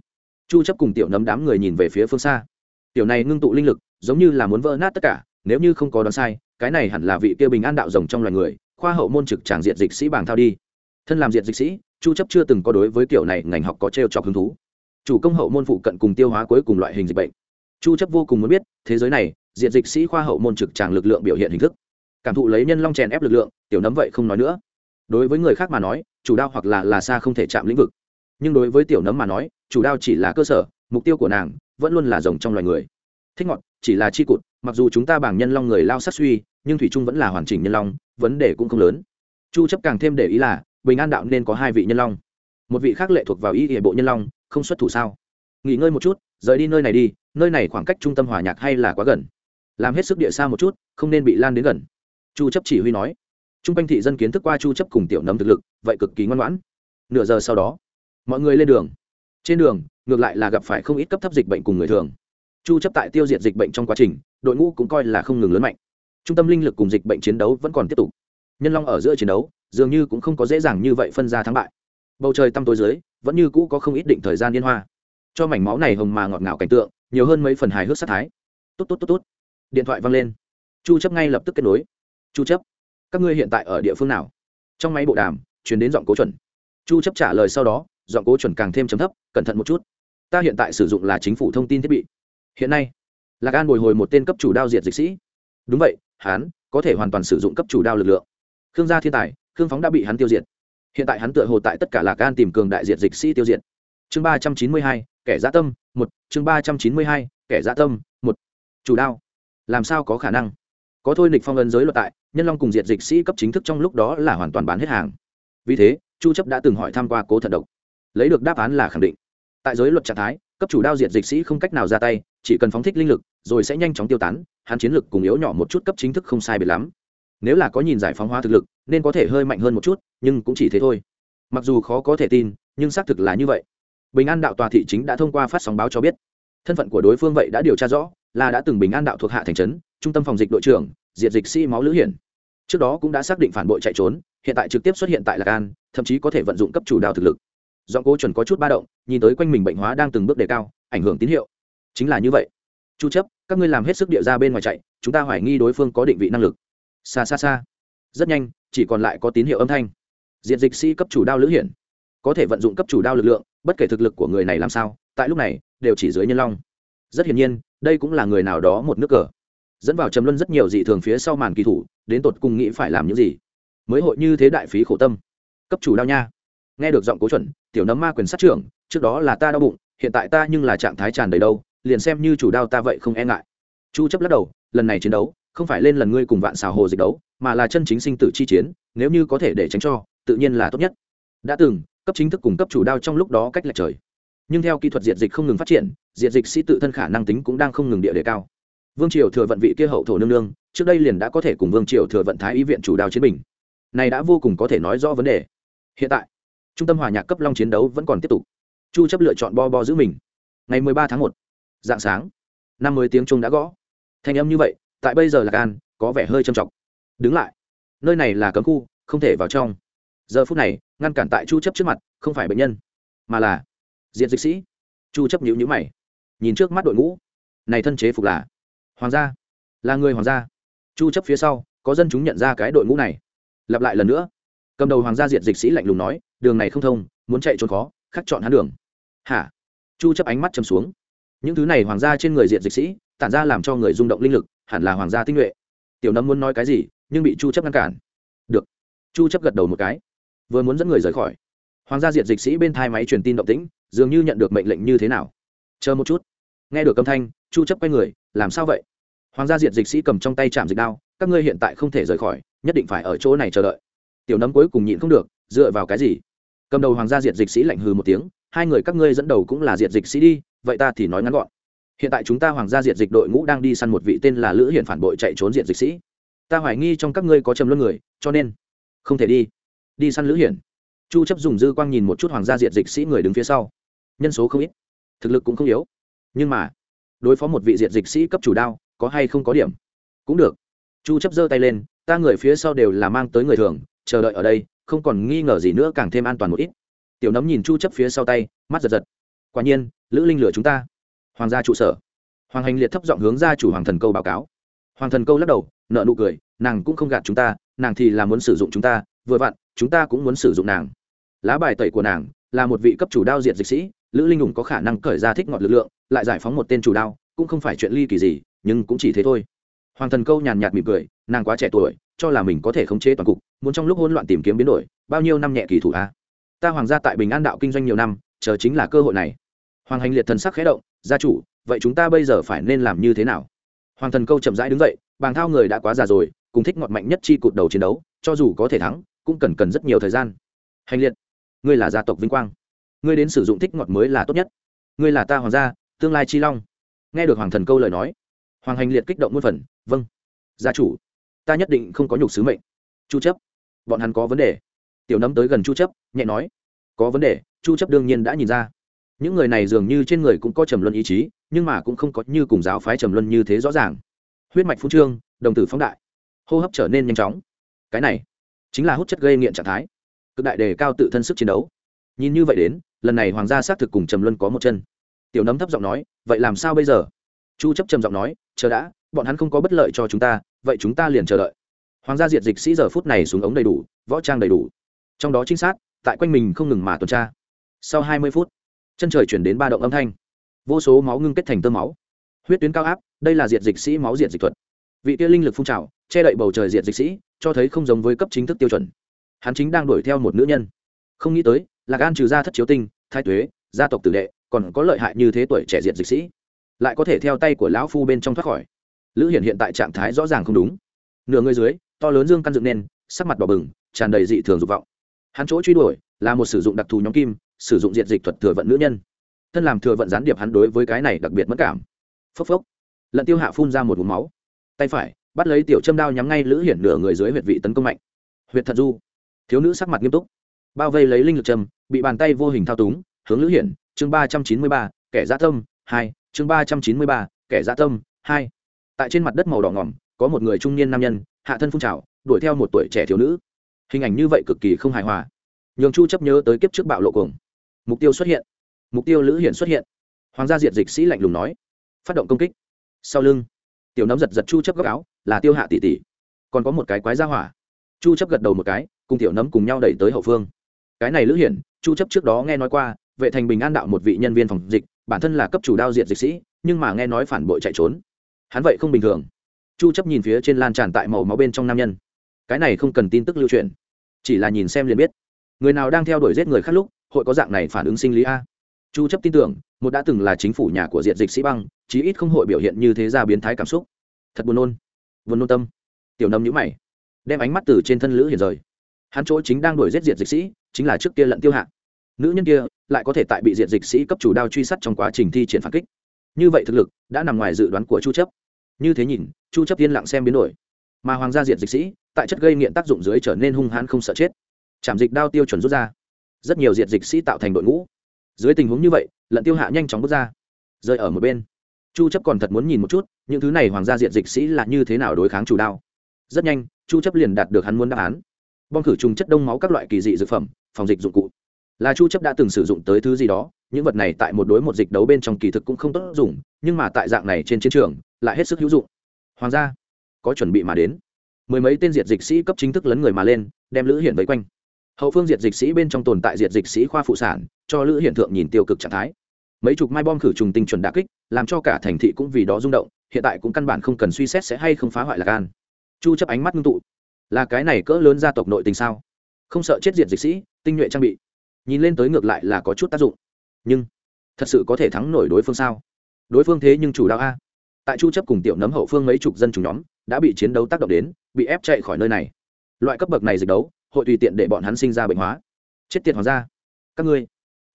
Chu chấp cùng tiểu nấm đám người nhìn về phía phương xa. Tiểu này ngưng tụ linh lực giống như là muốn vỡ nát tất cả, nếu như không có đoán sai, cái này hẳn là vị kia bình an đạo rồng trong loài người, khoa hậu môn trực tràng diện dịch sĩ bảng thao đi. Thân làm diện dịch sĩ, chu chấp chưa từng có đối với kiểu này ngành học có treo chọc hứng thú. Chủ công hậu môn phụ cận cùng tiêu hóa cuối cùng loại hình dịch bệnh. Chu chấp vô cùng muốn biết, thế giới này diện dịch sĩ khoa hậu môn trực tràng lực lượng biểu hiện hình thức. Cảm thụ lấy nhân long chèn ép lực lượng, tiểu nấm vậy không nói nữa. Đối với người khác mà nói, chủ đao hoặc là là xa không thể chạm lĩnh vực. Nhưng đối với tiểu nấm mà nói, chủ đao chỉ là cơ sở, mục tiêu của nàng vẫn luôn là rồng trong loài người thích ngọt, chỉ là chi cụt, mặc dù chúng ta bảng nhân long người lao sát suy, nhưng thủy trung vẫn là hoàn chỉnh nhân long, vấn đề cũng không lớn. Chu chấp càng thêm để ý là, bình an đạo nên có hai vị nhân long. Một vị khác lệ thuộc vào ý địa bộ nhân long, không xuất thủ sao? Nghỉ ngơi một chút, rời đi nơi này đi, nơi này khoảng cách trung tâm hòa nhạc hay là quá gần? Làm hết sức địa xa một chút, không nên bị lan đến gần. Chu chấp chỉ huy nói. Trung quanh thị dân kiến thức qua chu chấp cùng tiểu nấm thực lực, vậy cực kỳ ngoan ngoãn. Nửa giờ sau đó, mọi người lên đường. Trên đường, ngược lại là gặp phải không ít cấp thấp dịch bệnh cùng người thường chu chấp tại tiêu diệt dịch bệnh trong quá trình, đội ngũ cũng coi là không ngừng lớn mạnh. Trung tâm linh lực cùng dịch bệnh chiến đấu vẫn còn tiếp tục. Nhân long ở giữa chiến đấu, dường như cũng không có dễ dàng như vậy phân ra thắng bại. Bầu trời tăm tối dưới, vẫn như cũ có không ít định thời gian liên hoa. Cho mảnh máu này hồng mà ngọt ngào cảnh tượng, nhiều hơn mấy phần hài hước sát thái. Tốt tốt tốt tốt. Điện thoại vang lên. Chu chấp ngay lập tức kết nối. Chu chấp, các ngươi hiện tại ở địa phương nào? Trong máy bộ đàm, truyền đến giọng cố chuẩn. Chu chấp trả lời sau đó, giọng cố chuẩn càng thêm chấm thấp, cẩn thận một chút. Ta hiện tại sử dụng là chính phủ thông tin thiết bị hiện nay, lạc an bồi hồi một tên cấp chủ đao diệt dịch sĩ. Đúng vậy, hắn có thể hoàn toàn sử dụng cấp chủ đao lực lượng. Khương gia thiên tài, khương phóng đã bị hắn tiêu diệt. Hiện tại hắn tựa hồ tại tất cả lạc an tìm cường đại diệt dịch sĩ tiêu diệt. Chương ba trăm chín mươi hai, kẻ gia tâm, một. Chương ba trăm chín mươi hai, kẻ gia tâm, một. Chủ đao. Làm sao có khả năng? Có thôi nịch phong ấn giới luật tại, nhân long cùng diệt dịch sĩ cấp chính thức trong lúc đó là hoàn toàn bán hết hàng. Vì thế, chu chấp đã từng hỏi tham q u a cố thận độc. Lấy được đáp án là khẳng định. Tại giới luật trạng thái, cấp chủ đao diệt dịch sĩ không cách nào ra tay chỉ cần phóng thích linh lực, rồi sẽ nhanh chóng tiêu tán, hắn chiến lực cùng yếu nhỏ một chút cấp chính thức không sai biệt lắm. Nếu là có nhìn giải phóng hóa thực lực, nên có thể hơi mạnh hơn một chút, nhưng cũng chỉ thế thôi. Mặc dù khó có thể tin, nhưng xác thực là như vậy. Bình an đạo tòa thị chính đã thông qua phát sóng báo cho biết, thân phận của đối phương vậy đã điều tra rõ, là đã từng bình an đạo thuộc hạ thành trấn, trung tâm phòng dịch đội trưởng, diệt dịch sĩ máu lữ hiển. Trước đó cũng đã xác định phản bội chạy trốn, hiện tại trực tiếp xuất hiện tại lạc an, thậm chí có thể vận dụng cấp chủ đạo thực lực. Do cố chuẩn có chút ba động, nhìn tới quanh mình bệnh hóa đang từng bước đề cao, ảnh hưởng tín hiệu chính là như vậy. Chu chấp, các ngươi làm hết sức địa ra bên ngoài chạy, chúng ta hoài nghi đối phương có định vị năng lực. Xa xa xa rất nhanh, chỉ còn lại có tín hiệu âm thanh. Diện dịch sĩ cấp chủ đao lữ hiển. Có thể vận dụng cấp chủ đao lực lượng, bất kể thực lực của người này làm sao, tại lúc này, đều chỉ dưới nhân long. Rất hiển nhiên, đây cũng là người nào đó một nước cờ. Dẫn vào trầm luân rất nhiều dị thường phía sau màn kỳ thủ, đến tột cùng nghĩ phải làm những gì. Mới hội như thế đại phí khổ tâm. Cấp chủ đao nha. Nghe được giọng cố chuẩn, tiểu nấm ma quyền sát trưởng, trước đó là ta đau bụng, hiện tại ta nhưng là trạng thái tràn đầy đâu liền xem như chủ đao ta vậy không e ngại. Chu chấp lắc đầu lần này chiến đấu không phải lên lần ngươi cùng vạn xào hồ dịch đấu mà là chân chính sinh tử chi chiến nếu như có thể để tránh cho tự nhiên là tốt nhất. Đã từng cấp chính thức cùng cấp chủ đao trong lúc đó cách lệch trời. Nhưng theo kỹ thuật diệt dịch không ngừng phát triển diệt dịch sĩ tự thân khả năng tính cũng đang không ngừng địa đề cao. Vương triều thừa vận vị kia hậu thổ nương nương trước đây liền đã có thể cùng vương triều thừa vận thái y viện chủ đao chiến bình. Này đã vô cùng có thể nói rõ vấn đề. Hiện tại trung tâm hòa nhạc cấp long chiến đấu vẫn còn tiếp tục. Chu chấp lựa chọn bo bo giữ mình. Ngày 13 tháng 1, dạng sáng. Năm mươi tiếng chuông đã gõ. Thanh âm như vậy, tại bây giờ là gan có vẻ hơi trầm trọng. Đứng lại. Nơi này là cấm khu, không thể vào trong. Giờ phút này, ngăn cản tại chu chấp trước mặt, không phải bệnh nhân, mà là diện dịch sĩ. Chu chấp nhíu nhíu mày. Nhìn trước mắt đội ngũ. Này thân chế phục là hoàng gia. Là người hoàng gia. Chu chấp phía sau, có dân chúng nhận ra cái đội ngũ này. Lặp lại lần nữa. Cầm đầu hoàng gia diện dịch sĩ lạnh lùng nói, đường này không thông, muốn chạy trốn khó, khắc chọn hắn đường. Hả? Chu chấp ánh mắt trầm xuống những thứ này hoàng gia trên người diện dịch sĩ, tản ra làm cho người rung động linh lực, hẳn là hoàng gia tinh nhuệ. Tiểu nấm muốn nói cái gì, nhưng bị chu chấp ngăn cản. Được. Chu chấp gật đầu một cái. Vừa muốn dẫn người rời khỏi, hoàng gia diện dịch sĩ bên thai máy truyền tin động tĩnh, dường như nhận được mệnh lệnh như thế nào. Chờ một chút. Nghe được âm thanh, chu chấp quay người, làm sao vậy? Hoàng gia diện dịch sĩ cầm trong tay chạm dịch đao, các ngươi hiện tại không thể rời khỏi, nhất định phải ở chỗ này chờ đợi. Tiểu nấm cuối cùng nhịn không được, dựa vào cái gì? Cầm đầu hoàng gia diệt dịch sĩ lạnh hừ một tiếng, hai người các ngươi dẫn đầu cũng là diệt dịch sĩ đi vậy ta thì nói ngắn gọn. Hiện tại chúng ta hoàng gia diệt dịch đội ngũ đang đi săn một vị tên là lữ hiện phản bội chạy trốn diệt dịch sĩ. Ta hoài nghi trong các ngươi có trầm luân người, cho nên không thể đi. Đi săn lữ hiển. Chu chấp dùng dư quang nhìn một chút hoàng gia diệt dịch sĩ người đứng phía sau. Nhân số không ít, thực lực cũng không yếu. Nhưng mà, đối phó một vị diệt dịch sĩ cấp chủ đao, có hay không có điểm? Cũng được. Chu chấp giơ tay lên, ta người phía sau đều là mang tới người thường, chờ đợi ở đây, không còn nghi ngờ gì nữa càng thêm an toàn một ít. Tiểu nấm nhìn chu chấp phía sau tay, mắt giật giật quả nhiên, lữ linh lửa chúng ta. Hoàng gia trụ sở. Hoàng hành liệt thấp giọng hướng ra chủ hoàng thần câu báo cáo. Hoàng thần câu lắc đầu nợ nụ cười, nàng cũng không gạt chúng ta, nàng thì là muốn sử dụng chúng ta, vừa vặn, chúng ta cũng muốn sử dụng nàng. Lá bài tẩy của nàng là một vị cấp chủ đao diệt dịch sĩ, lữ linh hùng có khả năng cởi ra thích ngọt lực lượng, lại giải phóng một tên chủ đao, cũng không phải chuyện ly kỳ gì, nhưng cũng chỉ thế thôi. Hoàng thần câu nhàn nhạt mỉm cười, nàng quá trẻ tuổi, cho là mình có thể khống chế toàn cục, muốn trong lúc hỗn loạn tìm kiếm biến đổi, bao nhiêu năm nhẹ kỳ thủ a. Ta hoàng gia tại bình an đạo kinh doanh nhiều năm, chờ chính là cơ hội này hoàng hành liệt thần sắc khẽ động, gia chủ, vậy chúng ta bây giờ phải nên làm như thế nào? Hoàng thần câu chậm rãi đứng dậy, bàng thao người đã quá già rồi, cùng thích ngọt mạnh nhất chi cụt đầu chiến đấu, cho dù có thể thắng, cũng cần cần rất nhiều thời gian. Hành liệt, ngươi là gia tộc vinh quang. Ngươi đến sử dụng thích ngọt mới là tốt nhất. Ngươi là ta hoàng gia, tương lai chi long. Nghe được hoàng thần câu lời nói, hoàng hành liệt kích động muôn phần vâng gia chủ, ta nhất định không có nhục sứ mệnh. Chu chấp, bọn hắn có vấn đề. Tiểu nấm tới gần chu chấp, nhẹ nói, có vấn đề, chu chấp đương nhiên đã nhìn ra những người này dường như trên người cũng có trầm luân ý chí, nhưng mà cũng không có như cùng giáo phái trầm luân như thế rõ ràng. Huyết mạch phú trương, đồng tử phóng đại. Hô hấp trở nên nhanh chóng. Cái này chính là hút chất gây nghiện trạng thái. Cực đại đề cao tự thân sức chiến đấu. Nhìn như vậy đến, lần này hoàng gia xác thực cùng trầm luân có một chân. Tiểu nấm thấp giọng nói, vậy làm sao bây giờ? Chu chấp trầm giọng nói, chờ đã, bọn hắn không có bất lợi cho chúng ta, vậy chúng ta liền chờ đợi. Hoàng gia diệt dịch sĩ giờ phút này xuống ống đầy đủ, võ trang đầy đủ. Trong đó trinh sát, tại quanh mình không ngừng mà tuần tra. Sau 20 phút chân trời chuyển đến ba động âm thanh. Vô số máu ngưng kết thành tơ máu. Huyết tuyến cao áp, đây là diệt dịch sĩ máu diệt dịch thuật. Vị tia linh lực phun trào, che đậy bầu trời diệt dịch sĩ, cho thấy không giống với cấp chính thức tiêu chuẩn. Hắn chính đang đuổi theo một nữ nhân. Không nghĩ tới là gan trừ ra thất chiếu tinh, thái tuế, gia tộc tử đệ, còn có lợi hại như thế tuổi trẻ diệt dịch sĩ, lại có thể theo tay của lão phu bên trong thoát khỏi. Lữ hiển hiện tại trạng thái rõ ràng không đúng. Nửa người dưới, to lớn dương căn dựng nên, sắc mặt đỏ bừng, tràn đầy dị thường dục vọng. Hắn chỗ truy đuổi là một sử dụng đặc thù nhóm kim sử dụng diện dịch thuật thừa vận nữ nhân. Thân làm thừa vận gián điệp hắn đối với cái này đặc biệt mất cảm. Phốc phốc. Lận tiêu hạ phun ra một vùng máu. Tay phải, bắt lấy tiểu châm đao nhắm ngay lữ hiển nửa người dưới huyệt vị tấn công mạnh. Huyệt thật du. Thiếu nữ sắc mặt nghiêm túc. Bao vây lấy linh lực châm, bị bàn tay vô hình thao túng, hướng lữ hiển, chương ba trăm chín mươi ba, kẻ gia tâm, hai, chương ba trăm chín mươi ba, kẻ gia tâm, hai. Tại trên mặt đất màu đỏ ngỏm, có một người trung niên nam nhân, hạ thân phun trào, đuổi theo một tuổi trẻ thiếu nữ. Hình ảnh như vậy cực kỳ không hài hòa. Nhường chu chấp nhớ tới kiếp trước bạo lộ cùng mục tiêu xuất hiện. Mục tiêu lữ hiển xuất hiện. Hoàng gia diệt dịch sĩ lạnh lùng nói. Phát động công kích. Sau lưng, tiểu nấm giật giật chu chấp góc áo, là tiêu hạ tỷ tỷ. Còn có một cái quái gia hỏa. Chu chấp gật đầu một cái, cùng tiểu nấm cùng nhau đẩy tới hậu phương. Cái này lữ hiển, chu chấp trước đó nghe nói qua, vệ thành bình an đạo một vị nhân viên phòng dịch, bản thân là cấp chủ đao diệt dịch sĩ, nhưng mà nghe nói phản bội chạy trốn. Hắn vậy không bình thường. Chu chấp nhìn phía trên lan tràn tại màu máu bên trong nam nhân. Cái này không cần tin tức lưu truyền. Chỉ là nhìn xem liền biết. Người nào đang theo đuổi giết người khác lúc hội có dạng này phản ứng sinh lý a. Chu chấp tin tưởng, một đã từng là chính phủ nhà của diện dịch sĩ băng, chí ít không hội biểu hiện như thế ra biến thái cảm xúc. Thật buồn nôn. Buồn nôn tâm. Tiểu nâm nhíu mày, đem ánh mắt từ trên thân lữ hiển rời. Hắn chỗ chính đang đuổi giết diệt dịch sĩ, chính là trước kia lận tiêu hạ. Nữ nhân kia lại có thể tại bị diệt dịch sĩ cấp chủ đao truy sát trong quá trình thi triển phản kích. Như vậy thực lực đã nằm ngoài dự đoán của chu chấp. Như thế nhìn, chu chấp yên lặng xem biến đổi. Mà hoàng gia diệt dịch sĩ, tại chất gây nghiện tác dụng dưới trở nên hung hãn không sợ chết. Chạm dịch đao tiêu chuẩn rút ra rất nhiều diệt dịch sĩ tạo thành đội ngũ. Dưới tình huống như vậy, lận tiêu hạ nhanh chóng bước ra, rơi ở một bên. Chu chấp còn thật muốn nhìn một chút, những thứ này hoàng gia diện dịch sĩ là như thế nào đối kháng chủ đao. Rất nhanh, chu chấp liền đạt được hắn muốn đáp án. Bom khử trùng chất đông máu các loại kỳ dị dược phẩm, phòng dịch dụng cụ. Là chu chấp đã từng sử dụng tới thứ gì đó, những vật này tại một đối một dịch đấu bên trong kỳ thực cũng không tốt dùng, nhưng mà tại dạng này trên chiến trường, lại hết sức hữu dụng. Hoàng gia, có chuẩn bị mà đến. Mười mấy tên diệt dịch sĩ cấp chính thức lấn người mà lên, đem lữ hiển vây quanh hậu phương diệt dịch sĩ bên trong tồn tại diệt dịch sĩ khoa phụ sản, cho lữ hiện thượng nhìn tiêu cực trạng thái. Mấy chục mai bom khử trùng tinh chuẩn đà kích, làm cho cả thành thị cũng vì đó rung động, hiện tại cũng căn bản không cần suy xét sẽ hay không phá hoại lạc an. Chu chấp ánh mắt ngưng tụ. Là cái này cỡ lớn gia tộc nội tình sao? Không sợ chết diệt dịch sĩ, tinh nhuệ trang bị. Nhìn lên tới ngược lại là có chút tác dụng. Nhưng, thật sự có thể thắng nổi đối phương sao? Đối phương thế nhưng chủ đạo a. Tại chu chấp cùng tiểu nấm hậu phương mấy chục dân chủ nhóm, đã bị chiến đấu tác động đến, bị ép chạy khỏi nơi này. Loại cấp bậc này dịch đấu hội tùy tiện để bọn hắn sinh ra bệnh hóa. Chết tiệt hoàng gia, các ngươi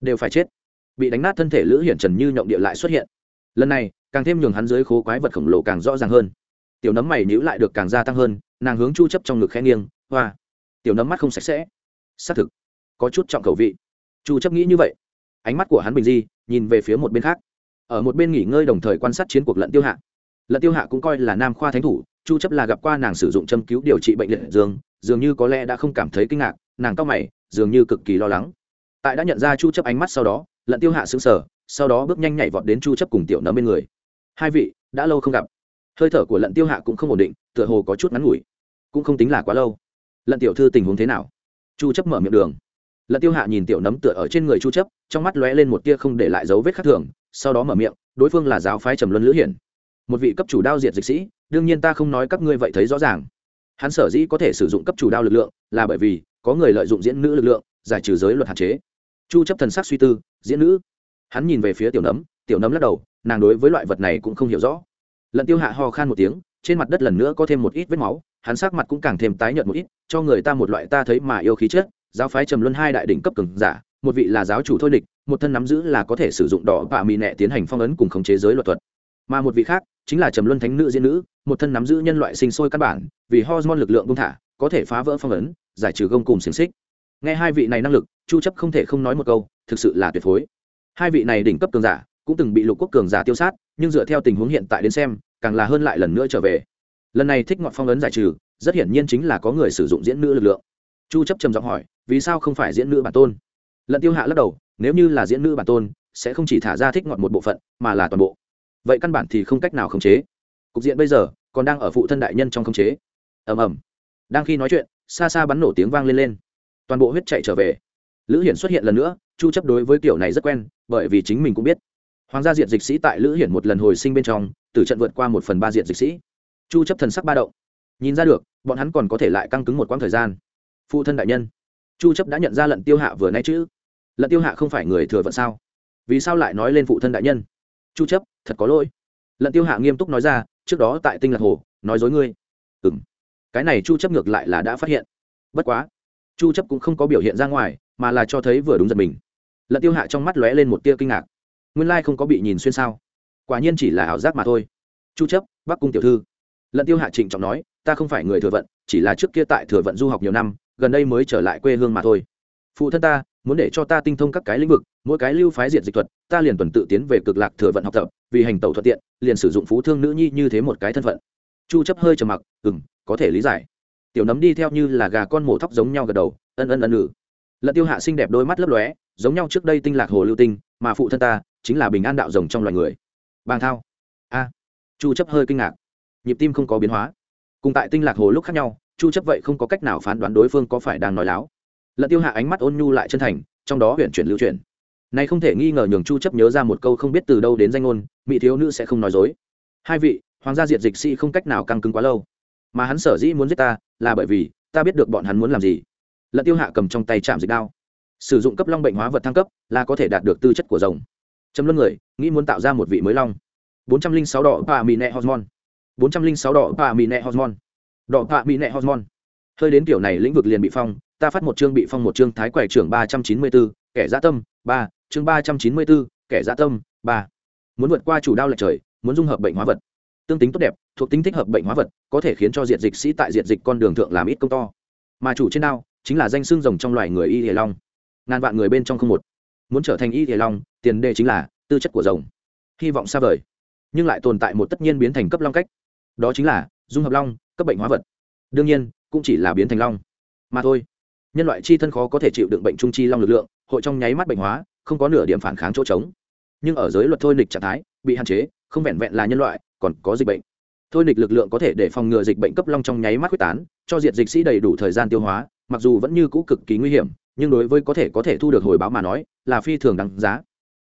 đều phải chết. Bị đánh nát thân thể lữ hiển trần như nhộng địa lại xuất hiện. Lần này, càng thêm nhường hắn dưới khố quái vật khổng lồ càng rõ ràng hơn. Tiểu nấm mày nhữ lại được càng gia tăng hơn, nàng hướng chu chấp trong ngực khẽ nghiêng, hoa, tiểu nấm mắt không sạch sẽ. Xác thực, có chút trọng khẩu vị. Chu chấp nghĩ như vậy. Ánh mắt của hắn bình di, nhìn về phía một bên khác. Ở một bên nghỉ ngơi đồng thời quan sát chiến cuộc lận tiêu hạ. Lận tiêu hạ cũng coi là nam khoa thánh thủ, chu chấp là gặp qua nàng sử dụng châm cứu điều trị bệnh liệt dương dường như có lẽ đã không cảm thấy kinh ngạc, nàng cao mày, dường như cực kỳ lo lắng. Tại đã nhận ra chu chấp ánh mắt sau đó, lận tiêu hạ sững sờ, sau đó bước nhanh nhảy vọt đến chu chấp cùng tiểu nấm bên người. Hai vị, đã lâu không gặp. Hơi thở của lận tiêu hạ cũng không ổn định, tựa hồ có chút ngắn ngủi. Cũng không tính là quá lâu. Lận tiểu thư tình huống thế nào? Chu chấp mở miệng đường. Lận tiêu hạ nhìn tiểu nấm tựa ở trên người chu chấp, trong mắt lóe lên một tia không để lại dấu vết khác thường, sau đó mở miệng, đối phương là giáo phái trầm luân lữ hiển. Một vị cấp chủ đao diệt dịch sĩ, đương nhiên ta không nói các ngươi vậy thấy rõ ràng hắn sở dĩ có thể sử dụng cấp chủ đao lực lượng là bởi vì có người lợi dụng diễn nữ lực lượng giải trừ giới luật hạn chế. Chu chấp thần sắc suy tư, diễn nữ. Hắn nhìn về phía tiểu nấm tiểu nấm lắc đầu, nàng đối với loại vật này cũng không hiểu rõ. Lần tiêu hạ ho khan một tiếng, trên mặt đất lần nữa có thêm một ít vết máu, hắn sắc mặt cũng càng thêm tái nhợt một ít, cho người ta một loại ta thấy mà yêu khí chết. giáo phái trầm luân hai đại đỉnh cấp cường giả, một vị là giáo chủ thôi địch, một thân nắm giữ là có thể sử dụng đỏ và mì nẹ tiến hành phong ấn cùng khống chế giới luật thuật. Mà một vị khác chính là trầm luân thánh nữ diễn nữ, một thân nắm giữ nhân loại sinh sôi căn bản, vì hormone lực lượng công thả, có thể phá vỡ phong ấn, giải trừ gông cùng xiềng xích. Nghe hai vị này năng lực, chu chấp không thể không nói một câu, thực sự là tuyệt phối. Hai vị này đỉnh cấp cường giả, cũng từng bị lục quốc cường giả tiêu sát, nhưng dựa theo tình huống hiện tại đến xem, càng là hơn lại lần nữa trở về. Lần này thích ngọn phong ấn giải trừ, rất hiển nhiên chính là có người sử dụng diễn nữ lực lượng. Chu chấp trầm giọng hỏi, vì sao không phải diễn nữ bản tôn? Lận tiêu hạ lắc đầu, nếu như là diễn nữ bản tôn, sẽ không chỉ thả ra thích ngọn một bộ phận, mà là toàn bộ vậy căn bản thì không cách nào khống chế. Cục diện bây giờ còn đang ở phụ thân đại nhân trong khống chế. Ầm ầm. Đang khi nói chuyện, xa xa bắn nổ tiếng vang lên lên. Toàn bộ huyết chạy trở về. Lữ hiển xuất hiện lần nữa, chu chấp đối với kiểu này rất quen, bởi vì chính mình cũng biết. Hoàng gia diện dịch sĩ tại lữ hiển một lần hồi sinh bên trong từ trận vượt qua một phần ba diện dịch sĩ. Chu chấp thần sắc ba động. Nhìn ra được, bọn hắn còn có thể lại căng cứng một quãng thời gian. Phụ thân đại nhân. Chu chấp đã nhận ra lận tiêu hạ vừa nay chứ? Lận tiêu hạ không phải người thừa vận sao? Vì sao lại nói lên phụ thân đại nhân? Chu chấp, thật có lỗi. Lận tiêu hạ nghiêm túc nói ra, trước đó tại tinh lạc hồ, nói dối ngươi. Ừm. Cái này chu chấp ngược lại là đã phát hiện. Bất quá, chu chấp cũng không có biểu hiện ra ngoài, mà là cho thấy vừa đúng giật mình. Lận tiêu hạ trong mắt lóe lên một tia kinh ngạc. Nguyên lai không có bị nhìn xuyên sao. Quả nhiên chỉ là ảo giác mà thôi. Chu chấp, bắc cung tiểu thư. Lận tiêu hạ trịnh trọng nói, ta không phải người thừa vận, chỉ là trước kia tại thừa vận du học nhiều năm, gần đây mới trở lại quê hương mà thôi phụ thân ta, muốn để cho ta tinh thông các cái lĩnh vực, mỗi cái lưu phái diện dịch thuật, ta liền tuần tự tiến về cực lạc thừa vận học tập, vì hành tẩu thuận tiện, liền sử dụng phú thương nữ nhi như thế một cái thân phận. Chu chấp hơi trầm mặc, ừm, có thể lý giải. Tiểu nấm đi theo như là gà con mổ thóc giống nhau gật đầu, ân ân ân ừ. Lận tiêu hạ xinh đẹp đôi mắt lấp lóe, giống nhau trước đây tinh lạc hồ lưu tinh, mà phụ thân ta chính là bình an đạo rồng trong loài người. Bàng thao. A. Chu chấp hơi kinh ngạc. Nhịp tim không có biến hóa. Cùng tại tinh lạc hồ lúc khác nhau, chu chấp vậy không có cách nào phán đoán đối phương có phải đang nói láo lận tiêu hạ ánh mắt ôn nhu lại chân thành, trong đó huyện chuyển lưu chuyển. Này không thể nghi ngờ nhường chu chấp nhớ ra một câu không biết từ đâu đến danh ngôn, mỹ thiếu nữ sẽ không nói dối. Hai vị, hoàng gia diệt dịch sĩ không cách nào căng cứng quá lâu. Mà hắn sở dĩ muốn giết ta, là bởi vì, ta biết được bọn hắn muốn làm gì. Lận tiêu hạ cầm trong tay chạm dịch đao. Sử dụng cấp long bệnh hóa vật thăng cấp, là có thể đạt được tư chất của rồng. Chấm luân người, nghĩ muốn tạo ra một vị mới long. Bốn trăm linh sáu đỏ và mì nẹ hormone. Bốn trăm linh sáu đỏ và mì nẹ hormone. Đỏ và mì nẹ hormone. Hơi đến kiểu này lĩnh vực liền bị phong ta phát một chương bị phong một chương thái quẻ trưởng ba trăm chín mươi bốn kẻ dã tâm, ba, chương ba trăm chín mươi bốn kẻ dã tâm, ba. Muốn vượt qua chủ đao lệch trời, muốn dung hợp bệnh hóa vật. Tương tính tốt đẹp, thuộc tính thích hợp bệnh hóa vật, có thể khiến cho diện dịch sĩ tại diện dịch con đường thượng làm ít công to. Mà chủ trên đao, chính là danh xương rồng trong loài người y hề long. Ngàn vạn người bên trong không một. Muốn trở thành y hề long, tiền đề chính là tư chất của rồng. Hy vọng xa vời, nhưng lại tồn tại một tất nhiên biến thành cấp long cách. Đó chính là dung hợp long, cấp bệnh hóa vật. Đương nhiên, cũng chỉ là biến thành long. Mà thôi nhân loại chi thân khó có thể chịu đựng bệnh trung chi long lực lượng, hội trong nháy mắt bệnh hóa, không có nửa điểm phản kháng chỗ trống. Nhưng ở giới luật thôi nịch trạng thái, bị hạn chế, không vẹn vẹn là nhân loại, còn có dịch bệnh. Thôi nịch lực lượng có thể để phòng ngừa dịch bệnh cấp long trong nháy mắt quyết tán, cho diệt dịch sĩ đầy đủ thời gian tiêu hóa, mặc dù vẫn như cũ cực kỳ nguy hiểm, nhưng đối với có thể có thể thu được hồi báo mà nói, là phi thường đáng giá.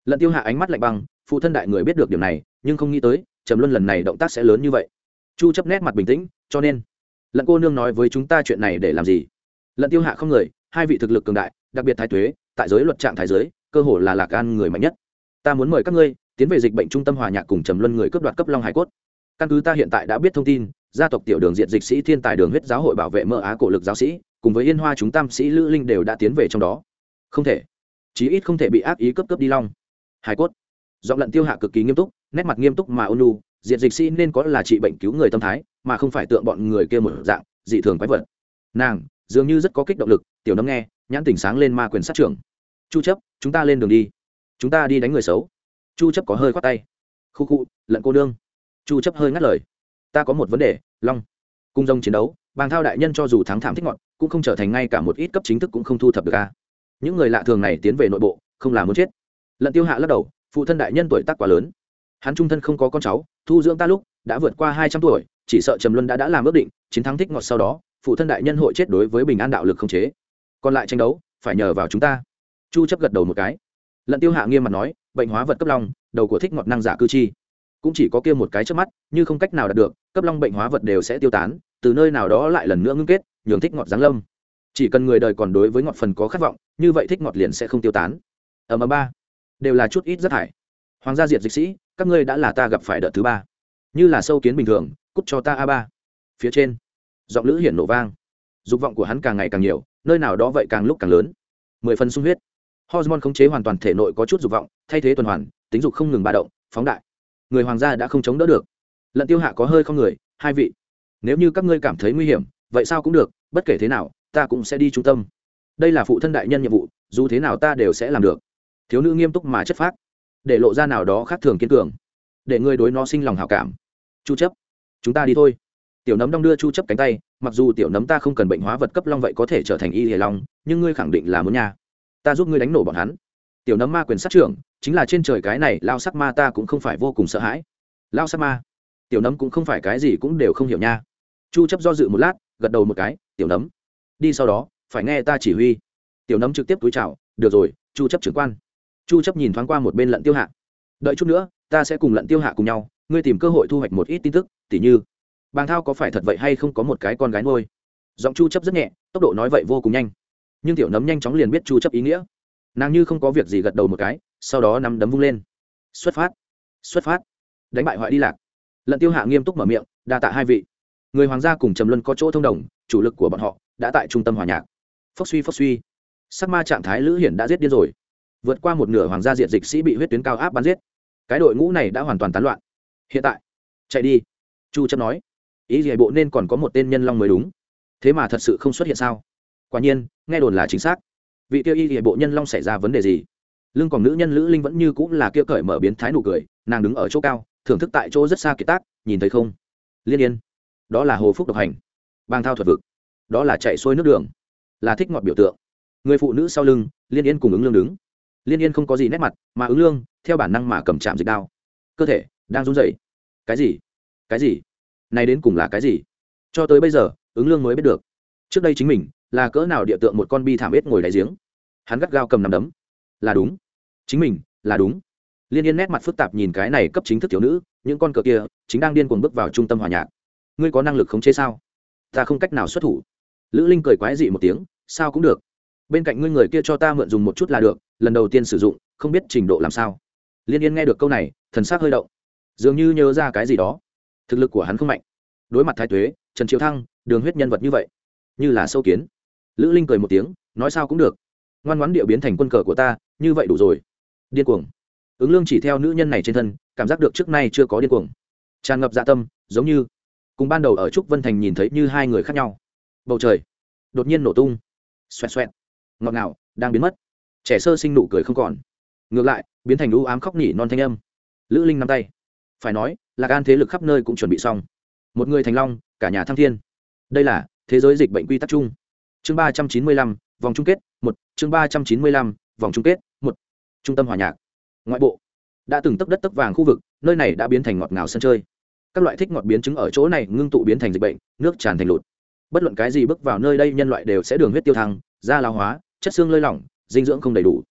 Lận tiêu hạ ánh mắt lạnh băng, phụ thân đại người biết được điểm này, nhưng không nghĩ tới, trầm luân lần này động tác sẽ lớn như vậy. Chu chấp nét mặt bình tĩnh, cho nên, lận cô nương nói với chúng ta chuyện này để làm gì? Lận tiêu hạ không người, hai vị thực lực cường đại, đặc biệt thái tuế, tại giới luật trạng thái giới, cơ hồ là lạc an người mạnh nhất. Ta muốn mời các ngươi tiến về dịch bệnh trung tâm hòa nhạc cùng trầm luân người cướp đoạt cấp long hải cốt. Căn cứ ta hiện tại đã biết thông tin, gia tộc tiểu đường diện dịch sĩ thiên tài đường huyết giáo hội bảo vệ mơ á cổ lực giáo sĩ, cùng với yên hoa chúng tam sĩ lữ linh đều đã tiến về trong đó. Không thể. Chí ít không thể bị ác ý cấp cấp đi long hải cốt. Giọng lận tiêu hạ cực kỳ nghiêm túc, nét mặt nghiêm túc mà ônu diện dịch sĩ nên có là trị bệnh cứu người tâm thái, mà không phải tượng bọn người kia một dạng, dị thường quái vật. Nàng dường như rất có kích động lực tiểu nấm nghe nhãn tỉnh sáng lên ma quyền sát trưởng. Chu chấp chúng ta lên đường đi. Chúng ta đi đánh người xấu. Chu chấp có hơi khoát tay. Khu khu lận cô đương, chu chấp hơi ngắt lời. Ta có một vấn đề long. Cung dông chiến đấu bàng thao đại nhân cho dù thắng thảm thích ngọn cũng không trở thành ngay cả một ít cấp chính thức cũng không thu thập được a những người lạ thường này tiến về nội bộ không là muốn chết. Lận tiêu hạ lắc đầu phụ thân đại nhân tuổi tác quá lớn. Hắn trung thân không có con cháu thu dưỡng ta lúc đã vượt qua hai trăm tuổi chỉ sợ trầm luân đã đã làm ước định chiến thắng thích ngọt sau đó phụ thân đại nhân hội chết đối với bình an đạo lực không chế. Còn lại tranh đấu, phải nhờ vào chúng ta. Chu chấp gật đầu một cái. Lận tiêu hạ nghiêm mặt nói, bệnh hóa vật cấp long, đầu của thích ngọt năng giả cư chi. Cũng chỉ có kia một cái trước mắt, như không cách nào đạt được, cấp long bệnh hóa vật đều sẽ tiêu tán, từ nơi nào đó lại lần nữa ngưng kết, nhường thích ngọt giáng lâm. Chỉ cần người đời còn đối với ngọt phần có khát vọng, như vậy thích ngọt liền sẽ không tiêu tán. Ở mà ba. Đều là chút ít rất hại. hoàng gia diệt dịch sĩ, các ngươi đã là ta gặp phải đợt thứ ba. Như là sâu kiến bình thường, cút cho ta a ba. Phía trên giọng lữ hiển nổ vang. Dục vọng của hắn càng ngày càng nhiều, nơi nào đó vậy càng lúc càng lớn. Mười phần sung huyết. Hormone khống chế hoàn toàn thể nội có chút dục vọng, thay thế tuần hoàn, tính dục không ngừng ba động, phóng đại. Người hoàng gia đã không chống đỡ được. Lận tiêu hạ có hơi không người, hai vị. Nếu như các ngươi cảm thấy nguy hiểm, vậy sao cũng được, bất kể thế nào, ta cũng sẽ đi trung tâm. Đây là phụ thân đại nhân nhiệm vụ, dù thế nào ta đều sẽ làm được. Thiếu nữ nghiêm túc mà chất phác, để lộ ra nào đó khác thường kiên cường, để ngươi đối nó sinh lòng hảo cảm. Chu chấp, chúng ta đi thôi tiểu nấm đong đưa chu chấp cánh tay, mặc dù tiểu nấm ta không cần bệnh hóa vật cấp long vậy có thể trở thành y hề long, nhưng ngươi khẳng định là muốn nhà ta giúp ngươi đánh nổ bọn hắn. Tiểu nấm ma quyền sát trưởng, chính là trên trời cái này, lao sắc ma ta cũng không phải vô cùng sợ hãi. Lao sắc ma, tiểu nấm cũng không phải cái gì cũng đều không hiểu nha. Chu chấp do dự một lát, gật đầu một cái, tiểu nấm, đi sau đó, phải nghe ta chỉ huy. Tiểu nấm trực tiếp túi chào, được rồi, chu chấp trưởng quan. Chu chấp nhìn thoáng qua một bên lận tiêu hạ, đợi chút nữa, ta sẽ cùng lận tiêu hạ cùng nhau, ngươi tìm cơ hội thu hoạch một ít tin tức, tỉ như bàng thao có phải thật vậy hay không có một cái con gái nuôi? Giọng chu chấp rất nhẹ, tốc độ nói vậy vô cùng nhanh. Nhưng tiểu nấm nhanh chóng liền biết chu chấp ý nghĩa. Nàng như không có việc gì gật đầu một cái, sau đó nắm đấm vung lên. Xuất phát! Xuất phát! Đánh bại hoại đi lạc. Lận tiêu hạ nghiêm túc mở miệng, đa tạ hai vị. Người hoàng gia cùng trầm luân có chỗ thông đồng, chủ lực của bọn họ đã tại trung tâm hòa nhạc. Phốc suy phốc suy. Sắc ma trạng thái lữ hiển đã giết điên rồi. Vượt qua một nửa hoàng gia diện dịch sĩ bị huyết tuyến cao áp bắn giết. Cái đội ngũ này đã hoàn toàn tán loạn. Hiện tại, chạy đi. Chu chấp nói ý gì bộ nên còn có một tên nhân long mới đúng. Thế mà thật sự không xuất hiện sao? Quả nhiên, nghe đồn là chính xác. Vị tiêu y hệ bộ nhân long xảy ra vấn đề gì? Lưng còn nữ nhân lữ linh vẫn như cũng là kia cởi mở biến thái nụ cười, nàng đứng ở chỗ cao, thưởng thức tại chỗ rất xa kiệt tác, nhìn thấy không? Liên yên. Đó là hồ phúc độc hành. Bang thao thuật vực. Đó là chạy xuôi nước đường. Là thích ngọt biểu tượng. Người phụ nữ sau lưng, liên yên cùng ứng lương đứng. Liên yên không có gì nét mặt, mà ứng lương, theo bản năng mà cầm chạm dịch đao. Cơ thể, đang run rẩy. Cái gì? Cái gì? Này đến cùng là cái gì? Cho tới bây giờ, ứng lương mới biết được. Trước đây chính mình, là cỡ nào địa tượng một con bi thảm ết ngồi đáy giếng. Hắn gắt gao cầm nằm đấm. Là đúng. Chính mình, là đúng. Liên yên nét mặt phức tạp nhìn cái này cấp chính thức thiếu nữ, những con cờ kia, chính đang điên cuồng bước vào trung tâm hòa nhạc. Ngươi có năng lực khống chế sao? Ta không cách nào xuất thủ. Lữ linh cười quái dị một tiếng, sao cũng được. Bên cạnh ngươi người kia cho ta mượn dùng một chút là được, lần đầu tiên sử dụng, không biết trình độ làm sao. Liên yên nghe được câu này, thần s ắ c hơi động. Dường như nhớ ra cái gì đó thực lực của hắn không mạnh. Đối mặt thái tuế, trần triệu thăng, đường huyết nhân vật như vậy, như là sâu kiến. Lữ linh cười một tiếng, nói sao cũng được. Ngoan ngoãn điệu biến thành quân cờ của ta, như vậy đủ rồi. Điên cuồng. Ứng lương chỉ theo nữ nhân này trên thân, cảm giác được trước nay chưa có điên cuồng. Tràn ngập dạ tâm, giống như cùng ban đầu ở trúc vân thành nhìn thấy như hai người khác nhau. Bầu trời đột nhiên nổ tung. Xoẹt xoẹt. Ngọt ngào, đang biến mất. Trẻ sơ sinh nụ cười không còn. Ngược lại, biến thành u ám khóc nỉ non thanh âm. Lữ linh nắm tay phải nói là gan thế lực khắp nơi cũng chuẩn bị xong. Một người thành long, cả nhà thăng thiên. Đây là thế giới dịch bệnh quy tắc chung. Chương ba trăm chín mươi lăm, vòng chung kết, một. Chương ba trăm chín mươi lăm, vòng chung kết, một. Trung tâm hòa nhạc. Ngoại bộ. Đã từng tấp đất tấp vàng khu vực, nơi này đã biến thành ngọt ngào sân chơi. Các loại thích ngọt biến chứng ở chỗ này ngưng tụ biến thành dịch bệnh, nước tràn thành lụt. Bất luận cái gì bước vào nơi đây nhân loại đều sẽ đường huyết tiêu thăng, da lao hóa, chất xương lơi lỏng, dinh dưỡng không đầy đủ.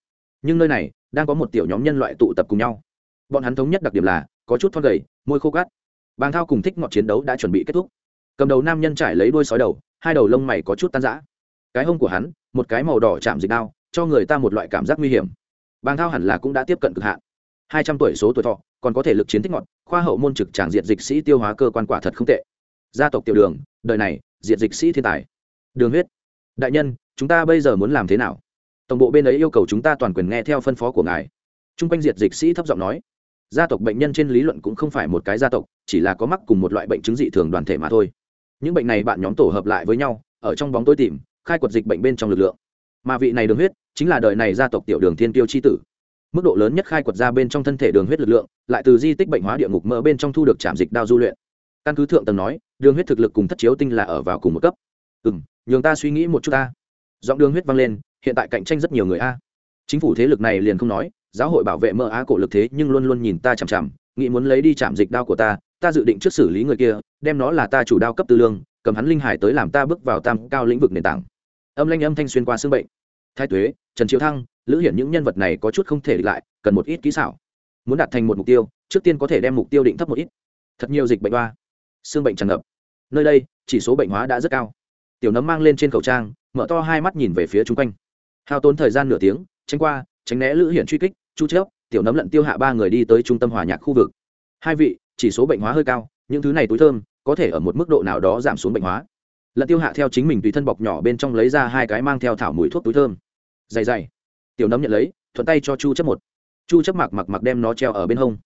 Nhưng nơi này, đang có một tiểu nhóm nhân loại tụ tập cùng nhau. Bọn hắn thống nhất đặc điểm là có chút thon gầy, môi khô cát. Bàng thao cùng thích ngọt chiến đấu đã chuẩn bị kết thúc. Cầm đầu nam nhân trải lấy đuôi sói đầu, hai đầu lông mày có chút tan rã. Cái hông của hắn, một cái màu đỏ chạm dịch đao, cho người ta một loại cảm giác nguy hiểm. Bàng thao hẳn là cũng đã tiếp cận cực hạn. Hai trăm tuổi số tuổi thọ, còn có thể lực chiến tích ngọt, khoa hậu môn trực tràng diệt dịch sĩ tiêu hóa cơ quan quả thật không tệ. Gia tộc tiểu đường, đời này, diệt dịch sĩ thiên tài. Đường huyết. Đại nhân, chúng ta bây giờ muốn làm thế nào? Tổng bộ bên ấy yêu cầu chúng ta toàn quyền nghe theo phân phó của ngài. T r u n g quanh diệt dịch sĩ thấp giọng nói gia tộc bệnh nhân trên lý luận cũng không phải một cái gia tộc, chỉ là có mắc cùng một loại bệnh chứng dị thường đoàn thể mà thôi. Những bệnh này bạn nhóm tổ hợp lại với nhau, ở trong bóng tối tìm, khai quật dịch bệnh bên trong lực lượng. Mà vị này đường huyết, chính là đời này gia tộc tiểu đường thiên tiêu c h i tử. Mức độ lớn nhất khai quật ra bên trong thân thể đường huyết lực lượng, lại từ di tích bệnh hóa địa ngục mỡ bên trong thu được trạm dịch đao du luyện. Căn cứ thượng tầng nói, đường huyết thực lực cùng thất chiếu tinh là ở vào cùng một cấp. Ừ m nhường ta suy nghĩ một chút ta. Giọng đường huyết vang lên, hiện tại cạnh tranh rất nhiều người a. Chính phủ thế lực này liền không nói giáo hội bảo vệ mơ á cổ lực thế nhưng luôn luôn nhìn ta chằm chằm, nghĩ muốn lấy đi chạm dịch đao của ta ta dự định trước xử lý người kia, đem nó là ta chủ đao cấp tư lương, cầm hắn linh hải tới làm ta bước vào tam cao lĩnh vực nền tảng. Âm lanh âm thanh xuyên qua xương bệnh. Thái tuế, trần chiếu thăng, lữ hiển những nhân vật này có chút không thể địch lại, cần một ít kỹ xảo. Muốn đạt thành một mục tiêu, trước tiên có thể đem mục tiêu định thấp một ít. Thật nhiều dịch bệnh ba xương bệnh tràn ngập. Nơi đây, chỉ số bệnh hóa đã rất cao. Tiểu nấm mang lên trên khẩu trang, mở to hai mắt nhìn về phía chung quanh. Hao tốn thời gian nửa tiếng tranh qua tránh né lữ hiển truy kích, chu chớp, tiểu nấm lận tiêu hạ ba người đi tới trung tâm hòa nhạc khu vực. Hai vị, chỉ số bệnh hóa hơi cao, những thứ này túi thơm, có thể ở một mức độ nào đó giảm xuống bệnh hóa. Lận tiêu hạ theo chính mình tùy thân bọc nhỏ bên trong lấy ra hai cái mang theo thảo mùi thuốc túi thơm. Dày dày. Tiểu nấm nhận lấy, thuận tay cho chu chấp một. Chu chấp mặc mặc mặc đem nó treo ở bên hông.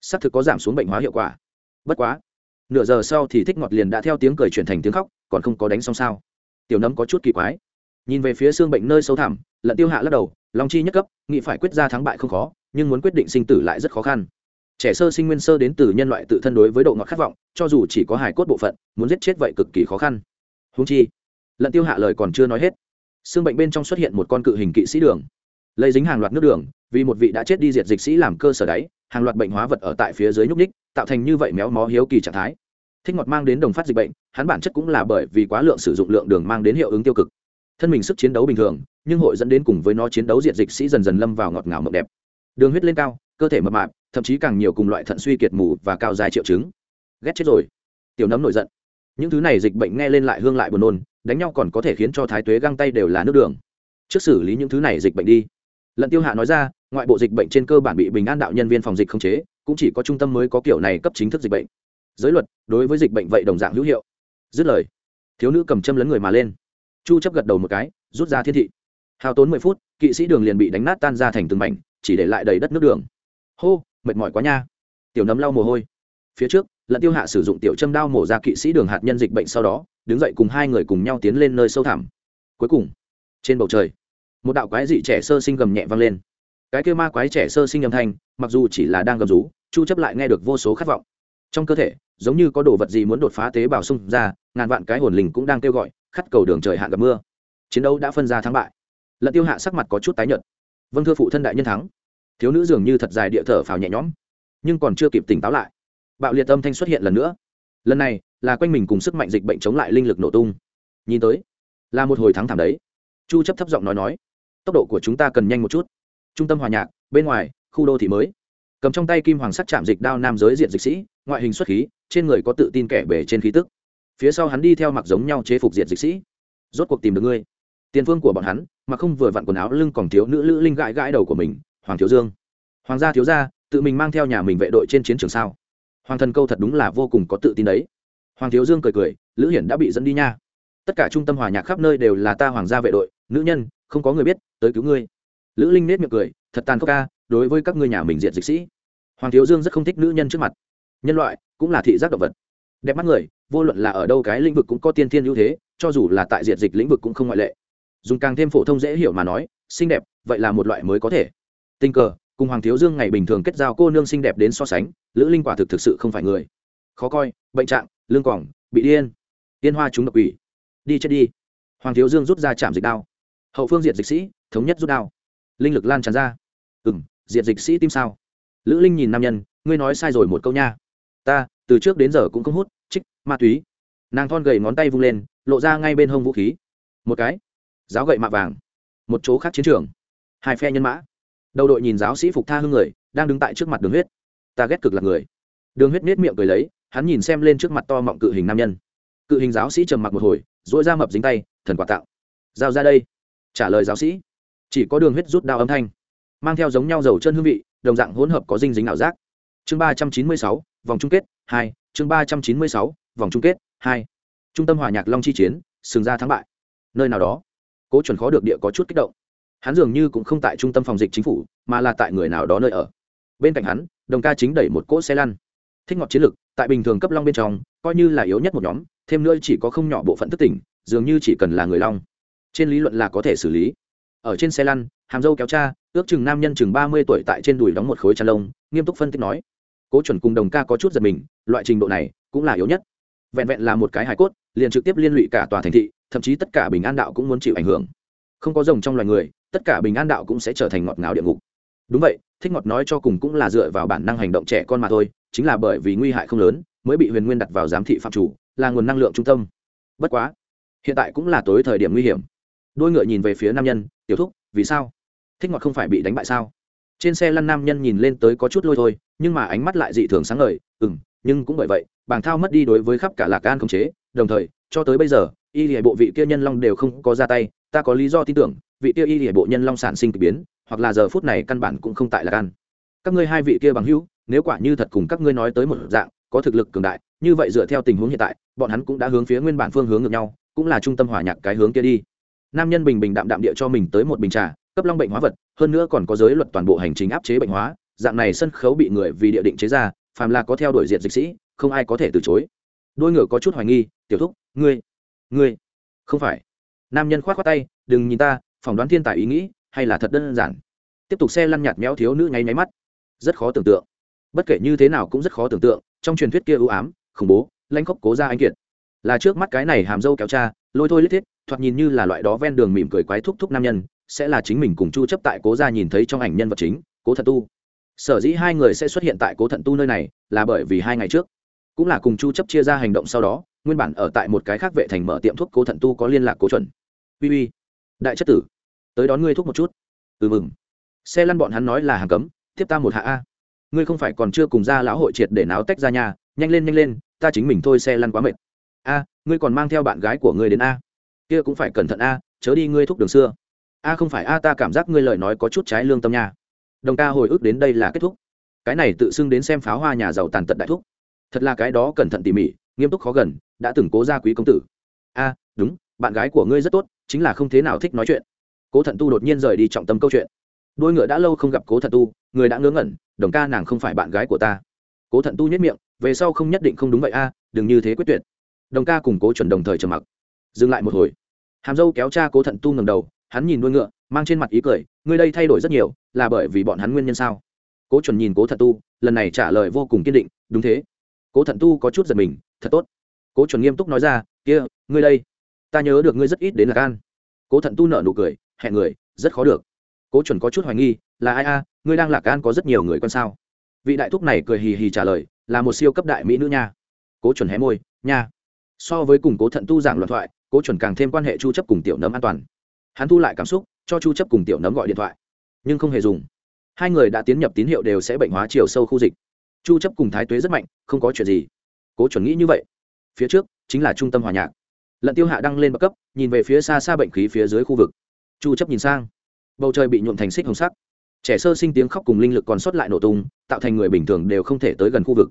Xác thực có giảm xuống bệnh hóa hiệu quả. Bất quá, nửa giờ sau thì thích ngọt liền đã theo tiếng cười chuyển thành tiếng khóc, còn không có đánh xong sao. Tiểu nấm có chút kỳ quái. Nhìn về phía xương bệnh nơi sâu thẳm, lận tiêu hạ lắc đầu long chi nhất cấp nghị phải quyết ra thắng bại không khó, nhưng muốn quyết định sinh tử lại rất khó khăn. Trẻ sơ sinh nguyên sơ đến từ nhân loại tự thân đối với độ ngọt khát vọng, cho dù chỉ có hài cốt bộ phận, muốn giết chết vậy cực kỳ khó khăn. Húng chi, lận tiêu hạ lời còn chưa nói hết. Xương bệnh bên trong xuất hiện một con cự hình kỵ sĩ đường. Lấy dính hàng loạt nước đường, vì một vị đã chết đi diệt dịch sĩ làm cơ sở đáy, hàng loạt bệnh hóa vật ở tại phía dưới nhúc ních tạo thành như vậy méo mó hiếu kỳ trạng thái. Thích ngọt mang đến đồng phát dịch bệnh, hắn bản chất cũng là bởi vì quá lượng sử dụng lượng đường mang đến hiệu ứng tiêu cực. Thân mình sức chiến đấu bình thường nhưng hội dẫn đến cùng với nó chiến đấu diện dịch sĩ dần dần lâm vào ngọt ngào mộng đẹp. Đường huyết lên cao, cơ thể mập mạp, thậm chí càng nhiều cùng loại thận suy kiệt mù và cao dài triệu chứng. Ghét chết rồi. Tiểu nấm nổi giận. Những thứ này dịch bệnh nghe lên lại hương lại buồn nôn, đánh nhau còn có thể khiến cho thái tuế găng tay đều là nước đường. Trước xử lý những thứ này dịch bệnh đi. Lận tiêu hạ nói ra, ngoại bộ dịch bệnh trên cơ bản bị bình an đạo nhân viên phòng dịch không chế, cũng chỉ có trung tâm mới có kiểu này cấp chính thức dịch bệnh. Giới luật, đối với dịch bệnh vậy đồng dạng hữu hiệu. Dứt lời, thiếu nữ cầm châm lấn người mà lên. Chu chấp gật đầu một cái, rút ra thiên thị hao tốn mười phút, kỵ sĩ đường liền bị đánh nát tan ra thành từng mảnh, chỉ để lại đầy đất nước đường. Hô, mệt mỏi quá nha. Tiểu nấm lau mồ hôi. Phía trước, lận tiêu hạ sử dụng tiểu châm đao mổ ra kỵ sĩ đường hạt nhân dịch bệnh sau đó, đứng dậy cùng hai người cùng nhau tiến lên nơi sâu thẳm. Cuối cùng, trên bầu trời, một đạo quái dị trẻ sơ sinh gầm nhẹ vang lên. Cái kêu ma quái trẻ sơ sinh âm thanh, mặc dù chỉ là đang gầm rú, chu chấp lại nghe được vô số khát vọng. Trong cơ thể, giống như có đồ vật gì muốn đột phá tế bào xung ra, ngàn vạn cái hồn linh cũng đang kêu gọi, khát cầu đường trời hạn gặp mưa. Chiến đấu đã phân ra thắng bại lận tiêu hạ sắc mặt có chút tái nhợt. Vâng thưa phụ thân đại nhân thắng. Thiếu nữ dường như thật dài địa thở phào nhẹ nhõm, nhưng còn chưa kịp tỉnh táo lại, bạo liệt âm thanh xuất hiện lần nữa. Lần này là quanh mình cùng sức mạnh dịch bệnh chống lại linh lực nổ tung. Nhìn tới, là một hồi thắng thảm đấy. Chu chấp thấp giọng nói nói, tốc độ của chúng ta cần nhanh một chút. Trung tâm hòa nhạc, bên ngoài, khu đô thị mới. Cầm trong tay kim hoàng sắt chạm dịch đao nam giới diện dịch sĩ, ngoại hình xuất khí, trên người có tự tin kẻ bể trên khí tức. Phía sau hắn đi theo mặc giống nhau chế phục diện dịch sĩ. Rốt cuộc tìm được ngươi. Tiền phương của bọn hắn mà không vừa vặn quần áo lưng còn thiếu nữ lữ linh gãi gãi đầu của mình, hoàng thiếu dương. Hoàng gia thiếu gia, tự mình mang theo nhà mình vệ đội trên chiến trường sao? Hoàng thần câu thật đúng là vô cùng có tự tin đấy. Hoàng thiếu dương cười cười, lữ hiển đã bị dẫn đi nha. Tất cả trung tâm hòa nhạc khắp nơi đều là ta hoàng gia vệ đội, nữ nhân, không có người biết, tới cứu ngươi. Lữ linh nết miệng cười, thật tàn khốc ca, đối với các ngươi nhà mình diện dịch sĩ. Hoàng thiếu dương rất không thích nữ nhân trước mặt. Nhân loại cũng là thị giác động vật. Đẹp mắt người, vô luận là ở đâu cái lĩnh vực cũng có tiên thiên ưu thế, cho dù là tại diện dịch lĩnh vực cũng không ngoại lệ dùng càng thêm phổ thông dễ hiểu mà nói, xinh đẹp, vậy là một loại mới có thể. Tình cờ, cùng hoàng thiếu dương ngày bình thường kết giao cô nương xinh đẹp đến so sánh, lữ linh quả thực thực sự không phải người. Khó coi, bệnh trạng lương quỏng bị điên. Tiên hoa chúng độc ủy đi chết đi. Hoàng thiếu dương rút ra chạm dịch đao. Hậu phương diện dịch sĩ, thống nhất rút đao. Linh lực lan tràn ra. Ừ m diệt dịch sĩ tim sao? Lữ linh nhìn nam nhân, ngươi nói sai rồi một câu nha. Ta, từ trước đến giờ cũng không hút trích ma túy. Nàng thon gầy ngón tay vung lên, lộ ra ngay bên hông vũ khí. Một cái giáo gậy mạ vàng. Một chỗ khác chiến trường. Hai phe nhân mã. Đầu đội nhìn giáo sĩ phục tha hương người, đang đứng tại trước mặt đường huyết. Ta ghét cực là người. Đường huyết nết miệng cười lấy, hắn nhìn xem lên trước mặt to mọng cự hình nam nhân. Cự hình giáo sĩ trầm mặc một hồi dỗi ra mập dính tay, thần quà tạo. Giao ra đây. Trả lời giáo sĩ. Chỉ có đường huyết rút đao âm thanh. Mang theo giống nhau dầu chân hương vị, đồng dạng hỗn hợp có dinh dính ảo giác. Chương ba trăm chín mươi sáu, vòng chung kết, hai. Chương ba trăm chín mươi sáu, vòng chung kết, hai. Trung tâm hòa nhạc long chi chiến, sừng ra thắng bại. Nơi nào đó cố chuẩn khó được địa có chút kích động. Hắn dường như cũng không tại trung tâm phòng dịch chính phủ, mà là tại người nào đó nơi ở. Bên cạnh hắn, đồng ca chính đẩy một cỗ xe lăn. Thích ngọt chiến lực, tại bình thường cấp long bên trong, coi như là yếu nhất một nhóm, thêm nữa chỉ có không nhỏ bộ phận thức tỉnh, dường như chỉ cần là người long. Trên lý luận là có thể xử lý. Ở trên xe lăn, hàm dâu kéo cha, ước chừng nam nhân chừng ba mươi tuổi tại trên đùi đóng một khối chăn lông, nghiêm túc phân tích nói. Cố chuẩn cùng đồng ca có chút giật mình, loại trình độ này cũng là yếu nhất. Vẹn vẹn là một cái hải cốt liền trực tiếp liên lụy cả tòa thành thị, thậm chí tất cả bình an đạo cũng muốn chịu ảnh hưởng. Không có rồng trong loài người, tất cả bình an đạo cũng sẽ trở thành ngọt ngào địa ngục. Đúng vậy, thích ngọt nói cho cùng cũng là dựa vào bản năng hành động trẻ con mà thôi, chính là bởi vì nguy hại không lớn, mới bị huyền nguyên đặt vào giám thị phạm chủ, là nguồn năng lượng trung tâm. Bất quá, hiện tại cũng là tối thời điểm nguy hiểm. Đôi ngựa nhìn về phía nam nhân, tiểu thúc, vì sao? Thích ngọt không phải bị đánh bại sao? Trên xe lăn nam nhân nhìn lên tới có chút lôi thôi, nhưng mà ánh mắt lại dị thường sáng ngời ừ m nhưng cũng bởi vậy, bàng thao mất đi đối với khắp cả lạc an khống chế, đồng thời, cho tới bây giờ, y hệ bộ vị kia nhân long đều không có ra tay, ta có lý do tin tưởng, vị kia y hệ bộ nhân long sản sinh k ỳ biến, hoặc là giờ phút này căn bản cũng không tại lạc an. Các ngươi hai vị kia bằng hữu, nếu quả như thật cùng các ngươi nói tới một dạng, có thực lực cường đại, như vậy dựa theo tình huống hiện tại, bọn hắn cũng đã hướng phía nguyên bản phương hướng ngược nhau, cũng là trung tâm hòa nhạc cái hướng kia đi. Nam nhân bình bình đạm đạm địa cho mình tới một bình trà, cấp long bệnh hóa vật, hơn nữa còn có giới luật toàn bộ hành trình áp chế bệnh hóa, dạng này sân khấu bị người vì địa định chế ra phàm là có theo đuổi diệt dịch sĩ, không ai có thể từ chối. Đôi ngựa có chút hoài nghi, tiểu thúc, ngươi ngươi, không phải. Nam nhân k h o á t khoác tay, đừng nhìn ta, phỏng đoán thiên tài ý nghĩ, hay là thật đơn giản. Tiếp tục xe lăn nhạt méo thiếu nữ nháy máy mắt. Rất khó tưởng tượng. Bất kể như thế nào cũng rất khó tưởng tượng, trong truyền thuyết kia ưu ám, khủng bố lanh khóc cố ra anh kiệt. Là trước mắt cái này hàm dâu kéo cha, lôi thôi lít thiết, thoạt nhìn như là loại đó ven đường mỉm cười quái thúc thúc nam nhân, sẽ là chính mình cùng chu chấp tại cố gia nhìn thấy trong ảnh nhân vật chính, cố thật tu sở dĩ hai người sẽ xuất hiện tại cố thận tu nơi này là bởi vì hai ngày trước cũng là cùng chu chấp chia ra hành động sau đó nguyên bản ở tại một cái khác vệ thành mở tiệm thuốc cố thận tu có liên lạc cố chuẩn uy uy, đại chất tử, tới đón ngươi thuốc một chút. Ừ mừng. Xe lăn bọn hắn nói là hàng cấm, tiếp ta một hạ a. Ngươi không phải còn chưa cùng ra lão hội triệt để náo tách ra nhà, nhanh lên nhanh lên, ta chính mình thôi xe lăn quá mệt. A, ngươi còn mang theo bạn gái của ngươi đến a. Kia cũng phải cẩn thận a, chớ đi ngươi thuốc đường xưa. A không phải a, ta cảm giác ngươi lời nói có chút trái lương tâm nha đồng ca hồi ức đến đây là kết thúc. Cái này tự xưng đến xem pháo hoa nhà giàu tàn tật đại thúc. Thật là cái đó cẩn thận tỉ mỉ, nghiêm túc khó gần, đã từng cố ra quý công tử. A, đúng, bạn gái của ngươi rất tốt, chính là không thế nào thích nói chuyện. Cố thận tu đột nhiên rời đi trọng tâm câu chuyện. Đôi ngựa đã lâu không gặp cố thận tu, người đã ngớ ngẩn, đồng ca nàng không phải bạn gái của ta. Cố thận tu nhất miệng, về sau không nhất định không đúng vậy a, đừng như thế quyết tuyệt. Đồng ca cùng cố chuẩn đồng thời trầm mặc. Dừng lại một hồi. Hàm dâu kéo cha cố thận tu ngầm đầu, hắn nhìn đôi ngựa, mang trên mặt ý cười ngươi đây thay đổi rất nhiều, là bởi vì bọn hắn nguyên nhân sao? Cố chuẩn nhìn cố thận tu, lần này trả lời vô cùng kiên định, đúng thế. Cố thận tu có chút giật mình, thật tốt. Cố chuẩn nghiêm túc nói ra, kia, ngươi đây, ta nhớ được ngươi rất ít đến là can cố thận tu nợ nụ cười, hẹn người, rất khó được. Cố chuẩn có chút hoài nghi, là ai a, ngươi đang lạc can có rất nhiều người con sao? Vị đại thúc này cười hì hì trả lời, là một siêu cấp đại mỹ nữ nha. Cố chuẩn hé môi, nha. So với cùng cố thận tu giảng luận thoại, cố chuẩn càng thêm quan hệ chu chấp cùng tiểu nấm an toàn. Hắn thu lại cảm xúc cho chu chấp cùng tiểu nấm gọi điện thoại. Nhưng không hề dùng. Hai người đã tiến nhập tín hiệu đều sẽ bệnh hóa chiều sâu khu dịch. Chu chấp cùng thái tuế rất mạnh, không có chuyện gì. Cố chuẩn nghĩ như vậy. Phía trước chính là trung tâm hòa nhạc. Lận tiêu hạ đăng lên bậc cấp, nhìn về phía xa xa bệnh khí phía dưới khu vực. Chu chấp nhìn sang. Bầu trời bị nhuộm thành xích hồng sắc. Trẻ sơ sinh tiếng khóc cùng linh lực còn sót lại nổ tung, tạo thành người bình thường đều không thể tới gần khu vực.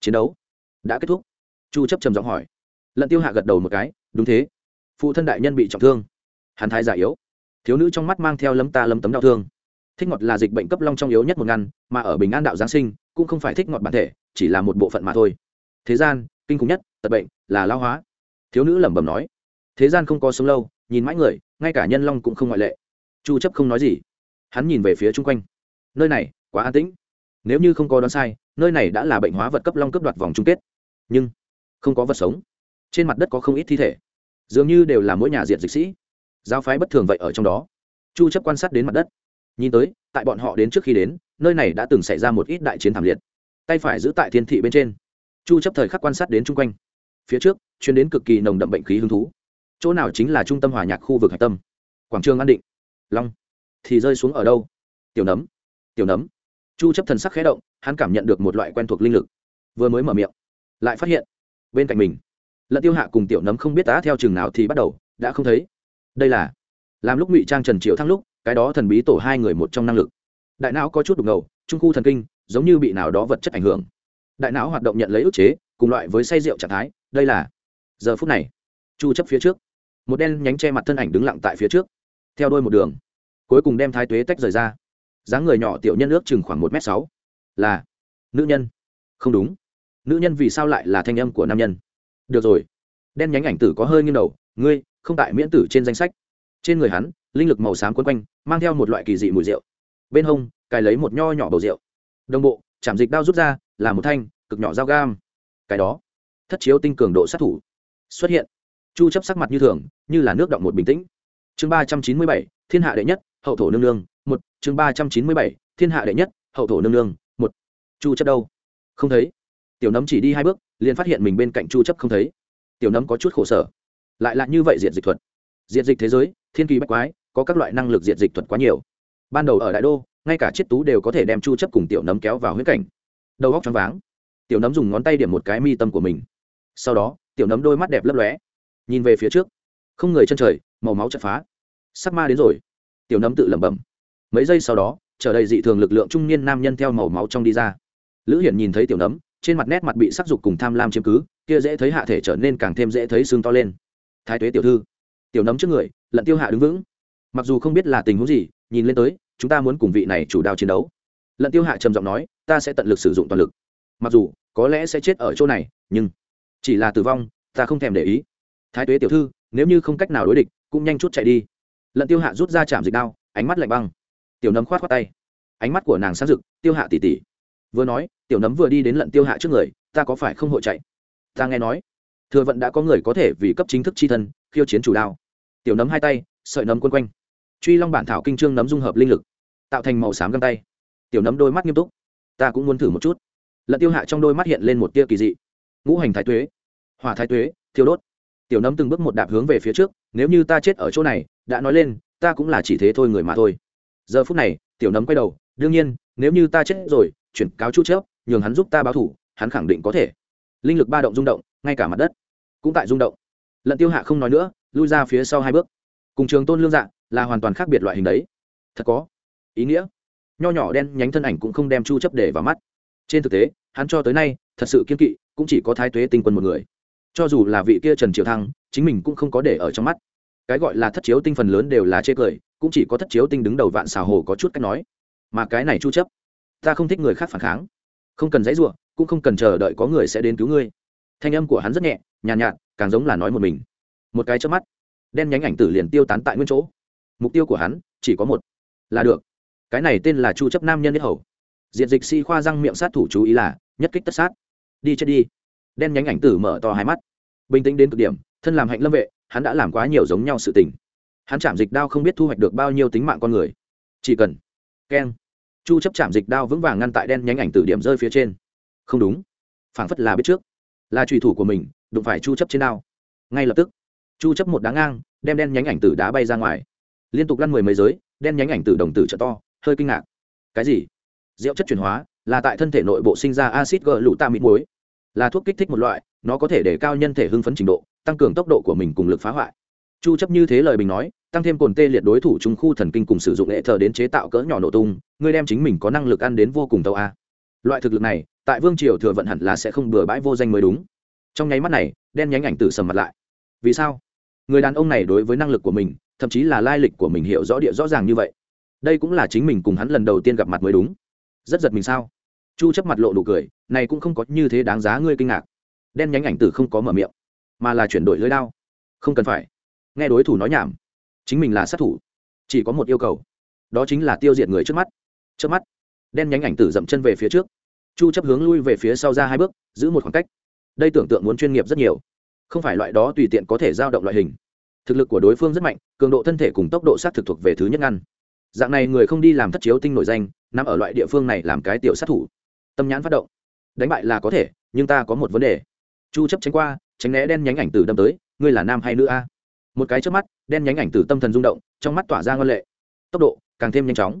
Chiến đấu đã kết thúc. Chu chấp trầm giọng hỏi. Lận tiêu hạ gật đầu một cái, đúng thế. Phụ thân đại nhân bị trọng thương. Hắn thái giả yếu thiếu nữ trong mắt mang theo lấm ta lấm tấm đau thương. Thích ngọt là dịch bệnh cấp long trong yếu nhất một ngăn, mà ở bình an đạo giáng sinh, cũng không phải thích ngọt bản thể, chỉ là một bộ phận mà thôi. Thế gian, kinh khủng nhất, tật bệnh, là lao hóa. Thiếu nữ lẩm bẩm nói. Thế gian không có sống lâu, nhìn mãi người, ngay cả nhân long cũng không ngoại lệ. Chu chấp không nói gì. Hắn nhìn về phía chung quanh. Nơi này, quá an tĩnh. Nếu như không có đoán sai, nơi này đã là bệnh hóa vật cấp long cấp đoạt vòng chung kết. Nhưng, không có vật sống. Trên mặt đất có không ít thi thể. Dường như đều là mỗi nhà diện dịch sĩ giáo phái bất thường vậy ở trong đó. Chu chấp quan sát đến mặt đất. Nhìn tới, tại bọn họ đến trước khi đến, nơi này đã từng xảy ra một ít đại chiến thảm liệt. Tay phải giữ tại thiên thị bên trên. Chu chấp thời khắc quan sát đến chung quanh. Phía trước chuyến đến cực kỳ nồng đậm bệnh khí hứng thú. Chỗ nào chính là trung tâm hòa nhạc khu vực hạch tâm? Quảng trường an định. Long. Thì rơi xuống ở đâu? Tiểu nấm. Tiểu nấm. Chu chấp thần sắc khẽ động, hắn cảm nhận được một loại quen thuộc linh lực. Vừa mới mở miệng, lại phát hiện bên cạnh mình, lận tiêu hạ cùng tiểu nấm không biết tá theo chừng nào thì bắt đầu, đã không thấy đây là làm lúc ngụy trang trần triệu thăng lúc, cái đó thần bí tổ hai người một trong năng lực. Đại não có chút đục ngầu, trung khu thần kinh, giống như bị nào đó vật chất ảnh hưởng. Đại não hoạt động nhận lấy ức chế, cùng loại với say rượu trạng thái, đây là giờ phút này. Chu chấp phía trước. Một đen nhánh che mặt thân ảnh đứng lặng tại phía trước, theo đôi một đường, cuối cùng đem thái tuế tách rời ra. Dáng người nhỏ tiểu nhân ước chừng khoảng một m sáu, là nữ nhân. Không đúng. Nữ nhân vì sao lại là thanh âm của nam nhân? Được rồi. Đen nhánh ảnh tử có hơi nghiêng đầu, ngươi không tại miễn tử trên danh sách. Trên người hắn, linh lực màu xám quấn quanh, mang theo một loại kỳ dị mùi rượu. Bên hông, cài lấy một nho nhỏ bầu rượu. Đồng bộ, chạm dịch đao rút ra, là một thanh, cực nhỏ dao gam. Cái đó, thất chiếu tinh cường độ sát thủ. Xuất hiện. Chu chấp sắc mặt như thường, như là nước động một bình tĩnh. Chương ba trăm chín mươi bảy, thiên hạ đệ nhất, hậu thổ nương nương, một. Chương ba trăm chín mươi bảy, thiên hạ đệ nhất, hậu thổ nương nương, một. Chu chấp đâu? Không thấy. Tiểu nấm chỉ đi hai bước, liền phát hiện mình bên cạnh chu chấp không thấy. Tiểu nấm có chút khổ sở lại là như vậy diệt dịch thuật. Diệt dịch thế giới, thiên kỳ bách quái, có các loại năng lực diệt dịch thuật quá nhiều. Ban đầu ở đại đô, ngay cả chiết tú đều có thể đem chu chấp cùng tiểu nấm kéo vào huyết cảnh. Đầu góc choáng váng, tiểu nấm dùng ngón tay điểm một cái mi tâm của mình. Sau đó, tiểu nấm đôi mắt đẹp lấp lóe, nhìn về phía trước. Không người chân trời, màu máu chật phá. Sắc ma đến rồi. Tiểu nấm tự lẩm bẩm. Mấy giây sau đó, trở đầy dị thường lực lượng trung niên nam nhân theo màu máu trong đi ra. Lữ hiển nhìn thấy tiểu nấm, trên mặt nét mặt bị sắc dục cùng tham lam chiếm cứ, kia dễ thấy hạ thể trở nên càng thêm dễ thấy xương to lên thái tuế tiểu thư. Tiểu nấm trước người, lận tiêu hạ đứng vững. Mặc dù không biết là tình huống gì, nhìn lên tới, chúng ta muốn cùng vị này chủ đạo chiến đấu. Lận tiêu hạ trầm giọng nói, ta sẽ tận lực sử dụng toàn lực. Mặc dù, có lẽ sẽ chết ở chỗ này, nhưng chỉ là tử vong, ta không thèm để ý. Thái tuế tiểu thư, nếu như không cách nào đối địch, cũng nhanh chút chạy đi. Lận tiêu hạ rút ra chạm dịch đao, ánh mắt lạnh băng. Tiểu nấm khoát khoát tay. Ánh mắt của nàng sáng rực, tiêu hạ tỉ tỉ. Vừa nói, tiểu nấm vừa đi đến lận tiêu hạ trước người, ta có phải không hội chạy? Ta nghe nói thừa vận đã có người có thể vì cấp chính thức chi thân, khiêu chiến chủ đao. Tiểu nấm hai tay, sợi nấm quân quanh. Truy long bản thảo kinh trương nấm dung hợp linh lực, tạo thành màu xám găng tay. Tiểu nấm đôi mắt nghiêm túc. Ta cũng muốn thử một chút. Lận tiêu hạ trong đôi mắt hiện lên một tia kỳ dị. Ngũ hành thái tuế, hỏa thái tuế, thiêu đốt. Tiểu nấm từng bước một đạp hướng về phía trước, nếu như ta chết ở chỗ này, đã nói lên, ta cũng là chỉ thế thôi người mà thôi. Giờ phút này, tiểu nấm quay đầu, đương nhiên, nếu như ta chết rồi, chuyển cáo chút chớp, nhường hắn giúp ta báo thủ, hắn khẳng định có thể. Linh lực ba động rung động, ngay cả mặt đất cũng tại rung động. Lận tiêu hạ không nói nữa, lui ra phía sau hai bước. Cùng trường tôn lương dạng là hoàn toàn khác biệt loại hình đấy. Thật có ý nghĩa. Nho nhỏ đen nhánh thân ảnh cũng không đem chu chấp để vào mắt. Trên thực tế, hắn cho tới nay, thật sự kiên kỵ, cũng chỉ có thái tuế tinh quân một người. Cho dù là vị kia trần triều thăng, chính mình cũng không có để ở trong mắt. Cái gọi là thất chiếu tinh phần lớn đều là chê cười, cũng chỉ có thất chiếu tinh đứng đầu vạn xào hồ có chút cách nói. Mà cái này chu chấp, ta không thích người khác phản kháng. Không cần dãy ruộng cũng không cần chờ đợi có người sẽ đến cứu ngươi thanh âm của hắn rất nhẹ nhàn nhạt, nhạt càng giống là nói một mình. Một cái chớp mắt đen nhánh ảnh tử liền tiêu tán tại nguyên chỗ. Mục tiêu của hắn chỉ có một là được. Cái này tên là chu chấp nam nhân nhất hầu. Diện dịch si khoa răng miệng sát thủ chú ý là nhất kích tất sát. Đi chết đi. Đen nhánh ảnh tử mở to hai mắt. Bình tĩnh đến cực điểm thân làm hạnh lâm vệ hắn đã làm quá nhiều giống nhau sự tình. Hắn chạm dịch đao không biết thu hoạch được bao nhiêu tính mạng con người. Chỉ cần keng. Chu chấp chạm dịch đao vững vàng ngăn tại đen nhánh ảnh tử điểm rơi phía trên. Không đúng. Phảng phất là biết trước là trùy thủ của mình, đụng phải chu chấp trên đao. Ngay lập tức, chu chấp một đá ngang, đem đen nhánh ảnh tử đá bay ra ngoài. Liên tục lăn mười mấy giới, đen nhánh ảnh tử đồng tử trợ to, hơi kinh ngạc. Cái gì? Rượu chất chuyển hóa, là tại thân thể nội bộ sinh ra axit gờ lụ ta mịn muối. Là thuốc kích thích một loại, nó có thể để cao nhân thể hưng phấn trình độ, tăng cường tốc độ của mình cùng lực phá hoại. Chu chấp như thế lời bình nói, tăng thêm cồn tê liệt đối thủ trung khu thần kinh cùng sử dụng hệ thờ đến chế tạo cỡ nhỏ nổ tung, ngươi đem chính mình có năng lực ăn đến vô cùng tàu a. Loại thực lực này tại vương triều thừa vận hẳn là sẽ không bừa bãi vô danh mới đúng. Trong nháy mắt này, đen nhánh ảnh tử sầm mặt lại. Vì sao? Người đàn ông này đối với năng lực của mình, thậm chí là lai lịch của mình hiểu rõ địa rõ ràng như vậy. Đây cũng là chính mình cùng hắn lần đầu tiên gặp mặt mới đúng. Rất giật mình sao? Chu chấp mặt lộ nụ cười, này cũng không có như thế đáng giá ngươi kinh ngạc. Đen nhánh ảnh tử không có mở miệng, mà là chuyển đổi lưỡi đao. Không cần phải. Nghe đối thủ nói nhảm. Chính mình là sát thủ. Chỉ có một yêu cầu. Đó chính là tiêu diệt người trước mắt. Trước mắt, đen nhánh ảnh tử dậm chân về phía trước chu chấp hướng lui về phía sau ra hai bước, giữ một khoảng cách. Đây tưởng tượng muốn chuyên nghiệp rất nhiều. Không phải loại đó tùy tiện có thể giao động loại hình. Thực lực của đối phương rất mạnh, cường độ thân thể cùng tốc độ sát thực thuộc về thứ nhất ngăn. Dạng này người không đi làm thất chiếu tinh nổi danh, nằm ở loại địa phương này làm cái tiểu sát thủ. Tâm nhãn phát động. Đánh bại là có thể, nhưng ta có một vấn đề. Chu chấp tránh qua, tránh né đen nhánh ảnh tử đâm tới, ngươi là nam hay nữ a? Một cái trước mắt, đen nhánh ảnh tử tâm thần rung động, trong mắt tỏa ra ngân lệ. Tốc độ càng thêm nhanh chóng.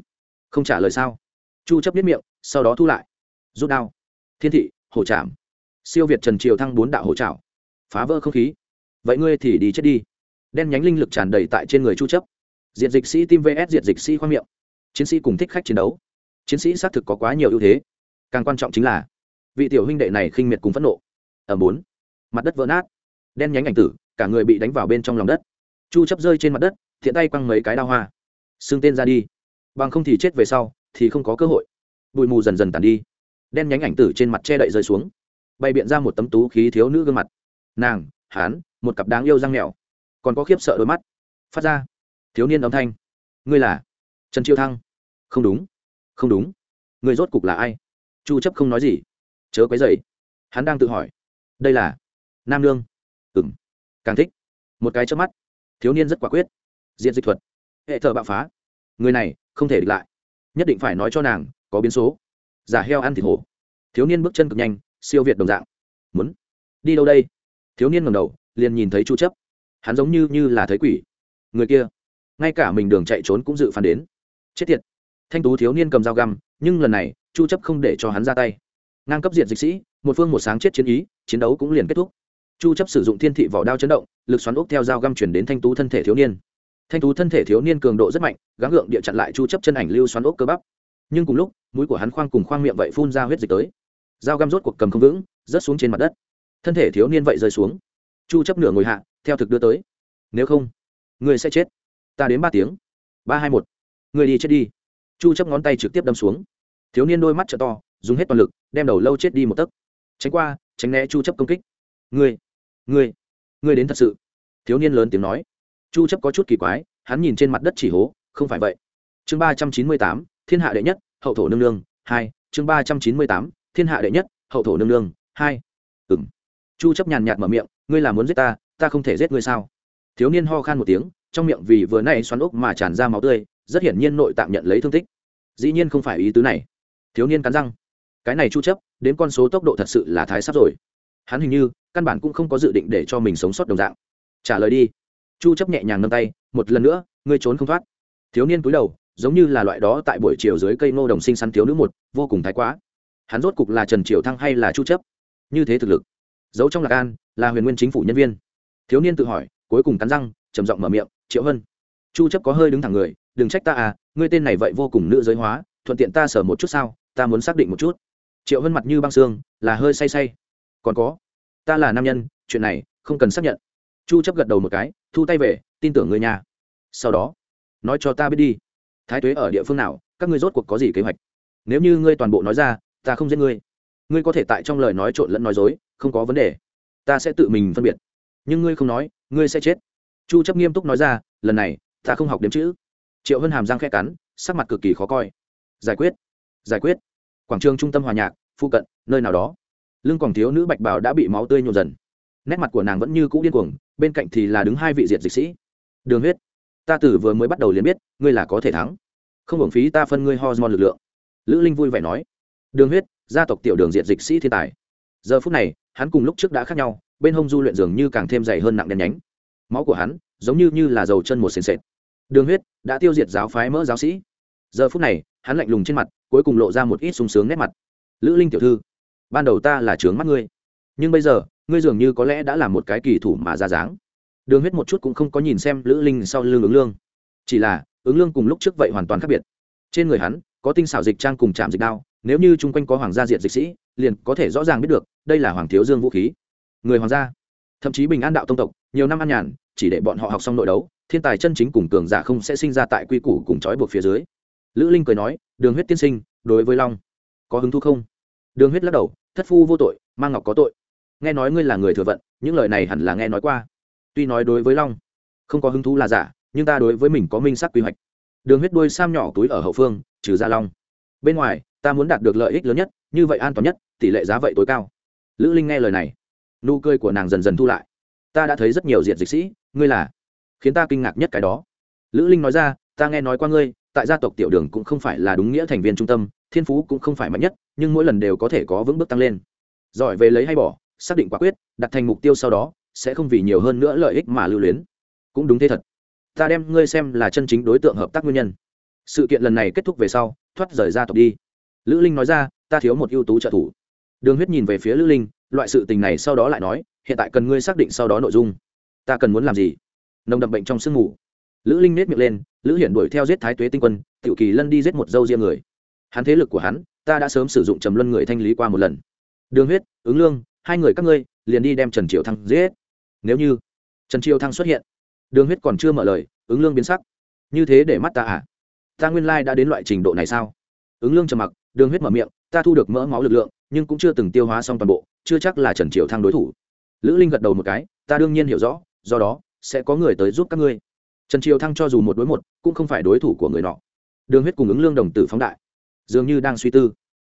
Không trả lời sao? Chu chấp biết miệng, sau đó thu lại rút đao, thiên thị, hổ trảm, siêu việt trần triều thăng bốn đạo hổ trảo, phá vỡ không khí. Vậy ngươi thì đi chết đi. Đen nhánh linh lực tràn đầy tại trên người chu chấp. Diện dịch sĩ tim vs diện dịch sĩ khoa miệng. Chiến sĩ cùng thích khách chiến đấu. Chiến sĩ xác thực có quá nhiều ưu thế. Càng quan trọng chính là, vị tiểu huynh đệ này khinh miệt cùng phẫn nộ. Ở bốn, mặt đất vỡ nát. Đen nhánh ảnh tử, cả người bị đánh vào bên trong lòng đất. Chu chấp rơi trên mặt đất, thiện tay quăng mấy cái đao hoa. Xương tên ra đi. Bằng không thì chết về sau, thì không có cơ hội. Bụi mù dần dần tàn đi đen nhánh ảnh tử trên mặt che đậy rơi xuống. Bày biện ra một tấm tú khí thiếu nữ gương mặt. Nàng hán một cặp đáng yêu răng mèo. Còn có khiếp sợ đôi mắt. Phát ra. Thiếu niên âm thanh. Ngươi là trần chiêu thăng. Không đúng. Không đúng. Ngươi rốt cục là ai? Chu chấp không nói gì. Chớ quấy dậy hắn đang tự hỏi. Đây là nam lương, ừm. Càng thích. Một cái chớp mắt. Thiếu niên rất quả quyết. Diện dịch thuật. Hệ thờ bạo phá. Người này không thể địch lại. Nhất định phải nói cho nàng có biến số giả heo ăn thịt hổ. Thiếu niên bước chân cực nhanh, siêu việt đồng dạng. Muốn đi đâu đây? Thiếu niên ngầm đầu, liền nhìn thấy chu chấp. Hắn giống như như là thấy quỷ. Người kia, ngay cả mình đường chạy trốn cũng dự phán đến. Chết tiệt. Thanh tú thiếu niên cầm dao găm, nhưng lần này, chu chấp không để cho hắn ra tay. Ngang cấp diện dịch sĩ, một phương một sáng chết chiến ý, chiến đấu cũng liền kết thúc. Chu chấp sử dụng thiên thị vỏ đao chấn động, lực xoắn ốc theo dao găm chuyển đến thanh tú thân thể thiếu niên. Thanh tú thân thể thiếu niên cường độ rất mạnh, gắng gượng địa chặn lại chu chấp chân ảnh lưu xoắn ốc cơ bắp nhưng cùng lúc mũi của hắn khoang cùng khoang miệng vậy phun ra huyết dịch tới. Dao găm rốt cuộc cầm không vững rớt xuống trên mặt đất. Thân thể thiếu niên vậy rơi xuống. Chu chấp nửa ngồi hạ theo thực đưa tới. Nếu không người sẽ chết. Ta đến ba tiếng. Ba hai một. Người đi chết đi. Chu chấp ngón tay trực tiếp đâm xuống. Thiếu niên đôi mắt trợ to dùng hết toàn lực đem đầu lâu chết đi một tấc. Tránh qua tránh né chu chấp công kích. Người, người, người đến thật sự. Thiếu niên lớn tiếng nói. Chu chấp có chút kỳ quái hắn nhìn trên mặt đất chỉ hố không phải vậy. Chương 398, thiên hạ đệ nhất hậu thổ nương nương hai chương 398, thiên hạ đệ nhất hậu thổ nương nương hai. Ừng chu chấp nhàn nhạt mở miệng ngươi là muốn giết ta ta không thể giết ngươi sao? Thiếu niên ho khan một tiếng trong miệng vì vừa nãy xoắn ốc mà tràn ra máu tươi rất hiển nhiên nội tạng nhận lấy thương tích. Dĩ nhiên không phải ý tứ này. Thiếu niên cắn răng. Cái này chu chấp đến con số tốc độ thật sự là thái sắp rồi. Hắn hình như căn bản cũng không có dự định để cho mình sống sót đồng dạng. Trả lời đi. Chu chấp nhẹ nhàng nâng tay một lần nữa ngươi trốn không thoát. Thiếu niên cúi đầu giống như là loại đó tại buổi chiều dưới cây ngô đồng sinh săn thiếu nữ một, vô cùng thái quá. Hắn rốt cục là trần triều thăng hay là chu chấp? Như thế thực lực, giấu trong lạc an, là huyền nguyên chính phủ nhân viên. Thiếu niên tự hỏi, cuối cùng cắn răng, trầm giọng mở miệng, triệu hân chu chấp có hơi đứng thẳng người, đừng trách ta à ngươi tên này vậy vô cùng nữ giới hóa, thuận tiện ta sở một chút sao, ta muốn xác định một chút. Triệu hân mặt như băng xương, là hơi say say. Còn có, ta là nam nhân, chuyện này không cần xác nhận. Chu chấp gật đầu một cái, thu tay về, tin tưởng người nhà sau đó, nói cho ta biết đi thái tuế ở địa phương nào, các ngươi rốt cuộc có gì kế hoạch? Nếu như ngươi toàn bộ nói ra, ta không giết ngươi. Ngươi có thể tại trong lời nói trộn lẫn nói dối, không có vấn đề. Ta sẽ tự mình phân biệt. Nhưng ngươi không nói, ngươi sẽ chết. Chu chấp nghiêm túc nói ra, lần này, ta không học đếm chữ. Triệu hân hàm răng khẽ cắn, sắc mặt cực kỳ khó coi. Giải quyết. Giải quyết. Quảng trường trung tâm hòa nhạc, phụ cận, nơi nào đó. Lưng quảng thiếu nữ bạch bảo đã bị máu tươi nhộn dần. Nét mặt của nàng vẫn như cũ điên cuồng, bên cạnh thì là đứng hai vị diệt dịch sĩ. Đường huyết ta tử vừa mới bắt đầu liền biết, ngươi là có thể thắng. Không hưởng phí ta phân ngươi hormone lực lượng. Lữ linh vui vẻ nói. Đường huyết, gia tộc tiểu đường diện dịch sĩ thiên tài. Giờ phút này, hắn cùng lúc trước đã khác nhau, bên hông du luyện dường như càng thêm dày hơn nặng đen nhánh. Máu của hắn, giống như như là dầu chân một sền sệt. Đường huyết, đã tiêu diệt giáo phái mỡ giáo sĩ. Giờ phút này, hắn lạnh lùng trên mặt, cuối cùng lộ ra một ít sung sướng nét mặt. Lữ linh tiểu thư, ban đầu ta là trướng mắt ngươi, nhưng bây giờ, ngươi dường như có lẽ đã là một cái kỳ thủ mà ra dáng đường huyết một chút cũng không có nhìn xem lữ linh sau lưng ứng lương. Chỉ là, ứng lương cùng lúc trước vậy hoàn toàn khác biệt. Trên người hắn, có tinh xảo dịch trang cùng chạm dịch đao, nếu như chung quanh có hoàng gia diện dịch sĩ, liền có thể rõ ràng biết được, đây là hoàng thiếu dương vũ khí. Người hoàng gia, thậm chí bình an đạo tông tộc, nhiều năm an nhàn, chỉ để bọn họ học xong nội đấu, thiên tài chân chính cùng cường giả không sẽ sinh ra tại quy củ cùng trói buộc phía dưới. Lữ linh cười nói, đường huyết tiên sinh, đối với long, có hứng thú không? Đường huyết lắc đầu, thất phu vô tội mang ngọc có tội. Nghe nói ngươi là người thừa vận, những lời này hẳn là nghe nói qua tuy nói đối với long, không có hứng thú là giả, nhưng ta đối với mình có minh sắc quy hoạch. Đường huyết đuôi sam nhỏ túi ở hậu phương, trừ ra long. Bên ngoài, ta muốn đạt được lợi ích lớn nhất, như vậy an toàn nhất, tỷ lệ giá vậy tối cao. Lữ linh nghe lời này, nụ cười của nàng dần dần thu lại. Ta đã thấy rất nhiều diện dịch sĩ, ngươi là, khiến ta kinh ngạc nhất cái đó. Lữ linh nói ra, ta nghe nói qua ngươi, tại gia tộc tiểu đường cũng không phải là đúng nghĩa thành viên trung tâm, thiên phú cũng không phải mạnh nhất, nhưng mỗi lần đều có thể có vững bước tăng lên. Giỏi về lấy hay bỏ, xác định quả quyết, đặt thành mục tiêu sau đó sẽ không vì nhiều hơn nữa lợi ích mà lưu luyến. Cũng đúng thế thật. Ta đem ngươi xem là chân chính đối tượng hợp tác nguyên nhân. Sự kiện lần này kết thúc về sau, thoát rời gia tộc đi. Lữ linh nói ra, ta thiếu một ưu tú trợ thủ. Đường huyết nhìn về phía lữ linh, loại sự tình này sau đó lại nói, hiện tại cần ngươi xác định sau đó nội dung. Ta cần muốn làm gì? Nồng đậm bệnh trong sương mù. Lữ linh nết miệng lên, lữ hiển đuổi theo giết thái tuế tinh quân, tiểu kỳ lân đi giết một dâu riêng người. Hắn thế lực của hắn, ta đã sớm sử dụng trầm luân người thanh lý qua một lần. Đường huyết, ứng lương, hai người các ngươi, liền đi đem trần triệu thăng giết nếu như trần triệu thăng xuất hiện, đường huyết còn chưa mở lời, ứng lương biến sắc. Như thế để mắt ta à? Ta nguyên lai đã đến loại trình độ này sao? Ứng lương trầm mặc, đường huyết mở miệng, ta thu được mỡ máu lực lượng, nhưng cũng chưa từng tiêu hóa xong toàn bộ, chưa chắc là trần triệu thăng đối thủ. Lữ linh gật đầu một cái, ta đương nhiên hiểu rõ, do đó, sẽ có người tới giúp các ngươi. Trần triều thăng cho dù một đối một, cũng không phải đối thủ của người nọ. Đường huyết cùng ứng lương đồng tử phóng đại, dường như đang suy tư.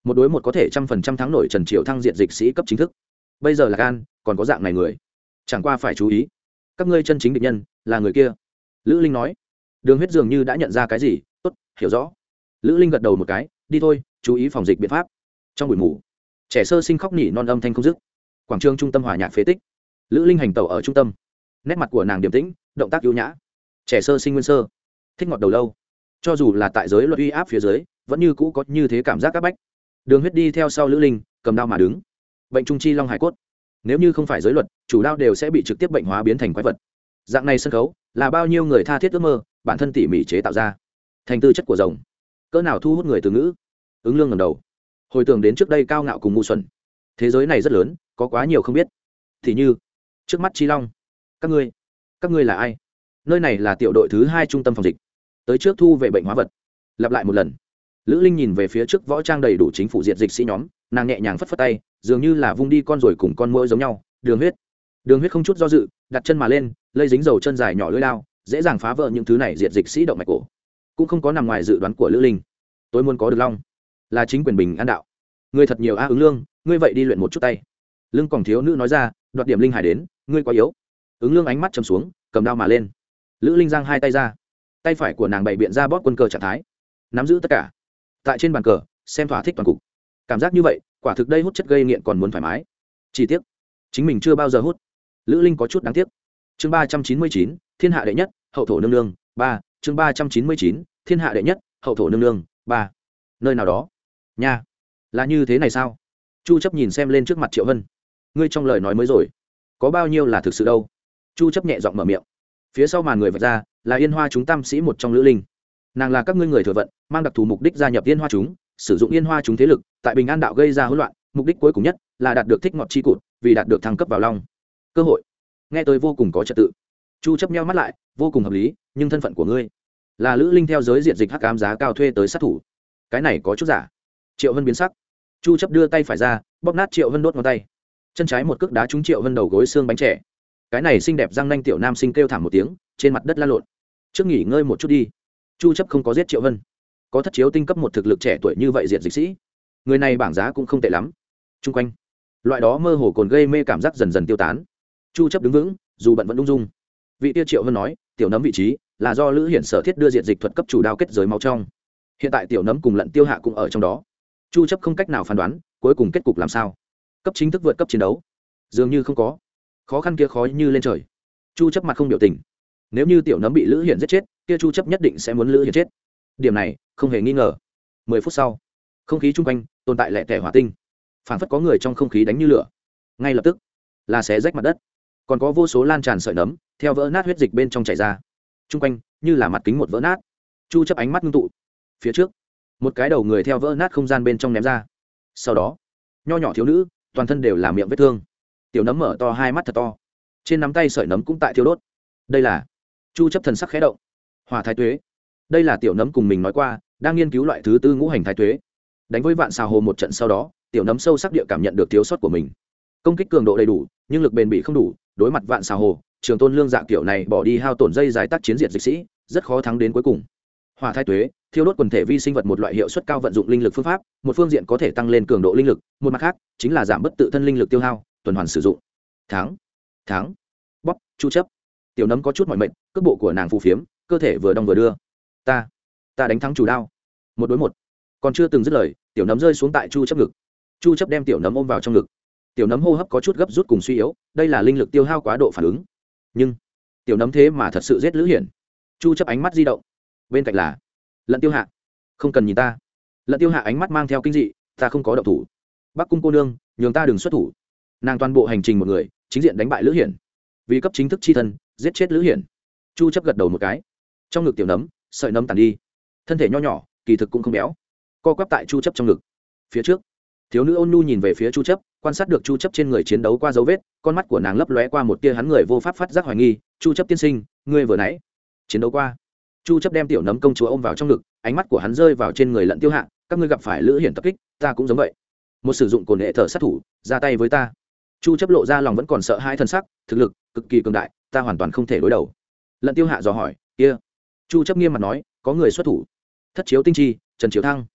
Một đối một có thể trăm phần trăm thắng nổi trần triều thăng diện dịch sĩ cấp chính thức. Bây giờ là gan, còn có dạng này người chẳng qua phải chú ý, các ngươi chân chính định nhân là người kia. Lữ linh nói. Đường huyết dường như đã nhận ra cái gì, tốt, hiểu rõ. Lữ linh gật đầu một cái, đi thôi, chú ý phòng dịch biện pháp. Trong buổi ngủ trẻ sơ sinh khóc nỉ non âm thanh không dứt. Quảng trường trung tâm hòa nhạc phế tích. Lữ linh hành tẩu ở trung tâm. Nét mặt của nàng điềm tĩnh, động tác ưu nhã. Trẻ sơ sinh nguyên sơ. Thích ngọt đầu lâu. Cho dù là tại giới luật uy áp phía dưới, vẫn như cũ có như thế cảm giác áp bách. Đường huyết đi theo sau lữ linh, cầm đao mà đứng. Bệnh trung chi long hải cốt nếu như không phải giới luật, chủ đao đều sẽ bị trực tiếp bệnh hóa biến thành quái vật. Dạng này sân khấu, là bao nhiêu người tha thiết ước mơ, bản thân tỉ mỉ chế tạo ra. Thành tư chất của rồng. Cỡ nào thu hút người từ ngữ? Ứng lương ngầm đầu. Hồi tưởng đến trước đây cao ngạo cùng ngu xuẩn. Thế giới này rất lớn, có quá nhiều không biết. Thì như, trước mắt chi long. Các ngươi các ngươi là ai? Nơi này là tiểu đội thứ hai trung tâm phòng dịch. Tới trước thu về bệnh hóa vật. Lặp lại một lần. Lữ linh nhìn về phía trước võ trang đầy đủ chính phủ diệt dịch sĩ nhóm, nàng nhẹ nhàng phất phất tay dường như là vung đi con rồi cùng con mũi giống nhau, đường huyết. Đường huyết không chút do dự, đặt chân mà lên, lây dính dầu chân dài nhỏ lưỡi lao, dễ dàng phá vỡ những thứ này diệt dịch sĩ động mạch cổ. Cũng không có nằm ngoài dự đoán của lữ linh. Tôi muốn có được long. Là chính quyền bình an đạo. Người thật nhiều a ứng lương, ngươi vậy đi luyện một chút tay. Lưng còn thiếu nữ nói ra, đoạt điểm linh hải đến, ngươi quá yếu. Ứng lương ánh mắt chầm xuống, cầm đao mà lên. Lữ linh giang hai tay ra. Tay phải của nàng bày biện ra bóp quân cờ trạng thái. Nắm giữ tất cả. Tại trên bàn cờ, xem thỏa thích toàn cục. Cảm giác như vậy quả thực đây hút chất gây nghiện còn muốn thoải mái. Chi tiết chính mình chưa bao giờ hút. Lữ linh có chút đáng tiếc. Chương ba trăm chín mươi chín thiên hạ đệ nhất hậu thổ nương nương ba. Chương ba trăm chín mươi chín thiên hạ đệ nhất hậu thổ nương nương ba. Nơi nào đó. Nhà, là như thế này sao? Chu chấp nhìn xem lên trước mặt triệu vân. Ngươi trong lời nói mới rồi. Có bao nhiêu là thực sự đâu? Chu chấp nhẹ giọng mở miệng. Phía sau màn người vật ra là yên hoa chúng tam sĩ một trong lữ linh. Nàng là các ngươi người thừa vận mang đặc thù mục đích gia nhập yên hoa chúng sử dụng yên hoa chúng thế lực, tại bình an đạo gây ra hỗn loạn, mục đích cuối cùng nhất là đạt được thích ngọt chi cụt, vì đạt được thăng cấp vào long. Cơ hội. Nghe tôi vô cùng có trật tự. Chu chấp nhau mắt lại, vô cùng hợp lý, nhưng thân phận của ngươi là lữ linh theo giới diện dịch hắc ám giá cao thuê tới sát thủ. Cái này có chút giả. Triệu vân biến sắc. Chu chấp đưa tay phải ra, bóp nát triệu vân đốt ngón tay. Chân trái một cước đá trúng triệu vân đầu gối xương bánh trẻ. Cái này xinh đẹp răng nanh tiểu nam sinh kêu thảm một tiếng, trên mặt đất la lộn. Trước nghỉ ngơi một chút đi. Chu chấp không có giết triệu vân có thất chiếu tinh cấp một thực lực trẻ tuổi như vậy diệt dịch sĩ. Người này bảng giá cũng không tệ lắm. Chung quanh, loại đó mơ hồ còn gây mê cảm giác dần dần tiêu tán. Chu chấp đứng vững, dù bận vẫn ung dung. Vị tiêu triệu hơn nói, tiểu nấm vị trí là do lữ hiển sở thiết đưa diệt dịch thuật cấp chủ đao kết giới máu trong. Hiện tại tiểu nấm cùng lận tiêu hạ cũng ở trong đó. Chu chấp không cách nào phán đoán, cuối cùng kết cục làm sao? Cấp chính thức vượt cấp chiến đấu. Dường như không có. Khó khăn kia khó như lên trời. Chu chấp mặt không biểu tình. Nếu như tiểu nấm bị lữ hiển giết chết, kia chu chấp nhất định sẽ muốn lữ hiển chết. Điểm này không hề nghi ngờ. 10 phút sau, không khí chung quanh tồn tại lẻ tẻ hỏa tinh. Phản phất có người trong không khí đánh như lửa. Ngay lập tức là xé rách mặt đất. Còn có vô số lan tràn sợi nấm theo vỡ nát huyết dịch bên trong chảy ra. Chung quanh như là mặt kính một vỡ nát. Chu chấp ánh mắt ngưng tụ. Phía trước, một cái đầu người theo vỡ nát không gian bên trong ném ra. Sau đó, nho nhỏ thiếu nữ, toàn thân đều là miệng vết thương. Tiểu nấm mở to hai mắt thật to. Trên nắm tay sợi nấm cũng tại thiêu đốt. Đây là chu chấp thần sắc khẽ động. Hỏa thái tuế. Đây là tiểu nấm cùng mình nói qua đang nghiên cứu loại thứ tư ngũ hành thái tuế. Đánh với vạn xào hồ một trận sau đó, tiểu nấm sâu sắc địa cảm nhận được thiếu sót của mình. Công kích cường độ đầy đủ, nhưng lực bền bỉ không đủ, đối mặt vạn xào hồ, trường tôn lương dạ kiểu này bỏ đi hao tổn dây dài tác chiến diệt dịch sĩ, rất khó thắng đến cuối cùng. Hỏa thái tuế, thiêu đốt quần thể vi sinh vật một loại hiệu suất cao vận dụng linh lực phương pháp, một phương diện có thể tăng lên cường độ linh lực, một mặt khác, chính là giảm bất tự thân linh lực tiêu hao, tuần hoàn sử dụng. Tháng tháng bóp, chu chấp. Tiểu nấm có chút mọi mệnh cước bộ của nàng phù phiếm, cơ thể vừa đong vừa đưa. Ta ta đánh thắng chủ đao một đối một. Còn chưa từng dứt lời, tiểu nấm rơi xuống tại chu chấp ngực. Chu chấp đem tiểu nấm ôm vào trong ngực. Tiểu nấm hô hấp có chút gấp rút cùng suy yếu, đây là linh lực tiêu hao quá độ phản ứng. Nhưng, tiểu nấm thế mà thật sự giết lữ hiển. Chu chấp ánh mắt di động. Bên cạnh là, lận tiêu hạ. Không cần nhìn ta. Lận tiêu hạ ánh mắt mang theo kinh dị, ta không có động thủ. Bắc cung cô nương, nhường ta đừng xuất thủ. Nàng toàn bộ hành trình một người, chính diện đánh bại lữ hiển. Vì cấp chính thức chi thân, giết chết lữ hiển. Chu chấp gật đầu một cái. Trong ngực tiểu nấm, sợi nấm tàn đi. Thân thể nho nhỏ kỳ thực cũng không béo. Co quắp tại chu chấp trong ngực. Phía trước, thiếu nữ ôn nhu nhìn về phía chu chấp, quan sát được chu chấp trên người chiến đấu qua dấu vết, con mắt của nàng lấp lóe qua một tia hắn người vô pháp phát giác hoài nghi, chu chấp tiên sinh, ngươi vừa nãy chiến đấu qua. Chu chấp đem tiểu nấm công chúa ôm vào trong ngực, ánh mắt của hắn rơi vào trên người lận tiêu hạ, các ngươi gặp phải lữ hiển tập kích, ta cũng giống vậy. Một sử dụng cồn hệ thở sát thủ, ra tay với ta. Chu chấp lộ ra lòng vẫn còn sợ hai thân sắc, thực lực cực kỳ cường đại, ta hoàn toàn không thể đối đầu. Lận tiêu hạ dò hỏi, kia? Chu chấp nghiêm mặt nói, có người xuất thủ thất chiếu tinh chi, trần chiếu thăng.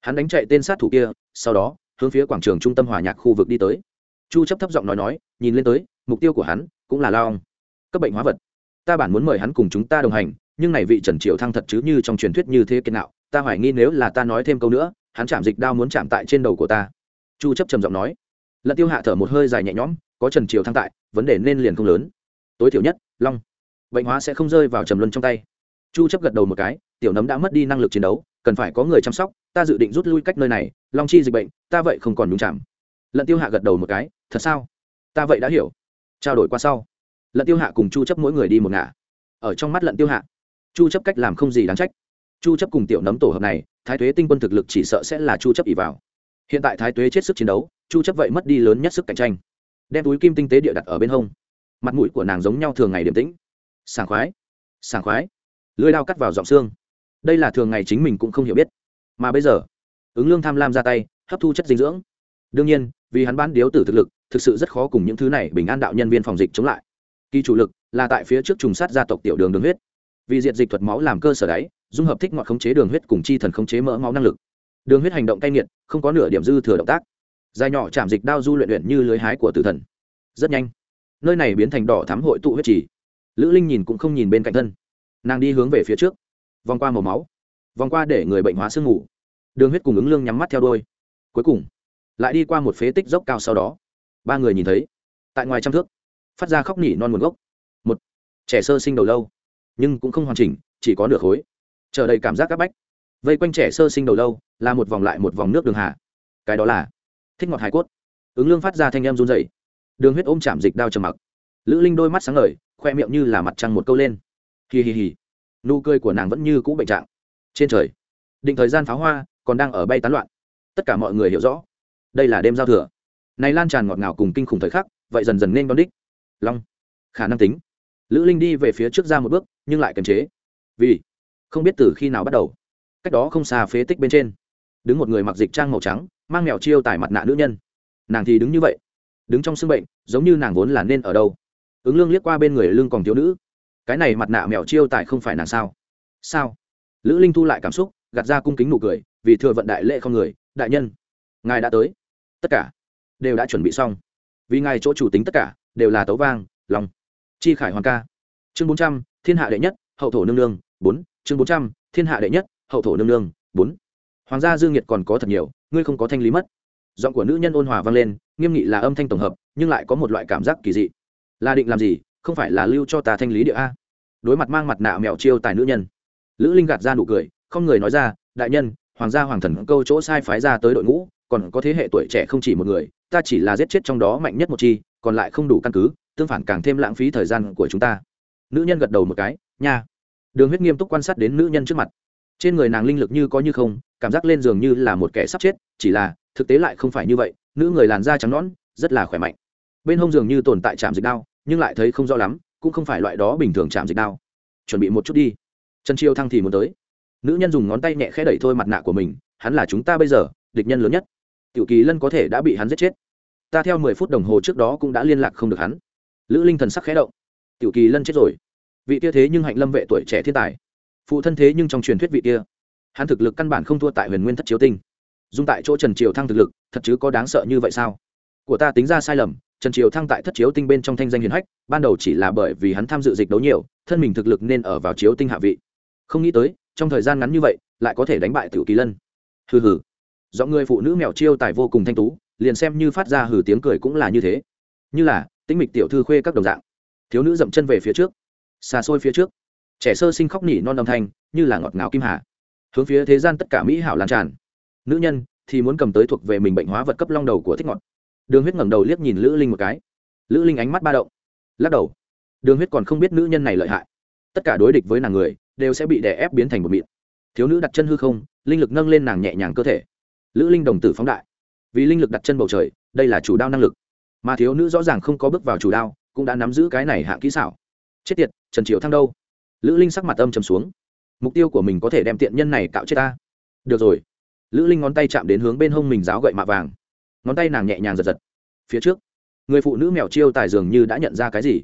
Hắn đánh chạy tên sát thủ kia, sau đó, hướng phía quảng trường trung tâm hòa nhạc khu vực đi tới. Chu chấp thấp giọng nói nói, nhìn lên tới, mục tiêu của hắn cũng là lao cấp bệnh hóa vật. Ta bản muốn mời hắn cùng chúng ta đồng hành, nhưng này vị trần triều thăng thật chứ như trong truyền thuyết như thế kiên nạo, ta hoài nghi nếu là ta nói thêm câu nữa, hắn chạm dịch đao muốn chạm tại trên đầu của ta. Chu chấp trầm giọng nói. Lận tiêu hạ thở một hơi dài nhẹ nhõm, có trần triều thăng tại, vấn đề nên liền không lớn. Tối thiểu nhất, long, bệnh hóa sẽ không rơi vào trầm luân trong tay. Chu chấp gật đầu một cái tiểu nấm đã mất đi năng lực chiến đấu, cần phải có người chăm sóc, ta dự định rút lui cách nơi này, long chi dịch bệnh, ta vậy không còn nhúng chạm lận tiêu hạ gật đầu một cái, thật sao? Ta vậy đã hiểu. Trao đổi qua sau. Lận tiêu hạ cùng chu chấp mỗi người đi một ngả. Ở trong mắt lận tiêu hạ, chu chấp cách làm không gì đáng trách. Chu chấp cùng tiểu nấm tổ hợp này, thái tuế tinh quân thực lực chỉ sợ sẽ là chu chấp ỉ vào. Hiện tại thái tuế chết sức chiến đấu, chu chấp vậy mất đi lớn nhất sức cạnh tranh. Đem túi kim tinh tế địa đặt ở bên hông. Mặt mũi của nàng giống nhau thường ngày điềm tĩnh. Sảng khoái sảng khoái. Lưỡi dao cắt vào giọng xương đây là thường ngày chính mình cũng không hiểu biết. Mà bây giờ, ứng lương tham lam ra tay, hấp thu chất dinh dưỡng. Đương nhiên, vì hắn bán điếu tử thực lực, thực sự rất khó cùng những thứ này bình an đạo nhân viên phòng dịch chống lại. Kỳ chủ lực là tại phía trước trùng sát gia tộc tiểu đường đường huyết. Vì diệt dịch thuật máu làm cơ sở đáy, dung hợp thích ngọn khống chế đường huyết cùng chi thần khống chế mỡ máu năng lực. Đường huyết hành động cay nghiệt, không có nửa điểm dư thừa động tác. Dài nhỏ chạm dịch đao du luyện luyện như lưới hái của tử thần. Rất nhanh, nơi này biến thành đỏ thám hội tụ huyết trì. Lữ linh nhìn cũng không nhìn bên cạnh thân. Nàng đi hướng về phía trước vòng qua màu máu, vòng qua để người bệnh hóa sương ngủ đường huyết cùng ứng lương nhắm mắt theo đôi cuối cùng, lại đi qua một phế tích dốc cao sau đó, ba người nhìn thấy, tại ngoài trăm thước, phát ra khóc nỉ non nguồn gốc. Một, trẻ sơ sinh đầu lâu, nhưng cũng không hoàn chỉnh, chỉ có nửa khối. Chờ đầy cảm giác áp bách, vây quanh trẻ sơ sinh đầu lâu là một vòng lại một vòng nước đường hạ. Cái đó là thích ngọt hải cốt. Ứng lương phát ra thanh em run dày đường huyết ôm chạm dịch đao trầm mặc. Lữ linh đôi mắt sáng ngời, khoe miệng như là mặt trăng một câu lên. Hì hì hì nụ cười của nàng vẫn như cũ bệnh trạng. Trên trời, định thời gian pháo hoa còn đang ở bay tán loạn. Tất cả mọi người hiểu rõ, đây là đêm giao thừa. Này lan tràn ngọt ngào cùng kinh khủng thời khắc, vậy dần dần nên đón đích. Long, khả năng tính. Lữ linh đi về phía trước ra một bước, nhưng lại kiềm chế. Vì, không biết từ khi nào bắt đầu. Cách đó không xa phế tích bên trên, đứng một người mặc dịch trang màu trắng, mang mèo chiêu tải mặt nạ nữ nhân. Nàng thì đứng như vậy, đứng trong sưng bệnh, giống như nàng vốn là nên ở đâu. Ứng lương liếc qua bên người lương còn thiếu nữ cái này mặt nạ mèo chiêu tài không phải nàng sao? Sao? Lữ linh thu lại cảm xúc, gạt ra cung kính nụ cười, vì thừa vận đại lệ không người, đại nhân, ngài đã tới. Tất cả đều đã chuẩn bị xong. Vì ngài chỗ chủ tính tất cả đều là tấu vang, lòng. Chi khải hoàng ca. Chương bốn trăm, thiên hạ đệ nhất, hậu thổ nương nương, bốn. Chương bốn trăm, thiên hạ đệ nhất, hậu thổ nương nương, bốn. Hoàng gia dương nhiệt còn có thật nhiều, ngươi không có thanh lý mất. Giọng của nữ nhân ôn hòa vang lên, nghiêm nghị là âm thanh tổng hợp, nhưng lại có một loại cảm giác kỳ dị. Là định làm gì? Không phải là lưu cho ta thanh lý địa a? Đối mặt mang mặt nạ mèo chiêu tài nữ nhân, lữ linh gạt ra nụ cười, không người nói ra, đại nhân, hoàng gia hoàng thần câu chỗ sai phái ra tới đội ngũ, còn có thế hệ tuổi trẻ không chỉ một người, ta chỉ là giết chết trong đó mạnh nhất một chi, còn lại không đủ căn cứ, tương phản càng thêm lãng phí thời gian của chúng ta. Nữ nhân gật đầu một cái, nha. Đường huyết nghiêm túc quan sát đến nữ nhân trước mặt. Trên người nàng linh lực như có như không, cảm giác lên giường như là một kẻ sắp chết, chỉ là, thực tế lại không phải như vậy, nữ người làn da trắng nõn, rất là khỏe mạnh. Bên hông giường như tồn tại trạm dịch đao nhưng lại thấy không rõ lắm, cũng không phải loại đó bình thường chạm dịch đao. Chuẩn bị một chút đi. Trần chiêu thăng thì muốn tới. Nữ nhân dùng ngón tay nhẹ khẽ đẩy thôi mặt nạ của mình, hắn là chúng ta bây giờ, địch nhân lớn nhất. Tiểu kỳ lân có thể đã bị hắn giết chết. Ta theo mười phút đồng hồ trước đó cũng đã liên lạc không được hắn. Lữ linh thần sắc khẽ động. Tiểu kỳ lân chết rồi. Vị kia thế nhưng hạnh lâm vệ tuổi trẻ thiên tài. Phụ thân thế nhưng trong truyền thuyết vị kia. Hắn thực lực căn bản không thua tại huyền nguyên thất chiếu tinh. Dung tại chỗ trần triều thăng thực lực, thật chứ có đáng sợ như vậy sao? Của ta tính ra sai lầm trần triều thăng tại thất chiếu tinh bên trong thanh danh hiền hách, ban đầu chỉ là bởi vì hắn tham dự dịch đấu nhiều, thân mình thực lực nên ở vào chiếu tinh hạ vị. Không nghĩ tới, trong thời gian ngắn như vậy, lại có thể đánh bại tiểu kỳ lân. Hừ hừ. Do người phụ nữ mèo chiêu tài vô cùng thanh tú, liền xem như phát ra hừ tiếng cười cũng là như thế. Như là, tĩnh mịch tiểu thư khuê các đồng dạng. Thiếu nữ dậm chân về phía trước. Xa xôi phía trước. Trẻ sơ sinh khóc nỉ non âm thanh, như là ngọt ngào kim hà. Hướng phía thế gian tất cả mỹ hảo lan tràn. Nữ nhân thì muốn cầm tới thuộc về mình bệnh hóa vật cấp long đầu của thích ngọt đường huyết ngẩng đầu liếc nhìn lữ linh một cái. Lữ linh ánh mắt ba động. Lắc đầu. Đường huyết còn không biết nữ nhân này lợi hại. Tất cả đối địch với nàng người, đều sẽ bị đè ép biến thành một mịn. Thiếu nữ đặt chân hư không, linh lực nâng lên nàng nhẹ nhàng cơ thể. Lữ linh đồng tử phóng đại. Vì linh lực đặt chân bầu trời, đây là chủ đao năng lực. Mà thiếu nữ rõ ràng không có bước vào chủ đao, cũng đã nắm giữ cái này hạng kỹ xảo. Chết tiệt, trần triệu thăng đâu? Lữ linh sắc mặt âm trầm xuống. Mục tiêu của mình có thể đem tiện nhân này cạo chết ta. Được rồi. Lữ linh ngón tay chạm đến hướng bên hông mình giáo gậy mạ vàng ngón tay nàng nhẹ nhàng giật giật. Phía trước, người phụ nữ mèo chiêu tài dường như đã nhận ra cái gì.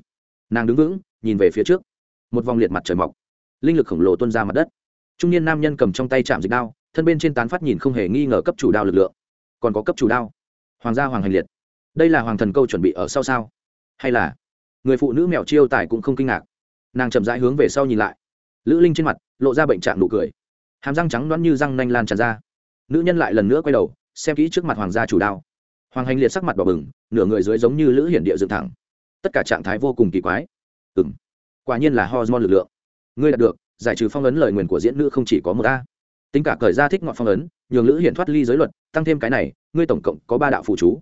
Nàng đứng vững, nhìn về phía trước. Một vòng liệt mặt trời mọc. Linh lực khổng lồ tuôn ra mặt đất. Trung niên nam nhân cầm trong tay chạm dịch đao, thân bên trên tán phát nhìn không hề nghi ngờ cấp chủ đao lực lượng. Còn có cấp chủ đao. Hoàng gia hoàng hành liệt. Đây là hoàng thần câu chuẩn bị ở sau sao? Hay là người phụ nữ mèo chiêu tài cũng không kinh ngạc. Nàng chậm rãi hướng về sau nhìn lại. Lữ linh trên mặt lộ ra bệnh trạng nụ cười. Hàm răng trắng đoán như răng nanh lan tràn ra. Nữ nhân lại lần nữa quay đầu xem kỹ trước mặt hoàng gia chủ đao. Hoàng hành liệt sắc mặt đỏ bừng, nửa người dưới giống như lữ hiển địa dựng thẳng. Tất cả trạng thái vô cùng kỳ quái. Ừng quả nhiên là hormone lực lượng. Ngươi đạt được, giải trừ phong ấn lời nguyền của diễn nữ không chỉ có một a. Tính cả cởi ra thích ngọn phong ấn, nhường lữ hiển thoát ly giới luật, tăng thêm cái này, ngươi tổng cộng có ba đạo phụ chú.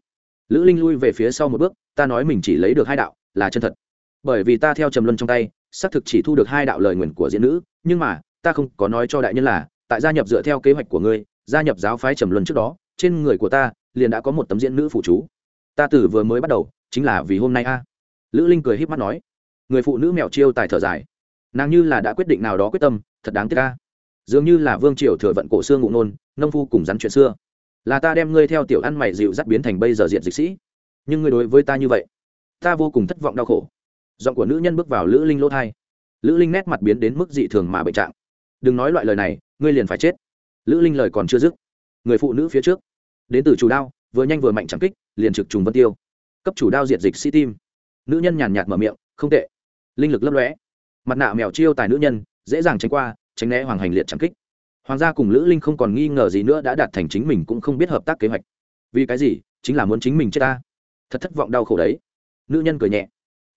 Lữ linh lui về phía sau một bước, ta nói mình chỉ lấy được hai đạo, là chân thật. Bởi vì ta theo trầm luân trong tay, xác thực chỉ thu được hai đạo lời nguyền của diễn nữ, nhưng mà, ta không có nói cho đại nhân là, tại gia nhập dựa theo kế hoạch của ngươi, gia nhập giáo phái trầm luân trước đó trên người của ta liền đã có một tấm diễn nữ phụ chú. Ta từ vừa mới bắt đầu, chính là vì hôm nay a. Lữ linh cười h í p mắt nói. Người phụ nữ mèo chiêu tài thở dài. Nàng như là đã quyết định nào đó quyết tâm, thật đáng tiếc ca dường như là vương triều thừa vận cổ xương ngụ nôn nông phu cùng rắn chuyện xưa. Là ta đem ngươi theo tiểu ăn mày dịu dắt biến thành bây giờ diện dịch sĩ. Nhưng ngươi đối với ta như vậy, ta vô cùng thất vọng đau khổ. Giọng của nữ nhân bước vào lữ linh lỗ thai. Lữ linh nét mặt biến đến mức dị thường mà bệnh trạng. Đừng nói loại lời này, ngươi liền phải chết. Lữ linh lời còn chưa dứt người phụ nữ phía trước. Đến từ chủ đao, vừa nhanh vừa mạnh chẳng kích, liền trực trùng vân tiêu. Cấp chủ đao diệt dịch sĩ tim. Nữ nhân nhàn nhạt mở miệng, không tệ. Linh lực lấp lóe. Mặt nạ mèo chiêu tài nữ nhân, dễ dàng tránh qua, tránh né hoàng hành liệt chẳng kích. Hoàng gia cùng lữ linh không còn nghi ngờ gì nữa đã đạt thành chính mình cũng không biết hợp tác kế hoạch. Vì cái gì? Chính là muốn chính mình chết ta. Thật thất vọng đau khổ đấy. Nữ nhân cười nhẹ.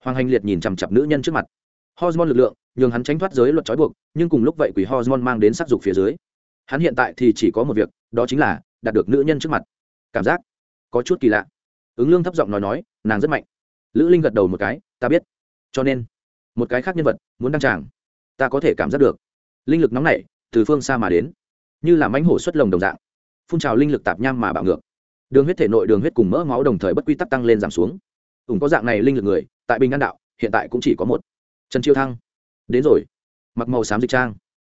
Hoàng hành liệt nhìn chằm chặp nữ nhân trước mặt. Hormone lực lượng, nhường hắn tránh thoát giới luật trói buộc, nhưng cùng lúc vậy quỷ hormone mang đến sắc dục phía dưới hắn hiện tại thì chỉ có một việc, đó chính là đạt được nữ nhân trước mặt. Cảm giác có chút kỳ lạ. Ứng lương thấp giọng nói nói, nàng rất mạnh. Lữ linh gật đầu một cái, ta biết. Cho nên, một cái khác nhân vật muốn đăng tràng, ta có thể cảm giác được. Linh lực nóng nảy, từ phương xa mà đến, như là mánh hổ xuất lồng đồng dạng. Phun trào linh lực tạp nham mà bạo ngược. Đường huyết thể nội đường huyết cùng mỡ máu đồng thời bất quy tắc tăng lên giảm xuống. Ủng có dạng này linh lực người, tại bình an đạo, hiện tại cũng chỉ có một. Trần chiêu thăng. Đến rồi. Mặc màu xám dịch trang.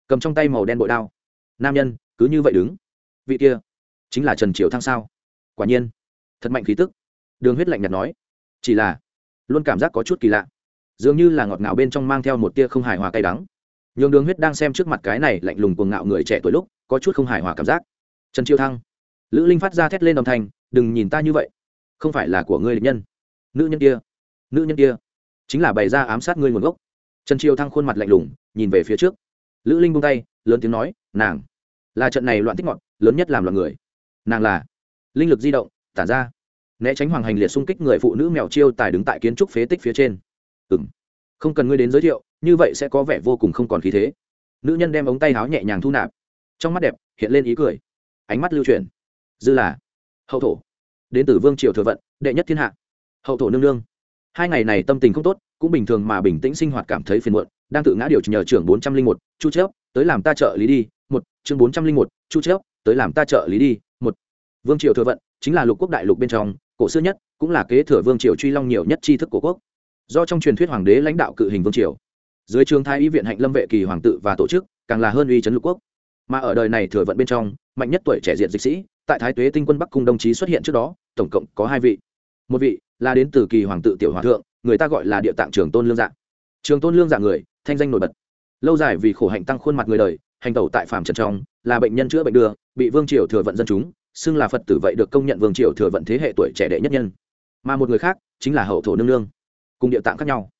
Cầm trong tay màu đen bội đao nam nhân, cứ như vậy đứng. Vị kia, chính là trần triều thăng sao? Quả nhiên, thật mạnh khí tức. Đường huyết lạnh nhạt nói. Chỉ là, luôn cảm giác có chút kỳ lạ. Dường như là ngọt ngào bên trong mang theo một tia không hài hòa cay đắng. Nhường đường huyết đang xem trước mặt cái này lạnh lùng cuồng ngạo người trẻ tuổi lúc, có chút không hài hòa cảm giác. Trần triều thăng, lữ linh phát ra thét lên đồng thanh, đừng nhìn ta như vậy. Không phải là của ngươi lịch nhân. Nữ nhân kia, nữ nhân kia, chính là bày ra ám sát ngươi nguồn gốc. Trần triều thăng khuôn mặt lạnh lùng, nhìn về phía trước. Lữ linh buông tay lớn tiếng nói, nàng là trận này loạn tích ngọn, lớn nhất làm loạn người. Nàng là linh lực di động, tản ra, né tránh hoàng hành liệt xung kích người phụ nữ mèo chiêu tài đứng tại kiến trúc phế tích phía trên. Ừ m không cần ngươi đến giới thiệu, như vậy sẽ có vẻ vô cùng không còn khí thế. Nữ nhân đem ống tay áo nhẹ nhàng thu nạp, trong mắt đẹp hiện lên ý cười. Ánh mắt lưu truyền dư là, hậu thổ, đến từ vương triều thừa vận, đệ nhất thiên hạ, hậu thổ nương nương. Hai ngày này tâm tình không tốt cũng bình thường mà bình tĩnh sinh hoạt cảm thấy phiền muộn, đang tự ngã điều nhờ trưởng bốn trăm linh một, chu chớp, tới làm ta trợ lý đi, một, chương bốn trăm linh một, chu chớp, tới làm ta trợ lý đi, một. Vương triều thừa vận, chính là lục quốc đại lục bên trong, cổ xưa nhất, cũng là kế thừa vương triều truy long nhiều nhất tri thức của quốc. Do trong truyền thuyết hoàng đế lãnh đạo cự hình vương triều. Dưới trường thái y viện hạnh lâm vệ kỳ hoàng tự và tổ chức, càng là hơn uy chấn lục quốc. Mà ở đời này thừa vận bên trong, mạnh nhất tuổi trẻ diện dịch sĩ, tại thái tuế tinh quân bắc cung đồng chí xuất hiện trước đó, tổng cộng có hai vị. Một vị là đến từ kỳ hoàng tự tiểu hòa thượng người ta gọi là địa tạng trường tôn lương dạng. Trường tôn lương dạng người, thanh danh nổi bật. Lâu dài vì khổ hạnh tăng khuôn mặt người đời, hành tẩu tại phạm trần trong, là bệnh nhân chữa bệnh đưa, bị vương triều thừa vận dân chúng, xưng là phật tử vậy được công nhận vương triều thừa vận thế hệ tuổi trẻ đệ nhất nhân. Mà một người khác, chính là hậu thổ nương nương. Cùng địa tạng khác nhau.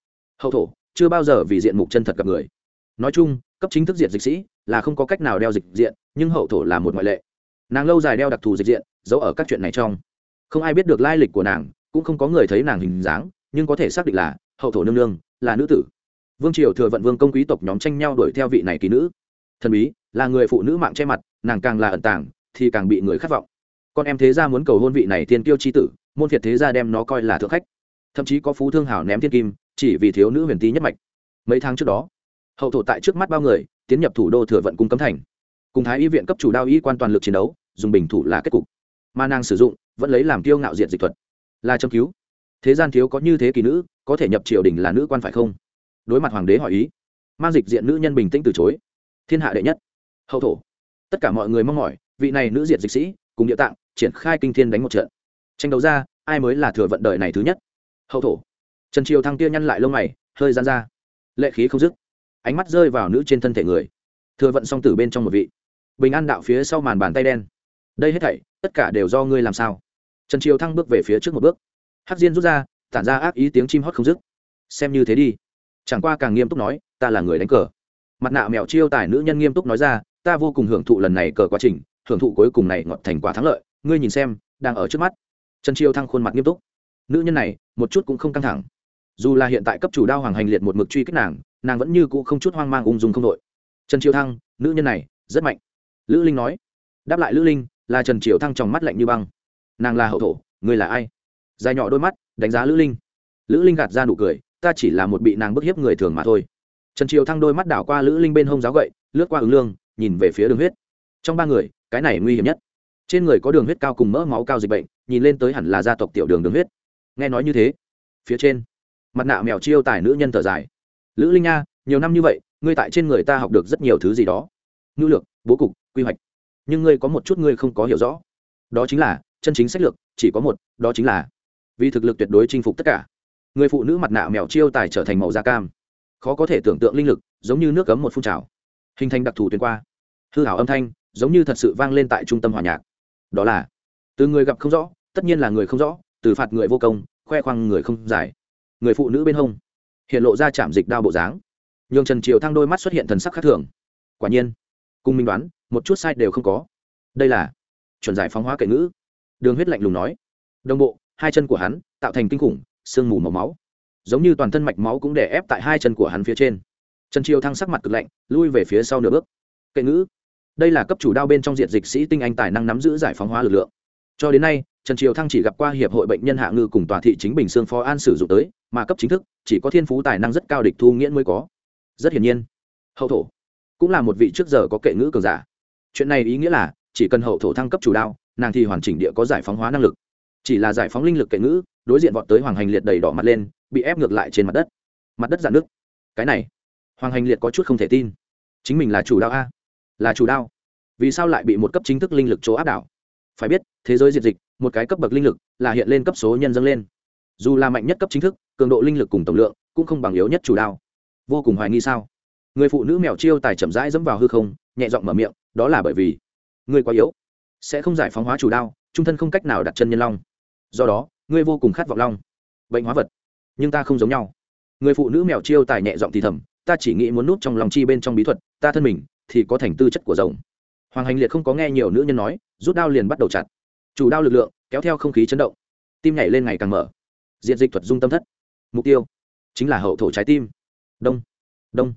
Hậu thổ, chưa bao giờ vì diện mục chân thật gặp người. Nói chung, cấp chính thức diện dịch sĩ, là không có cách nào đeo dịch diện, nhưng hậu thổ là một ngoại lệ. Nàng lâu dài đeo đặc thù dịch diện, giấu ở các chuyện này trong. Không ai biết được lai lịch của nàng, cũng không có người thấy nàng hình dáng nhưng có thể xác định là hậu thổ nương nương, là nữ tử. Vương triều thừa vận vương công quý tộc nhóm tranh nhau đuổi theo vị này kỳ nữ. Thần bí, là người phụ nữ mạng che mặt, nàng càng là ẩn tàng, thì càng bị người khát vọng. Con em thế gia muốn cầu hôn vị này thiên tiêu chi tử, môn phiệt thế gia đem nó coi là thượng khách. Thậm chí có phú thương hảo ném thiên kim, chỉ vì thiếu nữ huyền tý nhất mạch. Mấy tháng trước đó, hậu thổ tại trước mắt bao người, tiến nhập thủ đô thừa vận cung cấm thành. Cùng thái y viện cấp chủ đao y quan toàn lực chiến đấu, dùng bình thủ là kết cục. Mà nàng sử dụng, vẫn lấy làm tiêu ngạo diện dịch thuật. Là châm cứu thế gian thiếu có như thế kỳ nữ, có thể nhập triều đình là nữ quan phải không? Đối mặt hoàng đế hỏi ý, mang dịch diện nữ nhân bình tĩnh từ chối. Thiên hạ đệ nhất, hậu thổ. Tất cả mọi người mong mỏi, vị này nữ diệt dịch sĩ, cùng địa tạng, triển khai kinh thiên đánh một trận. Tranh đấu ra, ai mới là thừa vận đời này thứ nhất? Hậu thổ. Trần triều thăng tia nhăn lại lông mày, hơi gian ra. Lệ khí không dứt. Ánh mắt rơi vào nữ trên thân thể người. Thừa vận song tử bên trong một vị. Bình an đạo phía sau màn bàn tay đen. Đây hết thảy, tất cả đều do ngươi làm sao? Trần triều thăng bước về phía trước một bước hắc diên rút ra, tản ra ác ý tiếng chim hót không dứt. Xem như thế đi. Chẳng qua càng nghiêm túc nói, ta là người đánh cờ. Mặt nạ mèo chiêu tài nữ nhân nghiêm túc nói ra, ta vô cùng hưởng thụ lần này cờ quá trình, hưởng thụ cuối cùng này ngọt thành quả thắng lợi. Ngươi nhìn xem, đang ở trước mắt. Trần Chiêu thăng khuôn mặt nghiêm túc. Nữ nhân này, một chút cũng không căng thẳng. Dù là hiện tại cấp chủ đao hoàng hành liệt một mực truy kích nàng nàng vẫn như cũ không chút hoang mang ung dung không đội. Trần triều thăng, nữ nhân này, rất mạnh. Lữ linh nói. Đáp lại lữ linh, là trần triều thăng trong mắt lạnh như băng. Nàng là hậu thổ, ngươi là ai? Dài nhỏ đôi mắt, đánh giá lữ linh. Lữ linh gạt ra nụ cười, ta chỉ là một bị nàng bức hiếp người thường mà thôi. Trần triều thăng đôi mắt đảo qua lữ linh bên hông giáo gậy, lướt qua ứng lương, nhìn về phía đường huyết. Trong ba người, cái này nguy hiểm nhất. Trên người có đường huyết cao cùng mỡ máu cao dịch bệnh, nhìn lên tới hẳn là gia tộc tiểu đường đường huyết. Nghe nói như thế, phía trên, mặt nạ mèo chiêu tài nữ nhân thở dài. Lữ linh nha, nhiều năm như vậy, ngươi tại trên người ta học được rất nhiều thứ gì đó. Ngữ lược bố cục, quy hoạch. Nhưng ngươi có một chút ngươi không có hiểu rõ. Đó chính là chân chính sách lược, chỉ có một, đó chính là vì thực lực tuyệt đối chinh phục tất cả. Người phụ nữ mặt nạ mèo chiêu tài trở thành màu da cam. Khó có thể tưởng tượng linh lực, giống như nước cấm một phun trào. Hình thành đặc thù tuyến qua. Hư hảo âm thanh, giống như thật sự vang lên tại trung tâm hòa nhạc. Đó là, từ người gặp không rõ, tất nhiên là người không rõ, từ phạt người vô công, khoe khoang người không giải. Người phụ nữ bên hông, hiện lộ ra chạm dịch đao bộ dáng. Nhường trần triều thăng đôi mắt xuất hiện thần sắc khác thường. Quả nhiên, cùng minh đoán, một chút sai đều không có. Đây là, chuẩn giải phóng hóa kệ ngữ. Đường huyết lạnh lùng nói. Đồng bộ hai chân của hắn tạo thành kinh khủng, sương mù màu máu. Giống như toàn thân mạch máu cũng đè ép tại hai chân của hắn phía trên. Trần triều thăng sắc mặt cực lạnh, lui về phía sau nửa bước. Kệ ngữ. Đây là cấp chủ đao bên trong diện dịch sĩ tinh anh tài năng nắm giữ giải phóng hóa lực lượng. Cho đến nay, trần triều thăng chỉ gặp qua hiệp hội bệnh nhân hạ ngư cùng tòa thị chính bình sương phó an sử dụng tới, mà cấp chính thức, chỉ có thiên phú tài năng rất cao địch thu nghiễn mới có. Rất hiển nhiên, hậu thổ cũng là một vị trước giờ có kệ ngữ cường giả. Chuyện này ý nghĩa là, chỉ cần hậu thổ thăng cấp chủ đao, nàng thì hoàn chỉnh địa có giải phóng hóa năng lực chỉ là giải phóng linh lực kệ ngữ, đối diện vọt tới hoàng hành liệt đầy đỏ mặt lên, bị ép ngược lại trên mặt đất. Mặt đất dạn nước cái này, hoàng hành liệt có chút không thể tin. Chính mình là chủ đao a. Là chủ đao vì sao lại bị một cấp chính thức linh lực chỗ áp đảo? Phải biết, thế giới diệt dịch, một cái cấp bậc linh lực là hiện lên cấp số nhân dâng lên. Dù là mạnh nhất cấp chính thức, cường độ linh lực cùng tổng lượng cũng không bằng yếu nhất chủ đao vô cùng hoài nghi sao? Người phụ nữ mèo chiêu tài chậm rãi dẫm vào hư không, nhẹ giọng mở miệng, đó là bởi vì người quá yếu, sẽ không giải phóng hóa chủ đao trung thân không cách nào đặt chân nhân long do đó, ngươi vô cùng khát vọng long, bệnh hóa vật, nhưng ta không giống nhau. Người phụ nữ mèo chiêu tài nhẹ giọng thì thầm, ta chỉ nghĩ muốn nút trong lòng chi bên trong bí thuật, ta thân mình thì có thành tư chất của rồng. Hoàng hành liệt không có nghe nhiều nữ nhân nói, rút đao liền bắt đầu chặt. Chủ đao lực lượng kéo theo không khí chấn động, tim nhảy lên ngày càng mở. Diện dịch thuật dung tâm thất. Mục tiêu chính là hậu thổ trái tim. Đông đông.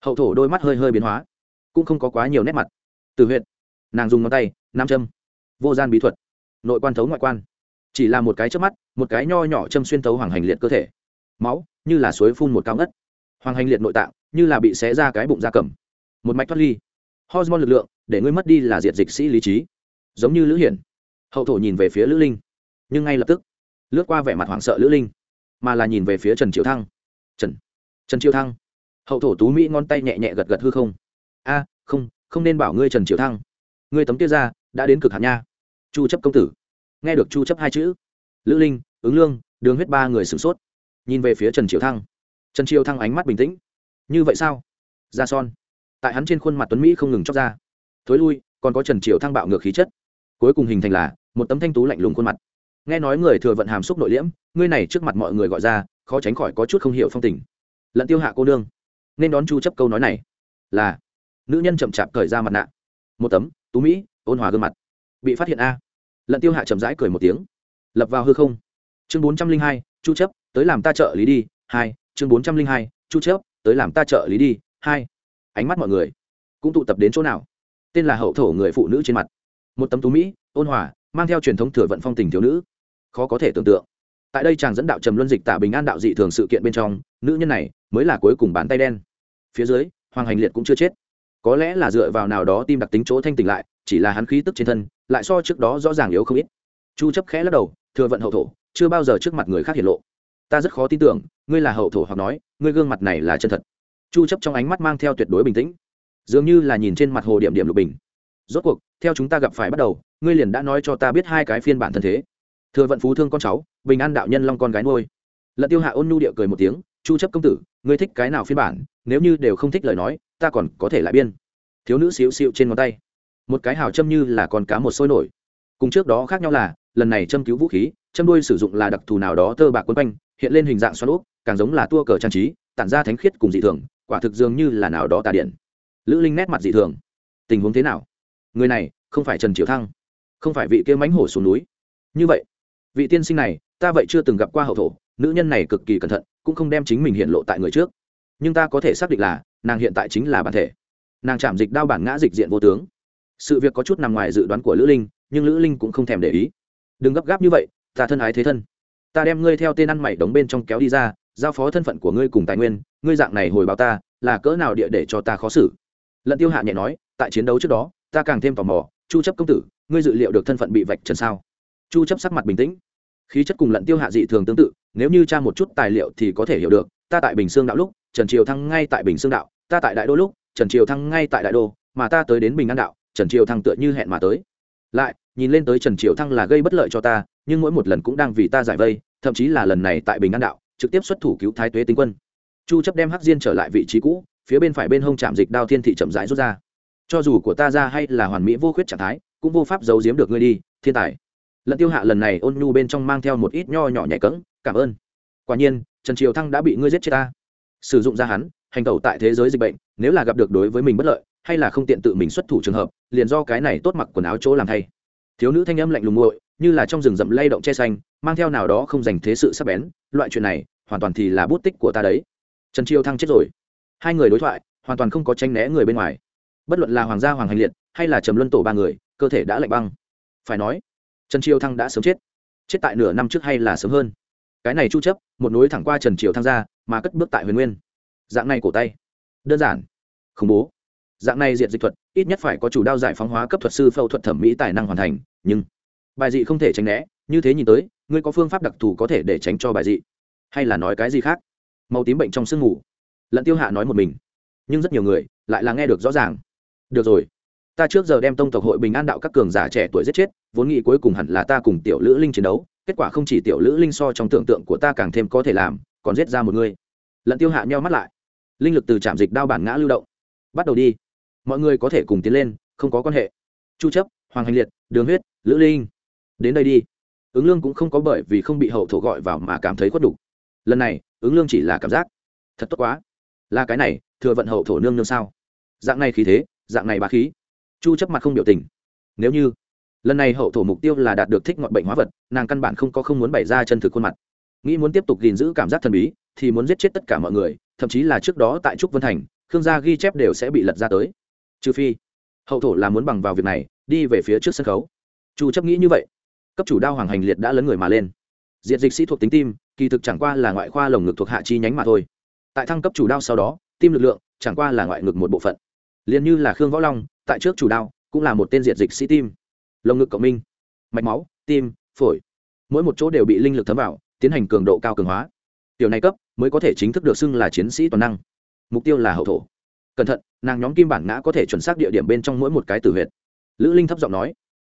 Hậu thổ đôi mắt hơi hơi biến hóa, cũng không có quá nhiều nét mặt. Từ huyện nàng dùng ngón tay, nam châm, vô gian bí thuật, nội quan thấu ngoại quan chỉ là một cái trước mắt, một cái nho nhỏ châm xuyên thấu hoàng hành liệt cơ thể. Máu, như là suối phun một cao ngất. Hoàng hành liệt nội tạng, như là bị xé ra cái bụng da cầm. Một mạch thoát ly. Hormone lực lượng, để ngươi mất đi là diệt dịch sĩ lý trí. Giống như lữ hiển. Hậu thổ nhìn về phía lữ linh. Nhưng ngay lập tức, lướt qua vẻ mặt hoảng sợ lữ linh, mà là nhìn về phía trần triệu thăng. Trần trần triệu thăng. Hậu thổ tú mỹ ngón tay nhẹ nhẹ gật gật hư không. A, không không nên bảo ngươi trần triệu thăng. Ngươi tấm tiết ra, đã đến cực hạn nha. Chu chấp công tử nghe được chu chấp hai chữ. Lữ linh, ứng lương, đường huyết ba người sửng sốt. Nhìn về phía trần triều thăng. Trần triều thăng ánh mắt bình tĩnh. Như vậy sao? Ra son. Tại hắn trên khuôn mặt tuấn mỹ không ngừng chóc ra. Thối lui, còn có trần triều thăng bạo ngược khí chất. Cuối cùng hình thành là một tấm thanh tú lạnh lùng khuôn mặt. Nghe nói người thừa vận hàm xúc nội liễm, ngươi này trước mặt mọi người gọi ra, khó tránh khỏi có chút không hiểu phong tình. Lận tiêu hạ cô nương, nên đón chu chấp câu nói này. Là, nữ nhân chậm chạp cởi ra mặt nạ. Một tấm, tú mỹ, ôn hòa gương mặt. Bị phát hiện a lận tiêu hạ chậm rãi cười một tiếng. Lập vào hư không. Chương bốn trăm linh hai, chu chấp tới làm ta trợ lý đi. Hai, chương bốn trăm linh hai, chu chấp tới làm ta trợ lý đi. Hai, ánh mắt mọi người cũng tụ tập đến chỗ nào? Tên là hậu thổ người phụ nữ trên mặt. Một tấm tú mỹ, ôn hòa, mang theo truyền thống thừa vận phong tình thiếu nữ. Khó có thể tưởng tượng. Tại đây chàng dẫn đạo trầm luân dịch tả bình an đạo dị thường sự kiện bên trong, nữ nhân này mới là cuối cùng bàn tay đen. Phía dưới, hoàng hành liệt cũng chưa chết. Có lẽ là dựa vào nào đó tim đặc tính chỗ thanh tỉnh lại, chỉ là hắn khí tức trên thân lại so trước đó rõ ràng yếu không ít. Chu chấp khẽ lắc đầu, thừa vận hậu thổ, chưa bao giờ trước mặt người khác hiện lộ. Ta rất khó tin tưởng, ngươi là hậu thổ hoặc nói, ngươi gương mặt này là chân thật. Chu chấp trong ánh mắt mang theo tuyệt đối bình tĩnh. Dường như là nhìn trên mặt hồ điểm điểm lục bình. Rốt cuộc, theo chúng ta gặp phải bắt đầu, ngươi liền đã nói cho ta biết hai cái phiên bản thân thế. Thừa vận phú thương con cháu, bình an đạo nhân long con gái nuôi. Lận tiêu hạ ôn nhu địa cười một tiếng, chu chấp công tử, ngươi thích cái nào phiên bản, nếu như đều không thích lời nói, ta còn có thể lại biên. Thiếu nữ xíu xíu trên ngón tay một cái hào châm như là con cá một sôi nổi. Cùng trước đó khác nhau là, lần này châm cứu vũ khí, châm đuôi sử dụng là đặc thù nào đó tơ bạc quấn quanh, hiện lên hình dạng xoắn úp, càng giống là tua cờ trang trí, tản ra thánh khiết cùng dị thường, quả thực dường như là nào đó tà điện. Lữ linh nét mặt dị thường. Tình huống thế nào? Người này, không phải trần triệu thăng, không phải vị kia mánh hổ xuống núi. Như vậy, vị tiên sinh này, ta vậy chưa từng gặp qua hậu thổ, nữ nhân này cực kỳ cẩn thận, cũng không đem chính mình hiện lộ tại người trước. Nhưng ta có thể xác định là, nàng hiện tại chính là bản thể. Nàng chạm dịch đao bản ngã dịch diện vô tướng sự việc có chút nằm ngoài dự đoán của lữ linh, nhưng lữ linh cũng không thèm để ý. Đừng gấp gáp như vậy, ta thân ái thế thân. Ta đem ngươi theo tên ăn mày đóng bên trong kéo đi ra, giao phó thân phận của ngươi cùng tài nguyên, ngươi dạng này hồi báo ta, là cỡ nào địa để cho ta khó xử? Lận tiêu hạ nhẹ nói, tại chiến đấu trước đó, ta càng thêm tò mò, chu chấp công tử, ngươi dự liệu được thân phận bị vạch trần sao? Chu chấp sắc mặt bình tĩnh. Khí chất cùng lận tiêu hạ dị thường tương tự, nếu như tra một chút tài liệu thì có thể hiểu được, ta tại bình xương đạo lúc, trần triều thăng ngay tại bình xương đạo, ta tại đại đô lúc, trần triều thăng ngay tại đại đô, mà ta tới đến bình an đạo trần triều thăng tựa như hẹn mà tới. Lại, nhìn lên tới trần triều thăng là gây bất lợi cho ta, nhưng mỗi một lần cũng đang vì ta giải vây, thậm chí là lần này tại bình an đạo, trực tiếp xuất thủ cứu thái tuế tinh quân. Chu chấp đem hắc diên trở lại vị trí cũ, phía bên phải bên hông chạm dịch đao thiên thị chậm rãi rút ra. Cho dù của ta ra hay là hoàn mỹ vô khuyết trạng thái, cũng vô pháp giấu giếm được ngươi đi, thiên tài. Lận tiêu hạ lần này ôn nhu bên trong mang theo một ít nho nhỏ nhẹ cẫng, cảm ơn. Quả nhiên, trần triều thăng đã bị ngươi giết chết ta. Sử dụng ra hắn, hành tẩu tại thế giới dịch bệnh, nếu là gặp được đối với mình bất lợi hay là không tiện tự mình xuất thủ trường hợp, liền do cái này tốt mặc quần áo chỗ làm thay. Thiếu nữ thanh âm lạnh lùng nguội, như là trong rừng rậm lay động che xanh, mang theo nào đó không dành thế sự sắp bén, loại chuyện này, hoàn toàn thì là bút tích của ta đấy. Trần chiêu thăng chết rồi. Hai người đối thoại, hoàn toàn không có tranh né người bên ngoài. Bất luận là hoàng gia, hoàng hành liệt, hay là trầm luân tổ ba người, cơ thể đã lạnh băng. Phải nói, trần triều thăng đã sớm chết. Chết tại nửa năm trước hay là sớm hơn. Cái này chu chấp, một nối thẳng qua trần triều thăng ra, mà cất bước tại huyền nguyên. Dạng này cổ tay. Đơn giản. Khủng bố dạng này diệt dịch thuật, ít nhất phải có chủ đao giải phóng hóa cấp thuật sư phẫu thuật thẩm mỹ tài năng hoàn thành, nhưng bài dị không thể tránh né, như thế nhìn tới, ngươi có phương pháp đặc thù có thể để tránh cho bài dị. Hay là nói cái gì khác? Màu tím bệnh trong sương ngủ lận tiêu hạ nói một mình, nhưng rất nhiều người lại là nghe được rõ ràng. Được rồi, ta trước giờ đem tông tộc hội bình an đạo các cường giả trẻ tuổi giết chết, vốn nghĩ cuối cùng hẳn là ta cùng tiểu lữ linh chiến đấu, kết quả không chỉ tiểu lữ linh so trong tưởng tượng của ta càng thêm có thể làm, còn giết ra một người. Lận tiêu hạ nheo mắt lại, linh lực từ trạm dịch đao bản ngã lưu động. Bắt đầu đi mọi người có thể cùng tiến lên, không có quan hệ. Chu chấp, hoàng hành liệt, đường huyết, lữ linh, đến đây đi. Ứng lương cũng không có bởi vì không bị hậu thổ gọi vào mà cảm thấy khuất đủ lần này, ứng lương chỉ là cảm giác. Thật tốt quá. Là cái này, thừa vận hậu thổ nương nương sao? Dạng này khí thế, dạng này bá khí. Chu chấp mặt không biểu tình. Nếu như lần này hậu thổ mục tiêu là đạt được thích ngọn bệnh hóa vật, nàng căn bản không có không muốn bày ra chân thực khuôn mặt. Nghĩ muốn tiếp tục gìn giữ cảm giác thần bí, thì muốn giết chết tất cả mọi người, thậm chí là trước đó tại trúc vân thành, khương gia ghi chép đều sẽ bị lật ra tới trừ phi hậu thổ là muốn bằng vào việc này, đi về phía trước sân khấu. Chu chấp nghĩ như vậy. Cấp chủ đao hoàng hành liệt đã lấn người mà lên. Diệt dịch sĩ thuộc tính tim, kỳ thực chẳng qua là ngoại khoa lồng ngực thuộc hạ chi nhánh mà thôi. Tại thăng cấp chủ đao sau đó, tim lực lượng chẳng qua là ngoại ngực một bộ phận. Liền như là khương võ long, tại trước chủ đao cũng là một tên diệt dịch sĩ tim. Lồng ngực cộng minh, mạch máu, tim, phổi. Mỗi một chỗ đều bị linh lực thấm vào, tiến hành cường độ cao cường hóa. Tiểu này cấp mới có thể chính thức được xưng là chiến sĩ toàn năng. Mục tiêu là hậu thổ cẩn thận, nàng nhóm kim bản ngã có thể chuẩn xác địa điểm bên trong mỗi một cái tử huyệt. Lữ linh thấp giọng nói.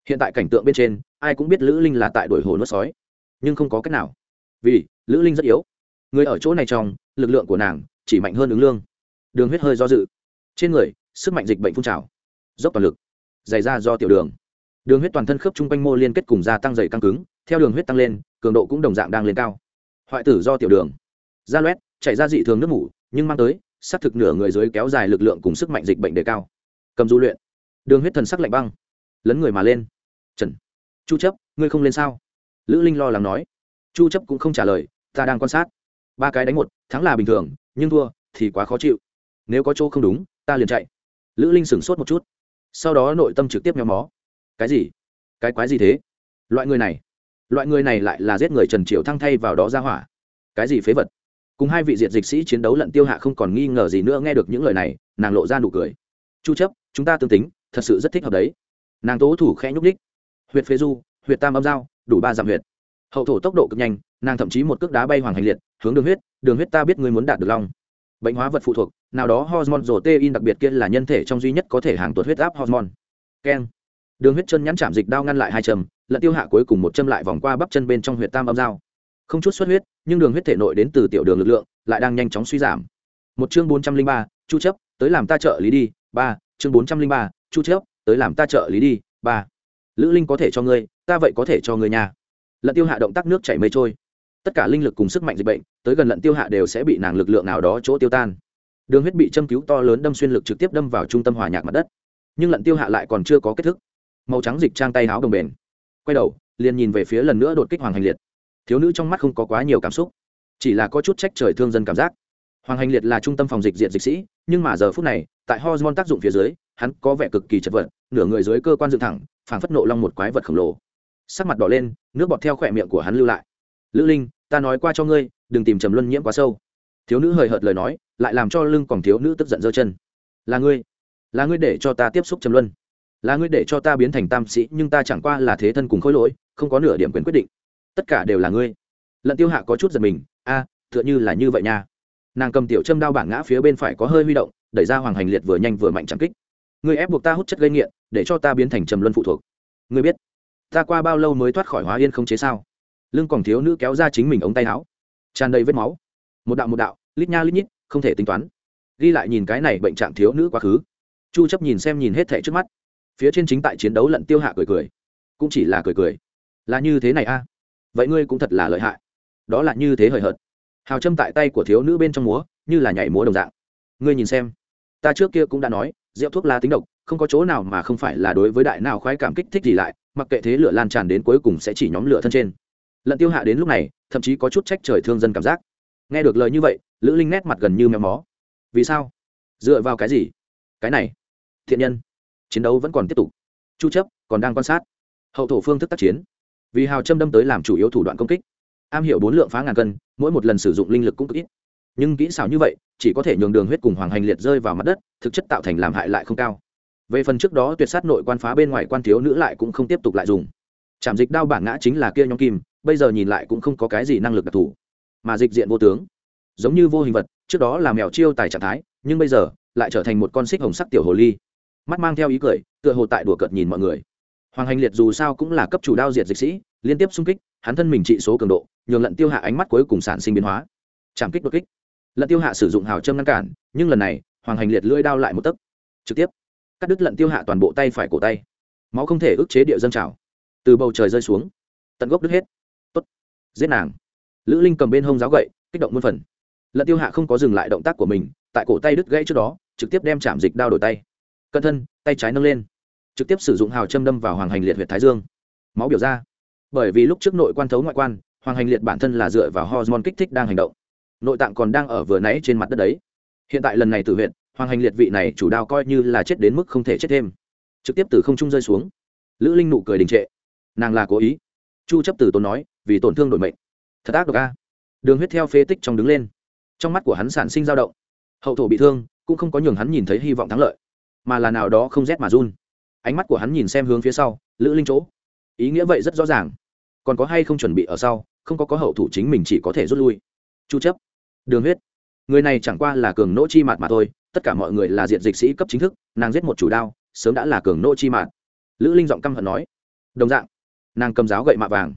Hiện tại cảnh tượng bên trên, ai cũng biết lữ linh là tại đuổi hồ nuốt sói. Nhưng không có cách nào. Vì, lữ linh rất yếu. Người ở chỗ này trong, lực lượng của nàng chỉ mạnh hơn ứng lương. Đường huyết hơi do dự. Trên người, sức mạnh dịch bệnh phun trào. Dốc toàn lực. Dày ra do tiểu đường. Đường huyết toàn thân khớp chung quanh mô liên kết cùng gia tăng dày căng cứng, theo đường huyết tăng lên, cường độ cũng đồng dạng đang lên cao. Hoại tử do tiểu đường. Da loét, chảy ra dị thường nước mủ, nhưng mang tới xác thực nửa người dưới kéo dài lực lượng cùng sức mạnh dịch bệnh đề cao. Cầm du luyện. Đường huyết thần sắc lạnh băng. Lấn người mà lên. Trần. Chu chấp, ngươi không lên sao? Lữ linh lo lắng nói. Chu chấp cũng không trả lời, ta đang quan sát. Ba cái đánh một, thắng là bình thường, nhưng thua thì quá khó chịu. Nếu có chỗ không đúng, ta liền chạy. Lữ linh sửng sốt một chút. Sau đó nội tâm trực tiếp méo mó. Cái gì? Cái quái gì thế? Loại người này. Loại người này lại là giết người trần triệu thăng thay vào đó ra hỏa. Cái gì phế vật? Cùng hai vị diệt dịch sĩ chiến đấu lận tiêu hạ không còn nghi ngờ gì nữa nghe được những lời này, nàng lộ ra nụ cười. Chu chấp, chúng ta tương tính, thật sự rất thích hợp đấy. Nàng tố thủ khẽ nhúc đích huyệt phế du, huyệt tam âm giao, đủ ba dặm huyệt. Hậu thổ tốc độ cực nhanh, nàng thậm chí một cước đá bay hoàng hành liệt, hướng đường huyết đường huyết ta biết ngươi muốn đạt được long. Bệnh hóa vật phụ thuộc, nào đó hormone rổ tê in đặc biệt kia là nhân thể trong duy nhất có thể hàng tuột huyết áp hormone. Keng. Đường huyết chân nhắn chạm dịch đao ngăn lại hai châm, lận tiêu hạ cuối cùng một châm lại vòng qua bắp chân bên trong huyệt tam âm dao không chút xuất huyết, nhưng đường huyết thể nội đến từ tiểu đường lực lượng, lại đang nhanh chóng suy giảm. Một chương bốn trăm linh ba, chu chấp tới làm ta trợ lý đi, ba, chương bốn trăm linh ba, chu chấp tới làm ta trợ lý đi, ba. Lữ linh có thể cho ngươi, ta vậy có thể cho ngươi nhà. Lận tiêu hạ động tác nước chảy mây trôi. Tất cả linh lực cùng sức mạnh dịch bệnh, tới gần lận tiêu hạ đều sẽ bị nàng lực lượng nào đó chỗ tiêu tan. Đường huyết bị châm cứu to lớn đâm xuyên lực trực tiếp đâm vào trung tâm hòa nhạc mặt đất. Nhưng lận tiêu hạ lại còn chưa có kết thúc màu trắng dịch trang tay áo đồng bền. Quay đầu, liền nhìn về phía lần nữa đột kích hoàng hành liệt thiếu nữ trong mắt không có quá nhiều cảm xúc, chỉ là có chút trách trời thương dân cảm giác. Hoàng hành liệt là trung tâm phòng dịch diện dịch sĩ, nhưng mà giờ phút này, tại hormone tác dụng phía dưới, hắn có vẻ cực kỳ chật vật, nửa người dưới cơ quan dựng thẳng, phảng phất nộ long một quái vật khổng lồ. Sắc mặt đỏ lên, nước bọt theo khỏe miệng của hắn lưu lại. Lữ linh, ta nói qua cho ngươi, đừng tìm trầm luân nhiễm quá sâu. Thiếu nữ hời hợt lời nói, lại làm cho lưng còn thiếu nữ tức giận giơ chân. Là ngươi là ngươi để cho ta tiếp xúc trầm luân, là ngươi để cho ta biến thành tam sĩ, nhưng ta chẳng qua là thế thân cùng khối lỗi, không có nửa điểm quyền quyết định tất cả đều là ngươi. Lận tiêu hạ có chút giật mình, a, tựa như là như vậy nha. Nàng cầm tiểu châm đao bảng ngã phía bên phải có hơi huy động, đẩy ra hoàng hành liệt vừa nhanh vừa mạnh chẳng kích. Ngươi ép buộc ta hút chất gây nghiện, để cho ta biến thành trầm luân phụ thuộc. Ngươi biết, ta qua bao lâu mới thoát khỏi hóa yên không chế sao? Lưng còn thiếu nữ kéo ra chính mình ống tay áo. Tràn đầy vết máu. Một đạo một đạo, lít nha lít nhít, không thể tính toán. Ghi lại nhìn cái này bệnh trạng thiếu nữ quá khứ. Chu chấp nhìn xem nhìn hết thảy trước mắt. Phía trên chính tại chiến đấu lận tiêu hạ cười cười. Cũng chỉ là cười cười. Là như thế này a. à? Vậy ngươi cũng thật là lợi hại. Đó là như thế hời hợt. Hào châm tại tay của thiếu nữ bên trong múa, như là nhảy múa đồng dạng. Ngươi nhìn xem. Ta trước kia cũng đã nói, rượu thuốc lá tính độc, không có chỗ nào mà không phải là đối với đại nào khoái cảm kích thích gì lại, mặc kệ thế lửa lan tràn đến cuối cùng sẽ chỉ nhóm lửa thân trên. Lận tiêu hạ đến lúc này, thậm chí có chút trách trời thương dân cảm giác. Nghe được lời như vậy, lữ linh nét mặt gần như méo mó. Vì sao? Dựa vào cái gì? Cái này. Thiện nhân. Chiến đấu vẫn còn tiếp tục. Chu chấp còn đang quan sát. Hậu thổ phương thức tác chiến vì hào châm đâm tới làm chủ yếu thủ đoạn công kích. Am hiểu bốn lượng phá ngàn cân, mỗi một lần sử dụng linh lực cũng cực ít. Nhưng kỹ xảo như vậy, chỉ có thể nhường đường huyết cùng hoàng hành liệt rơi vào mặt đất, thực chất tạo thành làm hại lại không cao. Về phần trước đó tuyệt sát nội quan phá bên ngoài quan thiếu nữ lại cũng không tiếp tục lại dùng. Chạm dịch đao bảng ngã chính là kia nhóm kim, bây giờ nhìn lại cũng không có cái gì năng lực đặc thù. Mà dịch diện vô tướng. Giống như vô hình vật, trước đó là mèo chiêu tài trạng thái, nhưng bây giờ, lại trở thành một con xích hồng sắc tiểu hồ ly. Mắt mang theo ý cười, tựa hồ tại đùa cợt nhìn mọi người hoàng hành liệt dù sao cũng là cấp chủ đao diệt dịch sĩ, liên tiếp xung kích, hắn thân mình trị số cường độ, nhường lận tiêu hạ ánh mắt cuối cùng sản sinh biến hóa. Chạm kích đột kích. Lận tiêu hạ sử dụng hào châm ngăn cản, nhưng lần này, hoàng hành liệt lưỡi đao lại một tấc. Trực tiếp, cắt đứt lận tiêu hạ toàn bộ tay phải cổ tay. Máu không thể ức chế địa dân trào. Từ bầu trời rơi xuống, tận gốc đứt hết. Tốt. Giết nàng. Lữ linh cầm bên hông giáo gậy, kích động muôn phần. Lận tiêu hạ không có dừng lại động tác của mình, tại cổ tay đứt gãy trước đó, trực tiếp đem chạm dịch đao đổi tay. Cẩn thân, tay trái nâng lên trực tiếp sử dụng hào châm đâm vào hoàng hành liệt huyệt thái dương. Máu biểu ra. Bởi vì lúc trước nội quan thấu ngoại quan, hoàng hành liệt bản thân là dựa vào hormone kích thích đang hành động. Nội tạng còn đang ở vừa nãy trên mặt đất đấy. Hiện tại lần này tự huyện hoàng hành liệt vị này chủ đao coi như là chết đến mức không thể chết thêm. Trực tiếp từ không trung rơi xuống. Lữ linh nụ cười đình trệ. Nàng là cố ý. Chu chấp từ tốn nói, vì tổn thương đổi mệnh. Thật ác độc a. Đường huyết theo phế tích trong đứng lên. Trong mắt của hắn sản sinh dao động. Hậu thổ bị thương, cũng không có nhường hắn nhìn thấy hy vọng thắng lợi, mà là nào đó không rét mà run ánh mắt của hắn nhìn xem hướng phía sau, lữ linh chỗ. Ý nghĩa vậy rất rõ ràng. Còn có hay không chuẩn bị ở sau, không có có hậu thủ chính mình chỉ có thể rút lui. Chu chấp. Đường huyết. Người này chẳng qua là cường nỗ chi mạt mà thôi, tất cả mọi người là diện dịch sĩ cấp chính thức, nàng giết một chủ đao, sớm đã là cường nỗ chi mạt. Lữ linh giọng căm hận nói. Đồng dạng, nàng cầm giáo gậy mạ vàng.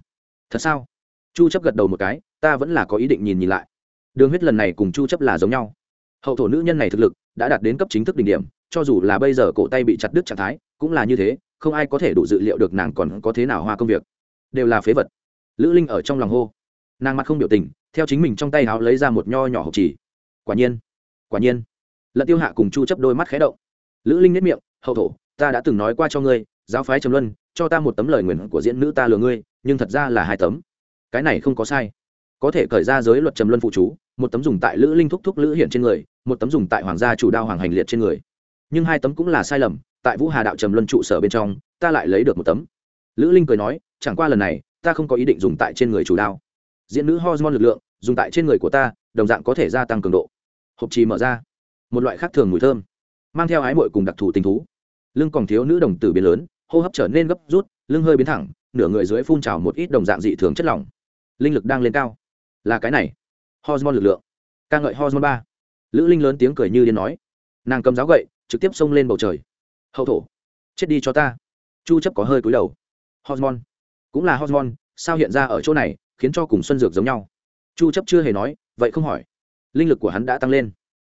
Thật sao? Chu chấp gật đầu một cái, ta vẫn là có ý định nhìn nhìn lại. Đường huyết lần này cùng chu chấp là giống nhau. Hậu thổ nữ nhân này thực lực đã đạt đến cấp chính thức đỉnh điểm, cho dù là bây giờ cổ tay bị chặt đứt trạng thái cũng là như thế, không ai có thể đủ dự liệu được nàng còn có thế nào hoa công việc. Đều là phế vật. Lữ linh ở trong lòng hô. Nàng mặt không biểu tình, theo chính mình trong tay háo lấy ra một nho nhỏ hộp chỉ. Quả nhiên quả nhiên. Lận tiêu hạ cùng chu chấp đôi mắt khẽ động. Lữ linh nếp miệng, hậu thổ, ta đã từng nói qua cho ngươi, giáo phái trầm luân, cho ta một tấm lời nguyền của diễn nữ ta lừa ngươi, nhưng thật ra là hai tấm. Cái này không có sai. Có thể khởi ra giới luật trầm luân phụ chú, một tấm dùng tại lữ linh thúc thúc lữ hiện trên người, một tấm dùng tại hoàng gia chủ đao hoàng hành liệt trên người nhưng hai tấm cũng là sai lầm, tại vũ hà đạo trầm luân trụ sở bên trong, ta lại lấy được một tấm. Lữ linh cười nói, chẳng qua lần này, ta không có ý định dùng tại trên người chủ đao. Diễn nữ hormone lực lượng, dùng tại trên người của ta, đồng dạng có thể gia tăng cường độ. Hộp trì mở ra. Một loại khác thường mùi thơm, mang theo ái mội cùng đặc thù tình thú. Lưng còn thiếu nữ đồng tử biến lớn, hô hấp trở nên gấp rút, lưng hơi biến thẳng, nửa người dưới phun trào một ít đồng dạng dị thường chất lỏng. Linh lực đang lên cao. Là cái này. Hormone lực lượng. Ca ngợi hormone ba. Lữ linh lớn tiếng cười như điên nói. Nàng cầm giáo gậy trực tiếp xông lên bầu trời. Hậu thổ, chết đi cho ta. Chu chấp có hơi cúi đầu. Hormone cũng là hormone sao hiện ra ở chỗ này, khiến cho cùng xuân dược giống nhau? Chu chấp chưa hề nói, vậy không hỏi. Linh lực của hắn đã tăng lên.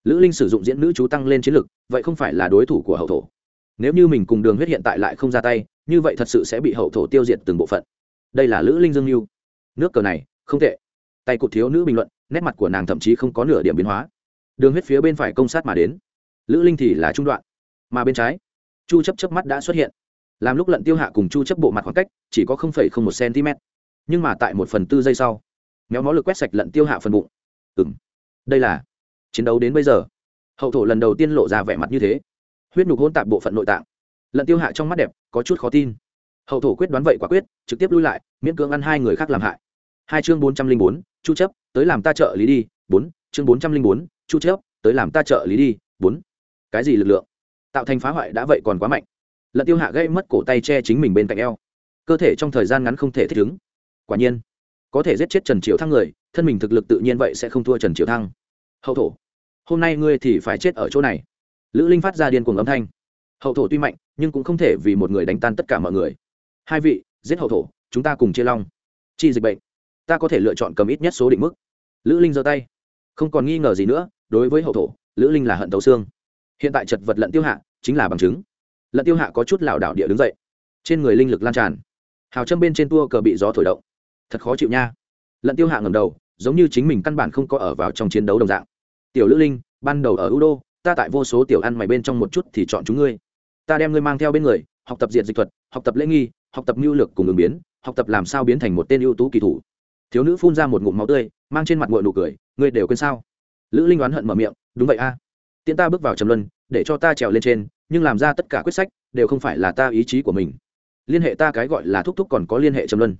Lữ linh sử dụng diễn nữ chú tăng lên chiến lực, vậy không phải là đối thủ của hậu thổ. Nếu như mình cùng đường huyết hiện tại lại không ra tay, như vậy thật sự sẽ bị hậu thổ tiêu diệt từng bộ phận. Đây là lữ linh dương lưu nước cờ này, không tệ. Tay cụt thiếu nữ bình luận, nét mặt của nàng thậm chí không có nửa điểm biến hóa. Đường huyết phía bên phải công sát mà đến lữ linh thì là trung đoạn, mà bên trái, chu chấp chớp mắt đã xuất hiện. Làm lúc lận tiêu hạ cùng chu chấp bộ mặt khoảng cách, chỉ có một cm nhưng mà tại một phần tư giây sau, méo mó lực quét sạch lận tiêu hạ phần bụng. Ừm, đây là chiến đấu đến bây giờ. Hậu thổ lần đầu tiên lộ ra vẻ mặt như thế. Huyết nhục hôn tạp bộ phận nội tạng. Lận tiêu hạ trong mắt đẹp, có chút khó tin. Hậu thổ quyết đoán vậy quả quyết, trực tiếp lui lại, miễn cưỡng ăn hai người khác làm hại. Hai chương bốn trăm linh bốn, chu chấp, tới làm ta trợ lý đi. Bốn, chương bốn trăm linh bốn, chu chấp, tới làm ta trợ lý đi. Bốn cái gì lực lượng? Tạo thành phá hoại đã vậy còn quá mạnh. Lận tiêu hạ gây mất cổ tay che chính mình bên cạnh eo. Cơ thể trong thời gian ngắn không thể thích ứng. Quả nhiên, có thể giết chết trần triệu thăng người, thân mình thực lực tự nhiên vậy sẽ không thua trần triệu thăng. Hậu thổ, hôm nay ngươi thì phải chết ở chỗ này. Lữ linh phát ra điên cuồng âm thanh. Hậu thổ tuy mạnh, nhưng cũng không thể vì một người đánh tan tất cả mọi người. Hai vị, giết hậu thổ, chúng ta cùng chia long. Chi dịch bệnh, ta có thể lựa chọn cầm ít nhất số định mức. Lữ linh giơ tay. Không còn nghi ngờ gì nữa, đối với hậu thổ, lữ linh là hận tấu xương hiện tại chật vật lận tiêu hạ, chính là bằng chứng. Lận tiêu hạ có chút lảo đảo địa đứng dậy. Trên người linh lực lan tràn. Hào châm bên trên tua cờ bị gió thổi động. Thật khó chịu nha. Lận tiêu hạ ngầm đầu, giống như chính mình căn bản không có ở vào trong chiến đấu đồng dạng. Tiểu lữ linh, ban đầu ở u đô ta tại vô số tiểu ăn mày bên trong một chút thì chọn chúng ngươi. Ta đem ngươi mang theo bên người, học tập diện dịch thuật, học tập lễ nghi, học tập mưu lược cùng ứng biến, học tập làm sao biến thành một tên ưu tú kỳ thủ. Thiếu nữ phun ra một ngụm máu tươi, mang trên mặt ngội nụ cười, ngươi đều quên sao? Lữ linh oán hận mở miệng, đúng vậy a. à tiễn ta bước vào trầm luân, để cho ta trèo lên trên, nhưng làm ra tất cả quyết sách đều không phải là ta ý chí của mình. Liên hệ ta cái gọi là thúc thúc còn có liên hệ trầm luân.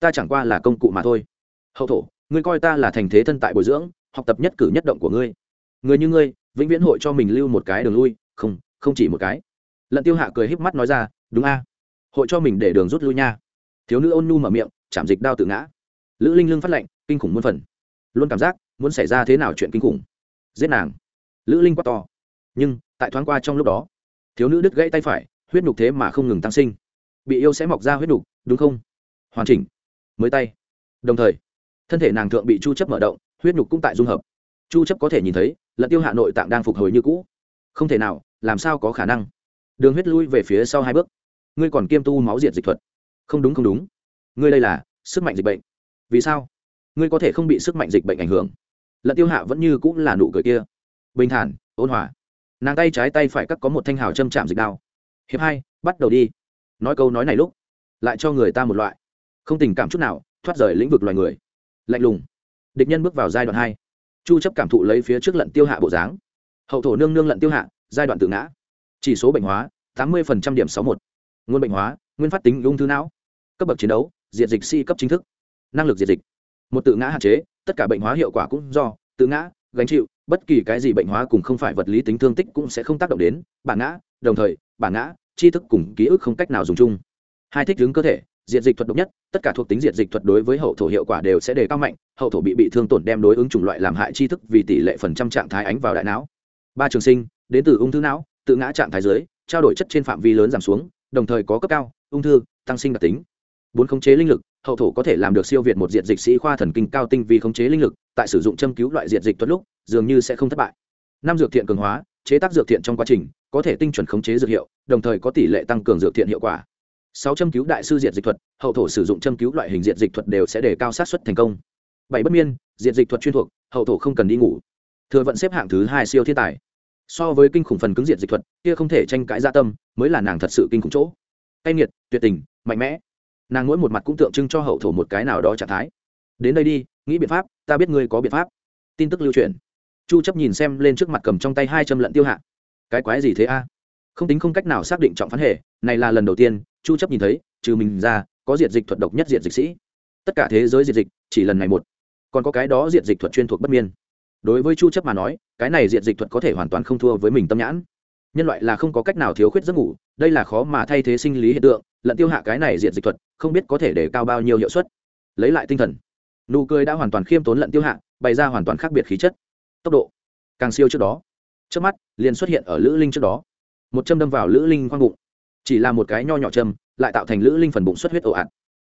Ta chẳng qua là công cụ mà thôi. Hậu thổ, ngươi coi ta là thành thế thân tại bồi dưỡng, học tập nhất cử nhất động của ngươi. Người như ngươi, vĩnh viễn hội cho mình lưu một cái đường lui, không không chỉ một cái. Lận tiêu hạ cười híp mắt nói ra, đúng a. Hội cho mình để đường rút lui nha. Thiếu nữ ôn nhu mở miệng, chạm dịch đao tự ngã. Lữ linh lưng phát lệnh kinh khủng muôn phần. Luôn cảm giác, muốn xảy ra thế nào chuyện kinh khủng. Giết nàng lữ linh quát to. Nhưng, tại thoáng qua trong lúc đó, thiếu nữ đứt gãy tay phải, huyết nhục thế mà không ngừng tăng sinh. Bị yêu sẽ mọc ra huyết nhục, đúng không? Hoàn chỉnh. Mới tay. Đồng thời, thân thể nàng thượng bị chu chấp mở động, huyết nhục cũng tại dung hợp. Chu chấp có thể nhìn thấy lận tiêu hạ nội tạng đang phục hồi như cũ. Không thể nào, làm sao có khả năng? Đường huyết lui về phía sau hai bước. Ngươi còn kiêm tu máu diệt dịch thuật. Không đúng không đúng. Ngươi đây là, sức mạnh dịch bệnh. Vì sao? Ngươi có thể không bị sức mạnh dịch bệnh ảnh hưởng. Lận tiêu hạ vẫn như cũng là nụ cười kia bình thản, ôn hòa. Nàng tay trái tay phải cắt có một thanh hào châm chạm dịch đao. Hiệp hai, bắt đầu đi. Nói câu nói này lúc, lại cho người ta một loại, không tình cảm chút nào, thoát rời lĩnh vực loài người. Lạnh lùng. Địch nhân bước vào giai đoạn hai. Chu chấp cảm thụ lấy phía trước lận tiêu hạ bộ dáng. Hậu thổ nương nương lận tiêu hạ, giai đoạn tự ngã. Chỉ số bệnh hóa 80% điểm 61. nguồn bệnh hóa, nguyên phát tính ung thư não. Cấp bậc chiến đấu, diệt dịch si cấp chính thức. Năng lực diệt dịch. Một tự ngã hạn chế, tất cả bệnh hóa hiệu quả cũng do, tự ngã gánh chịu, bất kỳ cái gì bệnh hóa cùng không phải vật lý tính thương tích cũng sẽ không tác động đến, bản ngã, đồng thời, bản ngã, tri thức cùng ký ức không cách nào dùng chung. Hai thích ứng cơ thể, diệt dịch thuật độc nhất, tất cả thuộc tính diệt dịch thuật đối với hậu thổ hiệu quả đều sẽ đề cao mạnh, hậu thổ bị bị thương tổn đem đối ứng chủng loại làm hại tri thức vì tỷ lệ phần trăm trạng thái ánh vào đại não. Ba trường sinh, đến từ ung thư não, tự ngã trạng thái dưới, trao đổi chất trên phạm vi lớn giảm xuống, đồng thời có cấp cao, ung thư, tăng sinh đặc tính. Bốn khống chế linh lực, hậu thổ có thể làm được siêu việt một diện dịch sĩ khoa thần kinh cao tinh vì khống chế linh lực tại sử dụng châm cứu loại diện dịch thuật lúc, dường như sẽ không thất bại. Năm dược thiện cường hóa, chế tác dược thiện trong quá trình, có thể tinh chuẩn khống chế dược hiệu, đồng thời có tỷ lệ tăng cường dược thiện hiệu quả. Sáu châm cứu đại sư diệt dịch thuật, hậu thổ sử dụng châm cứu loại hình diệt dịch thuật đều sẽ đề cao sát xuất thành công. Bảy bất miên, diệt dịch thuật chuyên thuộc, hậu thổ không cần đi ngủ. Thừa vận xếp hạng thứ hai siêu thiên tài. So với kinh khủng phần cứng diện dịch thuật, kia không thể tranh cãi gia tâm, mới là nàng thật sự kinh khủng chỗ. Cay nghiệt, tuyệt tình, mạnh mẽ. Nàng mỗi một mặt cũng tượng trưng cho hậu thổ một cái nào đó trạng thái. Đến đây đi, nghĩ biện pháp ta biết ngươi có biện pháp. Tin tức lưu truyền. Chu chấp nhìn xem lên trước mặt cầm trong tay hai châm lận tiêu hạ. Cái quái gì thế a? Không tính không cách nào xác định trọng phán hệ, này là lần đầu tiên, chu chấp nhìn thấy, trừ mình ra, có diệt dịch thuật độc nhất diệt dịch sĩ. Tất cả thế giới diệt dịch, chỉ lần này một. Còn có cái đó diệt dịch thuật chuyên thuộc bất miên. Đối với chu chấp mà nói, cái này diệt dịch thuật có thể hoàn toàn không thua với mình tâm nhãn. Nhân loại là không có cách nào thiếu khuyết giấc ngủ, đây là khó mà thay thế sinh lý hiện tượng, lận tiêu hạ cái này diệt dịch thuật, không biết có thể để cao bao nhiêu hiệu suất. Lấy lại tinh thần nụ cười đã hoàn toàn khiêm tốn lận tiêu hạ, bày ra hoàn toàn khác biệt khí chất. Tốc độ càng siêu trước đó. Trước mắt, liền xuất hiện ở lữ linh trước đó. Một châm đâm vào lữ linh khoang bụng. Chỉ là một cái nho nhỏ châm, lại tạo thành lữ linh phần bụng xuất huyết ồ ạt.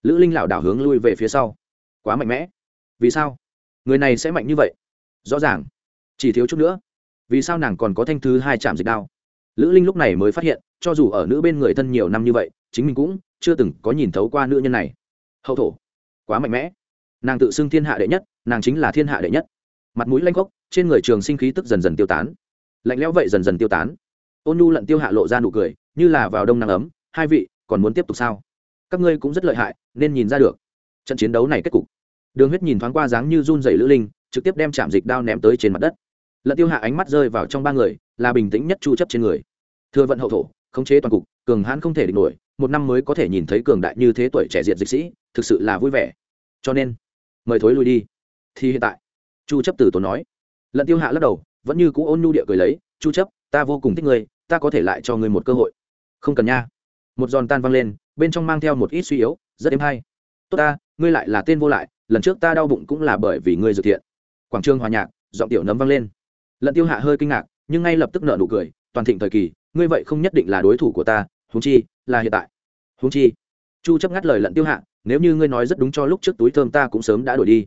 Lữ linh lảo đảo hướng lui về phía sau. Quá mạnh mẽ. Vì sao? Người này sẽ mạnh như vậy? Rõ ràng. Chỉ thiếu chút nữa. Vì sao nàng còn có thanh thứ hai chạm dịch đao? Lữ linh lúc này mới phát hiện, cho dù ở nữ bên người thân nhiều năm như vậy, chính mình cũng chưa từng có nhìn thấu qua nữ nhân này. Hậu thổ. Quá mạnh mẽ nàng tự xưng thiên hạ đệ nhất, nàng chính là thiên hạ đệ nhất. Mặt mũi lanh gốc trên người trường sinh khí tức dần dần tiêu tán. Lạnh lẽo vậy dần dần tiêu tán. Ôn nhu lận tiêu hạ lộ ra nụ cười, như là vào đông nắng ấm, hai vị, còn muốn tiếp tục sao? Các ngươi cũng rất lợi hại, nên nhìn ra được. Trận chiến đấu này kết cục. Đường huyết nhìn thoáng qua dáng như run dày lữ linh, trực tiếp đem chạm dịch đao ném tới trên mặt đất. Lận tiêu hạ ánh mắt rơi vào trong ba người, là bình tĩnh nhất chu chấp trên người. Thừa vận hậu thổ, khống chế toàn cục, cường hãn không thể địch nổi, một năm mới có thể nhìn thấy cường đại như thế tuổi trẻ diệt dịch sĩ, thực sự là vui vẻ. Cho nên mời thối lui đi. Thì hiện tại, chu chấp từ tốn nói. Lận tiêu hạ lắc đầu, vẫn như cũ ôn nhu địa cười lấy, chu chấp, ta vô cùng thích ngươi, ta có thể lại cho ngươi một cơ hội. Không cần nha. Một giòn tan văng lên, bên trong mang theo một ít suy yếu, rất êm hay. Tốt ta, ngươi lại là tên vô lại, lần trước ta đau bụng cũng là bởi vì ngươi dự thiện. Quảng trường hòa nhạc, giọng tiểu nấm văng lên. Lận tiêu hạ hơi kinh ngạc, nhưng ngay lập tức nở nụ cười, toàn thịnh thời kỳ, ngươi vậy không nhất định là đối thủ của ta, huống chi là hiện tại. Huống chi? Chu chấp ngắt lời lận tiêu hạ nếu như ngươi nói rất đúng cho lúc trước túi thơm ta cũng sớm đã đổi đi.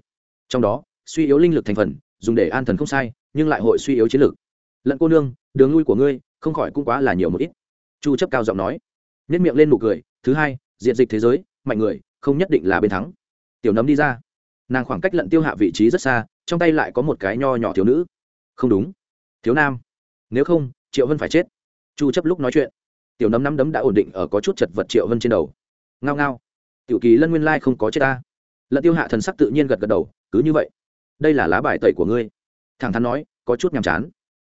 Trong đó, suy yếu linh lực thành phần, dùng để an thần không sai, nhưng lại hội suy yếu chiến lược lận cô nương, đường lui của ngươi, không khỏi cũng quá là nhiều một ít. Chu chấp cao giọng nói. Nhất miệng lên nụ cười, thứ hai diện dịch thế giới, mạnh người, không nhất định là bên thắng. Tiểu nấm đi ra. Nàng khoảng cách lận tiêu hạ vị trí rất xa, trong tay lại có một cái nho nhỏ thiếu nữ. Không đúng. Thiếu nam. Nếu không, triệu vân phải chết. Chu chấp lúc nói chuyện. Tiểu nấm nắm đấm đã ổn định ở có chút chật vật triệu vân trên đầu. Ngao ngao tiểu kỳ lân nguyên lai không có chết ta. Lận tiêu hạ thần sắc tự nhiên gật gật đầu, cứ như vậy. Đây là lá bài tẩy của ngươi. Thẳng thắn nói, có chút nhàm chán.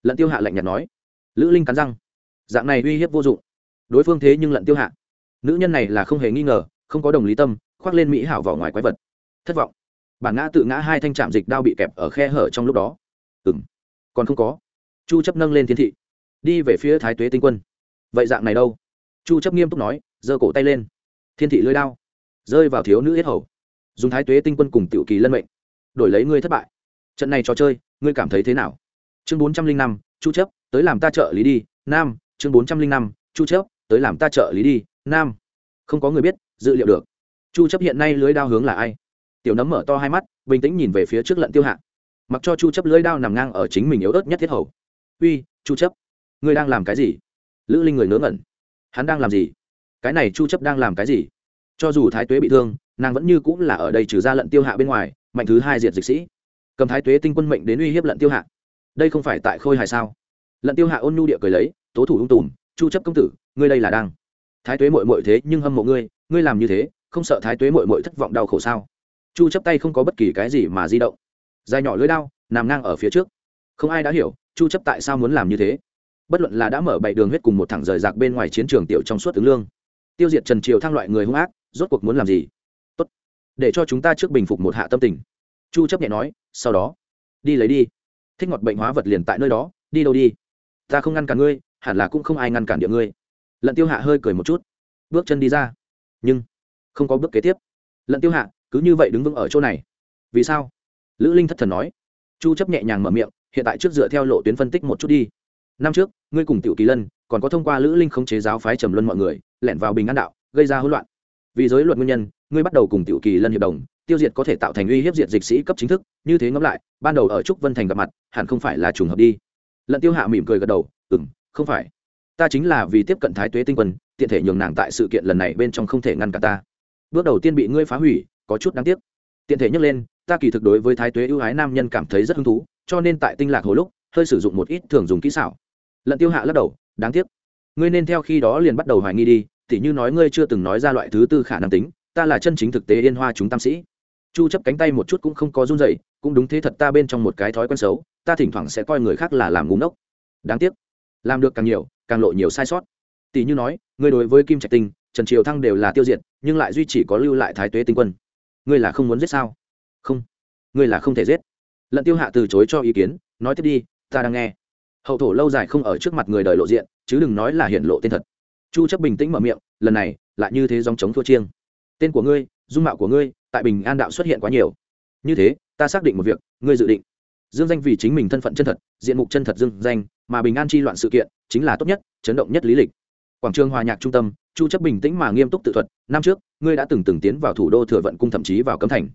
Lận tiêu hạ lạnh nhạt nói. Lữ linh cắn răng. Dạng này uy hiếp vô dụng. Đối phương thế nhưng lận tiêu hạ. Nữ nhân này là không hề nghi ngờ, không có đồng lý tâm, khoác lên mỹ hảo vào ngoài quái vật. Thất vọng. Bản ngã tự ngã hai thanh trạm dịch đao bị kẹp ở khe hở trong lúc đó. Ừng còn không có. Chu chấp nâng lên thiên thị. Đi về phía thái tuế tinh quân. Vậy dạng này đâu? Chu chấp nghiêm túc nói, giơ cổ tay lên. Thiên thị lưỡi đao rơi vào thiếu nữ yết hầu. Dùng thái tuế tinh quân cùng tiểu kỳ lân mệnh. Đổi lấy ngươi thất bại. Trận này trò chơi, ngươi cảm thấy thế nào? Chương bốn trăm linh năm, chu chấp, tới làm ta trợ lý đi, nam, chương bốn trăm linh năm, chu chấp, tới làm ta trợ lý đi, nam. Không có người biết, dự liệu được. Chu chấp hiện nay lưới đao hướng là ai? Tiểu nấm mở to hai mắt, bình tĩnh nhìn về phía trước lận tiêu hạ. Mặc cho chu chấp lưới đao nằm ngang ở chính mình yếu ớt nhất thiết hầu. Uy, chu chấp, ngươi đang làm cái gì? Lữ linh người ngớ ngẩn. Hắn đang làm gì? Cái này chu chấp đang làm cái gì? Cho dù thái tuế bị thương, nàng vẫn như cũng là ở đây trừ ra lận tiêu hạ bên ngoài, mạnh thứ hai diệt dịch sĩ. Cầm thái tuế tinh quân mệnh đến uy hiếp lận tiêu hạ. Đây không phải tại khôi hài sao? Lận tiêu hạ ôn nhu địa cười lấy, tố thủ ung tùm, chu chấp công tử, ngươi đây là đang. Thái tuế mội mội thế nhưng hâm mộ ngươi ngươi làm như thế, không sợ thái tuế mội mội thất vọng đau khổ sao? Chu chấp tay không có bất kỳ cái gì mà di động. Dài nhỏ lưỡi đao, nằm ngang ở phía trước. Không ai đã hiểu, chu chấp tại sao muốn làm như thế? Bất luận là đã mở bảy đường huyết cùng một thẳng rời rạc bên ngoài chiến trường tiểu trong suốt ứng lương tiêu diệt trần triều thang loại người hung ác, rốt cuộc muốn làm gì? Tốt. Để cho chúng ta trước bình phục một hạ tâm tình. Chu chấp nhẹ nói, sau đó. Đi lấy đi. Thích ngọt bệnh hóa vật liền tại nơi đó, đi đâu đi? Ta không ngăn cản ngươi, hẳn là cũng không ai ngăn cản địa ngươi. Lận tiêu hạ hơi cười một chút. Bước chân đi ra. Nhưng, không có bước kế tiếp. Lận tiêu hạ, cứ như vậy đứng vững ở chỗ này. Vì sao? Lữ linh thất thần nói. Chu chấp nhẹ nhàng mở miệng, hiện tại trước dựa theo lộ tuyến phân tích một chút đi. Năm trước, ngươi cùng tiểu kỳ lân, còn có thông qua lữ linh khống chế giáo phái trầm luân mọi người lẻn vào bình an đạo, gây ra hỗn loạn. Vì giới luật nguyên nhân, ngươi bắt đầu cùng tiểu kỳ lân hiệp đồng, tiêu diệt có thể tạo thành uy hiếp diệt dịch sĩ cấp chính thức, như thế ngẫm lại, ban đầu ở trúc vân thành gặp mặt, hẳn không phải là trùng hợp đi. Lận tiêu hạ mỉm cười gật đầu ừ m không phải. Ta chính là vì tiếp cận thái tuế tinh quân, tiện thể nhường nàng tại sự kiện lần này bên trong không thể ngăn cả ta. Bước đầu tiên bị ngươi phá hủy, có chút đáng tiếc. Tiện thể nhắc lên, ta kỳ thực đối với thái tuế ưu ái nam nhân cảm thấy rất hứng thú, cho nên tại tinh lạc hồi lúc, hơi sử dụng một ít thường dùng kỹ xảo. Lận tiêu hạ lắc đầu, đáng tiếc. Ngươi nên theo khi đó liền bắt đầu hoài nghi đi tỉ như nói ngươi chưa từng nói ra loại thứ tư khả năng tính, ta là chân chính thực tế yên hoa chúng tam sĩ. Chu chấp cánh tay một chút cũng không có run rẩy, cũng đúng thế thật ta bên trong một cái thói quen xấu, ta thỉnh thoảng sẽ coi người khác là làm ngu ngốc. Đáng tiếc, làm được càng nhiều, càng lộ nhiều sai sót. Tỷ như nói, ngươi đối với kim trạch tinh, trần triều thăng đều là tiêu diệt, nhưng lại duy chỉ có lưu lại thái tuế tinh quân. Ngươi là không muốn giết sao? Không. Ngươi là không thể giết. Lận tiêu hạ từ chối cho ý kiến, nói tiếp đi, ta đang nghe. Hậu thổ lâu dài không ở trước mặt người đời lộ diện, chứ đừng nói là hiện lộ tên thật chu chấp bình tĩnh mở miệng, lần này, lại như thế dòng chống thua chiêng. Tên của ngươi, dung mạo của ngươi, tại bình an đạo xuất hiện quá nhiều. Như thế, ta xác định một việc, ngươi dự định. Dương danh vì chính mình thân phận chân thật, diện mục chân thật dương danh, mà bình an chi loạn sự kiện, chính là tốt nhất, chấn động nhất lý lịch. Quảng trường hòa nhạc trung tâm, chu chấp bình tĩnh mà nghiêm túc tự thuật, năm trước, ngươi đã từng từng tiến vào thủ đô thừa vận cung thậm chí vào cấm thành.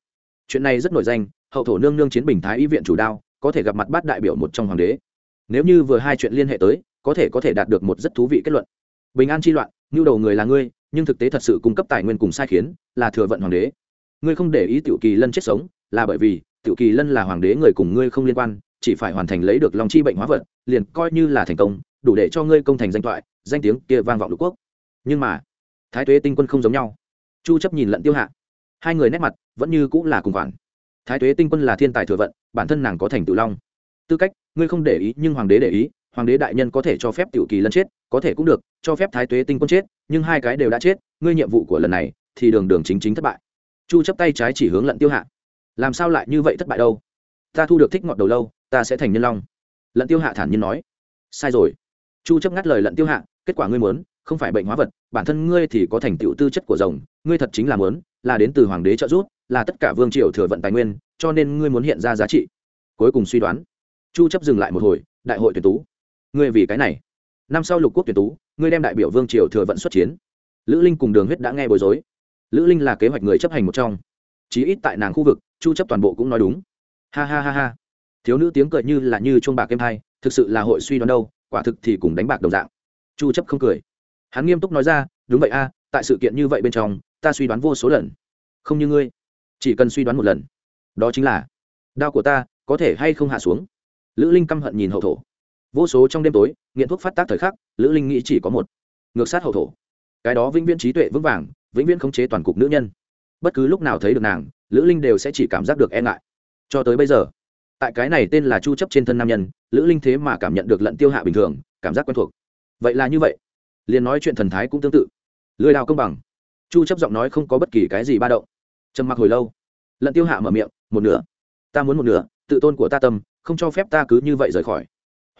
Chuyện này rất nổi danh, hậu thổ nương nương chiến bình thái y viện chủ đao, có thể gặp mặt bát đại biểu một trong hoàng đế. Nếu như vừa hai chuyện liên hệ tới, có thể có thể đạt được một rất thú vị kết luận bình an chi loạn, nhu đầu người là ngươi, nhưng thực tế thật sự cung cấp tài nguyên cùng sai khiến là thừa vận hoàng đế. Ngươi không để ý tiểu kỳ lân chết sống, là bởi vì tiểu kỳ lân là hoàng đế người cùng ngươi không liên quan, chỉ phải hoàn thành lấy được lòng chi bệnh hóa vật, liền coi như là thành công, đủ để cho ngươi công thành danh thoại, danh tiếng kia vang vọng lục quốc. Nhưng mà, thái tuế tinh quân không giống nhau. Chu chấp nhìn lận tiêu hạ. Hai người nét mặt vẫn như cũng là cùng khoản. Thái tuế tinh quân là thiên tài thừa vận, bản thân nàng có thành tự long. Tư cách, ngươi không để ý nhưng hoàng đế để ý hoàng đế đại nhân có thể cho phép tiểu kỳ lân chết, có thể cũng được, cho phép thái tuế tinh quân chết, nhưng hai cái đều đã chết, ngươi nhiệm vụ của lần này thì đường đường chính chính thất bại. Chu chấp tay trái chỉ hướng lận tiêu hạ. Làm sao lại như vậy thất bại đâu? Ta thu được thích ngọt đầu lâu, ta sẽ thành nhân long. Lận tiêu hạ thản nhiên nói. Sai rồi. Chu chấp ngắt lời lận tiêu hạ, kết quả ngươi muốn, không phải bệnh hóa vật, bản thân ngươi thì có thành tựu tư chất của rồng, ngươi thật chính là muốn, là đến từ hoàng đế trợ giúp, là tất cả vương triều thừa vận tài nguyên, cho nên ngươi muốn hiện ra giá trị. Cuối cùng suy đoán. Chu chấp dừng lại một hồi, đại hội tuyển tú ngươi vì cái này. Năm sau lục quốc tuyển tú, ngươi đem đại biểu vương triều thừa vận xuất chiến. Lữ linh cùng đường huyết đã nghe bối rối. Lữ linh là kế hoạch người chấp hành một trong. Chí ít tại nàng khu vực, chu chấp toàn bộ cũng nói đúng. Ha ha ha ha. Thiếu nữ tiếng cười như là như chuông bạc kem hai thực sự là hội suy đoán đâu, quả thực thì cùng đánh bạc đồng dạng. Chu chấp không cười. Hắn nghiêm túc nói ra, đúng vậy a, tại sự kiện như vậy bên trong, ta suy đoán vô số lần. Không như ngươi, chỉ cần suy đoán một lần. Đó chính là, đao của ta có thể hay không hạ xuống. Lữ linh căm hận nhìn hậu thổ vô số trong đêm tối, nghiện thuốc phát tác thời khắc, lữ linh nghĩ chỉ có một. Ngược sát hậu thổ. Cái đó vĩnh viễn trí tuệ vững vàng, vĩnh viễn khống chế toàn cục nữ nhân. Bất cứ lúc nào thấy được nàng, lữ linh đều sẽ chỉ cảm giác được e ngại. Cho tới bây giờ, tại cái này tên là chu chấp trên thân nam nhân, lữ linh thế mà cảm nhận được lận tiêu hạ bình thường, cảm giác quen thuộc. Vậy là như vậy. Liền nói chuyện thần thái cũng tương tự. Lười đào công bằng. Chu chấp giọng nói không có bất kỳ cái gì ba động. Trầm mặc hồi lâu. Lận tiêu hạ mở miệng, một nửa. Ta muốn một nửa. Tự tôn của ta tâm, không cho phép ta cứ như vậy rời khỏi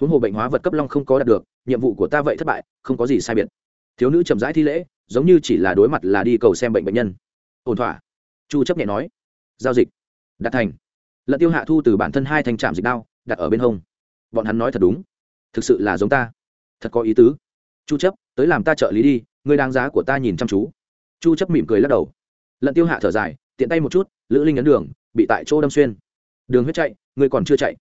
huống hồ bệnh hóa vật cấp long không có đạt được, nhiệm vụ của ta vậy thất bại, không có gì sai biệt. Thiếu nữ chậm rãi thi lễ, giống như chỉ là đối mặt là đi cầu xem bệnh bệnh nhân. Ổn thỏa. Chu chấp nhẹ nói. Giao dịch. Đạt thành. Lận tiêu hạ thu từ bản thân hai thanh trạm dịch đao, đặt ở bên hông. Bọn hắn nói thật đúng. Thực sự là giống ta. Thật có ý tứ. Chu chấp, tới làm ta trợ lý đi, ngươi đáng giá của ta nhìn chăm chú. Chu chấp mỉm cười lắc đầu. Lận tiêu hạ thở dài, tiện tay một chút, lữ linh ấn đường, bị tại chỗ đâm xuyên. Đường huyết chạy, ngươi còn chưa chạy.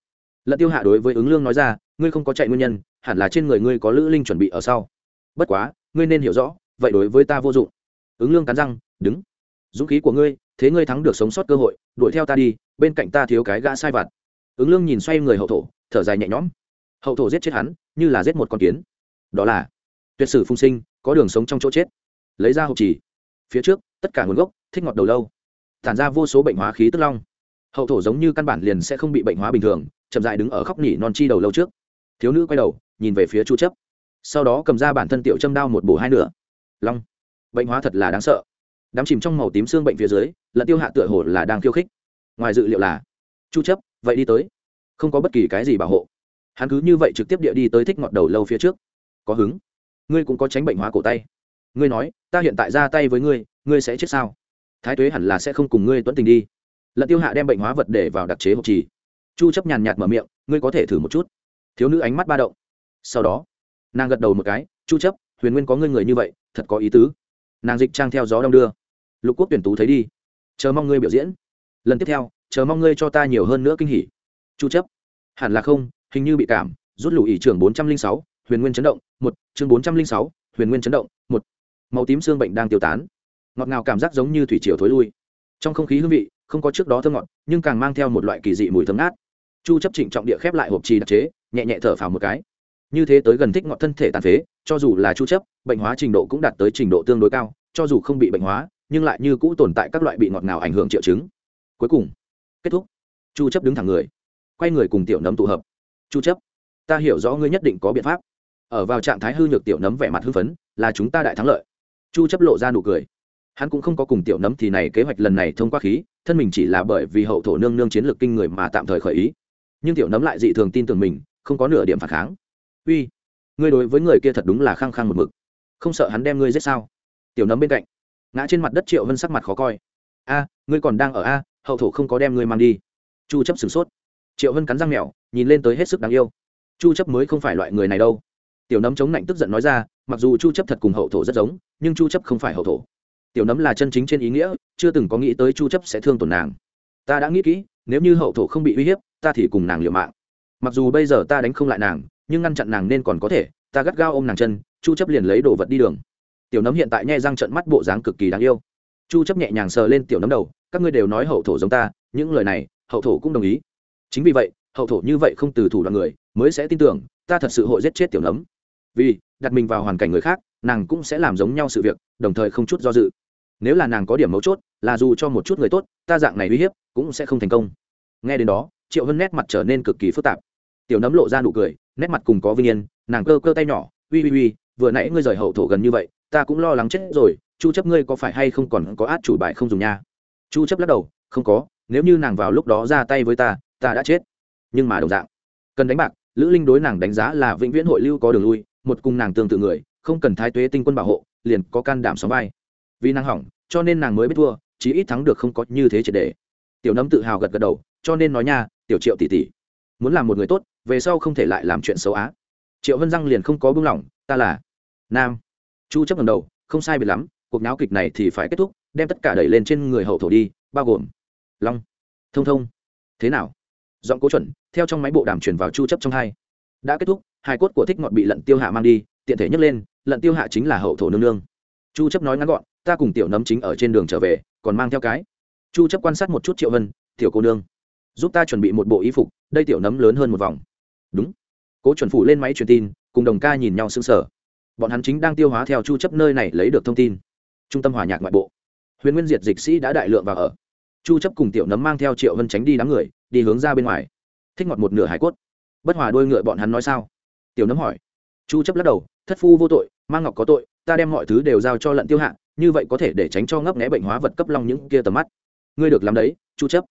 Lận tiêu hạ đối với ứng lương nói ra ngươi không có chạy nguyên nhân, hẳn là trên người ngươi có lữ linh chuẩn bị ở sau. Bất quá, ngươi nên hiểu rõ, vậy đối với ta vô dụng. Ứng lương cắn răng, đứng. Dũng khí của ngươi, thế ngươi thắng được sống sót cơ hội, đuổi theo ta đi, bên cạnh ta thiếu cái gã sai vặt. Ứng lương nhìn xoay người hậu thổ, thở dài nhẹ nhõm. Hậu thổ giết chết hắn, như là giết một con kiến. Đó là, tuyệt sử phung sinh, có đường sống trong chỗ chết. Lấy ra hộp trì phía trước, tất cả nguồn gốc, thích ngọt đầu lâu. Tản ra vô số bệnh hóa khí tức long. Hậu thổ giống như căn bản liền sẽ không bị bệnh hóa bình thường, chậm dại đứng ở khóc nỉ non chi đầu lâu trước thiếu nữ quay đầu, nhìn về phía chu chấp. Sau đó cầm ra bản thân tiểu châm đao một bổ hai nửa. Long. Bệnh hóa thật là đáng sợ. Đám chìm trong màu tím xương bệnh phía dưới, lận tiêu hạ tựa hồ là đang khiêu khích. Ngoài dự liệu là, chu chấp, vậy đi tới. Không có bất kỳ cái gì bảo hộ. Hắn cứ như vậy trực tiếp địa đi tới thích ngọt đầu lâu phía trước. Có hứng. Ngươi cũng có tránh bệnh hóa cổ tay. Ngươi nói, ta hiện tại ra tay với ngươi ngươi sẽ chết sao? Thái tuế hẳn là sẽ không cùng ngươi tuấn tình đi. Lận tiêu hạ đem bệnh hóa vật để vào đặc chế hộp trì. Chu chấp nhàn nhạt mở miệng, ngươi có thể thử một chút thiếu nữ ánh mắt ba động. Sau đó nàng gật đầu một cái chu chấp huyền nguyên có ngươi người như vậy thật có ý tứ. Nàng dịch trang theo gió đông đưa. Lục quốc tuyển tú thấy đi chờ mong ngươi biểu diễn. Lần tiếp theo chờ mong ngươi cho ta nhiều hơn nữa kinh hỉ. Chu chấp. Hẳn là không hình như bị cảm rút lùi ý trưởng 406, huyền nguyên chấn động một chương 406, huyền nguyên chấn động một. Màu tím xương bệnh đang tiêu tán. Ngọt ngào cảm giác giống như thủy triều thối lui. Trong không khí hương vị không có trước đó thơm ngọt nhưng càng mang theo một loại kỳ dị mùi thơm ngát chu chấp trịnh trọng địa khép lại hộp trì đặc chế, nhẹ nhẹ thở phào một cái. Như thế tới gần thích ngọn thân thể tàn phế, cho dù là chu chấp, bệnh hóa trình độ cũng đạt tới trình độ tương đối cao, cho dù không bị bệnh hóa, nhưng lại như cũ tồn tại các loại bị ngọt ngào ảnh hưởng triệu chứng. Cuối cùng, kết thúc. Chu chấp đứng thẳng người, quay người cùng tiểu nấm tụ hợp. Chu chấp, ta hiểu rõ ngươi nhất định có biện pháp. Ở vào trạng thái hư nhược tiểu nấm vẻ mặt hư phấn, là chúng ta đại thắng lợi. Chu chấp lộ ra nụ cười. Hắn cũng không có cùng tiểu nấm thì này kế hoạch lần này thông qua khí, thân mình chỉ là bởi vì hậu thổ nương nương chiến lược kinh người mà tạm thời khởi ý nhưng tiểu nấm lại dị thường tin tưởng mình, không có nửa điểm phản kháng. Uy, ngươi đối với người kia thật đúng là khăng khăng một mực. Không sợ hắn đem ngươi giết sao? Tiểu nấm bên cạnh, ngã trên mặt đất triệu vân sắc mặt khó coi. A, ngươi còn đang ở a, hậu thổ không có đem ngươi mang đi. Chu chấp sửng sốt. Triệu vân cắn răng mèo, nhìn lên tới hết sức đáng yêu. Chu chấp mới không phải loại người này đâu. Tiểu nấm chống lạnh tức giận nói ra, mặc dù chu chấp thật cùng hậu thổ rất giống, nhưng chu chấp không phải hậu thổ. Tiểu nấm là chân chính trên ý nghĩa, chưa từng có nghĩ tới chu chấp sẽ thương tổn nàng. Ta đã nghĩ kỹ, nếu như hậu thổ không bị uy hiếp ta thì cùng nàng liều mạng. Mặc dù bây giờ ta đánh không lại nàng, nhưng ngăn chặn nàng nên còn có thể, ta gắt gao ôm nàng chân, chu chấp liền lấy đồ vật đi đường. Tiểu nấm hiện tại nhẹ răng trận mắt bộ dáng cực kỳ đáng yêu. Chu chấp nhẹ nhàng sờ lên tiểu nấm đầu, các ngươi đều nói hậu thổ giống ta, những lời này, hậu thổ cũng đồng ý. Chính vì vậy, hậu thổ như vậy không từ thủ đoạn người, mới sẽ tin tưởng, ta thật sự hội giết chết tiểu nấm. Vì đặt mình vào hoàn cảnh người khác, nàng cũng sẽ làm giống nhau sự việc, đồng thời không chút do dự. Nếu là nàng có điểm mấu chốt, là dù cho một chút người tốt, ta dạng này uy hiếp, cũng sẽ không thành công. Nghe đến đó triệu vân nét mặt trở nên cực kỳ phức tạp. Tiểu nấm lộ ra nụ cười, nét mặt cùng có vinh yên, nàng cơ cơ tay nhỏ, uy uy uy, vừa nãy ngươi rời hậu thổ gần như vậy, ta cũng lo lắng chết rồi, chu chấp ngươi có phải hay không còn có át chủ bài không dùng nha? Chu chấp lắc đầu, không có, nếu như nàng vào lúc đó ra tay với ta ta đã chết. Nhưng mà đồng dạng, cần đánh bạc, lữ linh đối nàng đánh giá là vĩnh viễn hội lưu có đường lui, một cùng nàng tương tự người, không cần thái tuế tinh quân bảo hộ, liền có can đảm sóng vai. Vì nàng hỏng, cho nên nàng mới biết thua, chí ít thắng được không có như thế triệt để. Tiểu nấm tự hào gật gật đầu, cho nên nói nha tiểu triệu tỷ tỷ muốn làm một người tốt, về sau không thể lại làm chuyện xấu á. Triệu vân răng liền không có buông lỏng, ta là nam. Chu chấp ngầm đầu, không sai biệt lắm, cuộc náo kịch này thì phải kết thúc, đem tất cả đẩy lên trên người hậu thổ đi, bao gồm long, thông thông. Thế nào? Giọng cố chuẩn, theo trong máy bộ đàm truyền vào chu chấp trong hai. Đã kết thúc, hai cốt của thích ngọt bị lận tiêu hạ mang đi, tiện thể nhấc lên, lận tiêu hạ chính là hậu thổ nương nương. Chu chấp nói ngắn gọn, ta cùng tiểu nấm chính ở trên đường trở về, còn mang theo cái. Chu chấp quan sát một chút triệu vân, tiểu cô nương giúp ta chuẩn bị một bộ y phục, đây tiểu nấm lớn hơn một vòng. Đúng. Cố chuẩn phủ lên máy truyền tin, cùng đồng ca nhìn nhau sững sờ. Bọn hắn chính đang tiêu hóa theo chu chấp nơi này lấy được thông tin. Trung tâm hòa nhạc ngoại bộ. Huyền nguyên diệt dịch sĩ đã đại lượng vào ở. Chu chấp cùng tiểu nấm mang theo triệu vân tránh đi đám người, đi hướng ra bên ngoài. Thích ngọt một nửa hải cốt. Bất hòa đôi ngựa bọn hắn nói sao? Tiểu nấm hỏi. Chu chấp lắc đầu, thất phu vô tội, mang ngọc có tội, ta đem mọi thứ đều giao cho lận tiêu hạ, như vậy có thể để tránh cho ngấp nghé bệnh hóa vật cấp long những kia tầm mắt. Ngươi được làm đấy, chu chấp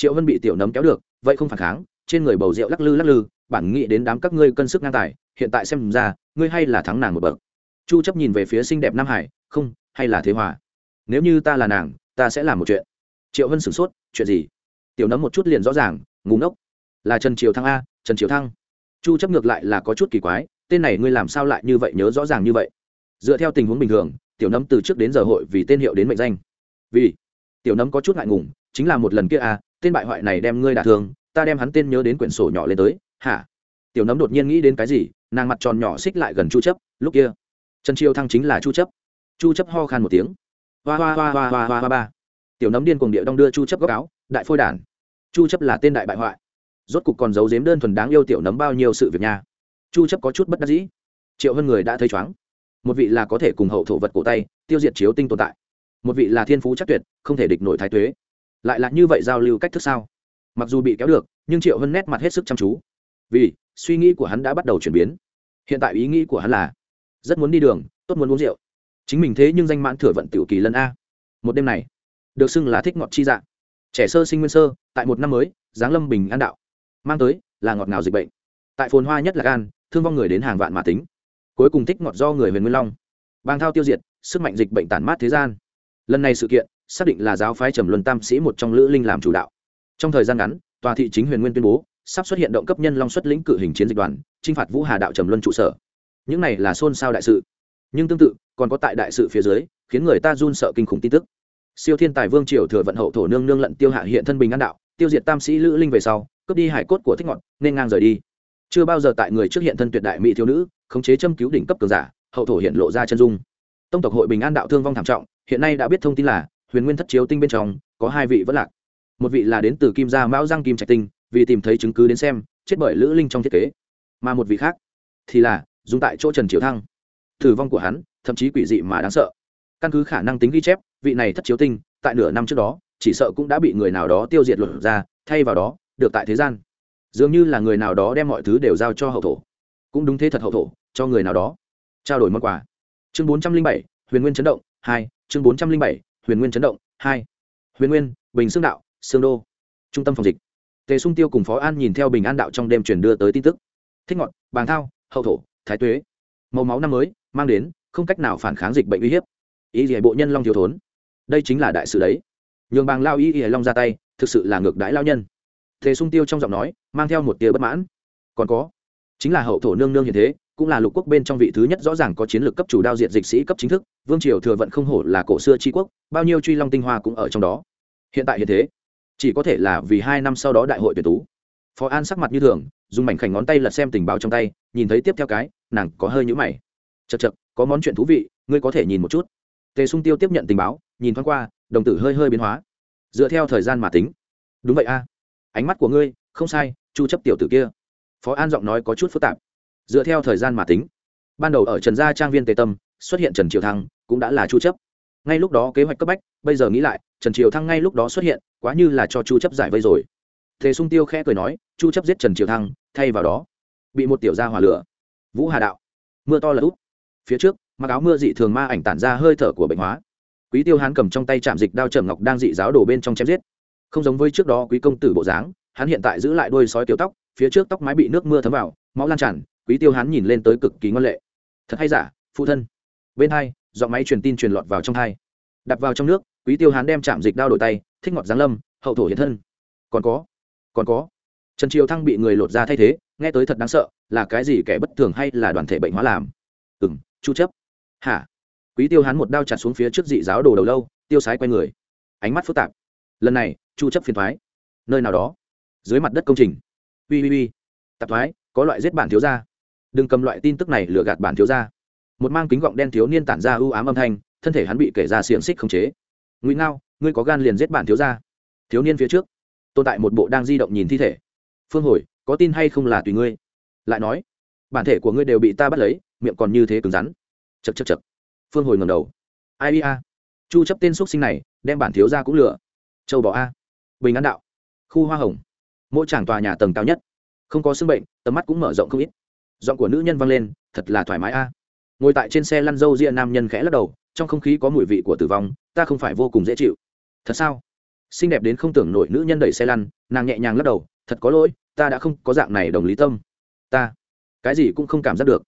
triệu vân bị tiểu nấm kéo được, vậy không phản kháng, trên người bầu rượu lắc lư lắc lư, bản nghĩ đến đám các ngươi cân sức ngang tài, hiện tại xem ra, ngươi hay là thắng nàng một bậc. Chu chấp nhìn về phía xinh đẹp nam hải, không, hay là thế hòa? Nếu như ta là nàng, ta sẽ làm một chuyện. Triệu vân sửng sốt, chuyện gì? Tiểu nấm một chút liền rõ ràng ngủ ngốc. Là trần triều thăng a, trần triều thăng. Chu chấp ngược lại là có chút kỳ quái, tên này ngươi làm sao lại như vậy nhớ rõ ràng như vậy? Dựa theo tình huống bình thường, tiểu nấm từ trước đến giờ hội vì tên hiệu đến mệnh danh. Vì? Tiểu nấm có chút ngại ngùng, chính là một lần kia a tên bại hoại này đem ngươi đả thương, ta đem hắn tên nhớ đến quyển sổ nhỏ lên tới, hả? Tiểu nấm đột nhiên nghĩ đến cái gì, nàng mặt tròn nhỏ xích lại gần chu chấp, lúc kia, trần triều thăng chính là chu chấp. Chu chấp ho khan một tiếng, hoa hoa hoa hoa hoa hoa hoa ba. Tiểu nấm điên cuồng địa đong đưa chu chấp góc áo, đại phôi đản. Chu chấp là tên đại bại hoại. Rốt cục còn giấu giếm đơn thuần đáng yêu tiểu nấm bao nhiêu sự việc nha. Chu chấp có chút bất đắc dĩ. Triệu hơn người đã thấy chóng một vị là có thể cùng hậu thổ vật cổ tay, tiêu diệt chiếu tinh tồn tại. Một vị là thiên phú chắc tuyệt, không thể địch nổi thái tuế lại là như vậy giao lưu cách thức sao? Mặc dù bị kéo được, nhưng triệu hân nét mặt hết sức chăm chú. Vì suy nghĩ của hắn đã bắt đầu chuyển biến. Hiện tại ý nghĩ của hắn là, rất muốn đi đường, tốt muốn uống rượu. Chính mình thế nhưng danh mãn thừa vận tiểu kỳ lân a. Một đêm này, được xưng là thích ngọt chi dạng. Trẻ sơ sinh nguyên sơ, tại một năm mới giáng lâm bình an đạo. Mang tới là ngọt ngào dịch bệnh. Tại phồn hoa nhất là gan, thương vong người đến hàng vạn mà tính. Cuối cùng thích ngọt do người huyền nguyên long. Bang thao tiêu diệt, sức mạnh dịch bệnh tản mát thế gian. Lần này sự kiện xác định là giáo phái trầm luân tam sĩ một trong lữ linh làm chủ đạo. Trong thời gian ngắn, tòa thị chính huyền nguyên tuyên bố, sắp xuất hiện động cấp nhân long xuất lĩnh cử hình chiến dịch đoàn, chinh phạt vũ hà đạo trầm luân trụ sở. Những này là xôn xao đại sự. Nhưng tương tự, còn có tại đại sự phía dưới, khiến người ta run sợ kinh khủng tin tức. Siêu thiên tài vương triều thừa vận hậu thổ nương nương lận tiêu hạ hiện thân bình an đạo, tiêu diệt tam sĩ lữ linh về sau, cướp đi hải cốt của thích ngọn, nên ngang rời đi. Chưa bao giờ tại người trước hiện thân tuyệt đại mỹ thiếu nữ, khống chế châm cứu đỉnh cấp cường giả, hậu thổ hiện lộ ra chân dung. Tông tộc hội bình an đạo thương vong thảm trọng, hiện nay đã biết thông tin là huyền nguyên thất chiếu tinh bên trong, có hai vị vẫn lạc. Một vị là đến từ kim gia mão giang kim trạch tinh, vì tìm thấy chứng cứ đến xem, chết bởi lữ linh trong thiết kế. Mà một vị khác thì là dùng tại chỗ trần triều thăng. Tử vong của hắn, thậm chí quỷ dị mà đáng sợ. Căn cứ khả năng tính ghi chép, vị này thất chiếu tinh, tại nửa năm trước đó, chỉ sợ cũng đã bị người nào đó tiêu diệt luật ra, thay vào đó, được tại thế gian. Dường như là người nào đó đem mọi thứ đều giao cho hậu thổ. Cũng đúng thế thật hậu thổ, cho người nào đó. Trao đổi món quà. Chương bốn trăm linh bảy, huyền nguyên chấn động, hai, chương bốn trăm linh bảy huyền nguyên chấn động, hai, huyền nguyên, bình xương đạo sương đô, trung tâm phòng dịch. Tề sung tiêu cùng phó an nhìn theo bình an đạo trong đêm truyền đưa tới tin tức. Thích ngọn bàng thao, hậu thổ, thái tuế. Màu máu năm mới, mang đến, không cách nào phản kháng dịch bệnh uy hiếp. Ý gì bộ nhân long thiếu thốn. Đây chính là đại sự đấy. Nhường bàng lao ý ý long ra tay, thực sự là ngược đãi lao nhân. Tề sung tiêu trong giọng nói, mang theo một tia bất mãn. Còn có, chính là hậu thổ nương nương hiện thế cũng là lục quốc bên trong vị thứ nhất rõ ràng có chiến lược cấp chủ đao diện dịch sĩ cấp chính thức, vương triều thừa vận không hổ là cổ xưa tri quốc, bao nhiêu truy long tinh hoa cũng ở trong đó. Hiện tại hiện thế, chỉ có thể là vì hai năm sau đó đại hội tuyển tú. Phó an sắc mặt như thường, dùng mảnh khảnh ngón tay lật xem tình báo trong tay, nhìn thấy tiếp theo cái, nàng có hơi nhũ mày. Chật chật có món chuyện thú vị, ngươi có thể nhìn một chút. Tề sung tiêu tiếp nhận tình báo, nhìn thoáng qua, đồng tử hơi hơi biến hóa. Dựa theo thời gian mà tính. Đúng vậy a. Ánh mắt của ngươi, không sai, chu chấp tiểu tử kia. Phó an giọng nói có chút phức tạp dựa theo thời gian mà tính. Ban đầu ở trần gia trang viên tề tâm, xuất hiện trần triều thăng, cũng đã là chu chấp. Ngay lúc đó kế hoạch cấp bách, bây giờ nghĩ lại, trần triều thăng ngay lúc đó xuất hiện, quá như là cho chu chấp giải vây rồi. Thế sung tiêu khẽ cười nói, chu chấp giết trần triều thăng, thay vào đó, bị một tiểu gia hỏa lửa vũ hà đạo, mưa to là úp. Phía trước, mặc áo mưa dị thường ma ảnh tản ra hơi thở của bệnh hóa. Quý tiêu hán cầm trong tay chạm dịch đao trầm ngọc đang dị giáo đổ bên trong chém giết. Không giống với trước đó quý công tử bộ dáng, hắn hiện tại giữ lại đôi sói tiểu tóc, phía trước tóc mái bị nước mưa thấm vào, máu lan tràn quý tiêu hán nhìn lên tới cực kỳ ngoan lệ. Thật hay giả, phụ thân? Bên hai, giọng máy truyền tin truyền lọt vào trong hai. Đặt vào trong nước, quý tiêu hán đem chạm dịch đao đổi tay, thích ngọt giáng lâm, hậu thổ hiện thân. Còn có còn có. Trần triều thăng bị người lột ra thay thế, nghe tới thật đáng sợ, là cái gì kẻ bất thường hay là đoàn thể bệnh hóa làm? Ừ m chu chấp. Hả? Quý tiêu hán một đao chặt xuống phía trước dị giáo đồ đầu lâu, tiêu sái quay người. Ánh mắt phức tạp. Lần này, chu chấp phiền thoái nơi nào đó. Dưới mặt đất công trình. Ui ui ui tạp thoái, có loại giết bản thiếu gia đừng cầm loại tin tức này lừa gạt bản thiếu gia. Một mang kính gọng đen thiếu niên tản ra ưu ám âm thanh, thân thể hắn bị kể ra xiềng xích khống chế. Ngụy ngao, ngươi có gan liền giết bản thiếu gia? Thiếu niên phía trước, tồn tại một bộ đang di động nhìn thi thể. Phương hồi, có tin hay không là tùy ngươi? Lại nói, bản thể của ngươi đều bị ta bắt lấy, miệng còn như thế cứng rắn. Chật chật chật phương hồi ngầm đầu. Ai a chu chấp tên x sinh này, đem bản thiếu gia cũng lừa. Châu bò a. Bình an đạo. Khu hoa hồng. Mỗi tràng tòa nhà tầng cao nhất. Không có sưng bệnh, tầm mắt cũng mở rộng không ít giọng của nữ nhân vang lên, thật là thoải mái a. Ngồi tại trên xe lăn dâu ria nam nhân khẽ lắc đầu, trong không khí có mùi vị của tử vong, ta không phải vô cùng dễ chịu. Thật sao? Xinh đẹp đến không tưởng nổi nữ nhân đẩy xe lăn, nàng nhẹ nhàng lắc đầu, thật có lỗi, ta đã không có dạng này đồng lý tâm. Ta, cái gì cũng không cảm giác được.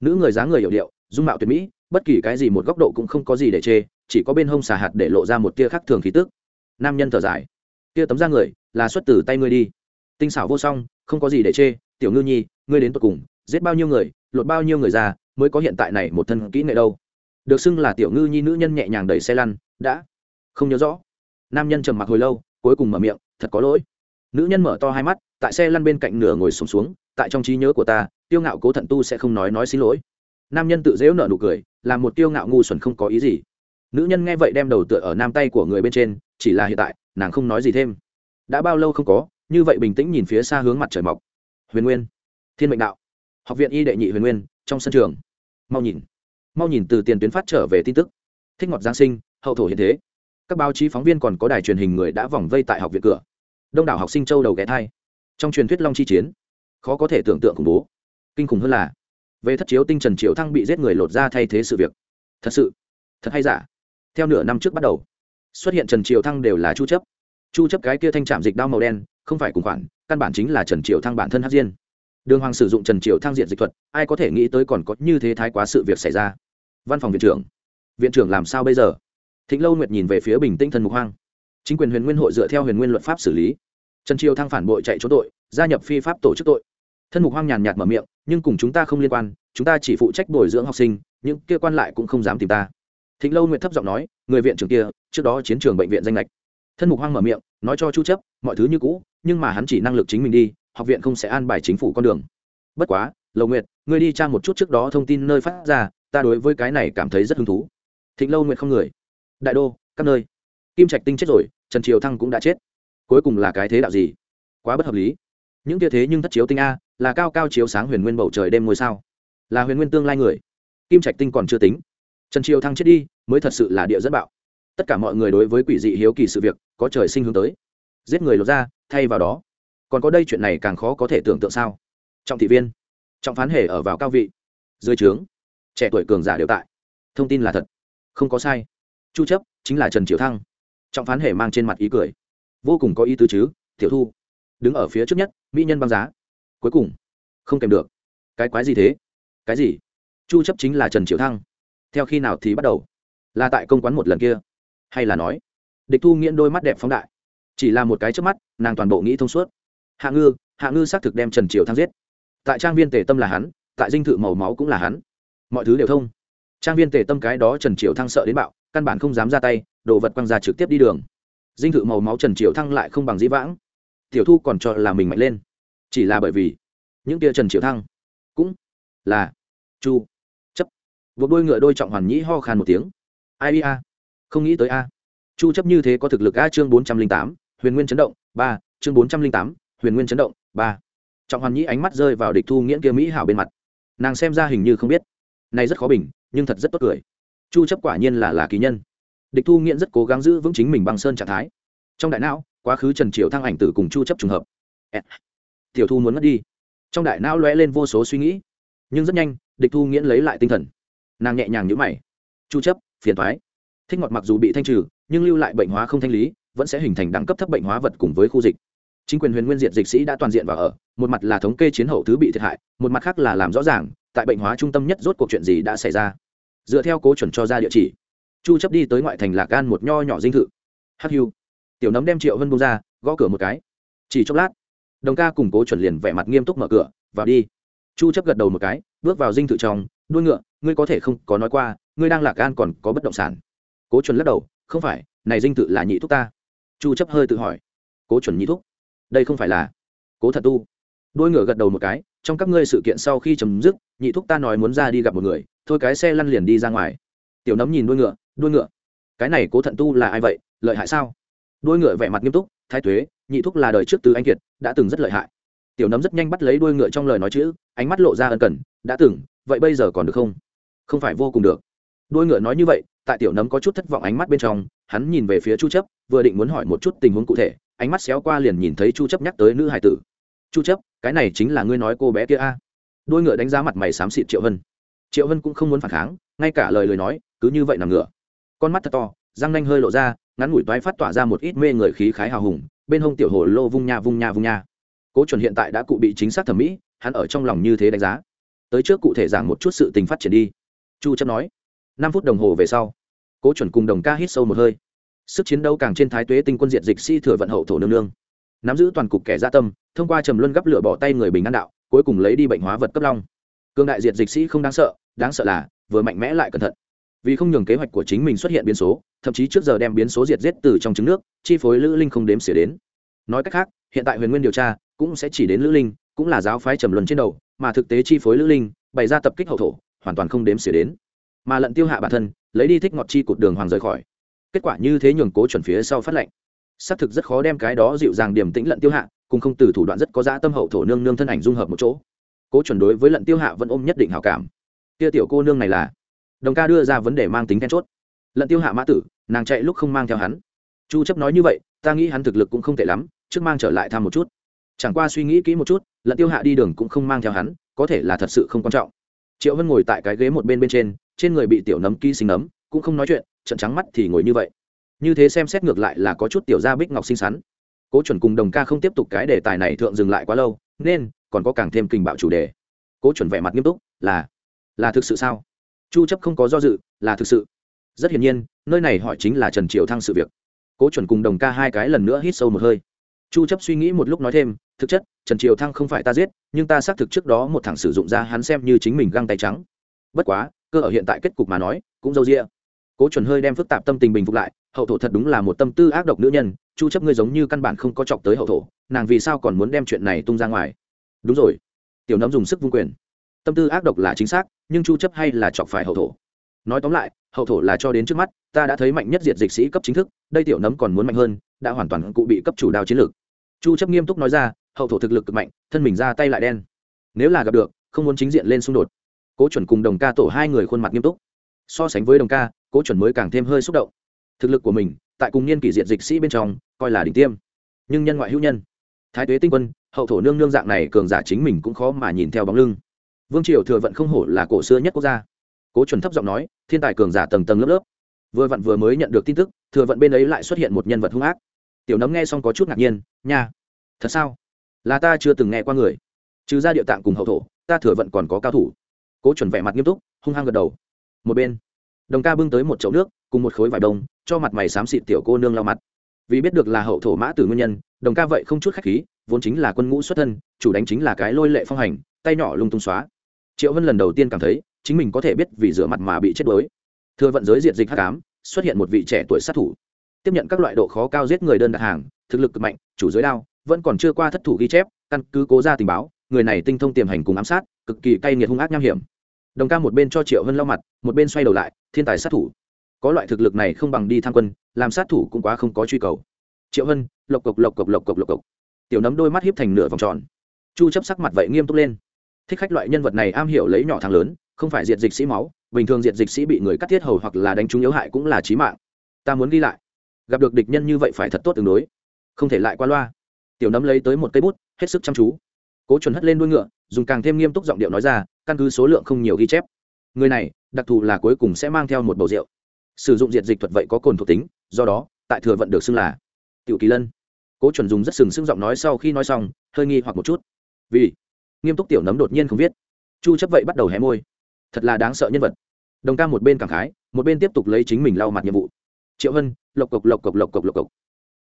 Nữ người dáng người hiệu điệu, dung mạo tuyệt mỹ, bất kỳ cái gì một góc độ cũng không có gì để chê, chỉ có bên hông xà hạt để lộ ra một tia khác thường khí tức. Nam nhân thở dài. Tia tấm da người, là xuất từ tay ngươi đi. Tinh xảo vô song, không có gì để chê, tiểu ngư nhi, ngươi đến tột cùng giết bao nhiêu người lột bao nhiêu người ra mới có hiện tại này một thân kỹ nghệ đâu. Được xưng là tiểu ngư nhi nữ nhân nhẹ nhàng đẩy xe lăn đã. Không nhớ rõ. Nam nhân trầm mặc hồi lâu cuối cùng mở miệng thật có lỗi. Nữ nhân mở to hai mắt tại xe lăn bên cạnh nửa ngồi sùng xuống, xuống tại trong trí nhớ của ta tiêu ngạo cố thận tu sẽ không nói nói xin lỗi. Nam nhân tự dễu nở nụ cười là một tiêu ngạo ngu xuẩn không có ý gì. Nữ nhân nghe vậy đem đầu tựa ở nam tay của người bên trên chỉ là hiện tại nàng không nói gì thêm. Đã bao lâu không có như vậy bình tĩnh nhìn phía xa hướng mặt trời mọc. Huyền nguyên thiên mệnh đạo học viện y đệ nhị huyền nguyên, trong sân trường. Mau nhìn. Mau nhìn từ tiền tuyến phát trở về tin tức. Thích ngọt giáng sinh, hậu thổ hiện thế. Các báo chí phóng viên còn có đài truyền hình người đã vòng vây tại học viện cửa. Đông đảo học sinh châu đầu ghé thai. Trong truyền thuyết long chi chiến, khó có thể tưởng tượng khủng bố. Kinh khủng hơn là, về thất chiếu tinh trần triệu thăng bị giết người lột ra thay thế sự việc. Thật sự, thật hay giả? Theo nửa năm trước bắt đầu, xuất hiện trần Triệu thăng đều là chu chấp. Chu chấp cái kia thanh trạm dịch đao màu đen, không phải cùng khoản, căn bản chính là trần Triệu thăng bản thân hát diên đường hoàng sử dụng trần triều thang diện dịch thuật, ai có thể nghĩ tới còn có như thế thái quá sự việc xảy ra? Văn phòng viện trưởng. Viện trưởng làm sao bây giờ? Thịnh lâu nguyệt nhìn về phía bình tĩnh thần mục hoang. Chính quyền huyền nguyên hội dựa theo huyền nguyên luật pháp xử lý. Trần triều thăng phản bội chạy trốn tội, gia nhập phi pháp tổ chức tội. Thân mục hoang nhàn nhạt mở miệng, nhưng cùng chúng ta không liên quan, chúng ta chỉ phụ trách bồi dưỡng học sinh, những kia quan lại cũng không dám tìm ta. Thịnh lâu nguyệt thấp giọng nói, người viện trưởng kia, trước đó chiến trường bệnh viện danh lệch thân mục hoang mở miệng, nói cho chu chấp, mọi thứ như cũ, nhưng mà hắn chỉ năng lực chính mình đi học viện không sẽ an bài chính phủ con đường. Bất quá lâu nguyệt, ngươi đi tra một chút trước đó thông tin nơi phát ra, ta đối với cái này cảm thấy rất hứng thú. Thịnh lâu nguyệt không người. Đại đô, các nơi. Kim trạch tinh chết rồi, trần triều thăng cũng đã chết. Cuối cùng là cái thế đạo gì? Quá bất hợp lý. Những kia thế nhưng thất chiếu tinh a, là cao cao chiếu sáng huyền nguyên bầu trời đêm ngôi sao. Là huyền nguyên tương lai người. Kim trạch tinh còn chưa tính. Trần triều thăng chết đi, mới thật sự là địa dẫn bạo. Tất cả mọi người đối với quỷ dị hiếu kỳ sự việc, có trời sinh hướng tới. Giết người lột ra thay vào đó còn có đây chuyện này càng khó có thể tưởng tượng sao? Trọng thị viên, trọng phán hề ở vào cao vị, dưới trướng, trẻ tuổi cường giả đều tại. Thông tin là thật, không có sai. Chu chấp chính là trần triều thăng. Trọng phán hề mang trên mặt ý cười. Vô cùng có ý tứ chứ, tiểu thu. Đứng ở phía trước nhất, mỹ nhân băng giá. Cuối cùng, không kèm được. Cái quái gì thế? Cái gì? Chu chấp chính là trần triều thăng. Theo khi nào thì bắt đầu? Là tại công quán một lần kia. Hay là nói, địch thu nghiễn đôi mắt đẹp phóng đại. Chỉ là một cái trước mắt, nàng toàn bộ nghĩ thông suốt hạ ngư hạ ngư xác thực đem trần triều thăng giết. Tại trang viên tề tâm là hắn tại dinh thự màu máu cũng là hắn. Mọi thứ đều thông. Trang viên tề tâm cái đó trần triều thăng sợ đến bạo căn bản không dám ra tay đồ vật quăng ra trực tiếp đi đường. Dinh thự màu máu trần triều thăng lại không bằng dĩ vãng. Tiểu thu còn cho là mình mạnh lên. Chỉ là bởi vì những kia trần triều thăng cũng là chu chấp. Buộc đôi ngựa đôi trọng hoàn nhĩ ho khan một tiếng. Ai a? Không nghĩ tới a. Chu chấp như thế có thực lực a chương 408, huyền nguyên chấn động ba chương 408, huyền nguyên chấn động, ba. Trọng hoàn nhĩ ánh mắt rơi vào địch thu nghiễn kia mỹ hảo bên mặt. Nàng xem ra hình như không biết. Này rất khó bình, nhưng thật rất tốt cười. Chu chấp quả nhiên là là kỳ nhân. Địch thu nghiễn rất cố gắng giữ vững chính mình bằng sơn trạng thái. Trong đại não, quá khứ trần triều thăng ảnh tử cùng chu chấp trùng hợp. Tiểu thu muốn mất đi. Trong đại não lóe lên vô số suy nghĩ. Nhưng rất nhanh, địch thu nghiễn lấy lại tinh thần. Nàng nhẹ nhàng nhíu mày. Chu chấp, phiền toái. Thích ngọt mặc dù bị thanh trừ, nhưng lưu lại bệnh hóa không thanh lý, vẫn sẽ hình thành đẳng cấp thấp bệnh hóa vật cùng với khu dịch chính quyền huyền nguyên diệt dịch sĩ đã toàn diện vào ở, một mặt là thống kê chiến hậu thứ bị thiệt hại, một mặt khác là làm rõ ràng, tại bệnh hóa trung tâm nhất rốt cuộc chuyện gì đã xảy ra. Dựa theo cố chuẩn cho ra địa chỉ, chu chấp đi tới ngoại thành lạc gan một nho nhỏ dinh thự. Hắc hưu. Tiểu nấm đem triệu vân bông ra, gõ cửa một cái. Chỉ chốc lát, đồng ca cùng cố chuẩn liền vẻ mặt nghiêm túc mở cửa, vào đi. Chu chấp gật đầu một cái, bước vào dinh thự trong, đuôi ngựa, ngươi có thể không, có nói qua, ngươi đang lạc gan còn có bất động sản. Cố chuẩn lắc đầu, không phải, này dinh thự là nhị thúc ta. Chu chấp hơi tự hỏi, cố chuẩn nhị thúc? Đây không phải là cố thật tu. Đuôi ngựa gật đầu một cái, trong các ngươi sự kiện sau khi chấm dứt, nhị thúc ta nói muốn ra đi gặp một người, thôi cái xe lăn liền đi ra ngoài. Tiểu nấm nhìn đuôi ngựa đuôi ngựa. Cái này cố thận tu là ai vậy, lợi hại sao? Đuôi ngựa vẻ mặt nghiêm túc, thái tuế, nhị thúc là đời trước từ anh kiệt, đã từng rất lợi hại. Tiểu nấm rất nhanh bắt lấy đuôi ngựa trong lời nói chữ, ánh mắt lộ ra ân cần, đã từng, vậy bây giờ còn được không? Không phải vô cùng được. Đuôi ngựa nói như vậy, tại tiểu nấm có chút thất vọng ánh mắt bên trong, hắn nhìn về phía chu chấp, vừa định muốn hỏi một chút tình huống cụ thể ánh mắt xéo qua liền nhìn thấy chu chấp nhắc tới nữ hải tử. Chu chấp, cái này chính là ngươi nói cô bé kia a? Đôi ngựa đánh giá mặt mày xám xịt triệu vân. Triệu vân cũng không muốn phản kháng, ngay cả lời lời nói, cứ như vậy nằm ngựa con mắt thật to, răng nanh hơi lộ ra, ngắn ngủi toái phát tỏa ra một ít mê người khí khái hào hùng, bên hông tiểu hồ lô vung nha vung nha vung nha. Cố chuẩn hiện tại đã cụ bị chính xác thẩm mỹ, hắn ở trong lòng như thế đánh giá. Tới trước cụ thể giảng một chút sự tình phát triển đi. Chu chấp nói. Năm phút đồng hồ về sau, cố chuẩn cùng đồng ca hít sâu một hơi sức chiến đấu càng trên thái tuế tinh quân diện dịch si thừa vận hậu thổ nương nương. Nắm giữ toàn cục kẻ gia tâm, thông qua trầm luân gấp lửa bỏ tay người bình an đạo, cuối cùng lấy đi bệnh hóa vật cấp long. Cương đại diệt dịch sĩ không đáng sợ đáng sợ là vừa mạnh mẽ lại cẩn thận. Vì không nhường kế hoạch của chính mình xuất hiện biến số, thậm chí trước giờ đem biến số diệt giết từ trong trứng nước, chi phối lữ linh không đếm xỉa đến. Nói cách khác, hiện tại huyền nguyên điều tra cũng sẽ chỉ đến lữ linh, cũng là giáo phái trầm luân trên đầu, mà thực tế chi phối lữ linh, bày ra tập kích hậu thổ, hoàn toàn không đếm xỉa đến. Mà lận tiêu hạ bản thân, lấy đi thích ngọt chi cột đường hoàng rời khỏi kết quả như thế nhường cố chuẩn phía sau phát lệnh. Xác thực rất khó đem cái đó dịu dàng điểm tĩnh lận tiêu hạ, cùng không từ thủ đoạn rất có giá tâm hậu thổ nương nương thân ảnh dung hợp một chỗ. Cố chuẩn đối với lận tiêu hạ vẫn ôm nhất định hảo cảm. Kia tiểu cô nương này là? Đồng ca đưa ra vấn đề mang tính then chốt. Lận tiêu hạ mã tử, nàng chạy lúc không mang theo hắn. Chu chấp nói như vậy, ta nghĩ hắn thực lực cũng không tệ lắm, trước mang trở lại thăm một chút. Chẳng qua suy nghĩ kỹ một chút, lận tiêu hạ đi đường cũng không mang theo hắn, có thể là thật sự không quan trọng. Triệu vân ngồi tại cái ghế một bên bên trên trên người bị tiểu nấm ký sinh nấm, cũng không nói chuyện trận trắng mắt thì ngồi như vậy. Như thế xem xét ngược lại là có chút tiểu gia bích ngọc xinh xắn. Cố chuẩn cùng đồng ca không tiếp tục cái đề tài này thượng dừng lại quá lâu, nên còn có càng thêm kình bạo chủ đề. Cố chuẩn vẻ mặt nghiêm túc, là là thực sự sao? Chu chấp không có do dự, là thực sự. Rất hiển nhiên, nơi này hỏi chính là trần triều thăng sự việc. Cố chuẩn cùng đồng ca hai cái lần nữa hít sâu một hơi. Chu chấp suy nghĩ một lúc nói thêm, thực chất, trần triều thăng không phải ta giết, nhưng ta xác thực trước đó một thằng sử dụng ra hắn xem như chính mình găng tay trắng. Bất quá, cơ ở hiện tại kết cục mà nói, cũng dâu dịa cố chuẩn hơi đem phức tạp tâm tình bình phục lại, hậu thổ thật đúng là một tâm tư ác độc nữ nhân, chu chấp ngươi giống như căn bản không có chọc tới hậu thổ, nàng vì sao còn muốn đem chuyện này tung ra ngoài? Đúng rồi, tiểu nấm dùng sức vung quyền. Tâm tư ác độc là chính xác, nhưng chu chấp hay là chọc phải hậu thổ? Nói tóm lại, hậu thổ là cho đến trước mắt, ta đã thấy mạnh nhất diệt dịch sĩ cấp chính thức, đây tiểu nấm còn muốn mạnh hơn, đã hoàn toàn cụ bị cấp chủ đao chiến lược. Chu chấp nghiêm túc nói ra, hậu thổ thực lực cực mạnh, thân mình ra tay lại đen. Nếu là gặp được, không muốn chính diện lên xung đột. Cố chuẩn cùng đồng ca tổ hai người khuôn mặt nghiêm túc. So sánh với đồng ca cố chuẩn mới càng thêm hơi xúc động. Thực lực của mình, tại cùng niên kỷ diện dịch sĩ bên trong, coi là đỉnh tiêm. Nhưng nhân ngoại hữu nhân, thái tuế tinh quân, hậu thổ nương nương dạng này cường giả chính mình cũng khó mà nhìn theo bóng lưng. Vương triều thừa vận không hổ là cổ xưa nhất quốc gia. Cố chuẩn thấp giọng nói, thiên tài cường giả tầng tầng lớp lớp. Vừa vặn vừa mới nhận được tin tức, thừa vận bên ấy lại xuất hiện một nhân vật hung ác. Tiểu nấm nghe xong có chút ngạc nhiên, nha, thật sao? Là ta chưa từng nghe qua người. Trừ ra địa tạng cùng hậu thổ, ta thừa vận còn có cao thủ. Cố chuẩn vẻ mặt nghiêm túc, hung hăng gật đầu. Một bên đồng ca bưng tới một chậu nước, cùng một khối vải đông, cho mặt mày xám xịt tiểu cô nương lau mặt. Vì biết được là hậu thổ mã tử nguyên nhân, đồng ca vậy không chút khách khí, vốn chính là quân ngũ xuất thân, chủ đánh chính là cái lôi lệ phong hành, tay nhỏ lung tung xóa. Triệu vân lần đầu tiên cảm thấy, chính mình có thể biết vì rửa mặt mà bị chết đuối. Thừa vận giới diệt dịch hắc ám, xuất hiện một vị trẻ tuổi sát thủ. Tiếp nhận các loại độ khó cao giết người đơn đặt hàng, thực lực cực mạnh, chủ giới đao, vẫn còn chưa qua thất thủ ghi chép, căn cứ cố ra tình báo, người này tinh thông tiềm hành cùng ám sát, cực kỳ cay nghiệt hung ác nham hiểm. Đồng ca một bên cho triệu vân lau mặt, một bên xoay đầu lại thiên tài sát thủ. Có loại thực lực này không bằng đi tham quân, làm sát thủ cũng quá không có truy cầu. Triệu hân, lộc cộc lộc cộc lộc cộc lộc cộc. Tiểu nấm đôi mắt hiếp thành nửa vòng tròn. Chu chấp sắc mặt vậy nghiêm túc lên. Thích khách loại nhân vật này am hiểu lấy nhỏ thằng lớn, không phải diệt dịch sĩ máu, bình thường diệt dịch sĩ bị người cắt thiết hầu hoặc là đánh trúng yếu hại cũng là chí mạng. Ta muốn ghi lại. Gặp được địch nhân như vậy phải thật tốt tương đối. Không thể lại qua loa. Tiểu nấm lấy tới một cây bút, hết sức chăm chú. Cố chuẩn hất lên đuôi ngựa, dùng càng thêm nghiêm túc giọng điệu nói ra, căn cứ số lượng không nhiều ghi chép. Người này đặc thù là cuối cùng sẽ mang theo một bầu rượu. Sử dụng diệt dịch thuật vậy có cồn thuộc tính, do đó, tại thừa vận được xưng là tiểu kỳ lân. Cố chuẩn dùng rất sừng sững giọng nói sau khi nói xong, hơi nghi hoặc một chút. Vì nghiêm túc tiểu nấm đột nhiên không viết. Chu chấp vậy bắt đầu hé môi. Thật là đáng sợ nhân vật. Đồng ca một bên cảm khái, một bên tiếp tục lấy chính mình lau mặt nhiệm vụ. Triệu hân, lộc cộc lộc cộc lộc cộc lộc cộc.